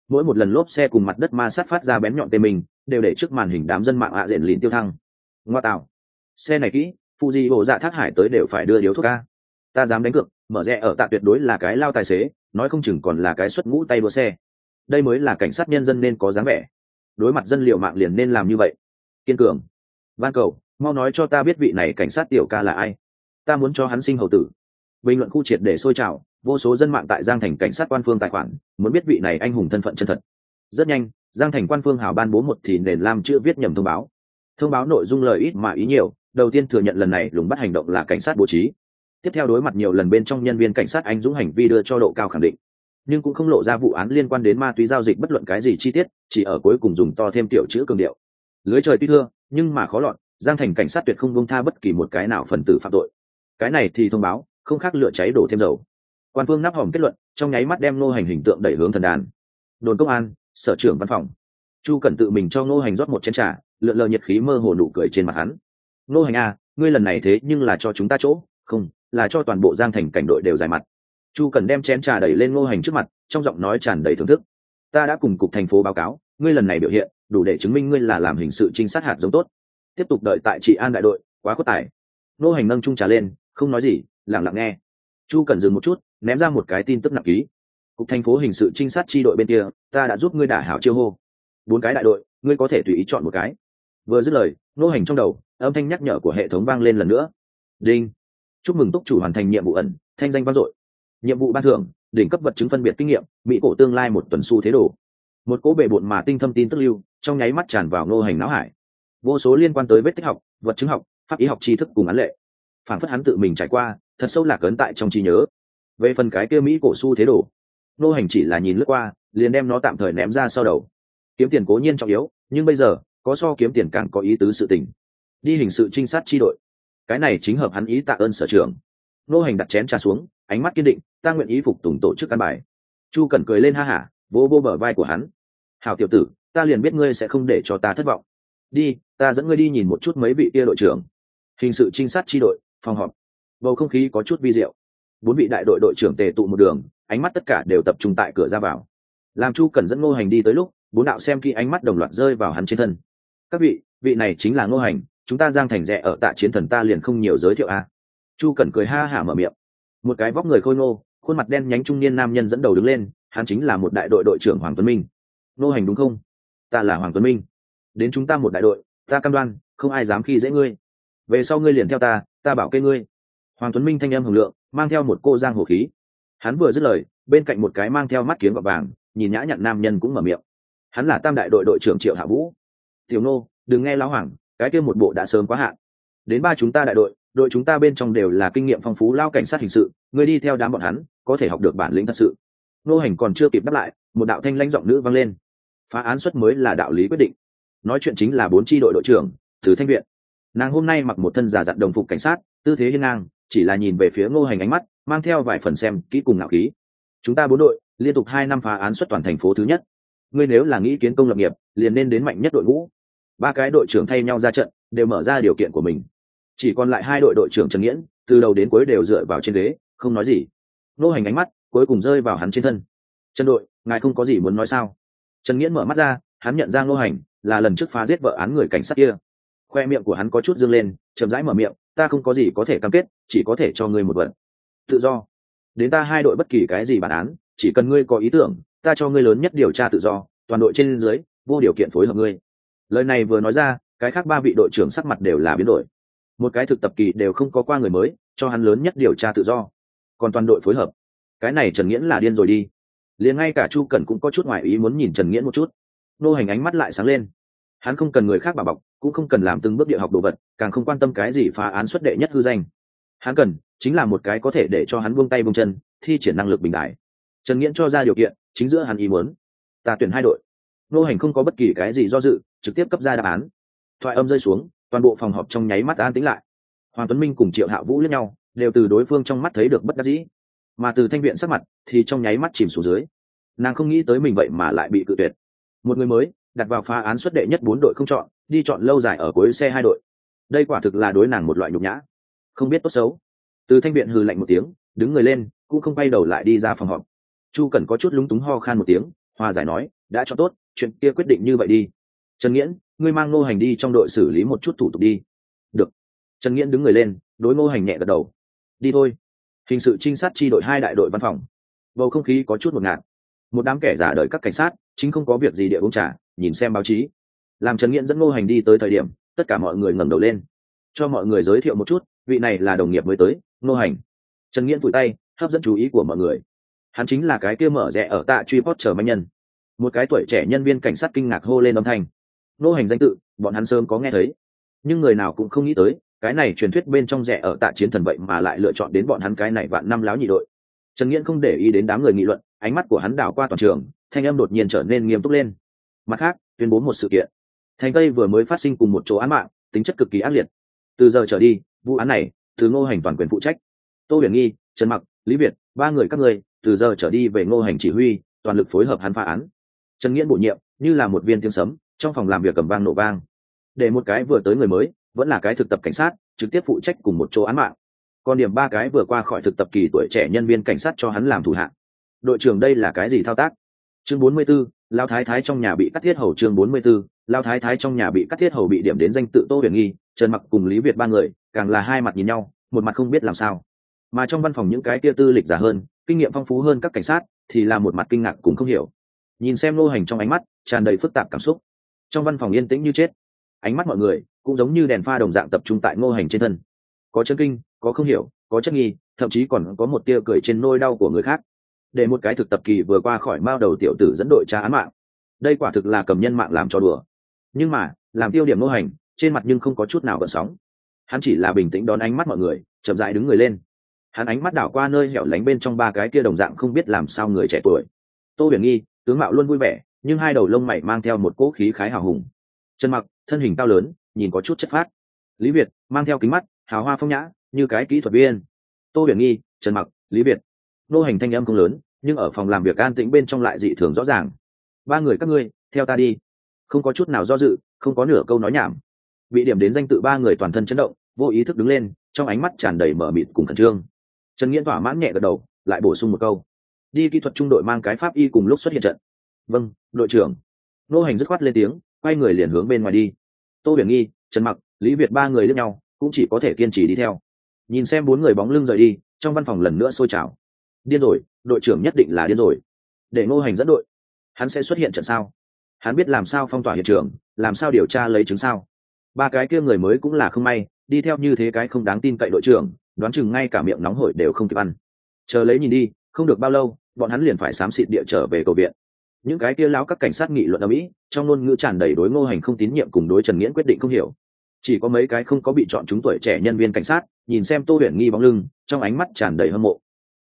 Mỗi một lần lốp xe cùng mặt đất ma sát phát ra bén nhọn tê mình đều để trước màn hình đám dân mạng ạ diện lìn tiêu thăng. Ngoa tạo. Xe này kỹ phụ di bộ dạ thác hải tới đều phải đưa điếu thuốc ca ta dám đánh cược mở rẽ ở tạ tuyệt đối là cái lao tài xế nói không chừng còn là cái xuất ngũ tay đua xe đây mới là cảnh sát nhân dân nên có dáng vẻ. Đối mặt dân liệu mạng liền nên làm như vậy. Kiên cường. Van cầu, mau nói cho ta biết vị này cảnh sát tiểu ca là ai. Ta muốn cho hắn sinh hầu tử. Bình luận khu triệt để sôi trào, vô số dân mạng tại giang thành cảnh sát quan phương tài khoản, muốn biết vị này anh hùng thân phận chân thật. Rất nhanh, giang thành quan phương hào ban bố một thì nền lam chưa viết nhầm thông báo. Thông báo nội dung lời ít mà ý nhiều, đầu tiên thừa nhận lần này lùng bắt hành động là cảnh sát bố trí. Tiếp theo đối mặt nhiều lần bên trong nhân viên cảnh sát anh dũng hành vi đưa cho độ cao khẳng định nhưng cũng không lộ ra vụ án liên quan đến ma túy giao dịch bất luận cái gì chi tiết, chỉ ở cuối cùng dùng to thêm tiểu chữ cường điệu. Lưới trời tuy thưa, nhưng mà khó lọt, giang thành cảnh sát tuyệt không bông tha bất kỳ một cái nào phần tử phạm tội. Cái này thì thông báo, không khác lựa cháy đổ thêm dầu. Quan phương nắp hòm kết luận, trong nháy mắt đem nô hành hình tượng đẩy hướng thần đàn. Đồn công an, sở trưởng văn phòng. Chu cần tự mình cho nô hành rót một chén t r à lượn lờ nhiệt khí mơ hồ nụ cười trên mặt hắn. Nô hành a ngươi lần này thế nhưng là cho chúng ta chỗ, không, là cho toàn bộ giang thành cảnh đội đều dài mặt chu cần đem chén trà đẩy lên Ngô hành trước mặt, trong giọng nói tràn đầy thưởng thức. Ta đã cùng cục thành phố báo cáo, ngươi lần này biểu hiện, đủ để chứng minh ngươi là làm hình sự trinh sát hạt giống tốt. Tiếp tục đợi tại trị an đại đội, quá có tài. Ngô hành nâng trung trà lên, không nói gì, lặng lặng nghe. Chu cần dừng một chút, ném ra một cái tin tức nặng ký. Cục thành phố hình sự trinh sát tri đội bên kia, ta đã giúp ngươi đả hảo chiêu hô. Bốn cái đại đội, ngươi có thể tùy ý chọn một cái. Vừa dứt lời nô hành trong đầu, âm thanh nhắc nhở của hệ thống vang lên lần nữa. Đinh. Chúc mừng túc chủ hoàn thành nhiệm vụ ẩn, thanh danh vang dội nhiệm vụ ban thưởng, đỉnh cấp vật chứng phân biệt kinh nghiệm, mỹ cổ tương lai một tuần su thế đồ. Một cỗ bể bộn mà tinh thâm tin tức lưu, trong nháy mắt tràn vào nô hành não hải. Vô số liên quan tới vết tích học, vật chứng học, pháp ý học tri thức cùng án lệ. Phản phất hắn tự mình trải qua, thật sâu lạc ấn tại trong trí nhớ. Về phần cái kia mỹ cổ su thế đồ nô hành chỉ là nhìn lướt qua, liền đem nó tạm thời ném ra sau đầu. Kiếm tiền cố nhiên trọng yếu, nhưng bây giờ, có so kiếm tiền càng có ý tứ sự tình. Đi hình sự trinh sát tri đội. Cái này chính hợp hắn ý tạ ơn sở trưởng. Nô hành đặt chén trà xuống ánh mắt kiên định, ta nguyện ý phục tùng tổ chức căn bài. Chu cẩn cười lên ha hả vô vô bờ vai của hắn. Hào tiểu tử, ta liền biết ngươi sẽ không để cho ta thất vọng. Đi, ta dẫn ngươi đi nhìn một chút mấy vị kia đội trưởng. Hình sự trinh sát tri đội, phòng họp. Bầu không khí có chút vi diệu. Bốn vị đại đội đội trưởng tề tụ một đường, ánh mắt tất cả đều tập trung tại cửa ra vào. Làm chu cần dẫn ngô hành đi tới lúc, bốn đạo xem khi ánh mắt đồng loạt rơi vào hắn trên thân. Các vị vị này chính là ngô hành, chúng ta giang thành rẽ ở tạ chiến thần ta liền không nhiều giới thiệu a. Chu cần cười ha hả mở miệng một cái vóc người khôi ngô, khuôn mặt đen nhánh trung niên nam nhân dẫn đầu đứng lên, hắn chính là một đại đội đội trưởng hoàng tuấn minh. Nô hành đúng không? Ta là hoàng tuấn minh. Đến chúng ta một đại đội, ta cam đoan, không ai dám khi dễ ngươi. Về sau ngươi liền theo ta ta bảo kê ngươi. Hoàng tuấn minh thanh âm hưởng lượng, mang theo một cô giang hồ khí. Hắn vừa dứt lời, bên cạnh một cái mang theo mắt kiếm và vàng, nhìn nhã nhặn nam nhân cũng mở miệng. Hắn là tam đại đội đội trưởng triệu hạ vũ. Tiểu nô, đừng nghe lão hoàng, cái kia một bộ đã sớm quá hạn. Đến ba chúng ta đại đội đội chúng ta bên trong đều là kinh nghiệm phong phú, lao cảnh sát hình sự người đi theo đám bọn hắn, có thể học được bản lĩnh thật sự. Nô hành còn chưa kịp đáp lại, một đạo thanh lãnh giọng nữ vang lên. Phá án suất mới là đạo lý quyết định. Nói chuyện chính là bốn tri đội đội trưởng, từ thanh viện. Nàng hôm nay mặc một thân giả dặn đồng phục cảnh sát, tư thế hiên ngang, chỉ là nhìn về phía ngô hành ánh mắt, mang theo vài phần xem kỹ cùng ngạo khí. Chúng ta bốn đội, liên tục hai năm phá án xuất toàn thành phố thứ nhất. Ngươi nếu là nghĩ kiến công lập nghiệp, liền nên đến mạnh nhất đội ngũ. Ba cái đội trưởng thay nhau ra trận, đều mở ra điều kiện của mình. Chỉ còn lại hai đội đội trưởng trần nghiễn, từ đầu đến cuối đều dựa vào trên ghế không nói gì. Nô hành ánh mắt cuối cùng rơi vào hắn trên thân. Trần đội, ngài không có gì muốn nói sao? Trần nghiễn mở mắt ra, hắn nhận ra nô hành là lần trước phá giết vợ án người cảnh sát kia. Khoe miệng của hắn có chút dâng lên, chậm rãi mở miệng, ta không có gì có thể cam kết, chỉ có thể cho ngươi một vật tự do. Đến ta hai đội bất kỳ cái gì bản án, chỉ cần ngươi có ý tưởng, ta cho ngươi lớn nhất điều tra tự do, toàn đội trên dưới, vô điều kiện phối hợp ngươi. Lời này vừa nói ra, cái khác ba vị đội trưởng sắc mặt đều là biến đổi. Một cái thực tập kỳ đều không có qua người mới, cho hắn lớn nhất điều tra tự do còn toàn đội phối hợp. Cái này trần nghiễn là điên rồi đi. Liền ngay cả chu cẩn cũng có chút ngoại ý muốn nhìn trần nghiễn một chút. Nô hành ánh mắt lại sáng lên. Hắn không cần người khác bà bọc, cũng không cần làm từng bước địa học đồ vật, càng không quan tâm cái gì phá án xuất đệ nhất hư danh. Hắn cần, chính là một cái có thể để cho hắn buông tay buông chân, thi triển năng lực bình đại. Trần nghiễn cho ra điều kiện, chính giữa hắn ý muốn. Ta tuyển hai đội. Nô hành không có bất kỳ cái gì do dự, trực tiếp cấp ra đáp án. Thoại âm rơi xuống, toàn bộ phòng họp trong nháy mắt an tĩnh lại. Hoàng tuấn minh cùng triệu hạ vũ lẫn nhau đều từ đối phương trong mắt thấy được bất đắc dĩ. Mà từ thanh viện sắc mặt thì trong nháy mắt chìm xuống dưới. Nàng không nghĩ tới mình vậy mà lại bị cự tuyệt. Một người mới, đặt vào phá án xuất đệ nhất bốn đội không chọn, đi chọn lâu dài ở cuối xe hai đội. Đây quả thực là đối nàng một loại nhục nhã. Không biết tốt xấu. Từ thanh viện hừ lạnh một tiếng, đứng người lên, cũng không quay đầu lại đi ra phòng họp. Chu cần có chút lúng túng ho khan một tiếng, hòa giải nói, đã cho tốt, chuyện kia quyết định như vậy đi. Trần nghiễn, ngươi mang ngô hành đi trong đội xử lý một chút thủ tục đi. Được. Trần nghiễn đứng người lên, đối ngô hành nhẹ gật đầu đi thôi. Hình sự trinh sát tri đội hai đại đội văn phòng. Bầu không khí có chút một ngạt. Một đám kẻ giả đợi các cảnh sát, chính không có việc gì địa uống trà, nhìn xem báo chí. Làm trần nghiễn dẫn ngô hành đi tới thời điểm, tất cả mọi người ngẩng đầu lên. Cho mọi người giới thiệu một chút, vị này là đồng nghiệp mới tới, ngô hành. Trần nghiễn vùi tay, hấp dẫn chú ý của mọi người. Hắn chính là cái kia mở rẽ ở tạ truy post chờ manh nhân. Một cái tuổi trẻ nhân viên cảnh sát kinh ngạc hô lên âm thanh. Ngô hành danh tự, bọn hắn sớm có nghe thấy. Nhưng người nào cũng không nghĩ tới cái này truyền thuyết bên trong rẻ ở tạ chiến thần vậy mà lại lựa chọn đến bọn hắn cái này vạn năm láo nhị đội. Trần nghiễn không để ý đến đám người nghị luận, ánh mắt của hắn đảo qua toàn trường, thanh âm đột nhiên trở nên nghiêm túc lên. Mặt khác, tuyên bố một sự kiện. Thành tây vừa mới phát sinh cùng một chỗ án mạng, tính chất cực kỳ ác liệt. Từ giờ trở đi, vụ án này, từ ngô hành toàn quyền phụ trách. Tô huyền nghi, trần mặc, lý việt, ba người các người từ giờ trở đi về ngô hành chỉ huy, toàn lực phối hợp hắn phá án. Trần nghiễn bổ nhiệm, như là một viên tiếng sấm, trong phòng làm việc cầm vang nổ vang. Để một cái vừa tới người mới vẫn là cái thực tập cảnh sát trực tiếp phụ trách cùng một chỗ án mạng. Còn điểm ba cái vừa qua khỏi thực tập kỳ tuổi trẻ nhân viên cảnh sát cho hắn làm thủ hạng đội trưởng đây là cái gì thao tác? Chương 44, lao thái thái trong nhà bị cắt thiết hầu chương 44, lao thái thái trong nhà bị cắt thiết hầu bị điểm đến danh tự tô huyền nghi trần mặc cùng lý việt ba người càng là hai mặt nhìn nhau một mặt không biết làm sao. Mà trong văn phòng những cái kia tư lịch giả hơn kinh nghiệm phong phú hơn các cảnh sát thì là một mặt kinh ngạc cũng không hiểu. Nhìn xem lô hành trong ánh mắt tràn đầy phức tạp cảm xúc. Trong văn phòng yên tĩnh như chết. Ánh mắt mọi người cũng giống như đèn pha đồng dạng tập trung tại ngô hành trên thân. Có chân kinh, có không hiểu, có chất nghi, thậm chí còn có một tia cười trên nôi đau của người khác. Để một cái thực tập kỳ vừa qua khỏi mao đầu tiểu tử dẫn đội tra án mạng. Đây quả thực là cầm nhân mạng làm cho đùa. Nhưng mà, làm tiêu điểm ngô hành, trên mặt nhưng không có chút nào gợn sóng. Hắn chỉ là bình tĩnh đón ánh mắt mọi người, chậm dại đứng người lên. Hắn ánh mắt đảo qua nơi hẻo lánh bên trong ba cái kia đồng dạng không biết làm sao người trẻ tuổi. Tô huyền nghi, tướng mạo luôn vui vẻ, nhưng hai đầu lông mày mang theo một cỗ khí khái hào hùng. Trần mặc, thân hình cao lớn nhìn có chút chất phát lý việt, mang theo kính mắt, hào hoa phong nhã, như cái kỹ thuật viên. Tô huyền nghi, trần mặc, lý việt. Nô hành thanh âm không lớn, nhưng ở phòng làm việc an tĩnh bên trong lại dị thường rõ ràng. Ba người các ngươi, theo ta đi. Không có chút nào do dự, không có nửa câu nói nhảm. Bị điểm đến danh tự ba người toàn thân chấn động, vô ý thức đứng lên, trong ánh mắt tràn đầy mở mịt cùng khẩn trương. Trần nghiễn thỏa mãn nhẹ gật đầu, lại bổ sung một câu. Đi kỹ thuật trung đội mang cái pháp y cùng lúc xuất hiện trận. Vâng đội trưởng. Nô hành dứt khoát lên tiếng, quay người liền hướng bên ngoài đi tô huyền nghi, trần mặc, lý việt ba người lướt nhau, cũng chỉ có thể kiên trì đi theo. Nhìn xem bốn người bóng lưng rời đi, trong văn phòng lần nữa sôi trào. Điên rồi, đội trưởng nhất định là điên rồi. Để ngô hành dẫn đội, hắn sẽ xuất hiện trận sao? Hắn biết làm sao phong tỏa hiện trường, làm sao điều tra lấy chứng sao? Ba cái kia người mới cũng là không may, đi theo như thế cái không đáng tin cậy đội trưởng, đoán chừng ngay cả miệng nóng hổi đều không kịp ăn. Chờ lấy nhìn đi, không được bao lâu, bọn hắn liền phải xám xịt địa trở về cầu viện những cái kia lão các cảnh sát nghị luận ở mỹ, trong ngôn ngữ tràn đầy đối ngô hành không tín nhiệm cùng đối trần nghiễn quyết định không hiểu. Chỉ có mấy cái không có bị chọn chúng tuổi trẻ nhân viên cảnh sát, nhìn xem tô huyền nghi bóng lưng, trong ánh mắt tràn đầy hâm mộ.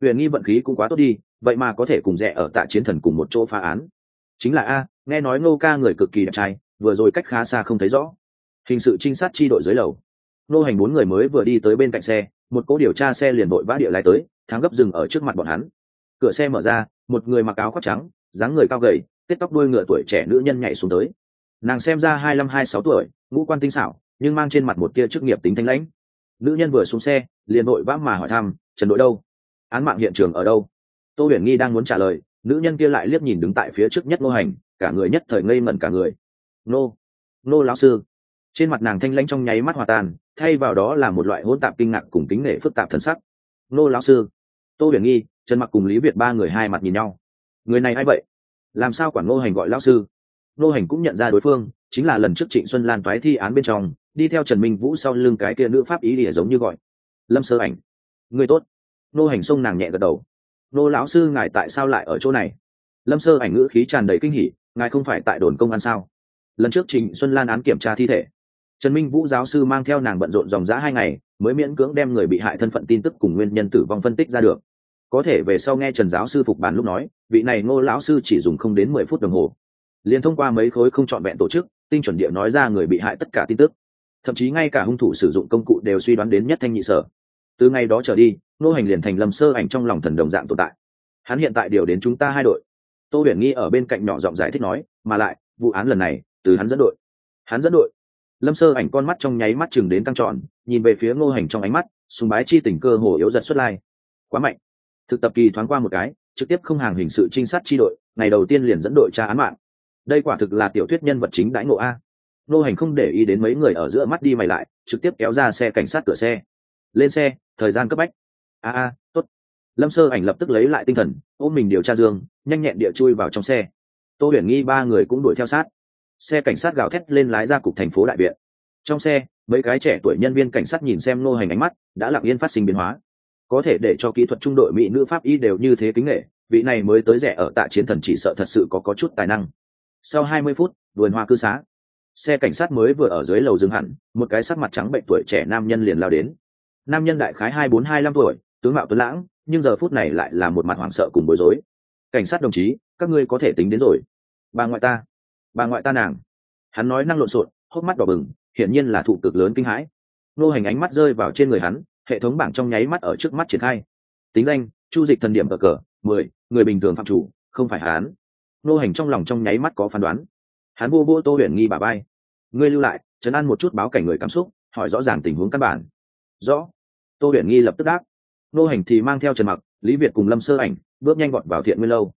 Huyền nghi vận khí cũng quá tốt đi, vậy mà có thể cùng rẻ ở tạ chiến thần cùng một chỗ phá án. Chính là a, nghe nói ngô ca người cực kỳ đẹp trai, vừa rồi cách khá xa không thấy rõ. Hình sự trinh sát chi đội dưới lầu. Nô hành bốn người mới vừa đi tới bên cạnh xe, một cỗ điều tra xe liền đội vã địa lái tới, thắng gấp dừng ở trước mặt bọn hắn. Cửa xe mở ra, một người mặc áo khoác trắng dáng người cao gầy, tết tóc đuôi ngựa tuổi trẻ nữ nhân nhảy xuống tới. Nàng xem ra hai mươi hai sáu tuổi, ngũ quan tinh xảo, nhưng mang trên mặt một tia chức nghiệp tính thanh lãnh. Nữ nhân vừa xuống xe, liền vội vã mà hỏi thăm, trần đội đâu? Án mạng hiện trường ở đâu? Tô huyền nghi đang muốn trả lời, nữ nhân kia lại liếc nhìn đứng tại phía trước nhất Ngô hành, cả người nhất thời ngây mẩn cả người. Nô nô lão sư. Trên mặt nàng thanh lãnh trong nháy mắt hòa tan, thay vào đó là một loại hỗn tạp kinh ngạc cùng kính nể phức tạp thần sắc. Nô lão sư. Tô huyền nghi, trần mặc cùng lý việt ba người hai mặt nhìn nhau người này a i vậy? Làm sao quản ngô hành gọi lão sư? Ngô hành cũng nhận ra đối phương, chính là lần trước trịnh xuân lan toái thi án bên trong, đi theo trần minh vũ sau lưng cái kia nữ pháp ý ỉa giống như gọi. Lâm sơ ảnh. Người tốt. Ngô hành xông nàng nhẹ gật đầu. Ngô lão sư, ngài tại sao lại ở chỗ này? Lâm sơ ảnh ngữ khí tràn đầy kinh hỉ, ngài không phải tại đồn công an sao? Lần trước trịnh xuân lan án kiểm tra thi thể. Trần minh vũ giáo sư mang theo nàng bận rộn dòng g hai ngày, mới miễn cưỡng đem người bị hại thân phận tin tức cùng nguyên nhân tử vong phân tích ra được có thể về sau nghe trần giáo sư phục bàn lúc nói, vị này ngô lão sư chỉ dùng không đến mười phút đồng hồ. Liền thông qua mấy khối không trọn vẹn tổ chức, tinh chuẩn địa nói ra người bị hại tất cả tin tức. Thậm chí ngay cả hung thủ sử dụng công cụ đều suy đoán đến nhất thanh nhị sở. Từ ngày đó trở đi, ngô hành liền thành lâm sơ ảnh trong lòng thần đồng dạng tồn tại. Hắn hiện tại điều đến chúng ta hai đội. Tô huyền nghi ở bên cạnh nhỏ giọng giải thích nói, mà lại, vụ án lần này, từ hắn dẫn đội. Hắn dẫn đội. Lâm sơ ảnh con mắt trong nháy mắt chừng đến căng trọn nhìn về phía ngô hành trong ánh mắt súng bái chi tình cơ hồ yếu giật xuất lai. Quá mạnh thực tập kỳ thoáng qua một cái, trực tiếp không hàng hình sự trinh sát chi đội, ngày đầu tiên liền dẫn đội tra án mạng. Đây quả thực là tiểu thuyết nhân vật chính đãi ngộ a. Nô hành không để ý đến mấy người ở giữa mắt đi mày lại, trực tiếp kéo ra xe cảnh sát cửa xe. Lên xe, thời gian cấp bách. A a, tốt. Lâm sơ ảnh lập tức lấy lại tinh thần, ôm mình điều tra dương, nhanh nhẹn địa chui vào trong xe. Tô huyền nghi ba người cũng đuổi theo sát. Xe cảnh sát gào thét lên lái ra cục thành phố đại viện. Trong xe, mấy cái trẻ tuổi nhân viên cảnh sát nhìn xem nô hành ánh mắt, đã lặng yên phát sinh biến hóa có thể để cho kỹ thuật trung đội mỹ nữ pháp y đều như thế kính nghệ vị này mới tới rẻ ở tại chiến thần chỉ sợ thật sự có có chút tài năng. Sau hai mươi phút, vườn hoa cư xá. Xe cảnh sát mới vừa ở dưới lầu dừng hẳn, một cái sắc mặt trắng bệnh tuổi trẻ nam nhân liền lao đến. Nam nhân đại khái hai bốn, hai năm tuổi, tướng mạo tuấn lãng, nhưng giờ phút này lại là một mặt hoảng sợ cùng bối rối. Cảnh sát đồng chí, các ngươi có thể tính đến rồi. Bà ngoại ta, bà ngoại ta nàng. Hắn nói năng lộn xộn, hốc mắt đỏ bừng, hiển nhiên là thụ cực lớn kinh hãi. Nô hành ánh mắt rơi vào trên người hắn hệ thống bảng trong nháy mắt ở trước mắt triển khai. Tính danh, chu dịch thần điểm cờ cờ, mười, người bình thường phạm chủ, không phải hắn nô hành trong lòng trong nháy mắt có phán đoán. Hắn vô vô tô huyền nghi bà bay ngươi lưu lại chấn an một chút báo cảnh người cảm xúc, hỏi rõ ràng tình huống căn bản. Rõ. Tô huyền nghi lập tức đáp. Nô hành thì mang theo trần mặc, lý việt cùng lâm sơ ảnh, bước nhanh gọn vào thiện nguyên lâu.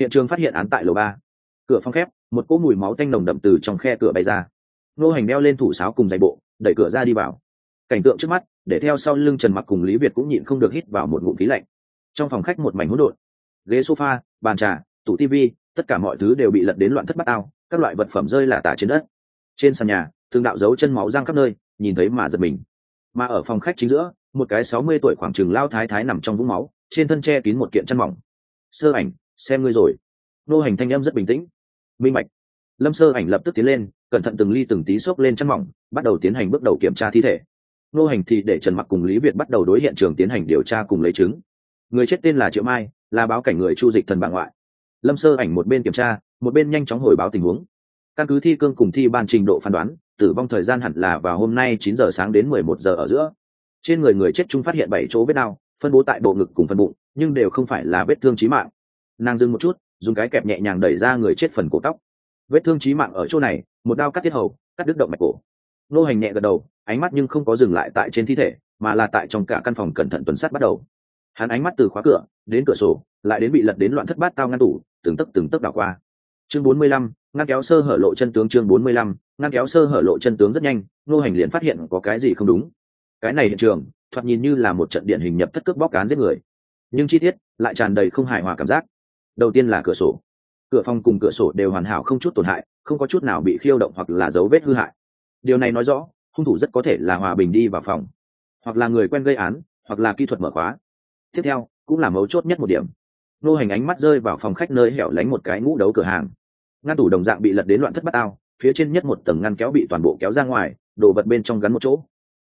Hiện trường phát hiện án tại lầu ba. Cửa phong khép, một cỗ mùi máu tanh nồng đậm từ trong khe cửa bay ra. Nô hành đeo lên thủ sáo cùng giày bộ, đẩy cửa ra đi vào. Cảnh tượng trước mắt để theo sau lưng trần mặc cùng lý việt cũng nhịn không được hít vào một ngụm khí lạnh. Trong phòng khách một mảnh hỗn độn, ghế sofa, bàn trà, tủ tv tất cả mọi thứ đều bị lật đến loạn thất bát ao, các loại vật phẩm rơi là tả trên đất. Trên sàn nhà thường đạo dấu chân máu răng khắp nơi, nhìn thấy mà giật mình. Mà ở phòng khách chính giữa, một cái sáu mươi tuổi khoảng chừng lao thái thái nằm trong vũng máu, trên thân che kín một kiện chăn mỏng. Sơ ảnh, xem ngươi rồi. Nô hành thanh em rất bình tĩnh. Minh mạch lâm sơ ảnh lập tức tiến lên, cẩn thận từng ly từng tí xốc lên chăn mỏng, bắt đầu tiến hành bước đầu kiểm tra thi thể nô hành thì để trần mặc cùng lý việt bắt đầu đối hiện trường tiến hành điều tra cùng lấy chứng. Người chết tên là triệu mai, là báo cảnh người chu dịch thần bà ngoại. Lâm sơ ảnh một bên kiểm tra, một bên nhanh chóng hồi báo tình huống. Căn cứ thi cương cùng thi ban trình độ phán đoán, tử vong thời gian hẳn là vào hôm nay chín giờ sáng đến mười một giờ ở giữa. Trên người người chết chúng phát hiện bảy chỗ vết đau, phân bố tại bộ ngực cùng phần bụng, nhưng đều không phải là vết thương chí mạng. Nàng dừng một chút, dùng cái kẹp nhẹ nhàng đẩy ra người chết phần cổ tóc. Vết thương chí mạng ở chỗ này, một đao cắt tiết hầu, cắt đứt động mạch cổ nô hành nhẹ gật đầu, ánh mắt nhưng không có dừng lại tại trên thi thể, mà là tại trong cả căn phòng cẩn thận tuần sát bắt đầu. Hắn ánh mắt từ khóa cửa, đến cửa sổ, lại đến bị lật đến loạn thất bát tao ngăn tủ, từng tấc từng tấc đảo qua. Chương bốn mươi lăm, ngăn kéo sơ hở lộ chân tướng chương bốn mươi lăm, ngăn kéo sơ hở lộ chân tướng rất nhanh, nô hành liền phát hiện có cái gì không đúng. Cái này hiện trường, thoạt nhìn như là một trận điện hình nhập thất cướp bóc cán giết người. Nhưng chi tiết lại tràn đầy không hài hòa cảm giác. Đầu tiên là cửa sổ. Cửa phòng cùng cửa sổ đều hoàn hảo không chút tổn hại, không có chút nào bị khiêu động hoặc là dấu vết hư hại điều này nói rõ, hung thủ rất có thể là hòa bình đi vào phòng, hoặc là người quen gây án, hoặc là kỹ thuật mở khóa. Tiếp theo, cũng là mấu chốt nhất một điểm. Nô hành ánh mắt rơi vào phòng khách nơi hẻo lánh một cái ngũ đấu cửa hàng. Ngăn tủ đồng dạng bị lật đến loạn thất bát ao, phía trên nhất một tầng ngăn kéo bị toàn bộ kéo ra ngoài, đồ vật bên trong gắn một chỗ.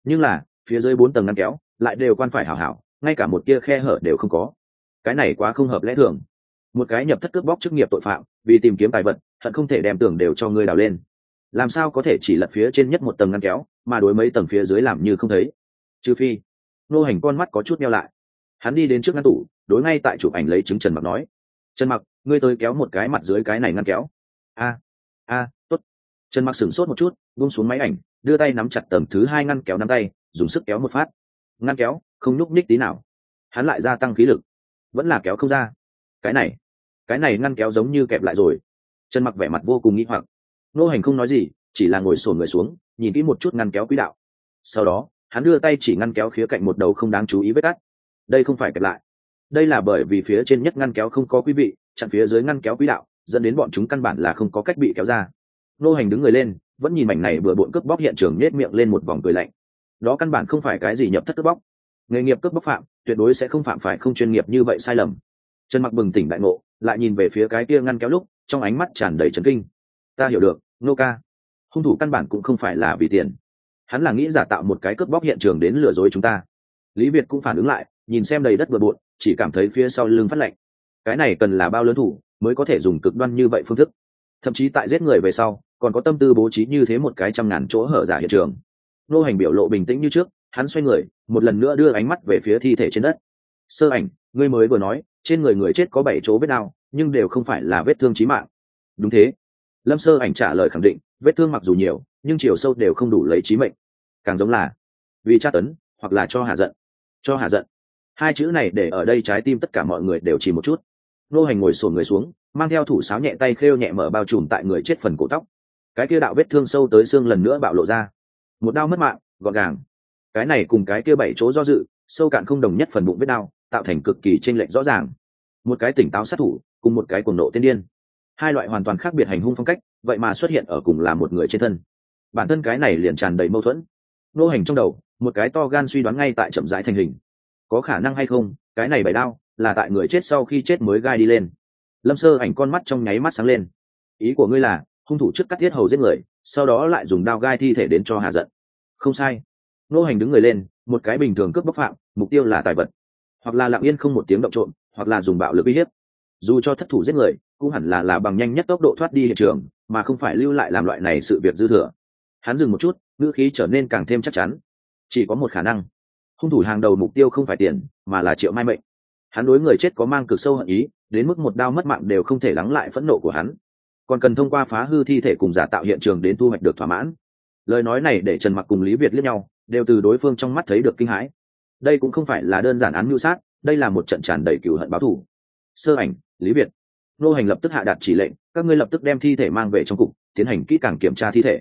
Nhưng là, phía dưới bốn tầng ngăn kéo, lại đều quan phải hảo hảo, ngay cả một tia khe hở đều không có. Cái này quá không hợp lẽ thường. Một cái nhập thất cướp bóc chức nghiệp tội phạm, vì tìm kiếm tài vật thận không thể đem tưởng đều cho ngươi đào lên làm sao có thể chỉ lật phía trên nhất một tầng ngăn kéo, mà đối mấy tầng phía dưới làm như không thấy? Trừ phi nô hành con mắt có chút neo lại. Hắn đi đến trước ngăn tủ, đối ngay tại chụp ảnh lấy chứng trần mặc nói, trần mặc, ngươi tới kéo một cái mặt dưới cái này ngăn kéo. A a, tốt. Trần mặc sửng sốt một chút, buông xuống máy ảnh, đưa tay nắm chặt tầng thứ hai ngăn kéo nắm tay, dùng sức kéo một phát. Ngăn kéo, không nhúc ních tí nào. Hắn lại gia tăng khí lực. Vẫn là kéo không ra. Cái này cái này ngăn kéo giống như kẹp lại rồi. Trần mặc vẻ mặt vô cùng nghĩ hoặc nô hành không nói gì, chỉ là ngồi sổn người xuống, nhìn kỹ một chút ngăn kéo quỹ đạo. Sau đó, hắn đưa tay chỉ ngăn kéo khía cạnh một đầu không đáng chú ý vết cắt. Đây không phải kẹp lại. Đây là bởi vì phía trên nhất ngăn kéo không có quý vị, chặn phía dưới ngăn kéo quỹ đạo, dẫn đến bọn chúng căn bản là không có cách bị kéo ra. Nô hành đứng người lên, vẫn nhìn mảnh này vừa bộn cướp bóc hiện trường nết miệng lên một vòng cười lạnh. Đó căn bản không phải cái gì nhập thất cướp bóc. Nghề nghiệp cướp bóc phạm, tuyệt đối sẽ không phạm phải không chuyên nghiệp như vậy sai lầm. Trần mặc bừng tỉnh đại ngộ, lại nhìn về phía cái kia ngăn kéo lúc, trong ánh mắt tràn đầy trấn kinh ta hiểu được, nô ca. Hung thủ căn bản cũng không phải là vì tiền. Hắn là nghĩ giả tạo một cái cướp bóc hiện trường đến lừa dối chúng ta. Lý việt cũng phản ứng lại, nhìn xem đầy đất bừa bộn, chỉ cảm thấy phía sau lưng phát lạnh. Cái này cần là bao lớn thủ mới có thể dùng cực đoan như vậy phương thức. Thậm chí tại giết người về sau, còn có tâm tư bố trí như thế một cái trăm ngàn chỗ hở giả hiện trường. Nô hành biểu lộ bình tĩnh như trước, hắn xoay người, một lần nữa đưa ánh mắt về phía thi thể trên đất. Sơ ảnh, ngươi mới vừa nói, trên người người chết có bảy chỗ vết đau, nhưng đều không phải là vết thương chí mạng. Đúng thế lâm sơ ảnh trả lời khẳng định, vết thương mặc dù nhiều, nhưng chiều sâu đều không đủ lấy trí mệnh. Càng giống là vì tra tấn, hoặc là cho hạ giận. Cho hạ giận. Hai chữ này để ở đây trái tim tất cả mọi người đều chỉ một chút. Nô hành ngồi sổn người xuống, mang theo thủ sáo nhẹ tay khêu nhẹ mở bao trùm tại người chết phần cổ tóc. Cái kia đạo vết thương sâu tới xương lần nữa bạo lộ ra. Một đau mất mạng, gọn gàng. Cái này cùng cái kia bảy chỗ do dự, sâu cạn không đồng nhất phần bụng vết đau tạo thành cực kỳ tranh lệch rõ ràng. Một cái tỉnh táo sát thủ, cùng một cái cuồng nộ tiên điên hai loại hoàn toàn khác biệt hành hung phong cách, vậy mà xuất hiện ở cùng là một người trên thân. Bản thân cái này liền tràn đầy mâu thuẫn. Nô hành trong đầu, một cái to gan suy đoán ngay tại chậm rãi thành hình. Có khả năng hay không, cái này bày đau là tại người chết sau khi chết mới gai đi lên. Lâm sơ ảnh con mắt trong nháy mắt sáng lên. Ý của ngươi là, hung thủ trước cắt thiết hầu giết người, sau đó lại dùng đao gai thi thể đến cho hạ giận. Không sai. Nô hành đứng người lên, một cái bình thường cướp bóc phạm, mục tiêu là tài vật. Hoặc là lặng yên không một tiếng động trộm, hoặc là dùng bạo lực uy hiếp. Dù cho thất thủ giết người cũng hẳn là là bằng nhanh nhất tốc độ thoát đi hiện trường, mà không phải lưu lại làm loại này sự việc dư thừa. Hắn dừng một chút, ngữ khí trở nên càng thêm chắc chắn. Chỉ có một khả năng, hung thủ hàng đầu mục tiêu không phải tiền, mà là triệu mai mệnh. Hắn đối người chết có mang cực sâu hận ý, đến mức một đao mất mạng đều không thể lắng lại phẫn nộ của hắn. Còn cần thông qua phá hư thi thể cùng giả tạo hiện trường đến thu hoạch được thỏa mãn. Lời nói này để trần mặc cùng lý việt liếc nhau, đều từ đối phương trong mắt thấy được kinh hãi. Đây cũng không phải là đơn giản án mưu sát, đây là một trận tràn đầy cừu hận báo thù. Sơ ảnh, lý việt nô hành lập tức hạ đạt chỉ lệnh, các ngươi lập tức đem thi thể mang về trong cục, tiến hành kỹ càng kiểm tra thi thể.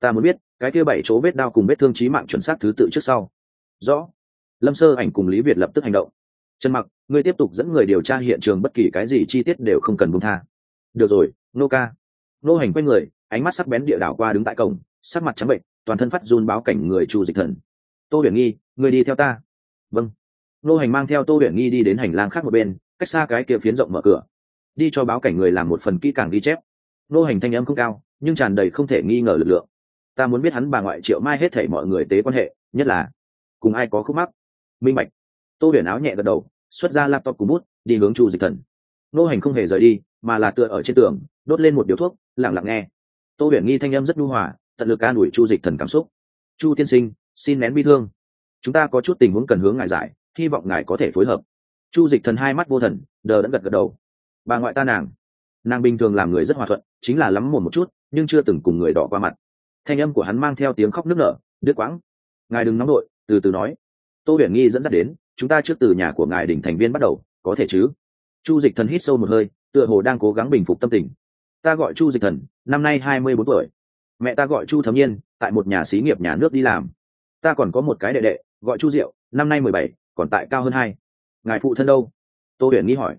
Ta muốn biết, cái kia bảy chỗ vết đao cùng vết thương trí mạng chuẩn xác thứ tự trước sau. Rõ. Lâm sơ ảnh cùng lý việt lập tức hành động. Trần mặc, ngươi tiếp tục dẫn người điều tra hiện trường bất kỳ cái gì chi tiết đều không cần buông tha. Được rồi, nô ca. Nô hành quay người, ánh mắt sắc bén địa đảo qua đứng tại cổng, sắc mặt trắng bệnh, toàn thân phát run báo cảnh người chu dịch thần. Tô huyền nghi người đi theo ta. Vâng. Nô hành mang theo tô huyền nghi đi đến hành lang khác một bên, cách xa cái kia phiến rộng mở cửa đi cho báo cảnh người làm một phần kỹ càng ghi chép. Nô hành thanh âm không cao, nhưng tràn đầy không thể nghi ngờ lực lượng. Ta muốn biết hắn bà ngoại triệu mai hết thảy mọi người tế quan hệ, nhất là, cùng ai có khúc mắc? Minh bạch. Tô huyền áo nhẹ gật đầu, xuất ra laptop cùng bút, đi hướng chu dịch thần. Nô hành không hề rời đi, mà là tựa ở trên tường, đốt lên một điếu thuốc, lặng lặng nghe. Tô huyền nghi thanh âm rất nhu hòa, tận lực ca đuổi chu dịch thần cảm xúc. Chu tiên sinh, xin nén bi thương. Chúng ta có chút tình huống cần hướng ngài giải, hy vọng ngài có thể phối hợp. Chu dịch thần hai mắt vô thần, đờ đẫn gật gật đầu bà ngoại ta nàng. Nàng bình thường làm người rất hòa thuận, chính là lắm mồm một chút, nhưng chưa từng cùng người đỏ qua mặt. Thanh âm của hắn mang theo tiếng khóc nức nở, đứt quãng. Ngài đừng nóng đội từ từ nói. Tô huyền nghi dẫn dắt đến, chúng ta trước từ nhà của ngài đỉnh thành viên bắt đầu, có thể chứ? Chu dịch thần hít sâu một hơi, tựa hồ đang cố gắng bình phục tâm tình. Ta gọi chu dịch thần, năm nay hai mươi bốn tuổi. Mẹ ta gọi chu thấm nhiên, tại một nhà xí nghiệp nhà nước đi làm. Ta còn có một cái đệ đệ, gọi chu diệu, năm nay mười bảy, còn tại cao hơn hai. Ngài phụ thân đâu? Tô huyền nghi hỏi.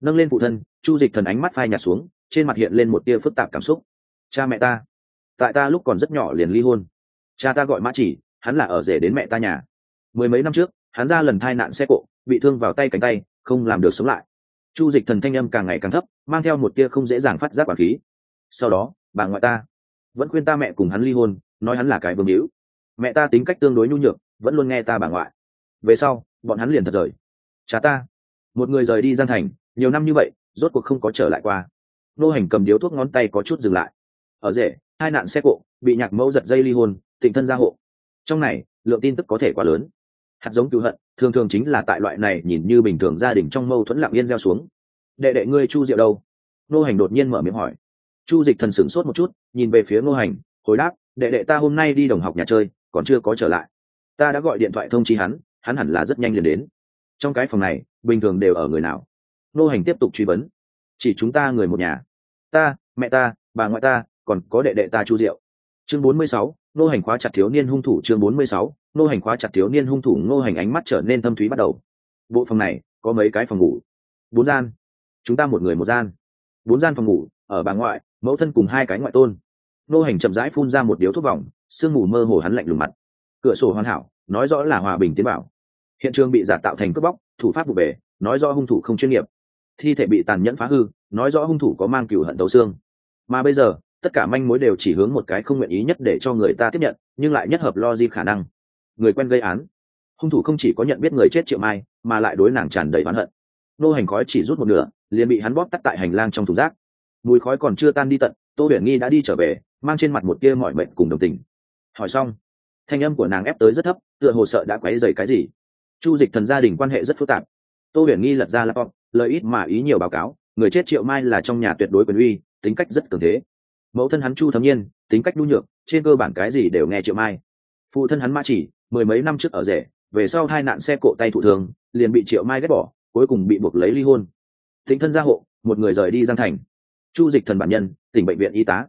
Nâng lên phụ thân chu dịch thần ánh mắt phai nhạt xuống, trên mặt hiện lên một tia phức tạp cảm xúc. Cha mẹ ta, tại ta lúc còn rất nhỏ liền ly hôn. Cha ta gọi mã chỉ, hắn là ở rể đến mẹ ta nhà. Mười mấy năm trước, hắn ra lần thai nạn xe cộ, bị thương vào tay cánh tay, không làm được sống lại. Chu dịch thần thanh âm càng ngày càng thấp, mang theo một tia không dễ dàng phát giác quản khí. Sau đó, bà ngoại ta vẫn khuyên ta mẹ cùng hắn ly hôn, nói hắn là cái vương hữu. Mẹ ta tính cách tương đối nhu nhược, vẫn luôn nghe ta bà ngoại. Về sau, bọn hắn liền thật rời. Cha ta, một người rời đi gian thành, nhiều năm như vậy rốt cuộc không có trở lại qua. Nô hành cầm điếu thuốc ngón tay có chút dừng lại. Ở rể, hai nạn xe cộ, bị nhạc mẫu giật dây ly hôn tịnh thân gia hộ. Trong này, lượng tin tức có thể quá lớn. Hạt giống cứu hận, thường thường chính là tại loại này nhìn như bình thường gia đình trong mâu thuẫn lặng yên gieo xuống. Đệ đệ ngươi chu diệu đâu? Nô hành đột nhiên mở miệng hỏi. Chu dịch thần sửng sốt một chút, nhìn về phía nô hành, hồi đáp, đệ đệ ta hôm nay đi đồng học nhà chơi, còn chưa có trở lại. Ta đã gọi điện thoại thông chi hắn hắn hẳn là rất nhanh liền đến. Trong cái phòng này, bình thường đều ở người nào? Nô hành tiếp tục truy vấn. Chỉ chúng ta người một nhà. Ta, mẹ ta, bà ngoại ta, còn có đệ đệ ta chu diệu. Chương bốn mươi sáu, nô hành khóa chặt thiếu niên hung thủ. Chương bốn mươi sáu, nô hành khóa chặt thiếu niên hung thủ. Nô hành ánh mắt trở nên thâm thúy bắt đầu. Bộ phòng này có mấy cái phòng ngủ? Bốn gian. Chúng ta một người một gian. Bốn gian phòng ngủ, ở bà ngoại, mẫu thân cùng hai cái ngoại tôn. Nô hành chậm rãi phun ra một điếu thuốc vòng, sương mù mơ hồ hắn lạnh lùng mặt. Cửa sổ hoàn hảo, nói rõ là hòa bình tiến bảo. Hiện trường bị giả tạo thành cướp bóc, thủ pháp vụ bể nói rõ hung thủ không chuyên nghiệp thi thể bị tàn nhẫn phá hư, nói rõ hung thủ có mang cửu hận đấu xương. Mà bây giờ, tất cả manh mối đều chỉ hướng một cái không nguyện ý nhất để cho người ta tiếp nhận, nhưng lại nhất hợp lo di khả năng. Người quen gây án. Hung thủ không chỉ có nhận biết người chết triệu mai, mà lại đối nàng tràn đầy oán hận. Nô hành khói chỉ rút một nửa, liền bị hắn bóp tắt tại hành lang trong thùng rác. Mùi khói còn chưa tan đi tận, tô huyền nghi đã đi trở về, mang trên mặt một tia mọi mệnh cùng đồng tình. Hỏi xong, thanh âm của nàng ép tới rất thấp, tựa hồ sợ đã quấy dày cái gì. Chu dịch thần gia đình quan hệ rất phức tạp. Tô huyền nghi lật ra laptop lời ít mà ý nhiều báo cáo, người chết triệu mai là trong nhà tuyệt đối quyền uy, tính cách rất cường thế. Mẫu thân hắn chu thấm nhiên, tính cách nhu nhược, trên cơ bản cái gì đều nghe triệu mai. Phụ thân hắn ma chỉ, mười mấy năm trước ở rể, về sau hai nạn xe cộ tay thủ thường, liền bị triệu mai ghét bỏ, cuối cùng bị buộc lấy ly hôn. Tính thân gia hộ, một người rời đi giang thành. Chu dịch thần bản nhân, tỉnh bệnh viện y tá.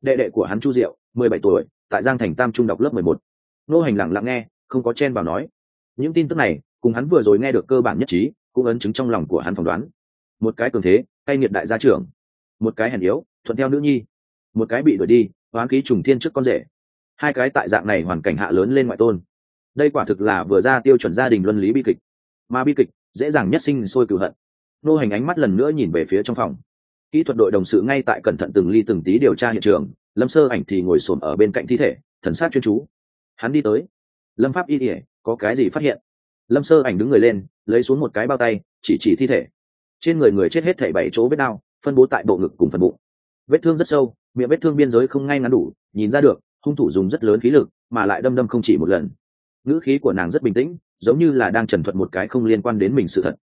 Đệ đệ của hắn chu diệu, mười bảy tuổi, tại giang thành tam trung đọc lớp mười một. Nô hành lặng lặng nghe, không có chen vào nói. Những tin tức này, cùng hắn vừa rồi nghe được cơ bản nhất trí cũng ấn chứng trong lòng của hắn phỏng đoán. Một cái cường thế, cay nghiệt đại gia trưởng. Một cái hèn yếu, thuận theo nữ nhi. Một cái bị đuổi đi hoán khí trùng thiên trước con rể. Hai cái tại dạng này hoàn cảnh hạ lớn lên ngoại tôn. Đây quả thực là vừa ra tiêu chuẩn gia đình luân lý bi kịch. Mà bi kịch, dễ dàng nhất sinh sôi cựu hận. Nô hành ánh mắt lần nữa nhìn về phía trong phòng. Kỹ thuật đội đồng sự ngay tại cẩn thận từng ly từng tí điều tra hiện trường. Lâm sơ ảnh thì ngồi xổm ở bên cạnh thi thể, thần sát chuyên chú. Hắn đi tới. Lâm pháp y ỉa, có cái gì phát hiện? Lâm sơ ảnh đứng người lên lấy xuống một cái bao tay, chỉ chỉ thi thể. Trên người người chết hết thảy bảy chỗ vết đau, phân bố tại bộ ngực cùng phần bụng. Vết thương rất sâu, miệng vết thương biên giới không ngay ngắn đủ, nhìn ra được, hung thủ dùng rất lớn khí lực, mà lại đâm đâm không chỉ một lần. Ngữ khí của nàng rất bình tĩnh, giống như là đang trần thuật một cái không liên quan đến mình sự thật.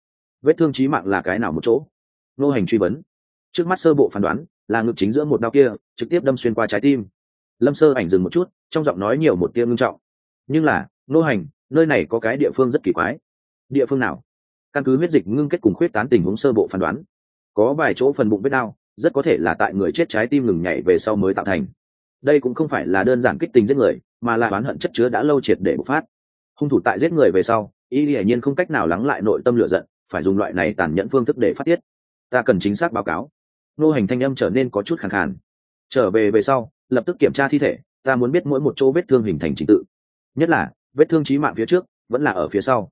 Vết thương trí mạng là cái nào một chỗ? Nô hành truy vấn. Trước mắt sơ bộ phán đoán, là ngực chính giữa một đau kia, trực tiếp đâm xuyên qua trái tim. Lâm sơ ảnh dừng một chút, trong giọng nói nhiều một tia ngưng trọng. Nhưng là, nô hành, nơi này có cái địa phương rất kỳ quái địa phương nào? Căn cứ huyết dịch ngưng kết cùng khuyết tán tình huống sơ bộ phán đoán, có vài chỗ phần bụng vết đau, rất có thể là tại người chết trái tim ngừng nhảy về sau mới tạo thành. Đây cũng không phải là đơn giản kích tình giết người, mà là oán hận chất chứa đã lâu triệt để bộc phát. Hung thủ tại giết người về sau, y hiển nhiên không cách nào lắng lại nội tâm lựa giận, phải dùng loại này tàn nhẫn phương thức để phát tiết. Ta cần chính xác báo cáo. Nô hành thanh âm trở nên có chút khẳng khàn. Trở về về sau, lập tức kiểm tra thi thể, ta muốn biết mỗi một chỗ vết thương hình thành trình tự. Nhất là, vết thương trí mạng phía trước, vẫn là ở phía sau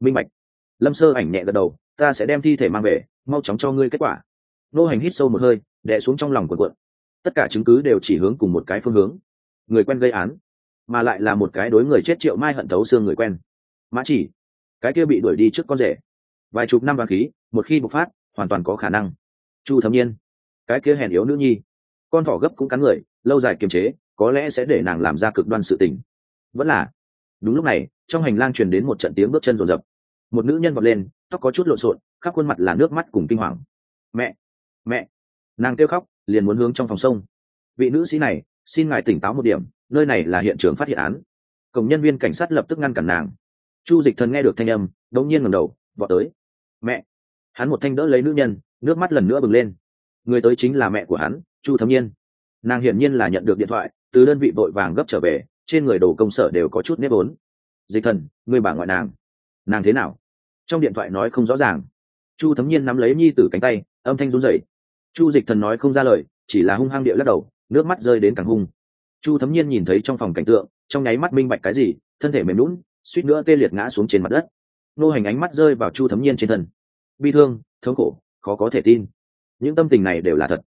minh bạch. Lâm sơ ảnh nhẹ gật đầu, ta sẽ đem thi thể mang về, mau chóng cho ngươi kết quả. Nô hành hít sâu một hơi, đè xuống trong lòng quần quận. Tất cả chứng cứ đều chỉ hướng cùng một cái phương hướng. Người quen gây án, mà lại là một cái đối người chết triệu mai hận thấu xương người quen. Mã chỉ, cái kia bị đuổi đi trước con rể. Vài chục năm vàng khí, một khi bộc phát, hoàn toàn có khả năng. Chu thấm nhiên, cái kia hèn yếu nữ nhi. Con thỏ gấp cũng cắn người, lâu dài kiềm chế, có lẽ sẽ để nàng làm ra cực đoan sự tình. Vẫn là đúng lúc này, trong hành lang truyền đến một trận tiếng bước chân rồn rập. Một nữ nhân vọt lên, tóc có chút lộn xộn, khắp khuôn mặt là nước mắt cùng kinh hoàng. Mẹ mẹ! Nàng kêu khóc, liền muốn hướng trong phòng sông. Vị nữ sĩ này, xin ngài tỉnh táo một điểm, nơi này là hiện trường phát hiện án. Cổng nhân viên cảnh sát lập tức ngăn cản nàng. Chu dịch thần nghe được thanh âm, đột nhiên ngẩng đầu, vọt tới. Mẹ! Hắn một thanh đỡ lấy nữ nhân, nước mắt lần nữa bừng lên. Người tới chính là mẹ của hắn, chu thấm nhiên. Nàng hiển nhiên là nhận được điện thoại, từ đơn vị vội vàng gấp trở về trên người đồ công sở đều có chút nếp vốn. Dịch thần người bà ngoại nàng nàng thế nào? Trong điện thoại nói không rõ ràng. Chu thấm nhiên nắm lấy nhi tử cánh tay, âm thanh run rẩy. Chu dịch thần nói không ra lời, chỉ là hung hăng địa lắc đầu, nước mắt rơi đến càng hung. Chu thấm nhiên nhìn thấy trong phòng cảnh tượng, trong nháy mắt minh bạch cái gì, thân thể mềm lún suýt nữa tê liệt ngã xuống trên mặt đất. Nô hành ánh mắt rơi vào chu thấm nhiên trên thân. Bi thương, thống khổ, khó có thể tin. Những tâm tình này đều là thật.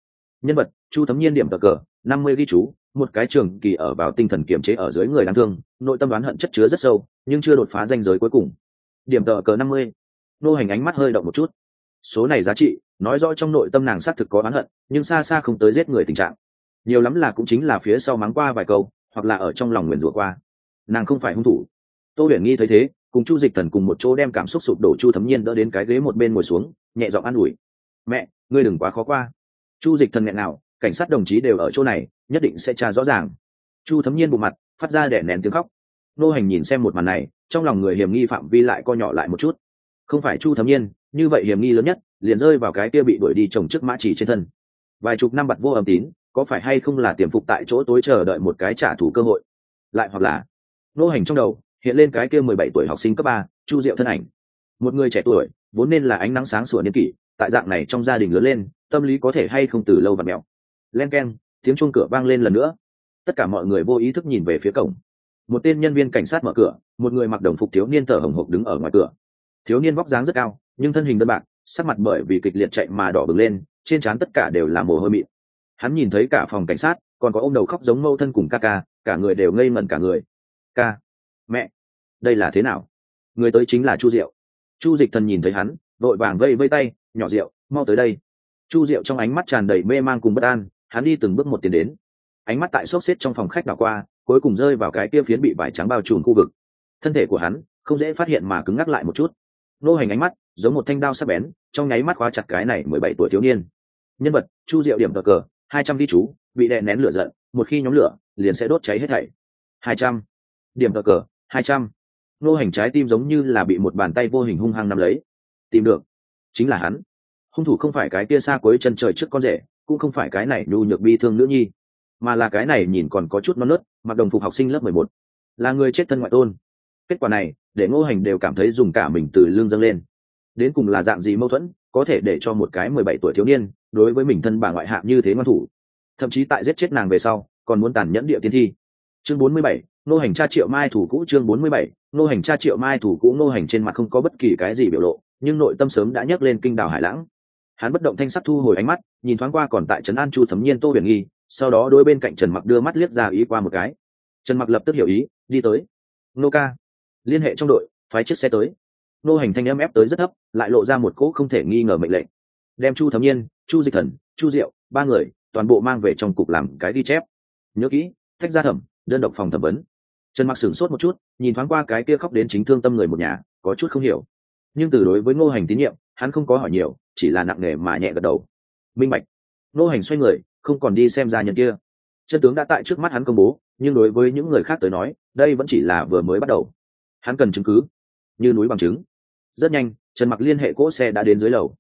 Nhân vật, chu thấm nhiên điểm cờ cờ, năm mươi ghi chú một cái trường kỳ ở vào tinh thần kiềm chế ở dưới người đáng thương, nội tâm đoán hận chất chứa rất sâu, nhưng chưa đột phá danh giới cuối cùng. Điểm tờ cờ năm mươi. Nô hành ánh mắt hơi động một chút. Số này giá trị, nói rõ trong nội tâm nàng xác thực có oán hận, nhưng xa xa không tới giết người tình trạng. Nhiều lắm là cũng chính là phía sau mắng qua vài câu, hoặc là ở trong lòng nguyền rủa qua. Nàng không phải hung thủ. Tô huyền nghi thấy thế, cùng chu dịch thần cùng một chỗ đem cảm xúc sụp đổ chu thấm nhiên đỡ đến cái ghế một bên ngồi xuống, nhẹ giọng an ủi. Mẹ, ngươi đừng quá khó qua. Chu dịch thần nghẹn nào cảnh sát đồng chí đều ở chỗ này nhất định sẽ tra rõ ràng. Chu thấm nhiên bộ mặt, phát ra đẻ nén tiếng khóc. Nô hành nhìn xem một màn này, trong lòng người hiểm nghi phạm vi lại co nhỏ lại một chút. Không phải chu thấm nhiên, như vậy hiểm nghi lớn nhất, liền rơi vào cái kia bị đuổi đi trồng trước mã chỉ trên thân. Vài chục năm bặt vô âm tín, có phải hay không là tiềm phục tại chỗ tối chờ đợi một cái trả thù cơ hội? Lại hoặc là, nô hành trong đầu, hiện lên cái kia mười bảy tuổi học sinh cấp ba, chu diệu thân ảnh. Một người trẻ tuổi, vốn nên là ánh nắng sáng sủa niên kỷ, tại dạng này trong gia đình lớn lên, tâm lý có thể hay không từ lâu và mèo len k e n tiếng chuông cửa vang lên lần nữa. Tất cả mọi người vô ý thức nhìn về phía cổng. Một tên nhân viên cảnh sát mở cửa, một người mặc đồng phục thiếu niên thở hồng hộc đứng ở ngoài cửa. Thiếu niên vóc dáng rất cao, nhưng thân hình đơn bạc, sắc mặt bởi vì kịch liệt chạy mà đỏ bừng lên, trên trán tất cả đều là mồ hôi mịn. Hắn nhìn thấy cả phòng cảnh sát, còn có ô m đầu khóc giống mâu thân cùng ca ca, cả người đều ngây mẩn cả người. Ca, mẹ, đây là thế nào? Người tới chính là chu diệu. Chu dịch thần nhìn thấy hắn, vội vàng vây vây tay, nhỏ rượu mau tới đây. Chu diệu trong ánh mắt tràn đầy mê man cùng bất an hắn đi từng bước một tiến đến. Ánh mắt tại xốc xếp trong phòng khách đảo qua, cuối cùng rơi vào cái kia phiến bị vải trắng bao trùm khu vực. Thân thể của hắn không dễ phát hiện mà cứng ngắc lại một chút. Nô hành ánh mắt giống một thanh đao sắc bén, trong nháy mắt khóa chặt cái này mười bảy tuổi thiếu niên. Nhân vật, chu diệu điểm cờ cờ, hai trăm ghi chú, bị đè nén lửa giận, một khi nhóm lửa, liền sẽ đốt cháy hết thảy. Hai trăm. Điểm cờ cờ, hai trăm. Nô hành trái tim giống như là bị một bàn tay vô hình hung hăng nắm lấy. Tìm được. Chính là hắn. Hung thủ không phải cái kia xa cuối chân trời trước con rể cũng không phải cái này nhu nhược bi thương nữ nhi, mà là cái này nhìn còn có chút non nớt, mặc đồng phục học sinh lớp mười một, là người chết thân ngoại tôn. Kết quả này, để ngô hành đều cảm thấy dùng cả mình từ lương dâng lên. Đến cùng là dạng gì mâu thuẫn, có thể để cho một cái mười bảy tuổi thiếu niên, đối với mình thân bà ngoại hạ như thế ngoan thủ? Thậm chí tại giết chết nàng về sau, còn muốn tàn nhẫn địa tiên thi. Chương bốn mươi bảy nô hành cha triệu mai thủ cũ chương bốn mươi bảy nô hành cha triệu mai thủ cũ nô hành trên mặt không có bất kỳ cái gì biểu lộ, nhưng nội tâm sớm đã nhấc lên kinh đảo hải lãng hắn bất động thanh sắc thu hồi ánh mắt, nhìn thoáng qua còn tại trấn an chu thấm nhiên tô huyền nghi, sau đó đôi bên cạnh trần mặc đưa mắt liếc ra ý qua một cái. Trần mặc lập tức hiểu ý, đi tới. Nô ca, liên hệ trong đội, phái chiếc xe tới. Nô hành thanh âm ép tới rất thấp, lại lộ ra một cỗ không thể nghi ngờ mệnh lệnh. Đem chu thấm nhiên, chu dịch thần, chu diệu, ba người, toàn bộ mang về trong cục làm cái ghi chép. Nhớ kỹ thách ra thẩm, đơn độc phòng thẩm vấn. Trần mặc sửng sốt một chút, nhìn thoáng qua cái kia khóc đến chính thương tâm người một nhà, có chút không hiểu nhưng từ đối với ngô hành tín nhiệm, hắn không có hỏi nhiều, chỉ là nặng nề mà nhẹ gật đầu. Minh bạch. Ngô hành xoay người, không còn đi xem ra nhân kia. Chân tướng đã tại trước mắt hắn công bố, nhưng đối với những người khác tới nói, đây vẫn chỉ là vừa mới bắt đầu. Hắn cần chứng cứ. Như núi bằng chứng rất nhanh, trần mặc liên hệ cỗ xe đã đến dưới lầu.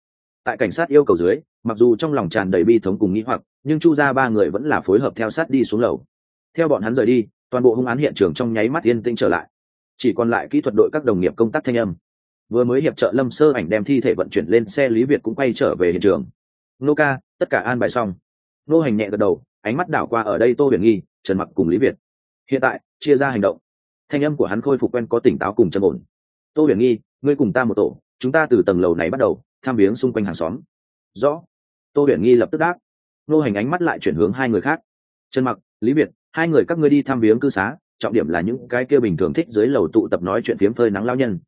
Tại cảnh sát yêu cầu dưới, mặc dù trong lòng tràn đầy bi thống cùng nghĩ hoặc, nhưng chu ra ba người vẫn là phối hợp theo sát đi xuống lầu. Theo bọn hắn rời đi, toàn bộ hung án hiện trường trong nháy mắt yên tĩnh trở lại. Chỉ còn lại kỹ thuật đội các đồng nghiệp công tác thanh âm vừa mới hiệp trợ lâm sơ ảnh đem thi thể vận chuyển lên xe lý việt cũng quay trở về hiện trường. Nô ca, tất cả an bài xong. Nô hành nhẹ gật đầu, ánh mắt đảo qua ở đây tô huyền nghi, trần mặc cùng lý việt. Hiện tại, chia ra hành động. Thanh âm của hắn khôi phục quen có tỉnh táo cùng chân ổn. Tô huyền nghi, ngươi cùng ta một tổ, chúng ta từ tầng lầu này bắt đầu, tham viếng xung quanh hàng xóm. Rõ. Tô huyền nghi lập tức đáp. Nô hành ánh mắt lại chuyển hướng hai người khác. Trần mặc, lý việt, hai người các ngươi đi tham viếng cư xá, trọng điểm là những cái kia bình thường thích dưới lầu tụ tập nói chuyện phiếm phơi nắng lao nhân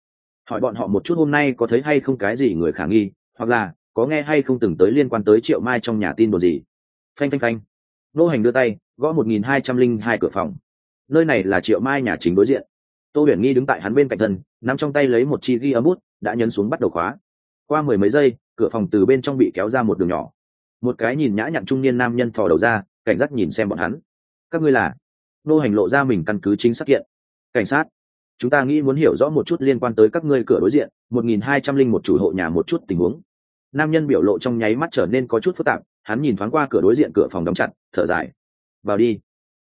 hỏi bọn họ một chút hôm nay có thấy hay không cái gì người khả nghi, hoặc là có nghe hay không từng tới liên quan tới triệu mai trong nhà tin đồn gì. Phanh phanh phanh. Nô hành đưa tay, gõ một nghìn hai trăm linh hai cửa phòng. Nơi này là triệu mai nhà chính đối diện. Tô huyền nghi đứng tại hắn bên cạnh thân, nắm trong tay lấy một chi ghi âm bút, đã nhấn xuống bắt đầu khóa. Qua mười mấy giây, cửa phòng từ bên trong bị kéo ra một đường nhỏ. Một cái nhìn nhã nhặn trung niên nam nhân thò đầu ra, cảnh giác nhìn xem bọn hắn. Các ngươi là? Nô hành lộ ra mình căn cứ chính xác hiện. cảnh sát chúng ta nghĩ muốn hiểu rõ một chút liên quan tới các ngươi cửa đối diện, một nghìn hai trăm linh một chủ hộ nhà một chút tình huống. Nam nhân biểu lộ trong nháy mắt trở nên có chút phức tạp, hắn nhìn thoáng qua cửa đối diện cửa phòng đóng chặt, thở dài. Vào đi.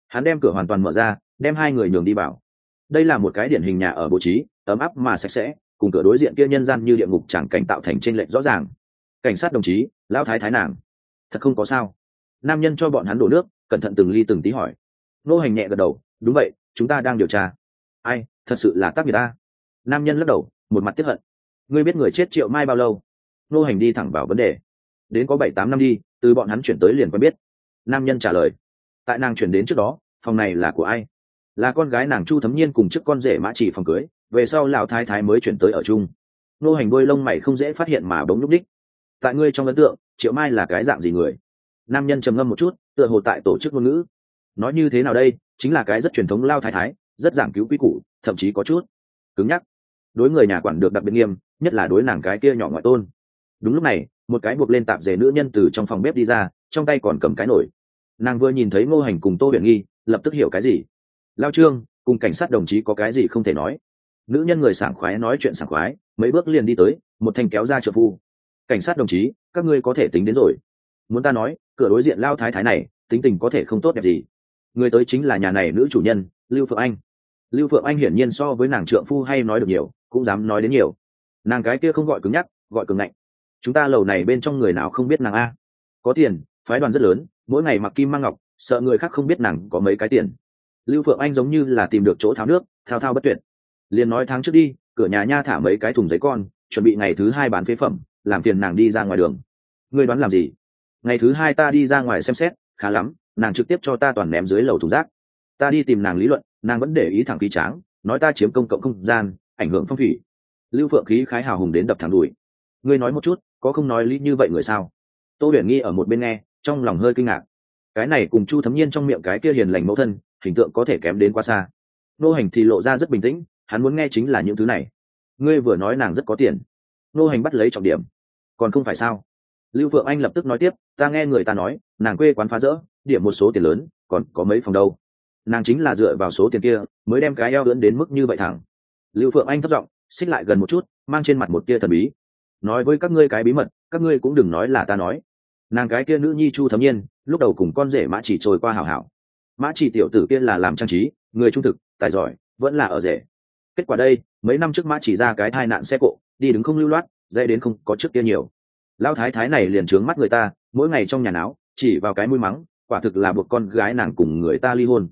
Hắn đem cửa hoàn toàn mở ra, đem hai người nhường đi vào. Đây là một cái điển hình nhà ở bố trí, ấm áp mà sạch sẽ, cùng cửa đối diện kia nhân gian như địa ngục chẳng cảnh tạo thành trên lệch rõ ràng. Cảnh sát đồng chí, lão thái thái nàng. Thật không có sao. Nam nhân cho bọn hắn đổ nước, cẩn thận từng ly từng tí hỏi. Nô hành nhẹ gật đầu, đúng vậy, chúng ta đang điều tra ai, thật sự là tác nghiệp ta nam nhân lắc đầu, một mặt tiếp hận. Ngươi biết người chết triệu mai bao lâu? Nô hành đi thẳng vào vấn đề. Đến có bảy tám năm đi, từ bọn hắn chuyển tới liền quen biết. Nam nhân trả lời. Tại nàng chuyển đến trước đó, phòng này là của ai? Là con gái nàng chu thấm nhiên cùng trước con rể mã chỉ phòng cưới, về sau lão thái thái mới chuyển tới ở chung. Nô hành đôi lông mày không dễ phát hiện mà bỗng nhúc đích. Tại ngươi trong ấn tượng, triệu mai là cái dạng gì người? Nam nhân trầm ngâm một chút, tựa hồ tại tổ chức ngôn ngữ. Nói như thế nào đây, chính là cái rất truyền thống lao thái thái rất giảng cứu quy củ, thậm chí có chút cứng nhắc. Đối người nhà quản được đặc biệt nghiêm, nhất là đối nàng cái kia nhỏ ngoại tôn. Đúng lúc này, một cái buộc lên tạp dề nữ nhân từ trong phòng bếp đi ra, trong tay còn cầm cái nổi nàng vừa nhìn thấy ngô hành cùng tô huyền nghi, lập tức hiểu cái gì. Lao trương, cùng cảnh sát đồng chí có cái gì không thể nói. Nữ nhân người sảng khoái nói chuyện sảng khoái, mấy bước liền đi tới, một thanh kéo ra trợ phu. Cảnh sát đồng chí, các ngươi có thể tính đến rồi. Muốn ta nói, cửa đối diện lao thái thái này, tính tình có thể không tốt đẹp gì. Người tới chính là nhà này nữ chủ nhân, lưu phượng anh lưu phượng anh hiển nhiên so với nàng trượng phu hay nói được nhiều, cũng dám nói đến nhiều. Nàng cái kia không gọi cứng nhắc, gọi cứng ngạnh. Chúng ta lầu này bên trong người nào không biết nàng a? Có tiền, phái đoàn rất lớn, mỗi ngày mặc kim mang ngọc, sợ người khác không biết nàng có mấy cái tiền. Lưu phượng anh giống như là tìm được chỗ tháo nước, thao thao bất tuyệt. Liền nói tháng trước đi, cửa nhà nha thả mấy cái thùng giấy con, chuẩn bị ngày thứ hai bán phế phẩm, làm phiền nàng đi ra ngoài đường. Ngươi đoán làm gì? Ngày thứ hai ta đi ra ngoài xem xét, khá lắm, nàng trực tiếp cho ta toàn ném dưới lầu thùng rác ta đi tìm nàng lý luận, nàng vẫn để ý thẳng khí tráng, nói ta chiếm công cộng không gian, ảnh hưởng phong thủy. Lưu phượng khí khái hào hùng đến đập thẳng đùi. Ngươi nói một chút, có không nói lý như vậy người sao? Tô huyền nghi ở một bên nghe, trong lòng hơi kinh ngạc. Cái này cùng chu thấm nhiên trong miệng cái kia hiền lành mẫu thân, hình tượng có thể kém đến quá xa. Nô hành thì lộ ra rất bình tĩnh, hắn muốn nghe chính là những thứ này. Ngươi vừa nói nàng rất có tiền. Nô hành bắt lấy trọng điểm. Còn không phải sao? Lưu phượng anh lập tức nói tiếp, ta nghe người ta nói, nàng quê quán phá rỡ, điểm một số tiền lớn, còn có mấy phòng đâu nàng chính là dựa vào số tiền kia mới đem cái eo lưỡn đến mức như vậy thẳng. Lưu phượng anh thất giọng, xích lại gần một chút, mang trên mặt một tia thần bí. Nói với các ngươi cái bí mật, các ngươi cũng đừng nói là ta nói. Nàng cái kia nữ nhi chu thấm nhiên, lúc đầu cùng con rể mã chỉ trôi qua hảo hảo. Mã chỉ tiểu tử kia là làm trang trí, người trung thực, tài giỏi, vẫn là ở rể. Kết quả đây, mấy năm trước mã chỉ ra cái thai nạn xe cộ, đi đứng không lưu loát, dễ đến không có trước kia nhiều. Lao thái thái này liền trướng mắt người ta, mỗi ngày trong nhà não chỉ vào cái mũi mắng, quả thực là buộc con gái nàng cùng người ta ly hôn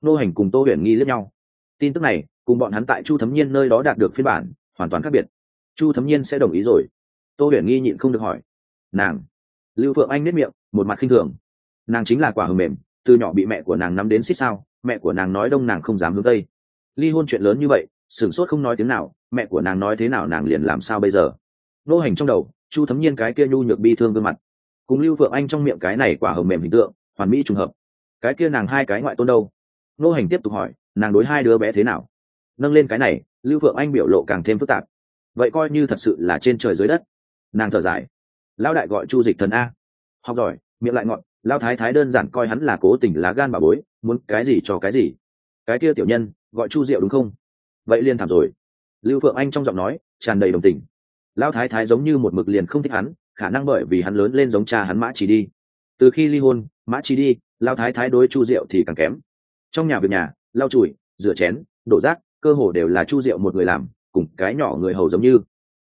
nô hành cùng tô huyền nghi lẫn nhau. Tin tức này, cùng bọn hắn tại chu thấm nhiên nơi đó đạt được phiên bản, hoàn toàn khác biệt. Chu thấm nhiên sẽ đồng ý rồi. Tô huyền nghi nhịn không được hỏi. Nàng. Lưu phượng anh nếp miệng, một mặt khinh thường. Nàng chính là quả hầm mềm, từ nhỏ bị mẹ của nàng nắm đến xích sao, mẹ của nàng nói đông nàng không dám hướng tây. Ly hôn chuyện lớn như vậy, sửng sốt không nói tiếng nào, mẹ của nàng nói thế nào nàng liền làm sao bây giờ? Nô hành trong đầu, chu thấm nhiên cái kia nhu nhược bi thương gương mặt, cùng lưu phượng anh trong miệng cái này quả hầm mềm hình tượng, hoàn mỹ trùng hợp. Cái kia nàng hai cái ngoại tôn đâu? Nô hành tiếp tục hỏi, nàng đối hai đứa bé thế nào? Nâng lên cái này, lưu phượng anh biểu lộ càng thêm phức tạp. Vậy coi như thật sự là trên trời dưới đất. Nàng thở dài. Lão đại gọi chu dịch thần a. Học giỏi, miệng lại ngọn Lão thái thái đơn giản coi hắn là cố tình lá gan bà bối, muốn cái gì cho cái gì. Cái kia tiểu nhân, gọi chu diệu đúng không? Vậy liên thảm rồi. Lưu phượng anh trong giọng nói tràn đầy đồng tình. Lão thái thái giống như một mực liền không thích hắn, khả năng bởi vì hắn lớn lên giống cha hắn mã chỉ đi. Từ khi ly hôn, mã chỉ đi, Lão thái thái đối chu diệu thì càng kém trong nhà việc nhà, lau chùi, rửa chén, đổ rác, cơ hồ đều là chu diệu một người làm, cùng cái nhỏ người hầu giống như.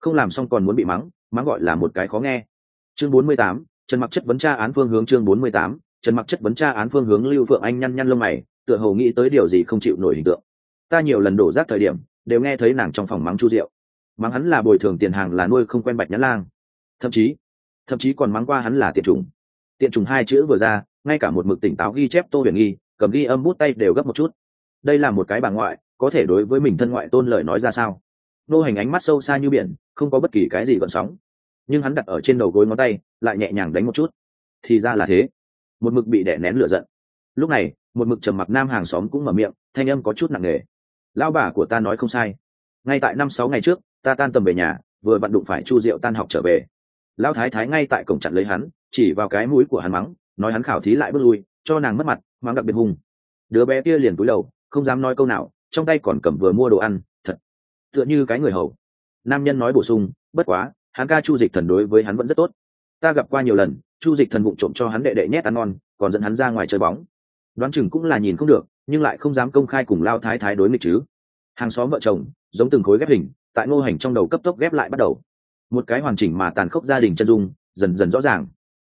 Không làm xong còn muốn bị mắng mắng gọi là một cái khó nghe. Chương bốn mươi tám, trần mặc chất vấn tra án phương hướng chương bốn mươi tám, trần mặc chất vấn tra án phương hướng lưu phượng anh nhăn nhăn lông mày, tựa hồ nghĩ tới điều gì không chịu nổi hình tượng. Ta nhiều lần đổ rác thời điểm, đều nghe thấy nàng trong phòng mắng chu diệu. Mắng hắn là bồi thường tiền hàng là nuôi không quen bạch nhãn lang. Thậm chí thậm chí còn mắng qua hắn là tiện trùng tiện trùng hai chữ vừa ra, ngay cả một mực tỉnh táo ghi chép tô huyền nghi cầm ghi âm bút tay đều gấp một chút. Đây là một cái bà ngoại, có thể đối với mình thân ngoại tôn lời nói ra sao? Nô hành ánh mắt sâu xa như biển, không có bất kỳ cái gì còn sóng. Nhưng hắn đặt ở trên đầu gối ngón tay, lại nhẹ nhàng đánh một chút. Thì ra là thế. Một mực bị đẻ nén lửa giận. Lúc này, một mực trầm mặc nam hàng xóm cũng mở miệng, thanh âm có chút nặng nề. Lão bà của ta nói không sai. Ngay tại năm sáu ngày trước, ta tan tầm về nhà, vừa vặn đụng phải chu diệu tan học trở về. Lão thái thái ngay tại cổng chặn lấy hắn, chỉ vào cái mũi của hắn mắng, nói hắn khảo thí lại bước lui, cho nàng mất mặt mang đặc biệt hung. Đứa bé kia liền cúi đầu, không dám nói câu nào, trong tay còn cầm vừa mua đồ ăn, thật. Tựa như cái người hầu. Nam nhân nói bổ sung, bất quá, hắn ca chu dịch thần đối với hắn vẫn rất tốt. Ta gặp qua nhiều lần, chu dịch thần vụng trộm cho hắn đệ đệ nhét ăn ngon, còn dẫn hắn ra ngoài chơi bóng. Đoán chừng cũng là nhìn không được, nhưng lại không dám công khai cùng lao thái thái đối nghịch chứ. Hàng xóm vợ chồng, giống từng khối ghép hình, tại ngô hành trong đầu cấp tốc ghép lại bắt đầu. Một cái hoàn chỉnh mà tàn khốc gia đình chân dung, dần dần rõ ràng.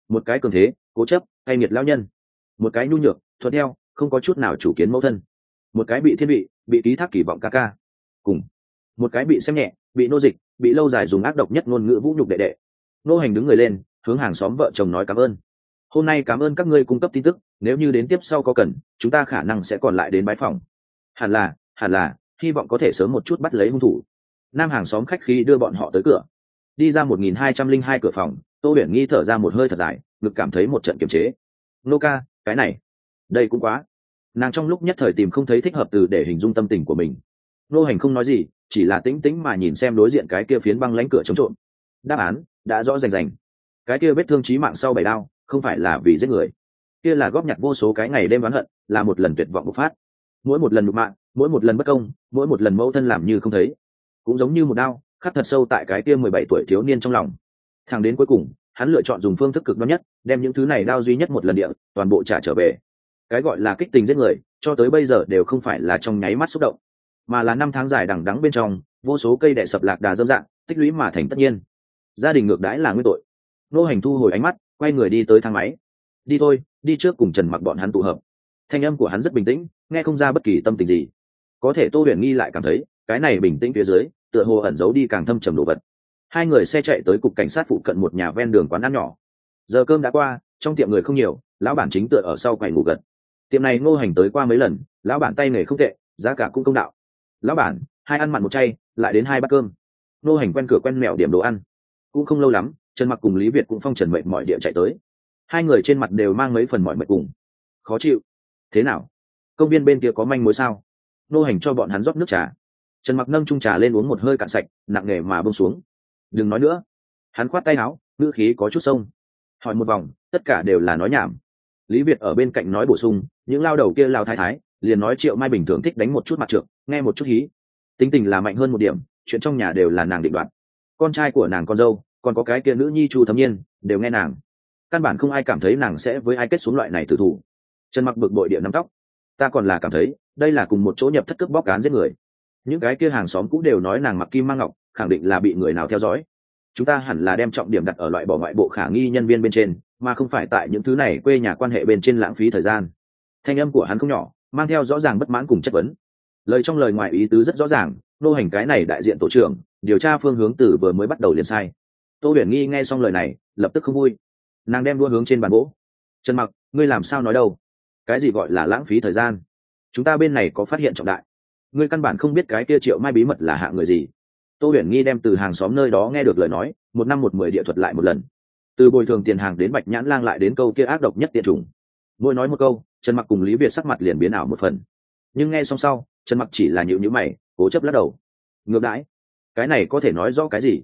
Một cái cường thế, cố chấp hay nghiệt lao nhân. Một cái nhu nhược thuận theo, không có chút nào chủ kiến mẫu thân. Một cái bị thiên vị, bị ký thác kỳ vọng ca ca. Cùng một cái bị xem nhẹ, bị nô dịch, bị lâu dài dùng ác độc nhất ngôn ngữ vũ nhục đệ đệ. Nô hành đứng người lên, hướng hàng xóm vợ chồng nói cảm ơn. Hôm nay cảm ơn các ngươi cung cấp tin tức, nếu như đến tiếp sau có cần, chúng ta khả năng sẽ còn lại đến bãi phòng. Hẳn là hẳn là, hy vọng có thể sớm một chút bắt lấy hung thủ. Nam hàng xóm khách khí đưa bọn họ tới cửa. Đi ra một nghìn hai trăm linh hai cửa phòng, tô huyền nghi thở ra một hơi thật dài, ngực cảm thấy một trận kiềm chế. Nô ca, cái này đây cũng quá. Nàng trong lúc nhất thời tìm không thấy thích hợp từ để hình dung tâm tình của mình. Nô hành không nói gì, chỉ là tĩnh tĩnh mà nhìn xem đối diện cái kia phiến băng lánh cửa chống trộm. Đáp án, đã rõ rành rành. Cái kia vết thương trí mạng sau bảy đao, không phải là vì giết người. Kia là góp nhặt vô số cái ngày đêm oán hận, là một lần tuyệt vọng bộc phát. Mỗi một lần nhục mạng mỗi một lần bất công, mỗi một lần mẫu thân làm như không thấy. Cũng giống như một đao, khắc thật sâu tại cái kia mười bảy tuổi thiếu niên trong lòng. Thằng đến cuối cùng, hắn lựa chọn dùng phương thức cực đoan nhất, đem những thứ này đao duy nhất một lần địa, toàn bộ trả trở về cái gọi là kích tình giết người, cho tới bây giờ đều không phải là trong nháy mắt xúc động, mà là năm tháng dài đằng đắng bên trong, vô số cây đệ sập lạc đà dâm dạng, tích lũy mà thành tất nhiên. Gia đình ngược đãi là nguyên tội. Nô hành thu hồi ánh mắt, quay người đi tới thang máy. Đi thôi, đi trước cùng trần mặc bọn hắn tụ hợp. Thanh âm của hắn rất bình tĩnh, nghe không ra bất kỳ tâm tình gì. Có thể tô huyền nghi lại cảm thấy, cái này bình tĩnh phía dưới, tựa hồ ẩn giấu đi càng thâm trầm đồ vật. Hai người xe chạy tới cục cảnh sát phụ cận một nhà ven đường quán ăn nhỏ. Giờ cơm đã qua, trong tiệm người không nhiều, lão bản chính tựa ở sau quầy ngủ gật tiệm này ngô hành tới qua mấy lần, lão bản tay nghề không tệ, giá cả cũng công đạo. Lão bản, hai ăn mặn một chay, lại đến hai bát cơm. Ngô hành quen cửa quen mẹo điểm đồ ăn. Cũng không lâu lắm, trần mặc cùng lý việt cũng phong trần mệnh mọi địa chạy tới. Hai người trên mặt đều mang mấy phần mọi mệnh cùng. Khó chịu. Thế nào? Công viên bên kia có manh mối sao? Nô hành cho bọn hắn rót nước trà. Trần mặc nâng trung trà lên uống một hơi cạn sạch, nặng nề mà bông xuống. Đừng nói nữa. Hắn khoát tay áo, ngữ khí có chút sông. Hỏi một vòng, tất cả đều là nói nhảm lý việt ở bên cạnh nói bổ sung, những lao đầu kia lao thái thái, liền nói triệu mai bình thường thích đánh một chút mặt trượt nghe một chút hí. Tính tình là mạnh hơn một điểm, chuyện trong nhà đều là nàng định đoạt. Con trai của nàng con dâu, còn có cái kia nữ nhi chu thấm nhiên, đều nghe nàng. Căn bản không ai cảm thấy nàng sẽ với ai kết xuống loại này tử thủ. Trần mặc bực bội địa nắm tóc. Ta còn là cảm thấy, đây là cùng một chỗ nhập thất cướp bóc cán giết người. Những cái kia hàng xóm cũng đều nói nàng mặc kim mang ngọc, khẳng định là bị người nào theo dõi. Chúng ta hẳn là đem trọng điểm đặt ở loại bỏ ngoại bộ khả nghi nhân viên bên trên mà không phải tại những thứ này quê nhà quan hệ bên trên lãng phí thời gian. Thanh âm của hắn không nhỏ, mang theo rõ ràng bất mãn cùng chất vấn. Lời trong lời ngoài ý tứ rất rõ ràng, nô hành cái này đại diện tổ trưởng, điều tra phương hướng từ vừa mới bắt đầu liền sai. Tô huyền nghi nghe xong lời này, lập tức không vui. Nàng đem đua hướng trên bàn gỗ. Trần mặc, ngươi làm sao nói đâu? Cái gì gọi là lãng phí thời gian? Chúng ta bên này có phát hiện trọng đại. Ngươi căn bản không biết cái kia triệu mai bí mật là hạ người gì. Tô huyền nghi đem từ hàng xóm nơi đó nghe được lời nói, một năm một mười địa thuật lại một lần từ bồi thường tiền hàng đến bạch nhãn lang lại đến câu kia ác độc nhất tiện chủng. Mỗi nói một câu, trần mặc cùng lý việt sắc mặt liền biến ảo một phần. Nhưng nghe xong sau, trần mặc chỉ là nhịu nhữ mày, cố chấp lắc đầu. Ngược đãi, cái này có thể nói rõ cái gì?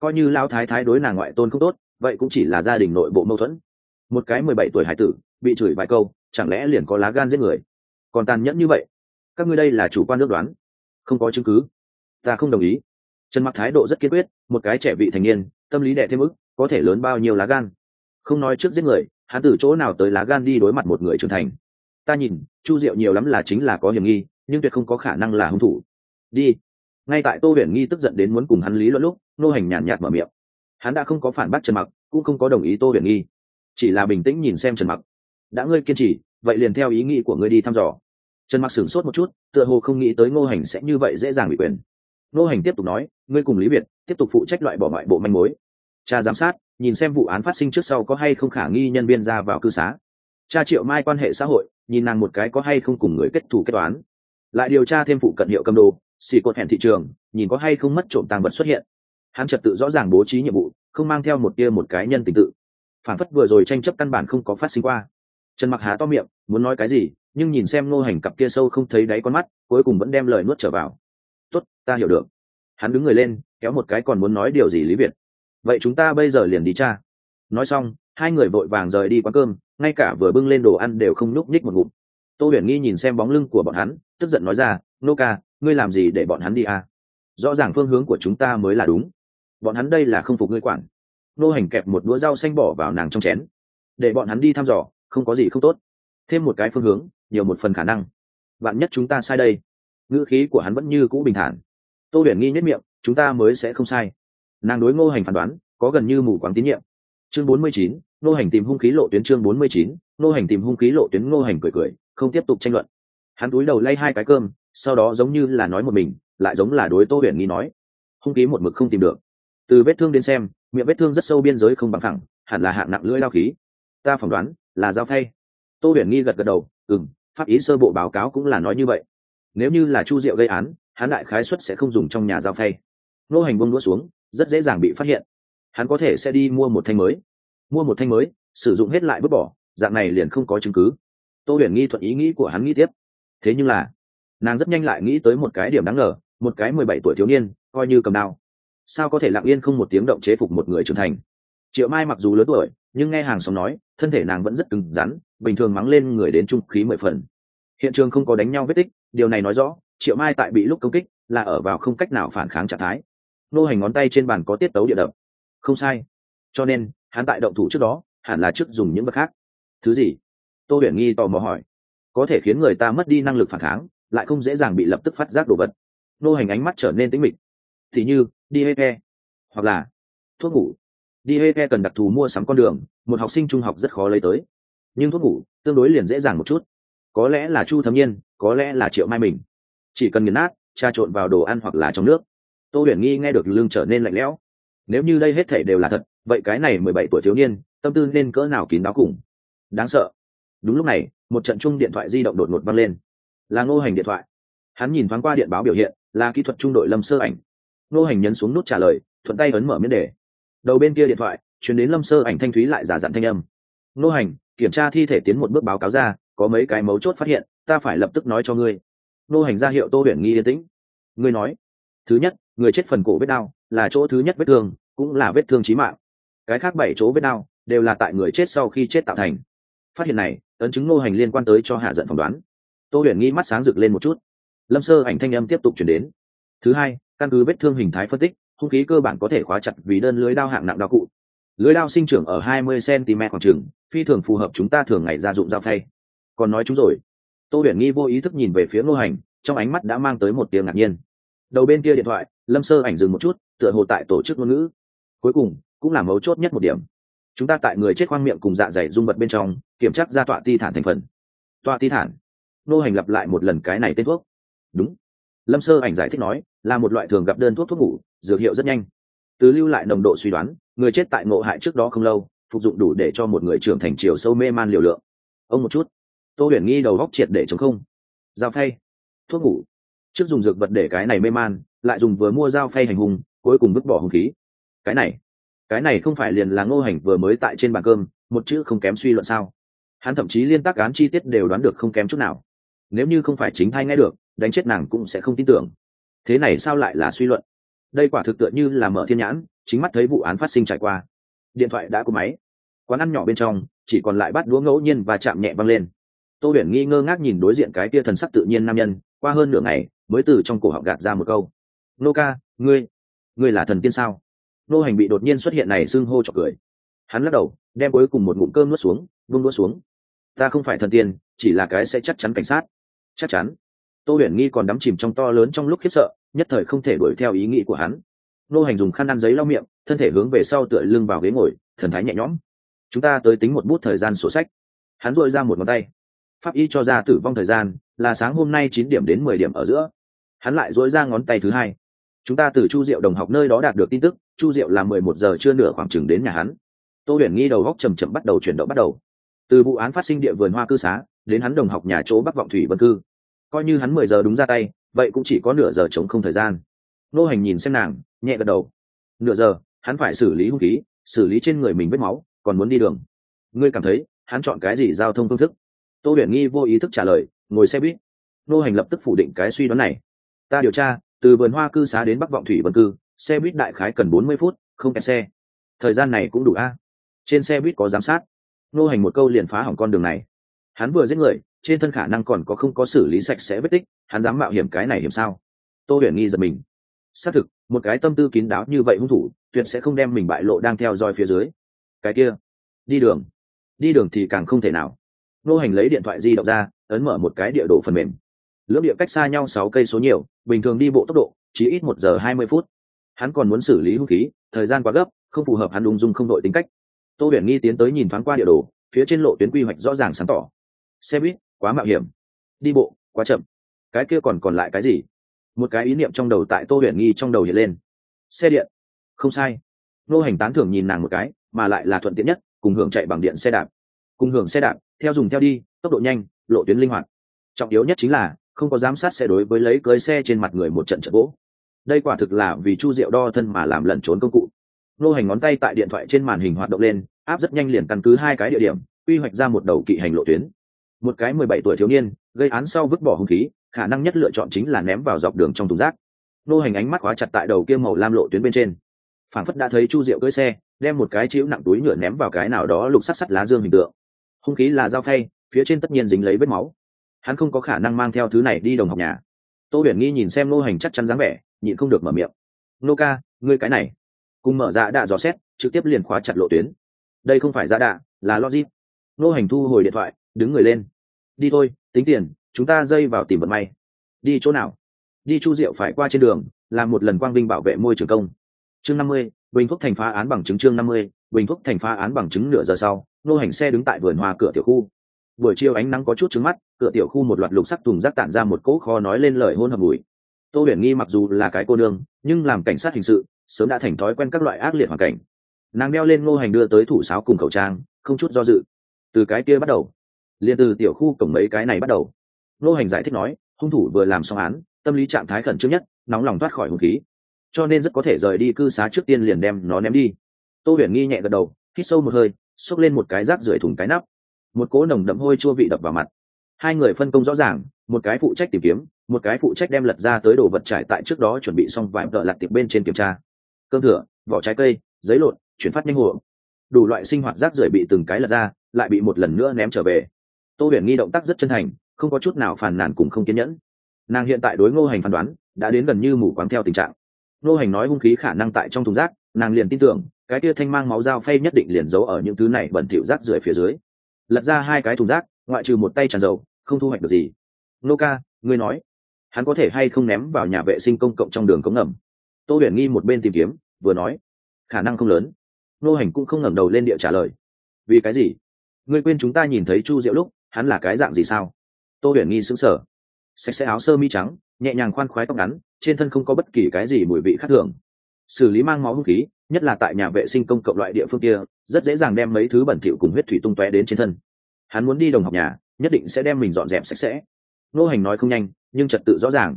Coi như lao thái thái đối nàng ngoại tôn không tốt, vậy cũng chỉ là gia đình nội bộ mâu thuẫn. Một cái mười bảy tuổi hải tử, bị chửi vài câu, chẳng lẽ liền có lá gan giết người? Còn tàn nhẫn như vậy, các ngươi đây là chủ quan nước đoán. Không có chứng cứ. Ta không đồng ý. Trần mặc thái độ rất kiên quyết, một cái trẻ vị thành niên, tâm lý đẻ thêm ức có thể lớn bao nhiêu lá gan? Không nói trước giết người, hắn từ chỗ nào tới lá gan đi đối mặt một người trưởng thành? Ta nhìn, chu diệu nhiều lắm là chính là có hiểm nghi, nhưng tuyệt không có khả năng là hung thủ. Đi. Ngay tại tô huyền nghi tức giận đến muốn cùng hắn lý luận lúc, nô hành nhàn nhạt mở miệng. Hắn đã không có phản bác trần mặc, cũng không có đồng ý tô huyền nghi. Chỉ là bình tĩnh nhìn xem trần mặc. Đã ngươi kiên trì, vậy liền theo ý nghĩ của ngươi đi thăm dò. Trần mặc sửng sốt một chút, tựa hồ không nghĩ tới ngô hành sẽ như vậy dễ dàng bị quyền. Ngô hành tiếp tục nói, ngươi cùng lý việt tiếp tục phụ trách loại bỏ ngoại bộ manh mối cha giám sát, nhìn xem vụ án phát sinh trước sau có hay không khả nghi nhân viên ra vào cư xá. Cha triệu mai quan hệ xã hội, nhìn nàng một cái có hay không cùng người kết thù kết toán. Lại điều tra thêm phụ cận hiệu cầm đồ xì cột hẹn thị trường, nhìn có hay không mất trộm tàng vật xuất hiện. Hắn trật tự rõ ràng bố trí nhiệm vụ, không mang theo một tia một cái nhân tình tự. Phản phất vừa rồi tranh chấp căn bản không có phát sinh qua. Trần mặc há to miệng, muốn nói cái gì, nhưng nhìn xem ngô hành cặp kia sâu không thấy đáy con mắt, cuối cùng vẫn đem lời nuốt trở vào. Tốt, ta hiểu được. Hắn đứng người lên, kéo một cái còn muốn nói điều gì lý việt vậy chúng ta bây giờ liền đi cha. Nói xong, hai người vội vàng rời đi quán cơm, ngay cả vừa bưng lên đồ ăn đều không nhúc nhích một ngụm. Tô huyền nghi nhìn xem bóng lưng của bọn hắn, tức giận nói ra, nô ca, ngươi làm gì để bọn hắn đi à? rõ ràng phương hướng của chúng ta mới là đúng. Bọn hắn đây là không phục ngươi quản. Nô hành kẹp một đũa rau xanh bỏ vào nàng trong chén. Để bọn hắn đi thăm dò, không có gì không tốt. Thêm một cái phương hướng, nhiều một phần khả năng. Bạn nhất chúng ta sai đây. Ngữ khí của hắn vẫn như cũ bình thản. Tô huyền nghi nhất miệng, chúng ta mới sẽ không sai nàng đối ngô hành phán đoán, có gần như mù quáng tín nhiệm. Chương bốn mươi chín, ngô hành tìm hung khí lộ tuyến chương bốn mươi chín, ngô hành tìm hung khí lộ tuyến ngô hành cười cười, không tiếp tục tranh luận. Hắn túi đầu lay hai cái cơm, sau đó giống như là nói một mình, lại giống là đối tô huyền nghi nói. Hung khí một mực không tìm được. Từ vết thương đến xem, miệng vết thương rất sâu biên giới không bằng thẳng hẳn là hạng nặng lưỡi lao khí. Ta phỏng đoán là dao thay. tô huyền nghi gật gật đầu ừ m pháp ý sơ bộ báo cáo cũng là nói như vậy. Nếu như là chu diệu gây án, hắn đại khái xuất sẽ không dùng trong nhà dao thay. nô hành bông đũa xuống rất dễ dàng bị phát hiện. Hắn có thể sẽ đi mua một thanh mới. Mua một thanh mới, sử dụng hết lại vứt bỏ, dạng này liền không có chứng cứ. Tô huyền nghi thuận ý nghĩ của hắn nghĩ tiếp. Thế nhưng là, nàng rất nhanh lại nghĩ tới một cái điểm đáng ngờ, một cái mười bảy tuổi thiếu niên, coi như cầm đao. Sao có thể lặng yên không một tiếng động chế phục một người trưởng thành? Triệu mai mặc dù lớn tuổi, nhưng nghe hàng xóm nói, thân thể nàng vẫn rất cứng rắn, bình thường mắng lên người đến trung khí mười phần. Hiện trường không có đánh nhau vết tích, điều này nói rõ, triệu mai tại bị lúc công kích, là ở vào không cách nào phản kháng trạng thái nô hành ngón tay trên bàn có tiết tấu địa đập. Không sai. Cho nên, hắn tại động thủ trước đó, hẳn là trước dùng những vật khác. Thứ gì? Tô huyền nghi tò mò hỏi. Có thể khiến người ta mất đi năng lực phản kháng, lại không dễ dàng bị lập tức phát giác đồ vật. Nô hành ánh mắt trở nên tĩnh mịch. Thì như, đi hê he hoặc là, thuốc ngủ. Đi hê he cần đặc thù mua sắm con đường, một học sinh trung học rất khó lấy tới. Nhưng thuốc ngủ, tương đối liền dễ dàng một chút. Có lẽ là chu thấm nhiên, có lẽ là triệu mai mình. Chỉ cần nghiền nát, tra trộn vào đồ ăn hoặc là trong nước tô huyền nghi nghe được lương trở nên lạnh lẽo. Nếu như đây hết thể đều là thật, vậy cái này mười bảy tuổi thiếu niên, tâm tư nên cỡ nào kín đáo cùng? Đáng sợ. Đúng lúc này, một trận chung điện thoại di động đột ngột văng lên. Là ngô hành điện thoại. Hắn nhìn thoáng qua điện báo biểu hiện, là kỹ thuật trung đội lâm sơ ảnh. Ngô hành nhấn xuống nút trả lời, thuận tay ấn mở miễn đề. Đầu bên kia điện thoại, chuyển đến lâm sơ ảnh thanh thúy lại giả dặn thanh âm. Ngô hành, kiểm tra thi thể tiến một bước báo cáo ra, có mấy cái mấu chốt phát hiện, ta phải lập tức nói cho ngươi. Ngô hành ra hiệu tô huyền nghi yên tĩnh. Ngươi nói. Thứ nhất người chết phần cổ vết đau là chỗ thứ nhất vết thương, cũng là vết thương chí mạng. Cái khác bảy chỗ vết đau đều là tại người chết sau khi chết tạo thành. Phát hiện này, ấn chứng nô hành liên quan tới cho hạ giận phỏng đoán. Tô huyền nghi mắt sáng rực lên một chút. Lâm sơ ảnh thanh âm tiếp tục chuyển đến. Thứ hai, căn cứ vết thương hình thái phân tích, hung khí cơ bản có thể khóa chặt vì đơn lưới đao hạng nặng đao cụ. Lưới đao sinh trưởng ở 20 cm khoảng trường, phi thường phù hợp chúng ta thường ngày ra dụng dao phay. Còn nói chúng rồi. Tô huyền nghi vô ý thức nhìn về phía ngô hành, trong ánh mắt đã mang tới một tiếng ngạc nhiên. Đầu bên kia điện thoại lâm sơ ảnh dừng một chút tựa hồ tại tổ chức ngôn ngữ. Cuối cùng cũng là mấu chốt nhất một điểm. Chúng ta tại người chết khoang miệng cùng dạ dày dung vật bên trong kiểm tra ra tọa ti thản thành phần. Tọa ti thản. Nô hành lặp lại một lần cái này tên thuốc. Đúng. Lâm sơ ảnh giải thích nói là một loại thường gặp đơn thuốc thuốc ngủ dược hiệu rất nhanh. Từ lưu lại nồng độ suy đoán người chết tại ngộ hại trước đó không lâu phục dụng đủ để cho một người trưởng thành chiều sâu mê man liều lượng. Ông một chút. Tô huyền nghi đầu góc triệt để chống không. Giao thay, thuốc ngủ trước dùng dược vật để cái này mê man, lại dùng vừa mua dao phay hành hùng cuối cùng vứt bỏ hung khí. Cái này cái này không phải liền là ngô hành vừa mới tại trên bàn cơm, một chữ không kém suy luận sao? Hắn thậm chí liên tác án chi tiết đều đoán được không kém chút nào. Nếu như không phải chính thay nghe được, đánh chết nàng cũng sẽ không tin tưởng. Thế này sao lại là suy luận? Đây quả thực tựa như là mở thiên nhãn, chính mắt thấy vụ án phát sinh trải qua. Điện thoại đã có máy. Quán ăn nhỏ bên trong, chỉ còn lại bát đũa ngẫu nhiên và chạm nhẹ văng lên. Tô huyền nghi ngơ ngác nhìn đối diện cái tia thần sắc tự nhiên nam nhân qua hơn nửa ngày mới từ trong cổ họng gạt ra một câu. Nô ca, ngươi ngươi là thần tiên sao? Nô hành bị đột nhiên xuất hiện này xưng hô chọc cười. Hắn lắc đầu, đem cuối cùng một ngụm cơm nuốt xuống, vung nuốt xuống. Ta không phải thần tiên, chỉ là cái sẽ chắc chắn cảnh sát. Chắc chắn. Tô huyền nghi còn đắm chìm trong to lớn trong lúc khiếp sợ, nhất thời không thể đuổi theo ý nghĩ của hắn. Nô hành dùng khăn ăn giấy lau miệng, thân thể hướng về sau tựa lưng vào ghế ngồi, thần thái nhẹ nhõm. Chúng ta tới tính một bút thời gian sổ sách. Hắn dội ra một ngón tay. Pháp y cho ra tử vong thời gian là sáng hôm nay chín điểm đến mười điểm ở giữa. Hắn lại rối ra ngón tay thứ hai. Chúng ta từ chu diệu đồng học nơi đó đạt được tin tức, chu diệu là mười một giờ chưa nửa khoảng chừng đến nhà hắn. Tô huyền nghi đầu góc chầm chậm bắt đầu chuyển động bắt đầu. Từ vụ án phát sinh địa vườn hoa cư xá, đến hắn đồng học nhà chỗ bắc vọng thủy vân cư. Coi như hắn mười giờ đúng ra tay, vậy cũng chỉ có nửa giờ chống không thời gian. Nô hành nhìn xem nàng, nhẹ gật đầu. Nửa giờ, hắn phải xử lý hung khí, xử lý trên người mình vết máu, còn muốn đi đường. Ngươi cảm thấy, hắn chọn cái gì giao thông phương thức? Tô huyền nghi vô ý thức trả lời ngồi xe buýt. Nô hành lập tức phủ định cái suy đoán này. Ta điều tra, từ vườn hoa cư xá đến bắc vọng thủy vân cư, xe buýt đại khái cần bốn mươi phút, không kẹt xe. Thời gian này cũng đủ a. Trên xe buýt có giám sát. Nô hành một câu liền phá hỏng con đường này. Hắn vừa giết người, trên thân khả năng còn có không có xử lý sạch sẽ vết tích, hắn dám mạo hiểm cái này hiểm sao? Tô huyền nghi giật mình. Xác thực, một cái tâm tư kín đáo như vậy hung thủ, tuyệt sẽ không đem mình bại lộ đang theo dõi phía dưới. Cái kia, đi đường. Đi đường thì càng không thể nào. Nô hành lấy điện thoại di động ra ấn mở một cái địa đồ phần mềm. Lưỡng địa cách xa nhau sáu cây số nhiều, bình thường đi bộ tốc độ, chỉ ít một giờ hai mươi phút. Hắn còn muốn xử lý hung khí, thời gian quá gấp, không phù hợp hắn ung dung không đội tính cách. Tô huyền nghi tiến tới nhìn thoáng qua địa đồ, phía trên lộ tuyến quy hoạch rõ ràng sáng tỏ. Xe buýt, quá mạo hiểm. Đi bộ, quá chậm. Cái kia còn còn lại cái gì? Một cái ý niệm trong đầu tại tô huyền nghi trong đầu hiện lên. Xe điện. Không sai. Nô hành tán thưởng nhìn nàng một cái, mà lại là thuận tiện nhất, cùng hưởng chạy bằng điện xe đạp. Cùng hưởng xe đạp, theo dùng theo đi, tốc độ nhanh lộ tuyến linh hoạt. Trọng yếu nhất chính là, không có giám sát xe đối với lấy cưới xe trên mặt người một trận trận gỗ đây quả thực là vì chu diệu đo thân mà làm lẩn trốn công cụ. Nô hành ngón tay tại điện thoại trên màn hình hoạt động lên, áp rất nhanh liền căn cứ hai cái địa điểm, quy hoạch ra một đầu kỵ hành lộ tuyến. Một cái mười bảy tuổi thiếu niên, gây án sau vứt bỏ hung khí, khả năng nhất lựa chọn chính là ném vào dọc đường trong thùng rác. Nô hành ánh mắt khóa chặt tại đầu kia màu lam lộ tuyến bên trên. Phản phất đã thấy chu diệu cưỡi xe, đem một cái chịu nặng túi nhựa ném vào cái nào đó lục sắt sắt lá dương hình tượng. Hung khí là dao phay phía trên tất nhiên dính lấy vết máu. Hắn không có khả năng mang theo thứ này đi đồng học nhà. Tô huyền nghi nhìn xem nô hành chắc chắn dáng vẻ, nhịn không được mở miệng. Nô ca, ngươi cái này. Cùng mở dạ đạ dò xét, trực tiếp liền khóa chặt lộ tuyến. Đây không phải dạ đạ, là logic. Nô hành thu hồi điện thoại, đứng người lên. Đi thôi, tính tiền, chúng ta dây vào tìm vận may. Đi chỗ nào? Đi chu diệu phải qua trên đường, làm một lần quang vinh bảo vệ môi trường công. Chương năm mươi, bình thuốc thành phá án bằng chứng chương năm mươi, bình thuốc thành phá án bằng chứng nửa giờ sau nô hành xe đứng tại vườn hoa cửa tiểu khu buổi chiều ánh nắng có chút trứng mắt, cửa tiểu khu một loạt lục sắc thùng rác tản ra một cỗ kho nói lên lời hôn hợp mùi. Tô huyền nghi mặc dù là cái cô nương, nhưng làm cảnh sát hình sự, sớm đã thành thói quen các loại ác liệt hoàn cảnh. Nàng đeo lên ngô hành đưa tới thủ sáo cùng khẩu trang, không chút do dự. Từ cái kia bắt đầu, liền từ tiểu khu cổng mấy cái này bắt đầu. Ngô hành giải thích nói, hung thủ vừa làm xong án, tâm lý trạng thái khẩn trương nhất, nóng lòng thoát khỏi hung khí. Cho nên rất có thể rời đi cư xá trước tiên liền đem nó ném đi. Tô huyền nghi nhẹ gật đầu, hít sâu một hơi, xốc lên một cái rác rưởi thùng cái nắp một cỗ nồng đậm hôi chua vị đập vào mặt. Hai người phân công rõ ràng, một cái phụ trách tìm kiếm, một cái phụ trách đem lật ra tới đồ vật trải tại trước đó chuẩn bị xong vài vợ lặt tiệp bên trên kiểm tra. Cơm thửa, vỏ trái cây, giấy lộn, chuyển phát nhanh hộ đủ loại sinh hoạt rác rưởi bị từng cái lật ra, lại bị một lần nữa ném trở về. Tô huyền nghi động tác rất chân thành, không có chút nào phàn nàn cùng không kiên nhẫn. Nàng hiện tại đối ngô hành phán đoán, đã đến gần như mù quáng theo tình trạng. Ngô hành nói hung khí khả năng tại trong thùng rác, nàng liền tin tưởng, cái kia thanh mang máu dao phay nhất định liền giấu ở những thứ này bẩn thỉu rác rưởi phía dưới lật ra hai cái thùng rác, ngoại trừ một tay tràn dầu, không thu hoạch được gì. Nô ca, ngươi nói, hắn có thể hay không ném vào nhà vệ sinh công cộng trong đường cống ngầm? Tô huyền nghi một bên tìm kiếm, vừa nói, khả năng không lớn. Nô hành cũng không ngẩng đầu lên địa trả lời. Vì cái gì? Ngươi quên chúng ta nhìn thấy chu diệu lúc, hắn là cái dạng gì sao? Tô huyền nghi sững sờ. Sạch sẽ áo sơ mi trắng, nhẹ nhàng khoan khoái tóc ngắn, trên thân không có bất kỳ cái gì mùi vị khác thường. Xử lý mang máu hung khí nhất là tại nhà vệ sinh công cộng loại địa phương kia, rất dễ dàng đem mấy thứ bẩn thỉu cùng huyết thủy tung tóe đến trên thân. Hắn muốn đi đồng học nhà, nhất định sẽ đem mình dọn dẹp sạch sẽ. Nô hành nói không nhanh, nhưng trật tự rõ ràng.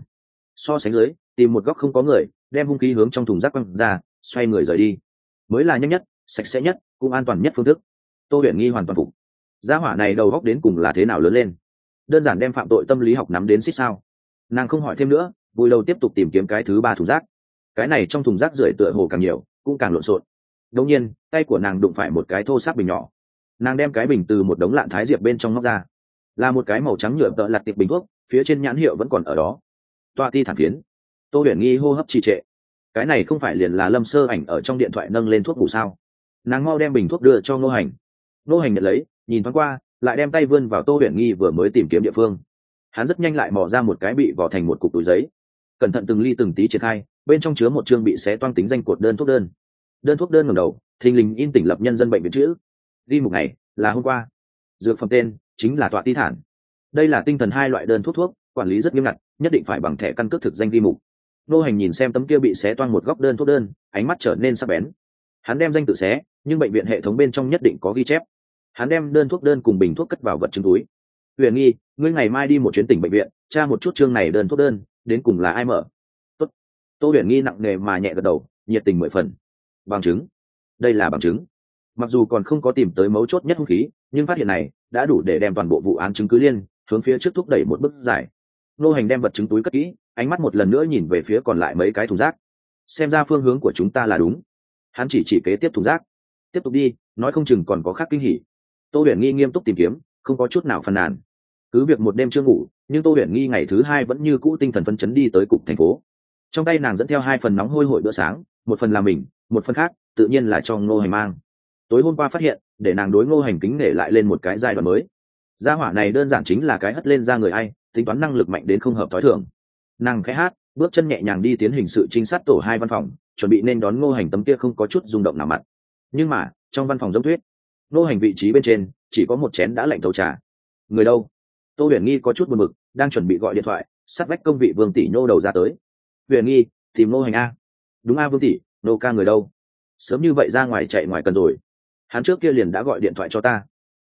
So sánh dưới, tìm một góc không có người, đem hung khí hướng trong thùng rác quăng ra, xoay người rời đi. Mới là nhanh nhất, sạch sẽ nhất, cũng an toàn nhất phương thức. Tô huyền nghi hoàn toàn phục. Gia hỏa này đầu góc đến cùng là thế nào lớn lên? Đơn giản đem phạm tội tâm lý học nắm đến xích sao. Nàng không hỏi thêm nữa, vui đầu tiếp tục tìm kiếm cái thứ ba thùng rác. Cái này trong thùng rác rưởi tựa hồ càng nhiều cũng càng lộn xộn. Đột nhiên, tay của nàng đụng phải một cái thô sắc bình nhỏ. Nàng đem cái bình từ một đống lạn thái diệp bên trong ngóc ra. Là một cái màu trắng nhựa tợ lặt tiệp bình thuốc, phía trên nhãn hiệu vẫn còn ở đó. Toa ti thản phiến. Tô huyền nghi hô hấp trì trệ. Cái này không phải liền là lâm sơ ảnh ở trong điện thoại nâng lên thuốc ngủ sao? Nàng mau đem bình thuốc đưa cho ngô hành. Ngô hành nhận lấy, nhìn thoáng qua, lại đem tay vươn vào tô huyền nghi vừa mới tìm kiếm địa phương. Hắn rất nhanh lại mò ra một cái bị vỏ thành một cục túi giấy. Cẩn thận từng ly từng tí triển khai bên trong chứa một chương bị xé toang tính danh cột đơn thuốc đơn. Đơn thuốc đơn ngầm đầu, thình lình in tỉnh lập nhân dân bệnh viện chữ. Ghi mục này là hôm qua. Dược phẩm tên chính là tọa ti thản. Đây là tinh thần hai loại đơn thuốc thuốc, quản lý rất nghiêm ngặt, nhất định phải bằng thẻ căn cước thực danh ghi mục. Nô hành nhìn xem tấm kia bị xé toang một góc đơn thuốc đơn, ánh mắt trở nên sắc bén. Hắn đem danh tự xé, nhưng bệnh viện hệ thống bên trong nhất định có ghi chép. Hắn đem đơn thuốc đơn cùng bình thuốc cất vào vật chứng túi. Huyền nghi, ngươi ngày mai đi một chuyến tỉnh bệnh viện, tra một chút chương này đơn thuốc đơn, đến cùng là ai mở? Tô huyền nghi nặng nề mà nhẹ gật đầu, nhiệt tình mười phần. Bằng chứng. Đây là bằng chứng. Mặc dù còn không có tìm tới mấu chốt nhất hung khí, nhưng phát hiện này đã đủ để đem toàn bộ vụ án chứng cứ liên, hướng phía trước thúc đẩy một bước giải nô hành đem vật chứng túi cất kỹ, ánh mắt một lần nữa nhìn về phía còn lại mấy cái thùng rác. Xem ra phương hướng của chúng ta là đúng. Hắn chỉ chỉ kế tiếp thùng rác. Tiếp tục đi, nói không chừng còn có khác kinh hỉ. Tô huyền nghi nghiêm túc tìm kiếm, không có chút nào phàn nàn. Cứ việc một đêm chưa ngủ, nhưng tô huyền nghi ngày thứ hai vẫn như cũ tinh thần phân chấn đi tới cục thành phố trong tay nàng dẫn theo hai phần nóng hôi hổi bữa sáng, một phần là mình, một phần khác, tự nhiên là cho ngô hành mang. Tối hôm qua phát hiện, để nàng đối ngô hành kính nể lại lên một cái giai đoạn mới. Gia hỏa này đơn giản chính là cái hất lên ra người ai, tính toán năng lực mạnh đến không hợp t h ó i thường. Nàng khẽ hát, bước chân nhẹ nhàng đi tiến hình sự trinh sát tổ hai văn phòng, chuẩn bị nên đón ngô hành tấm kia không có chút rung động nào mặt. Nhưng mà, trong văn phòng giống thuyết ngô hành vị trí bên trên, chỉ có một chén đã lạnh thầu trà. Người đâu? Tô huyền nghi có chút buồn bực, đang chuẩn bị gọi điện thoại sát vách công vị vương tỷ nhô đầu ra tới huyền nghi, tìm ngô hành a. Đúng a vương tỷ nô ca người đâu? Sớm như vậy ra ngoài chạy ngoài cần rồi. Hắn trước kia liền đã gọi điện thoại cho ta.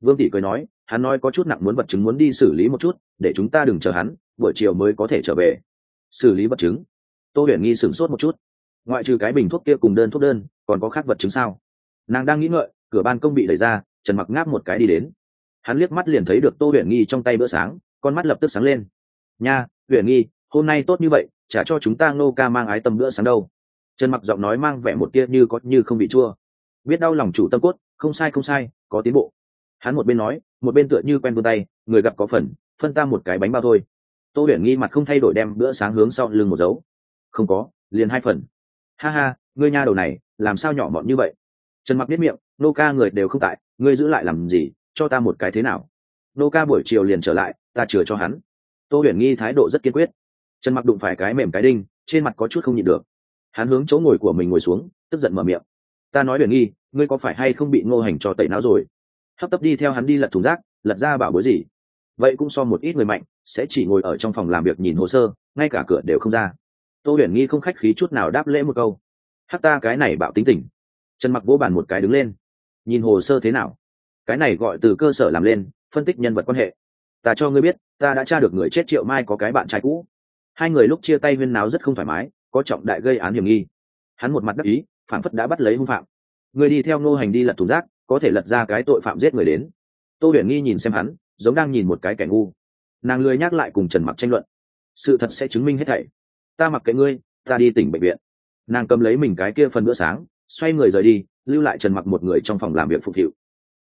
Vương tỷ cười nói, hắn nói có chút nặng muốn vật chứng muốn đi xử lý một chút, để chúng ta đừng chờ hắn, buổi chiều mới có thể trở về. Xử lý vật chứng? Tô huyền nghi sửng sốt một chút. Ngoại trừ cái bình thuốc kia cùng đơn thuốc đơn, còn có khác vật chứng sao? Nàng đang nghĩ ngợi, cửa ban công bị đẩy ra, trần mặc ngáp một cái đi đến. Hắn liếc mắt liền thấy được tô huyền nghi trong tay bữa sáng, con mắt lập tức sáng lên. Nha, huyền nghi, hôm nay tốt như vậy trả cho chúng ta ngô ca mang ái tâm bữa sáng đâu. Trần mặc giọng nói mang vẻ một tia như có như không bị chua. Biết đau lòng chủ tâm cốt, không sai không sai, có tiến bộ. Hắn một bên nói, một bên tựa như quen vươn tay, người gặp có phần, phân ta một cái bánh bao thôi. Tô huyền nghi mặt không thay đổi đem bữa sáng hướng sau lưng một dấu. Không có, liền hai phần. Ha ha, ngươi nha đầu này, làm sao nhỏ mọn như vậy? Trần mặc biết miệng nô ca người đều không tại, ngươi giữ lại làm gì, cho ta một cái thế nào? Nô ca buổi chiều liền trở lại, ta chừa cho hắn. Tô huyền nghi thái độ rất kiên quyết trần mặc đụng phải cái mềm cái đinh, trên mặt có chút không nhịn được. Hắn hướng chỗ ngồi của mình ngồi xuống, tức giận mở miệng. Ta nói huyền nghi, ngươi có phải hay không bị ngô hành cho tẩy não rồi? Hấp tấp đi theo hắn đi lật thùng rác, lật ra bảo bối gì. Vậy cũng so một ít người mạnh, sẽ chỉ ngồi ở trong phòng làm việc nhìn hồ sơ, ngay cả cửa đều không ra. Tô huyền nghi không khách khí chút nào đáp lễ một câu. Hắc ta cái này bạo tính tình. Trần mặc vỗ bàn một cái đứng lên. Nhìn hồ sơ thế nào? Cái này gọi từ cơ sở làm lên, phân tích nhân vật quan hệ. Ta cho ngươi biết, ta đã tra được người chết triệu mai có cái bạn trai cũ hai người lúc chia tay huyên náo rất không thoải mái, có trọng đại gây án hiểm nghi. Hắn một mặt đắc ý phản phất đã bắt lấy hung phạm. Người đi theo ngô hành đi lật thùng rác, có thể lật ra cái tội phạm giết người đến. Tô huyền nghi nhìn xem hắn, giống đang nhìn một cái kẻ ngu. Nàng lười nhắc lại cùng trần mặc tranh luận. Sự thật sẽ chứng minh hết thảy. Ta mặc kệ ngươi, ta đi tỉnh bệnh viện. Nàng cầm lấy mình cái kia phần bữa sáng, xoay người rời đi, lưu lại trần mặc một người trong phòng làm việc phục vụ.